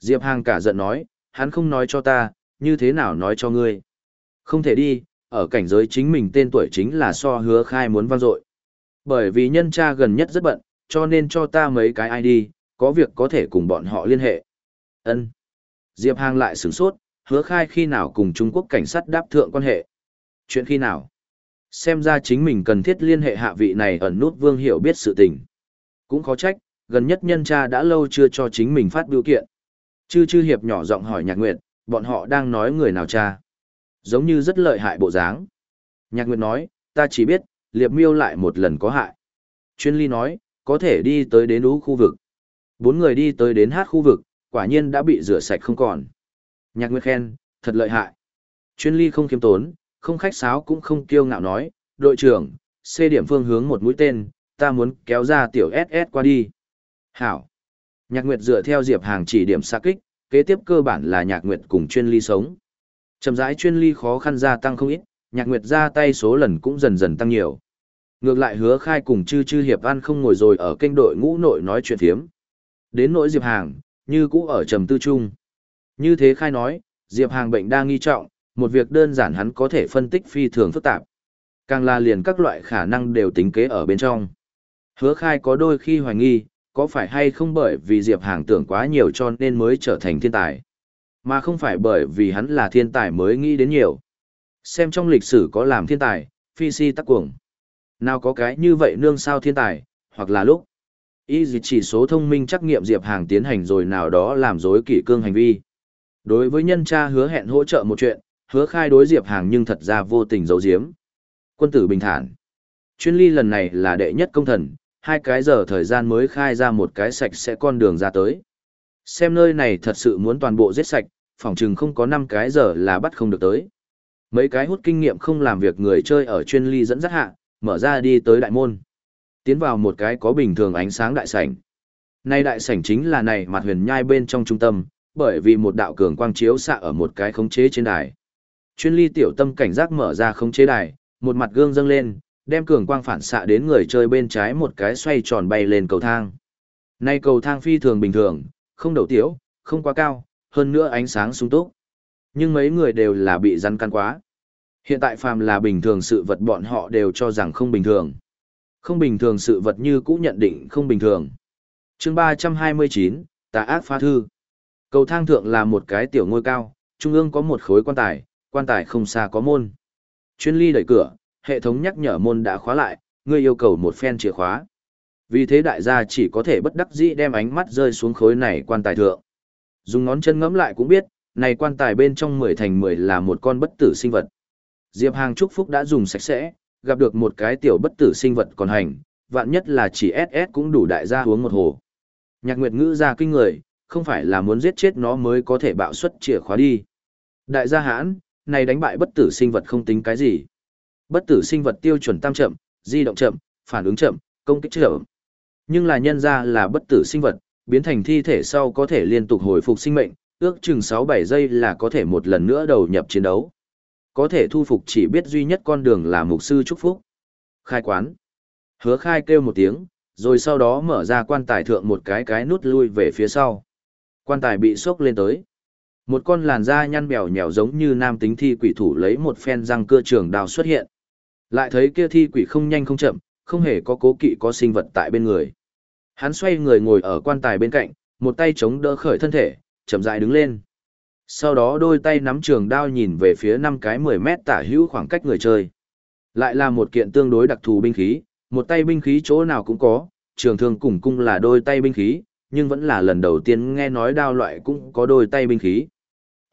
Diệp Hàng cả giận nói, hắn không nói cho ta, như thế nào nói cho ngươi. Không thể đi, ở cảnh giới chính mình tên tuổi chính là so hứa khai muốn vang dội. Bởi vì nhân cha gần nhất rất bận, cho nên cho ta mấy cái ID, có việc có thể cùng bọn họ liên hệ. Ân. Diệp Hàng lại sửng sốt, hứa khai khi nào cùng Trung Quốc cảnh sát đáp thượng quan hệ. Chuyện khi nào? Xem ra chính mình cần thiết liên hệ hạ vị này ẩn nút vương hiểu biết sự tình. Cũng khó trách, gần nhất nhân cha đã lâu chưa cho chính mình phát biểu kiện. Chư chư hiệp nhỏ giọng hỏi nhạc nguyệt, bọn họ đang nói người nào cha. Giống như rất lợi hại bộ dáng. Nhạc nguyệt nói, ta chỉ biết, liệp miêu lại một lần có hại. Chuyên ly nói, có thể đi tới đến ú khu vực. Bốn người đi tới đến hát khu vực, quả nhiên đã bị rửa sạch không còn. Nhạc nguyệt khen, thật lợi hại. Chuyên ly không kiêm tốn, không khách sáo cũng không kiêu ngạo nói, đội trưởng, C điểm phương hướng một mũi tên, ta muốn kéo ra tiểu SS qua đi. Hảo. Nhạc Nguyệt dựa theo Diệp Hàng chỉ điểm xa kích, kế tiếp cơ bản là Nhạc Nguyệt cùng chuyên ly sống. Chậm rãi chuyên ly khó khăn gia tăng không ít, Nhạc Nguyệt ra tay số lần cũng dần dần tăng nhiều. Ngược lại hứa khai cùng chư chư hiệp ăn không ngồi rồi ở kênh đội ngũ nội nói chuyện thiếm. Đến nỗi Diệp Hàng, như cũ ở trầm tư trung. Như thế khai nói, Diệp Hàng bệnh đang nghi trọng, một việc đơn giản hắn có thể phân tích phi thường phức tạp. Càng là liền các loại khả năng đều tính kế ở bên trong. Hứa khai có đôi khi hoài nghi, có phải hay không bởi vì Diệp Hàng tưởng quá nhiều cho nên mới trở thành thiên tài. Mà không phải bởi vì hắn là thiên tài mới nghĩ đến nhiều. Xem trong lịch sử có làm thiên tài, phi si tắc cuồng. Nào có cái như vậy nương sao thiên tài, hoặc là lúc. Y dịch chỉ số thông minh trắc nghiệm Diệp Hàng tiến hành rồi nào đó làm dối kỷ cương hành vi. Đối với nhân cha hứa hẹn hỗ trợ một chuyện, hứa khai đối Diệp Hàng nhưng thật ra vô tình giấu giếm. Quân tử bình thản. Chuyên ly lần này là đệ nhất công thần, hai cái giờ thời gian mới khai ra một cái sạch sẽ con đường ra tới. Xem nơi này thật sự muốn toàn bộ giết sạch, phòng chừng không có 5 cái giờ là bắt không được tới. Mấy cái hút kinh nghiệm không làm việc người chơi ở chuyên ly dẫn dắt hạ, mở ra đi tới đại môn. Tiến vào một cái có bình thường ánh sáng đại sảnh. Nay đại sảnh chính là này mặt huyền nhai bên trong trung tâm, bởi vì một đạo cường quang chiếu xạ ở một cái khống chế trên đài. Chuyên ly tiểu tâm cảnh giác mở ra khống chế đài, một mặt gương dâng lên, đem cường quang phản xạ đến người chơi bên trái một cái xoay tròn bay lên cầu thang. Nay cầu thang phi thường bình thường, không đầu tiếu, không quá cao, hơn nữa ánh sáng sung túc. Nhưng mấy người đều là bị rắn căn quá. Hiện tại phàm là bình thường sự vật bọn họ đều cho rằng không bình thường. Không bình thường sự vật như cũ nhận định không bình thường. chương 329, tà ác phá thư. Cầu thang thượng là một cái tiểu ngôi cao, trung ương có một khối quan tài, quan tài không xa có môn. Chuyên ly đẩy cửa, hệ thống nhắc nhở môn đã khóa lại, ngươi yêu cầu một phen chìa khóa. Vì thế đại gia chỉ có thể bất đắc dĩ đem ánh mắt rơi xuống khối này quan tài thượng. Dùng ngón chân ngẫm lại cũng biết, này quan tài bên trong mười thành mười là một con bất tử sinh vật. Diệp Hàng chúc phúc đã dùng sạch sẽ, gặp được một cái tiểu bất tử sinh vật còn hành, vạn nhất là chỉ SS cũng đủ đại gia uống một hồ. Nhạc Nguyệt ngữ ra kinh người, không phải là muốn giết chết nó mới có thể bạo xuất chìa khóa đi. Đại gia hãn, này đánh bại bất tử sinh vật không tính cái gì. Bất tử sinh vật tiêu chuẩn tam chậm, di động chậm, phản ứng chậm, công kích chậm. Nhưng là nhân ra là bất tử sinh vật, biến thành thi thể sau có thể liên tục hồi phục sinh mệnh, ước chừng 6-7 giây là có thể một lần nữa đầu nhập chiến đấu. Có thể thu phục chỉ biết duy nhất con đường là mục sư chúc phúc. Khai quán. Hứa khai kêu một tiếng, rồi sau đó mở ra quan tài thượng một cái cái nút lui về phía sau. Quan tài bị sốc lên tới. Một con làn da nhăn bèo nhèo giống như nam tính thi quỷ thủ lấy một phen răng cưa trường đào xuất hiện. Lại thấy kia thi quỷ không nhanh không chậm, không hề có cố kỵ có sinh vật tại bên người. Hắn xoay người ngồi ở quan tài bên cạnh, một tay chống đỡ khởi thân thể, chậm rãi đứng lên. Sau đó đôi tay nắm trường đao nhìn về phía năm cái 10 mét tả hữu khoảng cách người chơi. Lại là một kiện tương đối đặc thù binh khí, một tay binh khí chỗ nào cũng có, trường thương cùng cung là đôi tay binh khí, nhưng vẫn là lần đầu tiên nghe nói đao loại cũng có đôi tay binh khí.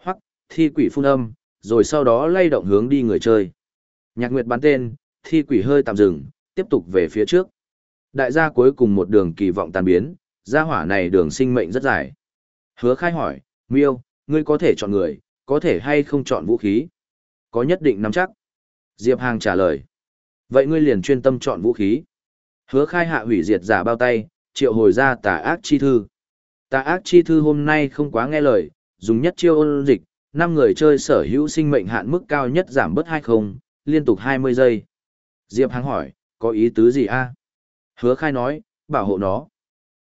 Hoặc, thi quỷ phun âm, rồi sau đó lay động hướng đi người chơi. Nhạc Nguyệt bắn tên, thi quỷ hơi tạm dừng, tiếp tục về phía trước. Đại gia cuối cùng một đường kỳ vọng tan biến, gia hỏa này đường sinh mệnh rất dài. Hứa khai hỏi, miêu, ngươi có thể chọn người, có thể hay không chọn vũ khí? Có nhất định nắm chắc. Diệp Hàng trả lời. Vậy ngươi liền chuyên tâm chọn vũ khí. Hứa khai hạ hủy diệt giả bao tay, triệu hồi ra tà ác chi thư. Tà ác chi thư hôm nay không quá nghe lời, dùng nhất chiêu ôn dịch, 5 người chơi sở hữu sinh mệnh hạn mức cao nhất giảm bớt 20, liên tục 20 giây. Diệp Hàng hỏi, có ý tứ gì a Hứa khai nói, bảo hộ nó.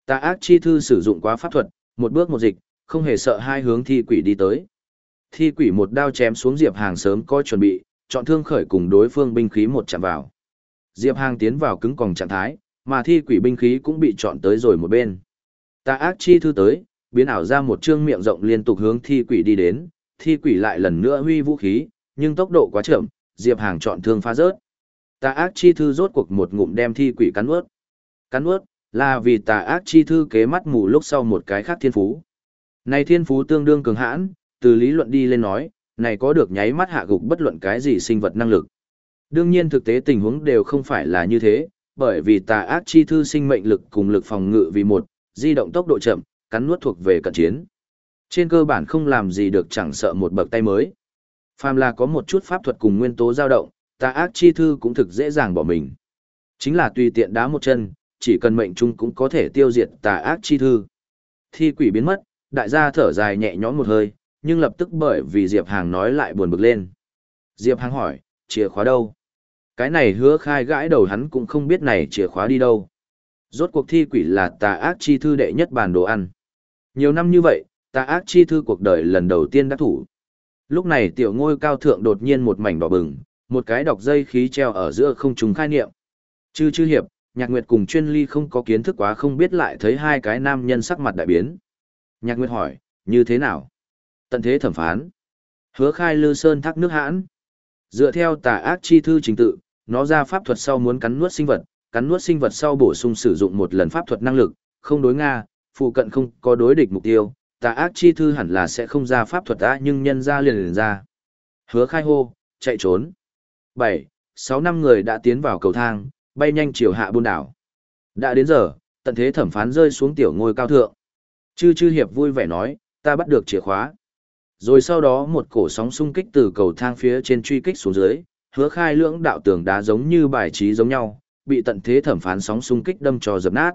Tà ác chi thư sử dụng quá pháp thuật, một bước một dịch, không hề sợ hai hướng thi quỷ đi tới. Thi quỷ một đao chém xuống Diệp Hàng sớm có chuẩn bị, chọn thương khởi cùng đối phương binh khí một chạm vào. Diệp Hàng tiến vào cứng còng trạng thái, mà thi quỷ binh khí cũng bị chọn tới rồi một bên. Tà ác chi thư tới, biến ảo ra một trương miệng rộng liên tục hướng thi quỷ đi đến, thi quỷ lại lần nữa huy vũ khí, nhưng tốc độ quá chậm, Diệp Hàng chọn thương phá rớt. Tà ác chi thư rốt cuộc một ngụm đem thi quỷ cắn ướt. Cắn ướt, là vì tà ác chi thư kế mắt mù lúc sau một cái khác thiên phú. Này thiên phú tương đương cường hãn, từ lý luận đi lên nói, này có được nháy mắt hạ gục bất luận cái gì sinh vật năng lực. Đương nhiên thực tế tình huống đều không phải là như thế, bởi vì tà ác chi thư sinh mệnh lực cùng lực phòng ngự vì một, di động tốc độ chậm, cắn nuốt thuộc về cận chiến. Trên cơ bản không làm gì được chẳng sợ một bậc tay mới. Phàm là có một chút pháp thuật cùng nguyên tố dao động, tà ác chi thư cũng thực dễ dàng bỏ mình. Chính là tùy tiện đá một chân, chỉ cần mệnh trung cũng có thể tiêu diệt tà ác chi thư. Thi quỷ biến mất, đại gia thở dài nhẹ nhõm một hơi, nhưng lập tức bởi vì Diệp Hàng nói lại buồn bực lên. Diệp Hàng hỏi, chìa khóa đâu? Cái này hứa khai gãi đầu hắn cũng không biết này chìa khóa đi đâu. Rốt cuộc thi quỷ là tà ác chi thư đệ nhất bàn đồ ăn. Nhiều năm như vậy, tà ác chi thư cuộc đời lần đầu tiên đã thủ. Lúc này tiểu ngôi cao thượng đột nhiên một mảnh đỏ bừng, một cái đọc dây khí treo ở giữa không trùng khai niệm. Chư chư hiệp, nhạc nguyệt cùng chuyên ly không có kiến thức quá không biết lại thấy hai cái nam nhân sắc mặt đại biến. Nhạc nguyệt hỏi, như thế nào? Tận thế thẩm phán. Hứa khai lư sơn thác nước hãn. Dựa theo tà ác chi thư trình tự, nó ra pháp thuật sau muốn cắn nuốt sinh vật, cắn nuốt sinh vật sau bổ sung sử dụng một lần pháp thuật năng lực, không đối Nga, phụ cận không có đối địch mục tiêu, tà ác chi thư hẳn là sẽ không ra pháp thuật ta, nhưng nhân ra liền liền ra. Hứa khai hô, chạy trốn. 7. 6 năm người đã tiến vào cầu thang, bay nhanh chiều hạ buôn đảo. Đã đến giờ, tận thế thẩm phán rơi xuống tiểu ngôi cao thượng. Chư chư hiệp vui vẻ nói, ta bắt được chìa khóa. Rồi sau đó một cổ sóng xung kích từ cầu thang phía trên truy kích xuống dưới, hứa khai lưỡng đạo tường đá giống như bài trí giống nhau, bị tận thế thẩm phán sóng xung kích đâm cho dập nát.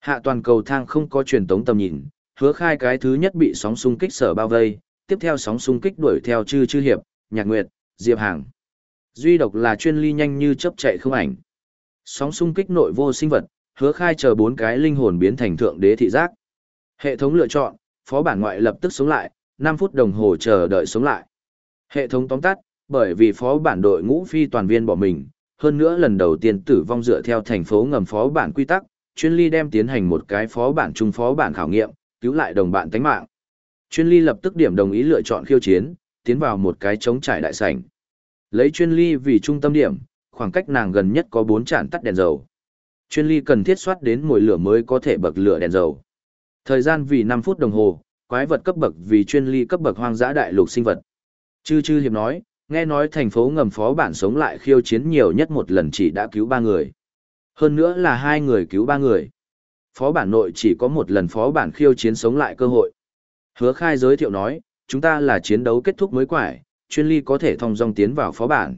Hạ toàn cầu thang không có truyền tống tầm nhìn, hứa khai cái thứ nhất bị sóng xung kích sở bao vây, tiếp theo sóng xung kích đuổi theo chư chư hiệp, nhạc nguyệt, diệp hàng. Duy độc là chuyên ly nhanh như chấp chạy không ảnh. Sóng xung kích nội vô sinh vật, hứa khai chờ bốn cái linh hồn biến thành thượng đế thị giác. Hệ thống lựa chọn, phó bản ngoại lập tức sống lại, 5 phút đồng hồ chờ đợi sống lại. Hệ thống tóm tắt, bởi vì phó bản đội ngũ phi toàn viên bỏ mình, hơn nữa lần đầu tiên tử vong dựa theo thành phố ngầm phó bản quy tắc, chuyên ly đem tiến hành một cái phó bản trung phó bản khảo nghiệm, cứu lại đồng bạn tánh mạng. Chuyên ly lập tức điểm đồng ý lựa chọn khiêu chiến, tiến vào một cái trống trải đại sảnh. Lấy chuyên ly vì trung tâm điểm, khoảng cách nàng gần nhất có 4 trạm tắt đèn dầu. Chuyên ly cần thiết soát đến mùi lửa mới có thể bậc lửa đèn dầu. Thời gian vì 5 phút đồng hồ, quái vật cấp bậc vì chuyên ly cấp bậc hoang dã đại lục sinh vật. Chư chư hiệp nói, nghe nói thành phố ngầm phó bản sống lại khiêu chiến nhiều nhất một lần chỉ đã cứu ba người. Hơn nữa là hai người cứu ba người. Phó bản nội chỉ có một lần phó bản khiêu chiến sống lại cơ hội. Hứa khai giới thiệu nói, chúng ta là chiến đấu kết thúc mới quải, chuyên ly có thể thông dong tiến vào phó bản.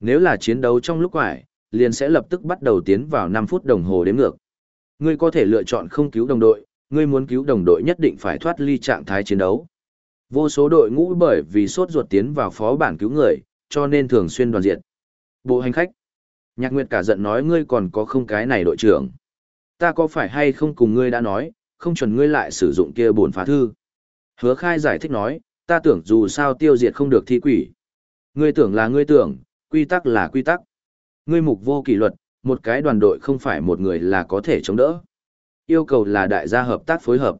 Nếu là chiến đấu trong lúc quải, liền sẽ lập tức bắt đầu tiến vào 5 phút đồng hồ đếm ngược. Ngươi có thể lựa chọn không cứu đồng đội, ngươi muốn cứu đồng đội nhất định phải thoát ly trạng thái chiến đấu. Vô số đội ngũ bởi vì sốt ruột tiến vào phó bản cứu người, cho nên thường xuyên đoàn diện. Bộ hành khách. Nhạc Nguyệt cả giận nói ngươi còn có không cái này đội trưởng. Ta có phải hay không cùng ngươi đã nói, không chuẩn ngươi lại sử dụng kia bổn phá thư. Hứa khai giải thích nói, ta tưởng dù sao tiêu diệt không được thi quỷ. Ngươi tưởng là ngươi tưởng, quy tắc là quy tắc. Ngươi mục vô kỷ luật, một cái đoàn đội không phải một người là có thể chống đỡ. Yêu cầu là đại gia hợp tác phối hợp.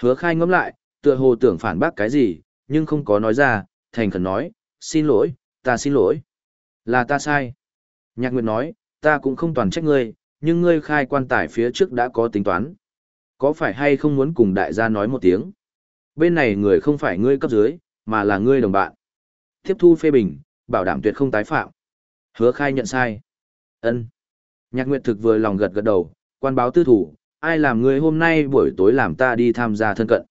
Hứa khai ngẫm lại, tựa hồ tưởng phản bác cái gì, nhưng không có nói ra, thành khẩn nói, xin lỗi, ta xin lỗi. Là ta sai. Nhạc Nguyệt nói, ta cũng không toàn trách ngươi, nhưng ngươi khai quan tài phía trước đã có tính toán. Có phải hay không muốn cùng đại gia nói một tiếng? Bên này người không phải ngươi cấp dưới, mà là ngươi đồng bạn. Tiếp thu phê bình, bảo đảm tuyệt không tái phạm. Hứa khai nhận sai. ân Nhạc Nguyệt thực vừa lòng gật gật đầu, quan báo tư thủ, ai làm ngươi hôm nay buổi tối làm ta đi tham gia thân cận.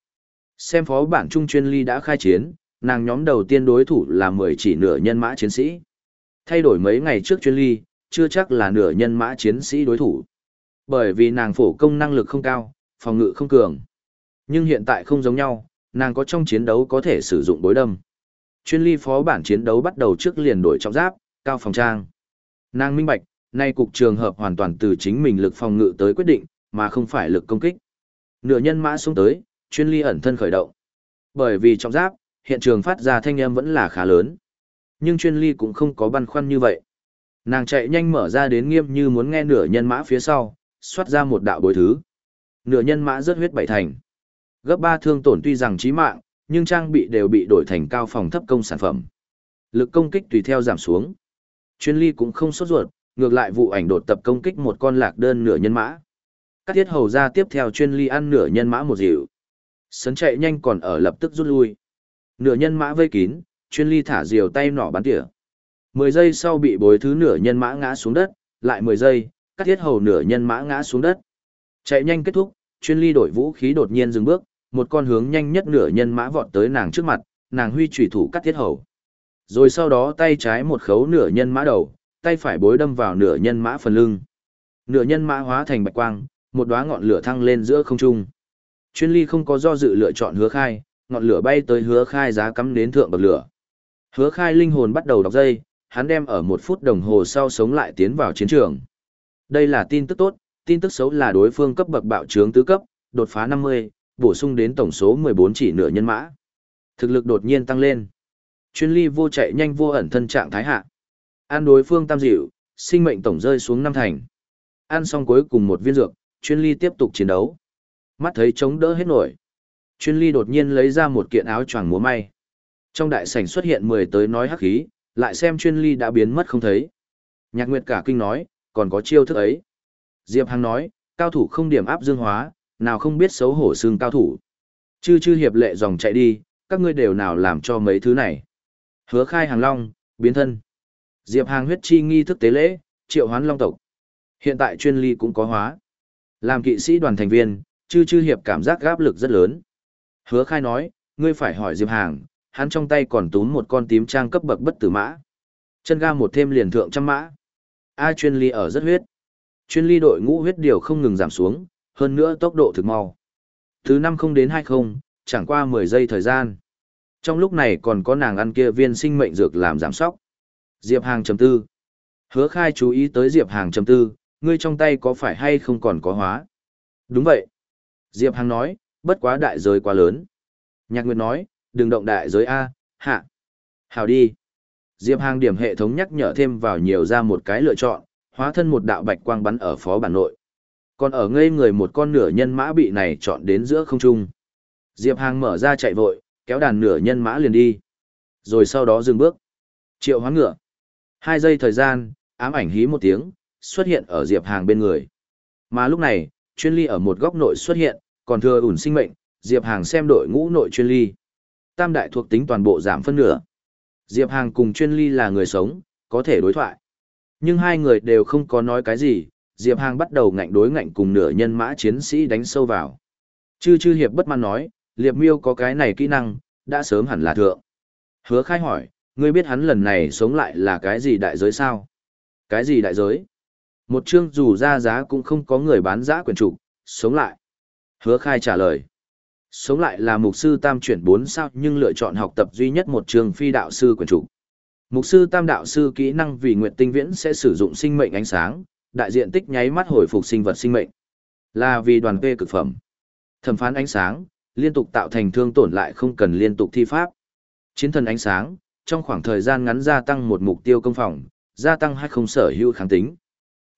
Xem phó bản trung chuyên ly đã khai chiến, nàng nhóm đầu tiên đối thủ là 10 chỉ nửa nhân mã chiến sĩ. Thay đổi mấy ngày trước chuyên ly, chưa chắc là nửa nhân mã chiến sĩ đối thủ. Bởi vì nàng phổ công năng lực không cao, phòng ngự không cường. Nhưng hiện tại không giống nhau, nàng có trong chiến đấu có thể sử dụng bối đâm. Chuyên ly phó bản chiến đấu bắt đầu trước liền đổi trọng giáp, cao phòng trang. Nàng minh bạch, nay cục trường hợp hoàn toàn từ chính mình lực phòng ngự tới quyết định, mà không phải lực công kích. Nửa nhân mã xuống tới, chuyên ly ẩn thân khởi động. Bởi vì trọng giáp, hiện trường phát ra thanh âm vẫn là khá lớn. Nhưng chuyên ly cũng không có băn khoăn như vậy. Nàng chạy nhanh mở ra đến nghiêm như muốn nghe nửa nhân mã phía sau, xoát ra một đạo bồi thứ. Nửa nhân mã rất huyết bảy thành. Gấp ba thương tổn tuy rằng chí mạng, nhưng trang bị đều bị đổi thành cao phòng thấp công sản phẩm. Lực công kích tùy theo giảm xuống. Chuyên ly cũng không sốt ruột, ngược lại vụ ảnh đột tập công kích một con lạc đơn nửa nhân mã. Các tiết hầu ra tiếp theo chuyên ly ăn nửa nhân mã một dịu. Sấn chạy nhanh còn ở lập tức rút lui. Nửa nhân mã vây kín, chuyên ly thả diều tay nỏ bắn tỉa. Mười giây sau bị bối thứ nửa nhân mã ngã xuống đất, lại mười giây, cắt thiết hầu nửa nhân mã ngã xuống đất. Chạy nhanh kết thúc, chuyên ly đổi vũ khí đột nhiên dừng bước, một con hướng nhanh nhất nửa nhân mã vọt tới nàng trước mặt, nàng huy chủy thủ cắt thiết hầu. Rồi sau đó tay trái một khấu nửa nhân mã đầu, tay phải bối đâm vào nửa nhân mã phần lưng. Nửa nhân mã hóa thành bạch quang, một đóa ngọn lửa thăng lên giữa không trung. Chuyên ly không có do dự lựa chọn hứa khai, ngọn lửa bay tới hứa khai giá cắm đến thượng bậc lửa. Hứa khai linh hồn bắt đầu đọc dây, hắn đem ở một phút đồng hồ sau sống lại tiến vào chiến trường. Đây là tin tức tốt, tin tức xấu là đối phương cấp bậc bạo trướng tứ cấp, đột phá 50, bổ sung đến tổng số 14 chỉ nửa nhân mã. Thực lực đột nhiên tăng lên. Chuyên ly vô chạy nhanh vô ẩn thân trạng thái hạ. An đối phương tam dịu, sinh mệnh tổng rơi xuống năm thành. An xong cuối cùng một viên dược, chuyên ly tiếp tục chiến đấu. Mắt thấy chống đỡ hết nổi. Chuyên ly đột nhiên lấy ra một kiện áo choàng múa may. Trong đại sảnh xuất hiện 10 tới nói hắc khí, lại xem chuyên ly đã biến mất không thấy. Nhạc Nguyệt cả kinh nói, còn có chiêu thức ấy. Diệp Hằng nói, cao thủ không điểm áp dương hóa, nào không biết xấu hổ xương cao thủ. Chư chư hiệp lệ dòng chạy đi, các ngươi đều nào làm cho mấy thứ này. Hứa khai hàng long, biến thân. Diệp Hàng huyết chi nghi thức tế lễ, triệu hoán long tộc. Hiện tại chuyên ly cũng có hóa. Làm kỵ sĩ đoàn thành viên, chư chư hiệp cảm giác gáp lực rất lớn. Hứa khai nói, ngươi phải hỏi Diệp Hàng, hắn trong tay còn túm một con tím trang cấp bậc bất tử mã. Chân ga một thêm liền thượng trăm mã. A chuyên ly ở rất huyết. Chuyên ly đội ngũ huyết điều không ngừng giảm xuống, hơn nữa tốc độ thực mau. Từ năm không đến hai không, chẳng qua 10 giây thời gian. Trong lúc này còn có nàng ăn kia viên sinh mệnh dược làm giảm sóc. Diệp Hàng chấm tư. Hứa khai chú ý tới Diệp Hàng chấm tư, ngươi trong tay có phải hay không còn có hóa? Đúng vậy. Diệp Hàng nói, bất quá đại giới quá lớn. Nhạc Nguyệt nói, đừng động đại giới A, hạ. Hào đi. Diệp Hàng điểm hệ thống nhắc nhở thêm vào nhiều ra một cái lựa chọn, hóa thân một đạo bạch quang bắn ở phó bản nội. Còn ở ngây người một con nửa nhân mã bị này chọn đến giữa không trung. Diệp Hàng mở ra chạy vội, kéo đàn nửa nhân mã liền đi. Rồi sau đó dừng bước. Triệu hoán ngựa. Hai giây thời gian, ám ảnh hí một tiếng, xuất hiện ở Diệp Hàng bên người. Mà lúc này, chuyên ly ở một góc nội xuất hiện, còn thừa ủn sinh mệnh, Diệp Hàng xem đội ngũ nội chuyên ly. Tam đại thuộc tính toàn bộ giảm phân nửa. Diệp Hàng cùng chuyên ly là người sống, có thể đối thoại. Nhưng hai người đều không có nói cái gì, Diệp Hàng bắt đầu ngạnh đối ngạnh cùng nửa nhân mã chiến sĩ đánh sâu vào. Chư chư hiệp bất mãn nói, Liệp Miêu có cái này kỹ năng, đã sớm hẳn là thượng. Hứa khai hỏi, ngươi biết hắn lần này sống lại là cái gì đại giới sao? Cái gì đại giới? Một chương dù ra giá cũng không có người bán giá quyền chủ, sống lại. Hứa khai trả lời. Sống lại là mục sư tam chuyển 4 sao nhưng lựa chọn học tập duy nhất một trường phi đạo sư quyền chủ. Mục sư tam đạo sư kỹ năng vì nguyện tinh viễn sẽ sử dụng sinh mệnh ánh sáng, đại diện tích nháy mắt hồi phục sinh vật sinh mệnh. Là vì đoàn kê cực phẩm. Thẩm phán ánh sáng, liên tục tạo thành thương tổn lại không cần liên tục thi pháp. Chiến thần ánh sáng, trong khoảng thời gian ngắn gia tăng một mục tiêu công phòng, gia tăng hay không sở hữu kháng tính.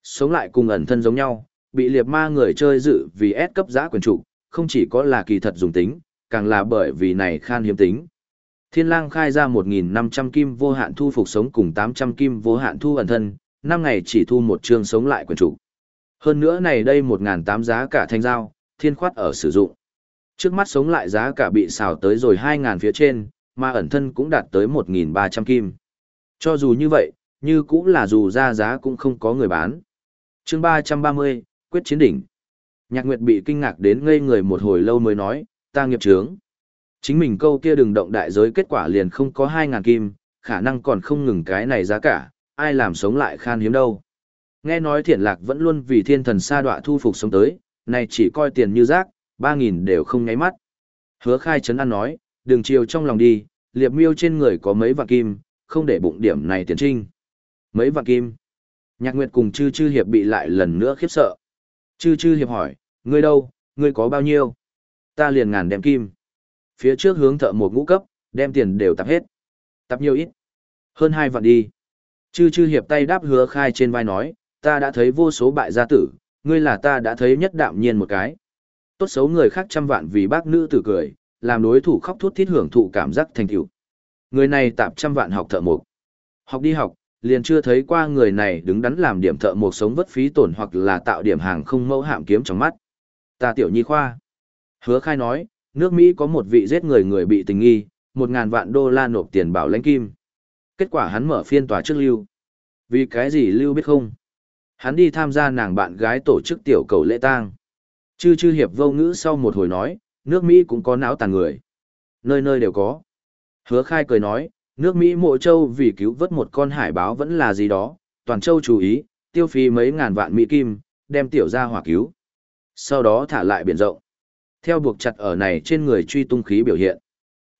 Sống lại cùng ẩn thân giống nhau, bị liệt ma người chơi dự vì S cấp giá quyền chủ không chỉ có là kỳ thật dùng tính, càng là bởi vì này khan hiếm tính. Thiên lang khai ra 1.500 kim vô hạn thu phục sống cùng 800 kim vô hạn thu ẩn thân, 5 ngày chỉ thu một chương sống lại quyền chủ. Hơn nữa này đây 1.800 giá cả thanh giao, thiên khoát ở sử dụng. Trước mắt sống lại giá cả bị xào tới rồi 2.000 phía trên, mà ẩn thân cũng đạt tới 1.300 kim. Cho dù như vậy, như cũng là dù ra giá cũng không có người bán. chương 330, quyết chiến đỉnh. Nhạc Nguyệt bị kinh ngạc đến ngây người một hồi lâu mới nói, ta nghiệp trướng. Chính mình câu kia đừng động đại giới kết quả liền không có 2.000 kim, khả năng còn không ngừng cái này giá cả, ai làm sống lại khan hiếm đâu. Nghe nói thiện lạc vẫn luôn vì thiên thần sa đọa thu phục sống tới, này chỉ coi tiền như rác, 3.000 đều không nháy mắt. Hứa khai chấn ăn nói, đừng chiều trong lòng đi, liệp miêu trên người có mấy vạn kim, không để bụng điểm này tiền trinh. Mấy vạn kim. Nhạc Nguyệt cùng chư chư hiệp bị lại lần nữa khiếp sợ. Chư chư hiệp hỏi, ngươi đâu, ngươi có bao nhiêu? Ta liền ngàn đem kim. Phía trước hướng thợ một ngũ cấp, đem tiền đều tập hết. Tập nhiều ít. Hơn hai vạn đi. Chư chư hiệp tay đáp hứa khai trên vai nói, ta đã thấy vô số bại gia tử, ngươi là ta đã thấy nhất đạm nhiên một cái. Tốt xấu người khác trăm vạn vì bác nữ tử cười, làm đối thủ khóc thút thít hưởng thụ cảm giác thành tựu. Người này tạp trăm vạn học thợ mộc. Học đi học, liền chưa thấy qua người này đứng đắn làm điểm thợ mộc sống vất phí tổn hoặc là tạo điểm hàng không mẫu hạm kiếm trong mắt. Ta tiểu nhi khoa. Hứa khai nói, nước Mỹ có một vị giết người người bị tình nghi, một ngàn vạn đô la nộp tiền bảo lãnh kim. Kết quả hắn mở phiên tòa trước Lưu. Vì cái gì Lưu biết không? Hắn đi tham gia nàng bạn gái tổ chức tiểu cầu lễ tang. Chư chư hiệp vô ngữ sau một hồi nói, nước Mỹ cũng có não tàn người. Nơi nơi đều có. Hứa khai cười nói, nước Mỹ mộ châu vì cứu vớt một con hải báo vẫn là gì đó, toàn châu chú ý, tiêu phí mấy ngàn vạn Mỹ kim, đem tiểu ra hỏa cứu. Sau đó thả lại biển rộng. Theo buộc chặt ở này trên người truy tung khí biểu hiện.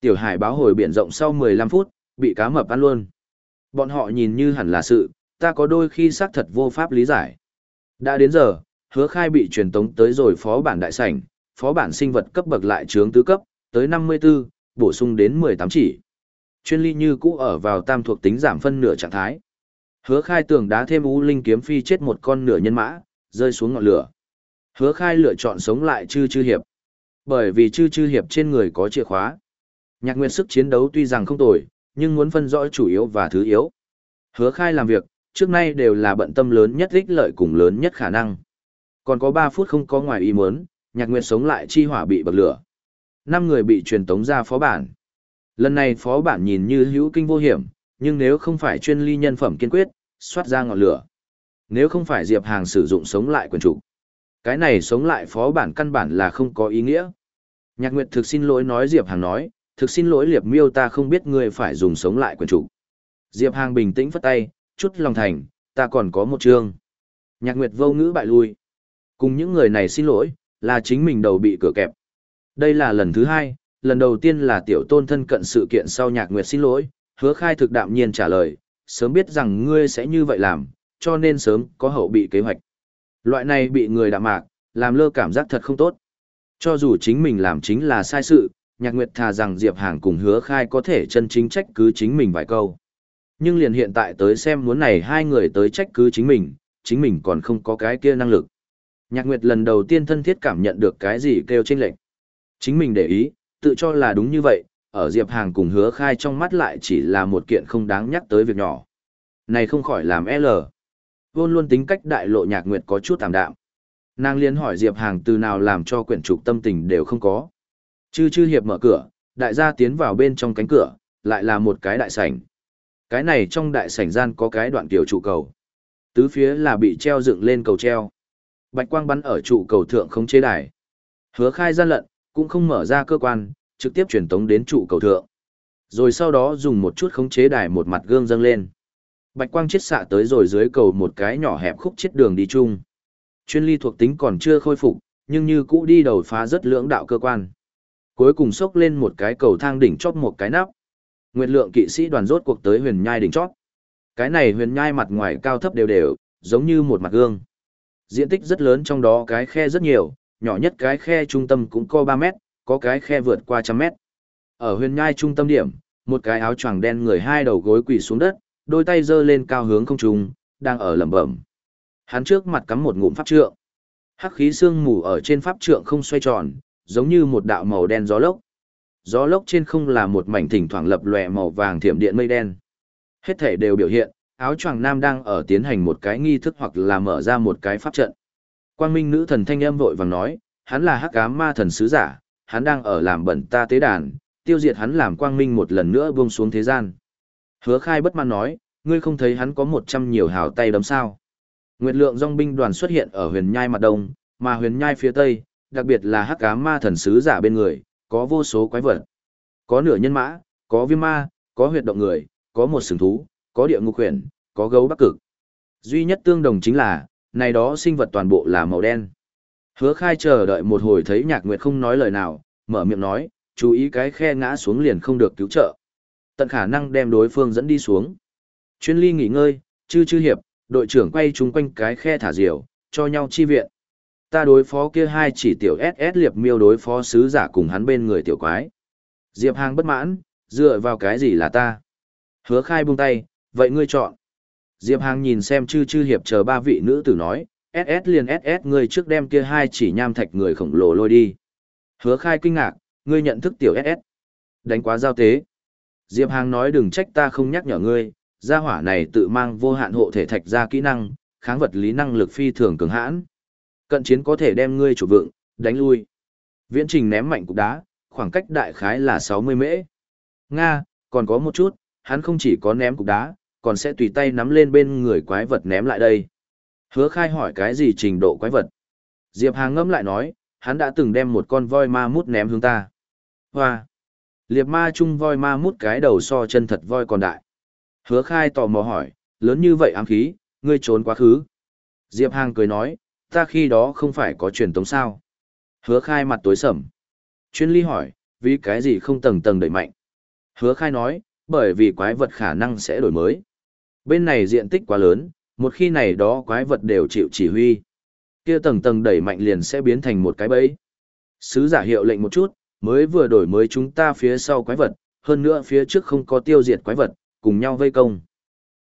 Tiểu hải báo hồi biển rộng sau 15 phút, bị cá mập ăn luôn. Bọn họ nhìn như hẳn là sự, ta có đôi khi xác thật vô pháp lý giải. Đã đến giờ, hứa khai bị truyền tống tới rồi phó bản đại sảnh, phó bản sinh vật cấp bậc lại trướng tứ cấp, tới 54, bổ sung đến 18 chỉ. Chuyên ly như cũ ở vào tam thuộc tính giảm phân nửa trạng thái. Hứa khai tưởng đá thêm u linh kiếm phi chết một con nửa nhân mã, rơi xuống ngọn lửa. Hứa khai lựa chọn sống lại chư chư hiệp. Bởi vì chư chư hiệp trên người có chìa khóa. Nhạc nguyện sức chiến đấu tuy rằng không tồi, nhưng muốn phân rõ chủ yếu và thứ yếu. Hứa khai làm việc, trước nay đều là bận tâm lớn nhất ích lợi cùng lớn nhất khả năng. Còn có 3 phút không có ngoài ý muốn, nhạc nguyệt sống lại chi hỏa bị bậc lửa. năm người bị truyền tống ra phó bản. Lần này phó bản nhìn như hữu kinh vô hiểm, nhưng nếu không phải chuyên ly nhân phẩm kiên quyết, xoát ra ngọn lửa. Nếu không phải Diệp Hàng sử dụng sống lại quyền chủ. Cái này sống lại phó bản căn bản là không có ý nghĩa. Nhạc Nguyệt thực xin lỗi nói Diệp Hàng nói, thực xin lỗi liệp miêu ta không biết người phải dùng sống lại quyền chủ. Diệp Hàng bình tĩnh phất tay, chút lòng thành, ta còn có một chương. Nhạc Nguyệt vô ngữ bại lui. Cùng những người này xin lỗi, là chính mình đầu bị cửa kẹp. Đây là lần thứ hai, lần đầu tiên là tiểu tôn thân cận sự kiện sau Nhạc Nguyệt xin lỗi, hứa khai thực đạm nhiên trả lời, sớm biết rằng ngươi sẽ như vậy làm, cho nên sớm có hậu bị kế hoạch. Loại này bị người đạm mạc, làm lơ cảm giác thật không tốt. Cho dù chính mình làm chính là sai sự, Nhạc Nguyệt thà rằng Diệp Hàng cùng hứa khai có thể chân chính trách cứ chính mình vài câu. Nhưng liền hiện tại tới xem muốn này hai người tới trách cứ chính mình, chính mình còn không có cái kia năng lực. Nhạc Nguyệt lần đầu tiên thân thiết cảm nhận được cái gì kêu trên lệnh. Chính mình để ý, tự cho là đúng như vậy, ở Diệp Hàng cùng hứa khai trong mắt lại chỉ là một kiện không đáng nhắc tới việc nhỏ. Này không khỏi làm L vô luôn tính cách đại lộ Nhạc Nguyệt có chút tạm đạm. Nàng liên hỏi Diệp Hàng từ nào làm cho quyển trục tâm tình đều không có. Chư chư hiệp mở cửa, đại gia tiến vào bên trong cánh cửa, lại là một cái đại sảnh. Cái này trong đại sảnh gian có cái đoạn tiểu trụ cầu. Tứ phía là bị treo dựng lên cầu treo. Bạch quang bắn ở trụ cầu thượng không chế đài. Hứa khai gian lận, cũng không mở ra cơ quan, trực tiếp truyền tống đến trụ cầu thượng. Rồi sau đó dùng một chút khống chế đài một mặt gương dâng lên. Bạch quang chết xạ tới rồi dưới cầu một cái nhỏ hẹp khúc chết đường đi chung. Chuyên ly thuộc tính còn chưa khôi phục, nhưng như cũ đi đầu phá rất lưỡng đạo cơ quan. Cuối cùng sốc lên một cái cầu thang đỉnh chót một cái nắp. Nguyệt lượng kỵ sĩ đoàn rốt cuộc tới huyền nhai đỉnh chót. Cái này huyền nhai mặt ngoài cao thấp đều đều, giống như một mặt gương. Diện tích rất lớn trong đó cái khe rất nhiều, nhỏ nhất cái khe trung tâm cũng có 3 mét, có cái khe vượt qua trăm mét. Ở huyền nhai trung tâm điểm, một cái áo choàng đen người hai đầu gối quỳ xuống đất, đôi tay giơ lên cao hướng không trung, đang ở lẩm bẩm. Hắn trước mặt cắm một ngụm pháp trượng. Hắc khí xương mù ở trên pháp trượng không xoay tròn, giống như một đạo màu đen gió lốc. Gió lốc trên không là một mảnh thỉnh thoảng lập lòe màu vàng thiểm điện mây đen. Hết thể đều biểu hiện, áo choàng nam đang ở tiến hành một cái nghi thức hoặc là mở ra một cái pháp trận. Quang Minh nữ thần thanh âm vội vàng nói, hắn là Hắc Ám Ma thần sứ giả, hắn đang ở làm bẩn ta tế đàn, tiêu diệt hắn làm Quang Minh một lần nữa buông xuống thế gian. Hứa Khai bất mãn nói, ngươi không thấy hắn có một trăm nhiều hào tay đấm sao? Nguyệt lượng dòng binh đoàn xuất hiện ở huyền nhai mặt đông, mà huyền nhai phía tây, đặc biệt là hắc ám ma thần sứ giả bên người, có vô số quái vật. Có nửa nhân mã, có viêm ma, có huyệt động người, có một sừng thú, có địa ngục huyền, có gấu bắc cực. Duy nhất tương đồng chính là, này đó sinh vật toàn bộ là màu đen. Hứa khai chờ đợi một hồi thấy nhạc nguyệt không nói lời nào, mở miệng nói, chú ý cái khe ngã xuống liền không được cứu trợ. Tận khả năng đem đối phương dẫn đi xuống. Chuyên ly nghỉ ngơi, chư chư hiệp, đội trưởng quay chúng quanh cái khe thả diều, cho nhau chi viện. Ta đối phó kia hai chỉ tiểu SS liệp miêu đối phó sứ giả cùng hắn bên người tiểu quái. Diệp Hàng bất mãn, dựa vào cái gì là ta? Hứa khai buông tay, vậy ngươi chọn. Diệp Hàng nhìn xem chư chư hiệp chờ ba vị nữ tử nói, SS liền SS ngươi trước đem kia hai chỉ nham thạch người khổng lồ lôi đi. Hứa khai kinh ngạc, ngươi nhận thức tiểu SS. Đánh quá giao tế. Diệp Hàng nói đừng trách ta không nhắc nhở ngươi, gia hỏa này tự mang vô hạn hộ thể thạch ra kỹ năng, kháng vật lý năng lực phi thường cường hãn. Cận chiến có thể đem ngươi chủ vượng, đánh lui. Viễn trình ném mạnh cục đá, khoảng cách đại khái là 60 mễ. Nga, còn có một chút, hắn không chỉ có ném cục đá, còn sẽ tùy tay nắm lên bên người quái vật ném lại đây. Hứa khai hỏi cái gì trình độ quái vật. Diệp Hàng ngâm lại nói, hắn đã từng đem một con voi ma mút ném hướng ta. Hoa! Liệp ma chung voi ma mút cái đầu so chân thật voi còn đại. Hứa khai tò mò hỏi, lớn như vậy ám khí, ngươi trốn quá khứ. Diệp Hàng cười nói, ta khi đó không phải có truyền tống sao. Hứa khai mặt tối sầm. Chuyên ly hỏi, vì cái gì không tầng tầng đẩy mạnh. Hứa khai nói, bởi vì quái vật khả năng sẽ đổi mới. Bên này diện tích quá lớn, một khi này đó quái vật đều chịu chỉ huy. kia tầng tầng đẩy mạnh liền sẽ biến thành một cái bẫy. Sứ giả hiệu lệnh một chút, mới vừa đổi mới chúng ta phía sau quái vật, hơn nữa phía trước không có tiêu diệt quái vật, cùng nhau vây công.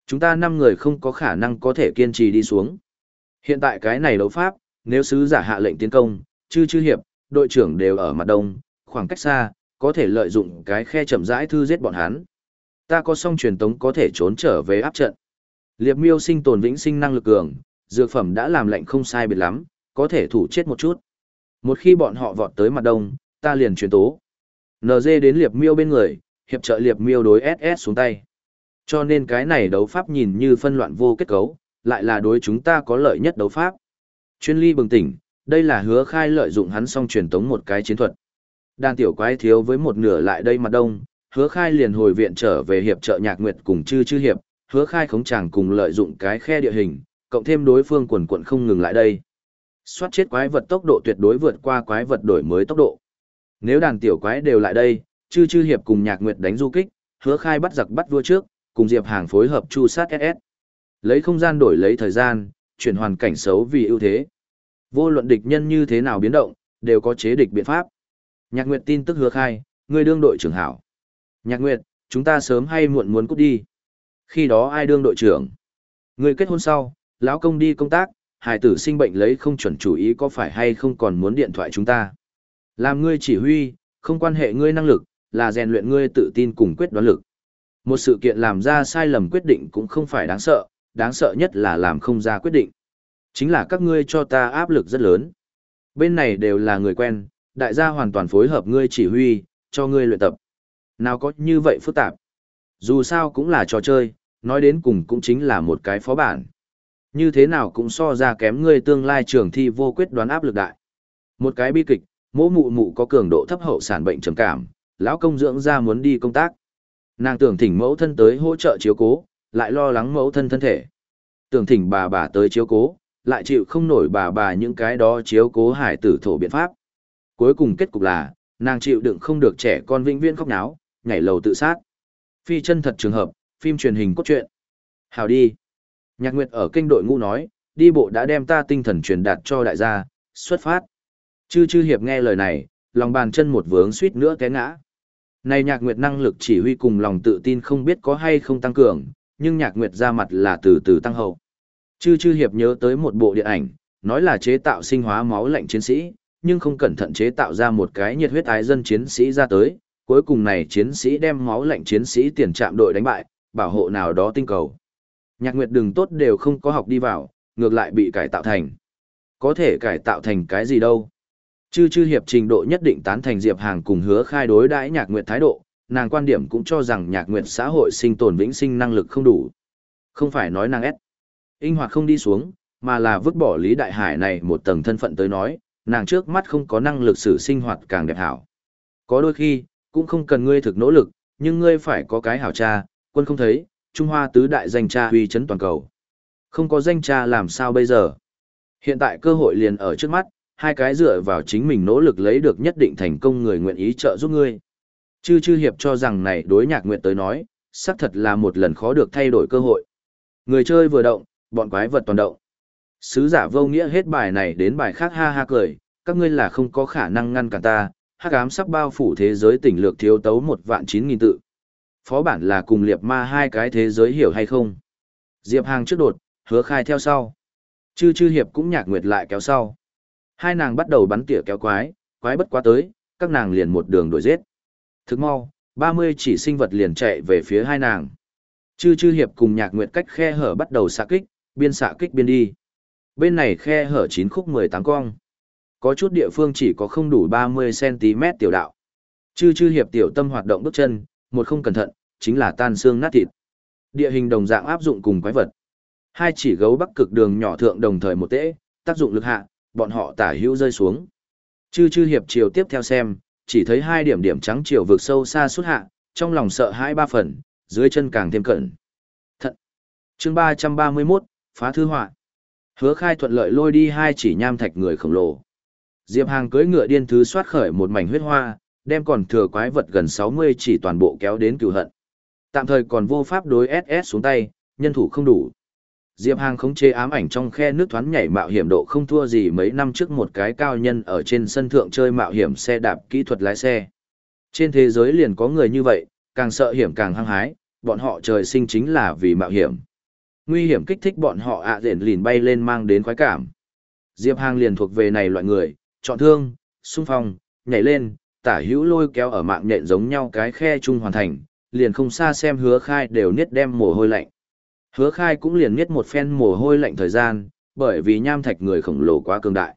Chúng ta 5 người không có khả năng có thể kiên trì đi xuống. Hiện tại cái này đấu pháp, nếu sứ giả hạ lệnh tiến công, chư chư hiệp, đội trưởng đều ở mặt đông, khoảng cách xa, có thể lợi dụng cái khe chậm rãi thư giết bọn hắn. Ta có song truyền tống có thể trốn trở về áp trận. Liệp miêu sinh tồn vĩnh sinh năng lực cường, dược phẩm đã làm lệnh không sai biệt lắm, có thể thủ chết một chút. Một khi bọn họ vọt tới mặt đông, ta liền truyền tố. NG đến liệp miêu bên người, hiệp trợ liệp miêu đối SS xuống tay. Cho nên cái này đấu pháp nhìn như phân loạn vô kết cấu, lại là đối chúng ta có lợi nhất đấu pháp. Chuyên ly bừng tỉnh, đây là hứa khai lợi dụng hắn xong truyền tống một cái chiến thuật. Đàn tiểu quái thiếu với một nửa lại đây mặt đông, hứa khai liền hồi viện trở về hiệp trợ nhạc nguyệt cùng chư chư hiệp, hứa khai khống chàng cùng lợi dụng cái khe địa hình, cộng thêm đối phương quần quận không ngừng lại đây. Xoát chết quái vật tốc độ tuyệt đối vượt qua quái vật đổi mới tốc độ. Nếu đàn tiểu quái đều lại đây, chư chư hiệp cùng nhạc nguyệt đánh du kích, hứa khai bắt giặc bắt vua trước, cùng Diệp Hàng phối hợp chu sát SS. Lấy không gian đổi lấy thời gian, chuyển hoàn cảnh xấu vì ưu thế. Vô luận địch nhân như thế nào biến động, đều có chế địch biện pháp. Nhạc Nguyệt tin tức hứa khai, người đương đội trưởng hảo. Nhạc Nguyệt, chúng ta sớm hay muộn muốn cút đi. Khi đó ai đương đội trưởng? Người kết hôn sau, lão công đi công tác, hải tử sinh bệnh lấy không chuẩn chủ ý có phải hay không còn muốn điện thoại chúng ta. Làm ngươi chỉ huy, không quan hệ ngươi năng lực, là rèn luyện ngươi tự tin cùng quyết đoán lực. Một sự kiện làm ra sai lầm quyết định cũng không phải đáng sợ, đáng sợ nhất là làm không ra quyết định. Chính là các ngươi cho ta áp lực rất lớn. Bên này đều là người quen, đại gia hoàn toàn phối hợp ngươi chỉ huy, cho ngươi luyện tập. Nào có như vậy phức tạp. Dù sao cũng là trò chơi, nói đến cùng cũng chính là một cái phó bản. Như thế nào cũng so ra kém ngươi tương lai trường thi vô quyết đoán áp lực đại. Một cái bi kịch, mỗ mụ mụ có cường độ thấp hậu sản bệnh trầm cảm, lão công dưỡng ra muốn đi công tác. Nàng tưởng thỉnh mẫu thân tới hỗ trợ chiếu cố, lại lo lắng mẫu thân thân thể. Tưởng thỉnh bà bà tới chiếu cố, lại chịu không nổi bà bà những cái đó chiếu cố hải tử thổ biện pháp. Cuối cùng kết cục là, nàng chịu đựng không được trẻ con vĩnh viễn khóc náo, nhảy lầu tự sát. Phi chân thật trường hợp, phim truyền hình cốt truyện. Hào đi. Nhạc Nguyệt ở kinh đội ngũ nói, đi bộ đã đem ta tinh thần truyền đạt cho đại gia, xuất phát. Chư chư hiệp nghe lời này, lòng bàn chân một vướng suýt nữa té ngã. Này nhạc nguyệt năng lực chỉ huy cùng lòng tự tin không biết có hay không tăng cường, nhưng nhạc nguyệt ra mặt là từ từ tăng hậu. Chư chư hiệp nhớ tới một bộ điện ảnh, nói là chế tạo sinh hóa máu lạnh chiến sĩ, nhưng không cẩn thận chế tạo ra một cái nhiệt huyết ái dân chiến sĩ ra tới, cuối cùng này chiến sĩ đem máu lạnh chiến sĩ tiền trạm đội đánh bại, bảo hộ nào đó tinh cầu. Nhạc nguyệt đường tốt đều không có học đi vào, ngược lại bị cải tạo thành. Có thể cải tạo thành cái gì đâu. Chư chư hiệp trình độ nhất định tán thành Diệp Hàng cùng hứa khai đối đãi nhạc nguyệt thái độ, nàng quan điểm cũng cho rằng nhạc nguyệt xã hội sinh tồn vĩnh sinh năng lực không đủ. Không phải nói nàng ép. Inh hoạt không đi xuống, mà là vứt bỏ Lý Đại Hải này một tầng thân phận tới nói, nàng trước mắt không có năng lực xử sinh hoạt càng đẹp hảo. Có đôi khi, cũng không cần ngươi thực nỗ lực, nhưng ngươi phải có cái hảo cha, quân không thấy, Trung Hoa tứ đại danh cha huy chấn toàn cầu. Không có danh cha làm sao bây giờ? Hiện tại cơ hội liền ở trước mắt, hai cái dựa vào chính mình nỗ lực lấy được nhất định thành công người nguyện ý trợ giúp ngươi. Chư chư hiệp cho rằng này đối nhạc nguyện tới nói, xác thật là một lần khó được thay đổi cơ hội. Người chơi vừa động, bọn quái vật toàn động. Sứ giả vô nghĩa hết bài này đến bài khác ha ha cười, các ngươi là không có khả năng ngăn cản ta, hắc ám sắp bao phủ thế giới tỉnh lược thiếu tấu một vạn chín nghìn tự. Phó bản là cùng liệp ma hai cái thế giới hiểu hay không? Diệp Hàng trước đột, hứa khai theo sau. Chư chư hiệp cũng nhạc nguyệt lại kéo sau. Hai nàng bắt đầu bắn tỉa kéo quái, quái bất quá tới, các nàng liền một đường đuổi giết. Thức mau, 30 chỉ sinh vật liền chạy về phía hai nàng. Chư chư hiệp cùng nhạc nguyệt cách khe hở bắt đầu xạ kích, biên xạ kích biên đi. Bên này khe hở 9 khúc 18 cong. Có chút địa phương chỉ có không đủ 30cm tiểu đạo. Chư chư hiệp tiểu tâm hoạt động bước chân, một không cẩn thận, chính là tan xương nát thịt. Địa hình đồng dạng áp dụng cùng quái vật. Hai chỉ gấu bắc cực đường nhỏ thượng đồng thời một tễ, tác dụng lực hạ, bọn họ tả hữu rơi xuống. Chư chư hiệp chiều tiếp theo xem, chỉ thấy hai điểm điểm trắng chiều vực sâu xa suốt hạ, trong lòng sợ hãi ba phần, dưới chân càng thêm cận. Thận. Chương 331, phá thư họa. Hứa khai thuận lợi lôi đi hai chỉ nham thạch người khổng lồ. Diệp Hàng cưỡi ngựa điên thứ soát khởi một mảnh huyết hoa, đem còn thừa quái vật gần 60 chỉ toàn bộ kéo đến cửu hận. Tạm thời còn vô pháp đối SS xuống tay, nhân thủ không đủ. Diệp Hàng khống chế ám ảnh trong khe nước thoáng nhảy mạo hiểm độ không thua gì mấy năm trước một cái cao nhân ở trên sân thượng chơi mạo hiểm xe đạp kỹ thuật lái xe. Trên thế giới liền có người như vậy, càng sợ hiểm càng hăng hái, bọn họ trời sinh chính là vì mạo hiểm. Nguy hiểm kích thích bọn họ ạ à lìn bay lên mang đến khoái cảm. Diệp Hàng liền thuộc về này loại người, chọn thương, xung phong, nhảy lên, tả hữu lôi kéo ở mạng nhện giống nhau cái khe chung hoàn thành, liền không xa xem hứa khai đều niết đem mồ hôi lạnh. Hứa khai cũng liền niết một phen mồ hôi lạnh thời gian, bởi vì nham thạch người khổng lồ quá cường đại.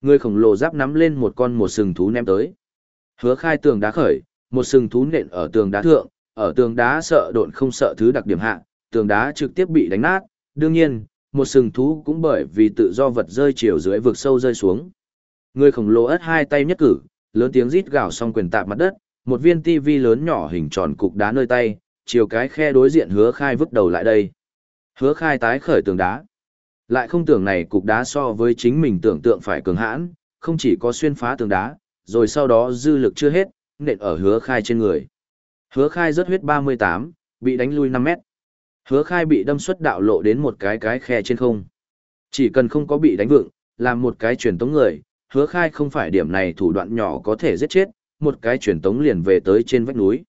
Người khổng lồ giáp nắm lên một con một sừng thú ném tới. Hứa khai tường đá khởi, một sừng thú nện ở tường đá thượng, ở tường đá sợ độn không sợ thứ đặc điểm hạ, tường đá trực tiếp bị đánh nát, đương nhiên, một sừng thú cũng bởi vì tự do vật rơi chiều dưới vực sâu rơi xuống. Người khổng lồ ớt hai tay nhất cử, lớn tiếng rít gào xong quyền tạp mặt đất, một viên tivi lớn nhỏ hình tròn cục đá nơi tay, chiều cái khe đối diện hứa khai vứt đầu lại đây. Hứa khai tái khởi tường đá. Lại không tưởng này cục đá so với chính mình tưởng tượng phải cường hãn, không chỉ có xuyên phá tường đá, rồi sau đó dư lực chưa hết, nện ở hứa khai trên người. Hứa khai rất huyết 38, bị đánh lui 5 mét. Hứa khai bị đâm xuất đạo lộ đến một cái cái khe trên không. Chỉ cần không có bị đánh vựng, làm một cái truyền tống người, hứa khai không phải điểm này thủ đoạn nhỏ có thể giết chết, một cái truyền tống liền về tới trên vách núi.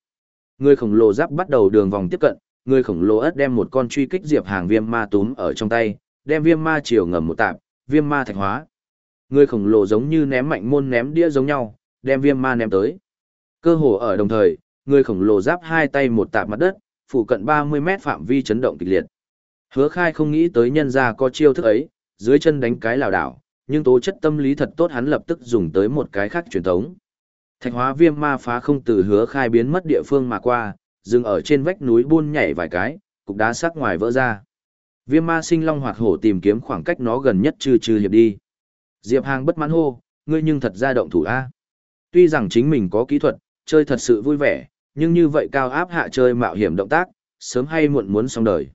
Người khổng lồ giáp bắt đầu đường vòng tiếp cận, người khổng lồ ớt đem một con truy kích diệp hàng viêm ma túm ở trong tay, đem viêm ma chiều ngầm một tạp, viêm ma thạch hóa. Người khổng lồ giống như ném mạnh môn ném đĩa giống nhau, đem viêm ma ném tới. Cơ hồ ở đồng thời, người khổng lồ giáp hai tay một tạp mặt đất, phụ cận 30 mét phạm vi chấn động kịch liệt. Hứa khai không nghĩ tới nhân ra có chiêu thức ấy, dưới chân đánh cái lào đảo, nhưng tố chất tâm lý thật tốt hắn lập tức dùng tới một cái khác truyền thống. Thạch hóa viêm ma phá không từ hứa khai biến mất địa phương mà qua, dừng ở trên vách núi buôn nhảy vài cái, cục đá sắc ngoài vỡ ra. Viêm ma sinh long hoạt hổ tìm kiếm khoảng cách nó gần nhất chư chư hiệp đi. Diệp Hàng bất mãn hô, ngươi nhưng thật ra động thủ A. Tuy rằng chính mình có kỹ thuật, chơi thật sự vui vẻ, nhưng như vậy cao áp hạ chơi mạo hiểm động tác, sớm hay muộn muốn xong đời.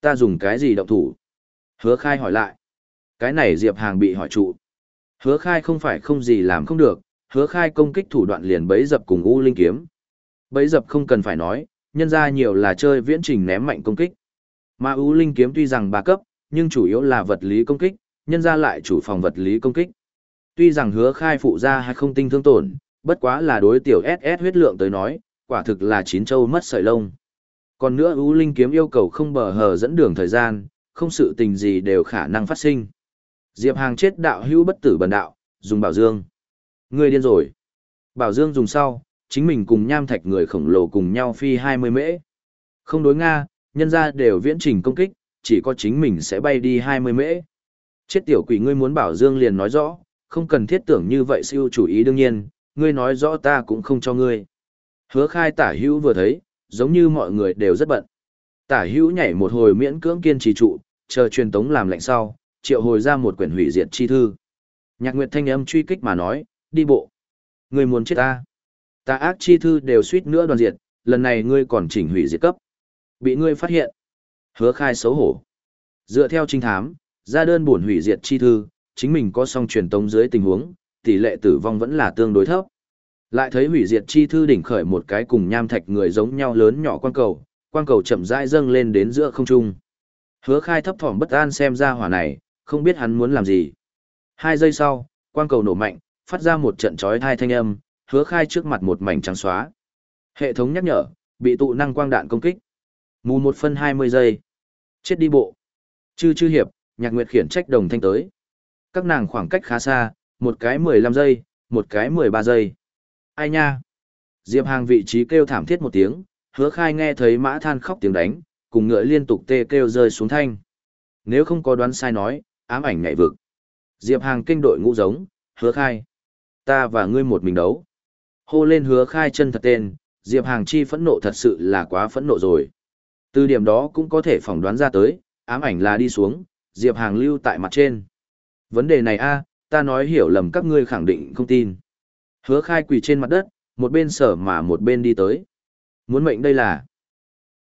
Ta dùng cái gì động thủ? Hứa khai hỏi lại. Cái này Diệp Hàng bị hỏi trụ. Hứa khai không phải không gì làm không được, hứa khai công kích thủ đoạn liền bấy dập cùng U Linh Kiếm. Bấy dập không cần phải nói, nhân ra nhiều là chơi viễn trình ném mạnh công kích. Mà U Linh Kiếm tuy rằng ba cấp, nhưng chủ yếu là vật lý công kích, nhân ra lại chủ phòng vật lý công kích. Tuy rằng hứa khai phụ ra hay không tinh thương tổn, bất quá là đối tiểu SS huyết lượng tới nói, quả thực là chín châu mất sợi lông. Còn nữa ưu linh kiếm yêu cầu không bờ hờ dẫn đường thời gian, không sự tình gì đều khả năng phát sinh. Diệp Hàng chết đạo hữu bất tử bần đạo, dùng bảo dương. Người điên rồi. Bảo dương dùng sau, chính mình cùng nham thạch người khổng lồ cùng nhau phi 20 mễ. Không đối Nga, nhân ra đều viễn trình công kích, chỉ có chính mình sẽ bay đi 20 mễ. Chết tiểu quỷ ngươi muốn bảo dương liền nói rõ, không cần thiết tưởng như vậy siêu chủ ý đương nhiên, ngươi nói rõ ta cũng không cho ngươi. Hứa khai tả hữu vừa thấy, giống như mọi người đều rất bận. Tả hữu nhảy một hồi miễn cưỡng kiên trì trụ, chờ truyền tống làm lạnh sau, triệu hồi ra một quyển hủy diệt chi thư. Nhạc Nguyệt thanh âm truy kích mà nói, đi bộ. Ngươi muốn chết ta. Ta ác chi thư đều suýt nữa đoàn diệt, lần này ngươi còn chỉnh hủy diệt cấp. Bị ngươi phát hiện. Hứa khai xấu hổ. Dựa theo trinh thám, ra đơn buồn hủy diệt chi thư, chính mình có song truyền tống dưới tình huống, tỷ lệ tử vong vẫn là tương đối thấp. Lại thấy hủy diệt chi thư đỉnh khởi một cái cùng nham thạch người giống nhau lớn nhỏ quan cầu, quan cầu chậm rãi dâng lên đến giữa không trung. Hứa khai thấp thỏm bất an xem ra hỏa này, không biết hắn muốn làm gì. Hai giây sau, quan cầu nổ mạnh, phát ra một trận chói thai thanh âm, hứa khai trước mặt một mảnh trắng xóa. Hệ thống nhắc nhở, bị tụ năng quang đạn công kích. Mù một phân 20 giây. Chết đi bộ. Chư chư hiệp, nhạc nguyệt khiển trách đồng thanh tới. Các nàng khoảng cách khá xa, một cái 15 giây, một cái 13 giây. Ai nha? Diệp Hàng vị trí kêu thảm thiết một tiếng, hứa khai nghe thấy mã than khóc tiếng đánh, cùng ngựa liên tục tê kêu rơi xuống thanh. Nếu không có đoán sai nói, ám ảnh ngại vực. Diệp Hàng kinh đội ngũ giống, hứa khai. Ta và ngươi một mình đấu. Hô lên hứa khai chân thật tên, Diệp Hàng chi phẫn nộ thật sự là quá phẫn nộ rồi. Từ điểm đó cũng có thể phỏng đoán ra tới, ám ảnh là đi xuống, Diệp Hàng lưu tại mặt trên. Vấn đề này a ta nói hiểu lầm các ngươi khẳng định không tin. Hứa khai quỳ trên mặt đất, một bên sở mà một bên đi tới. Muốn mệnh đây là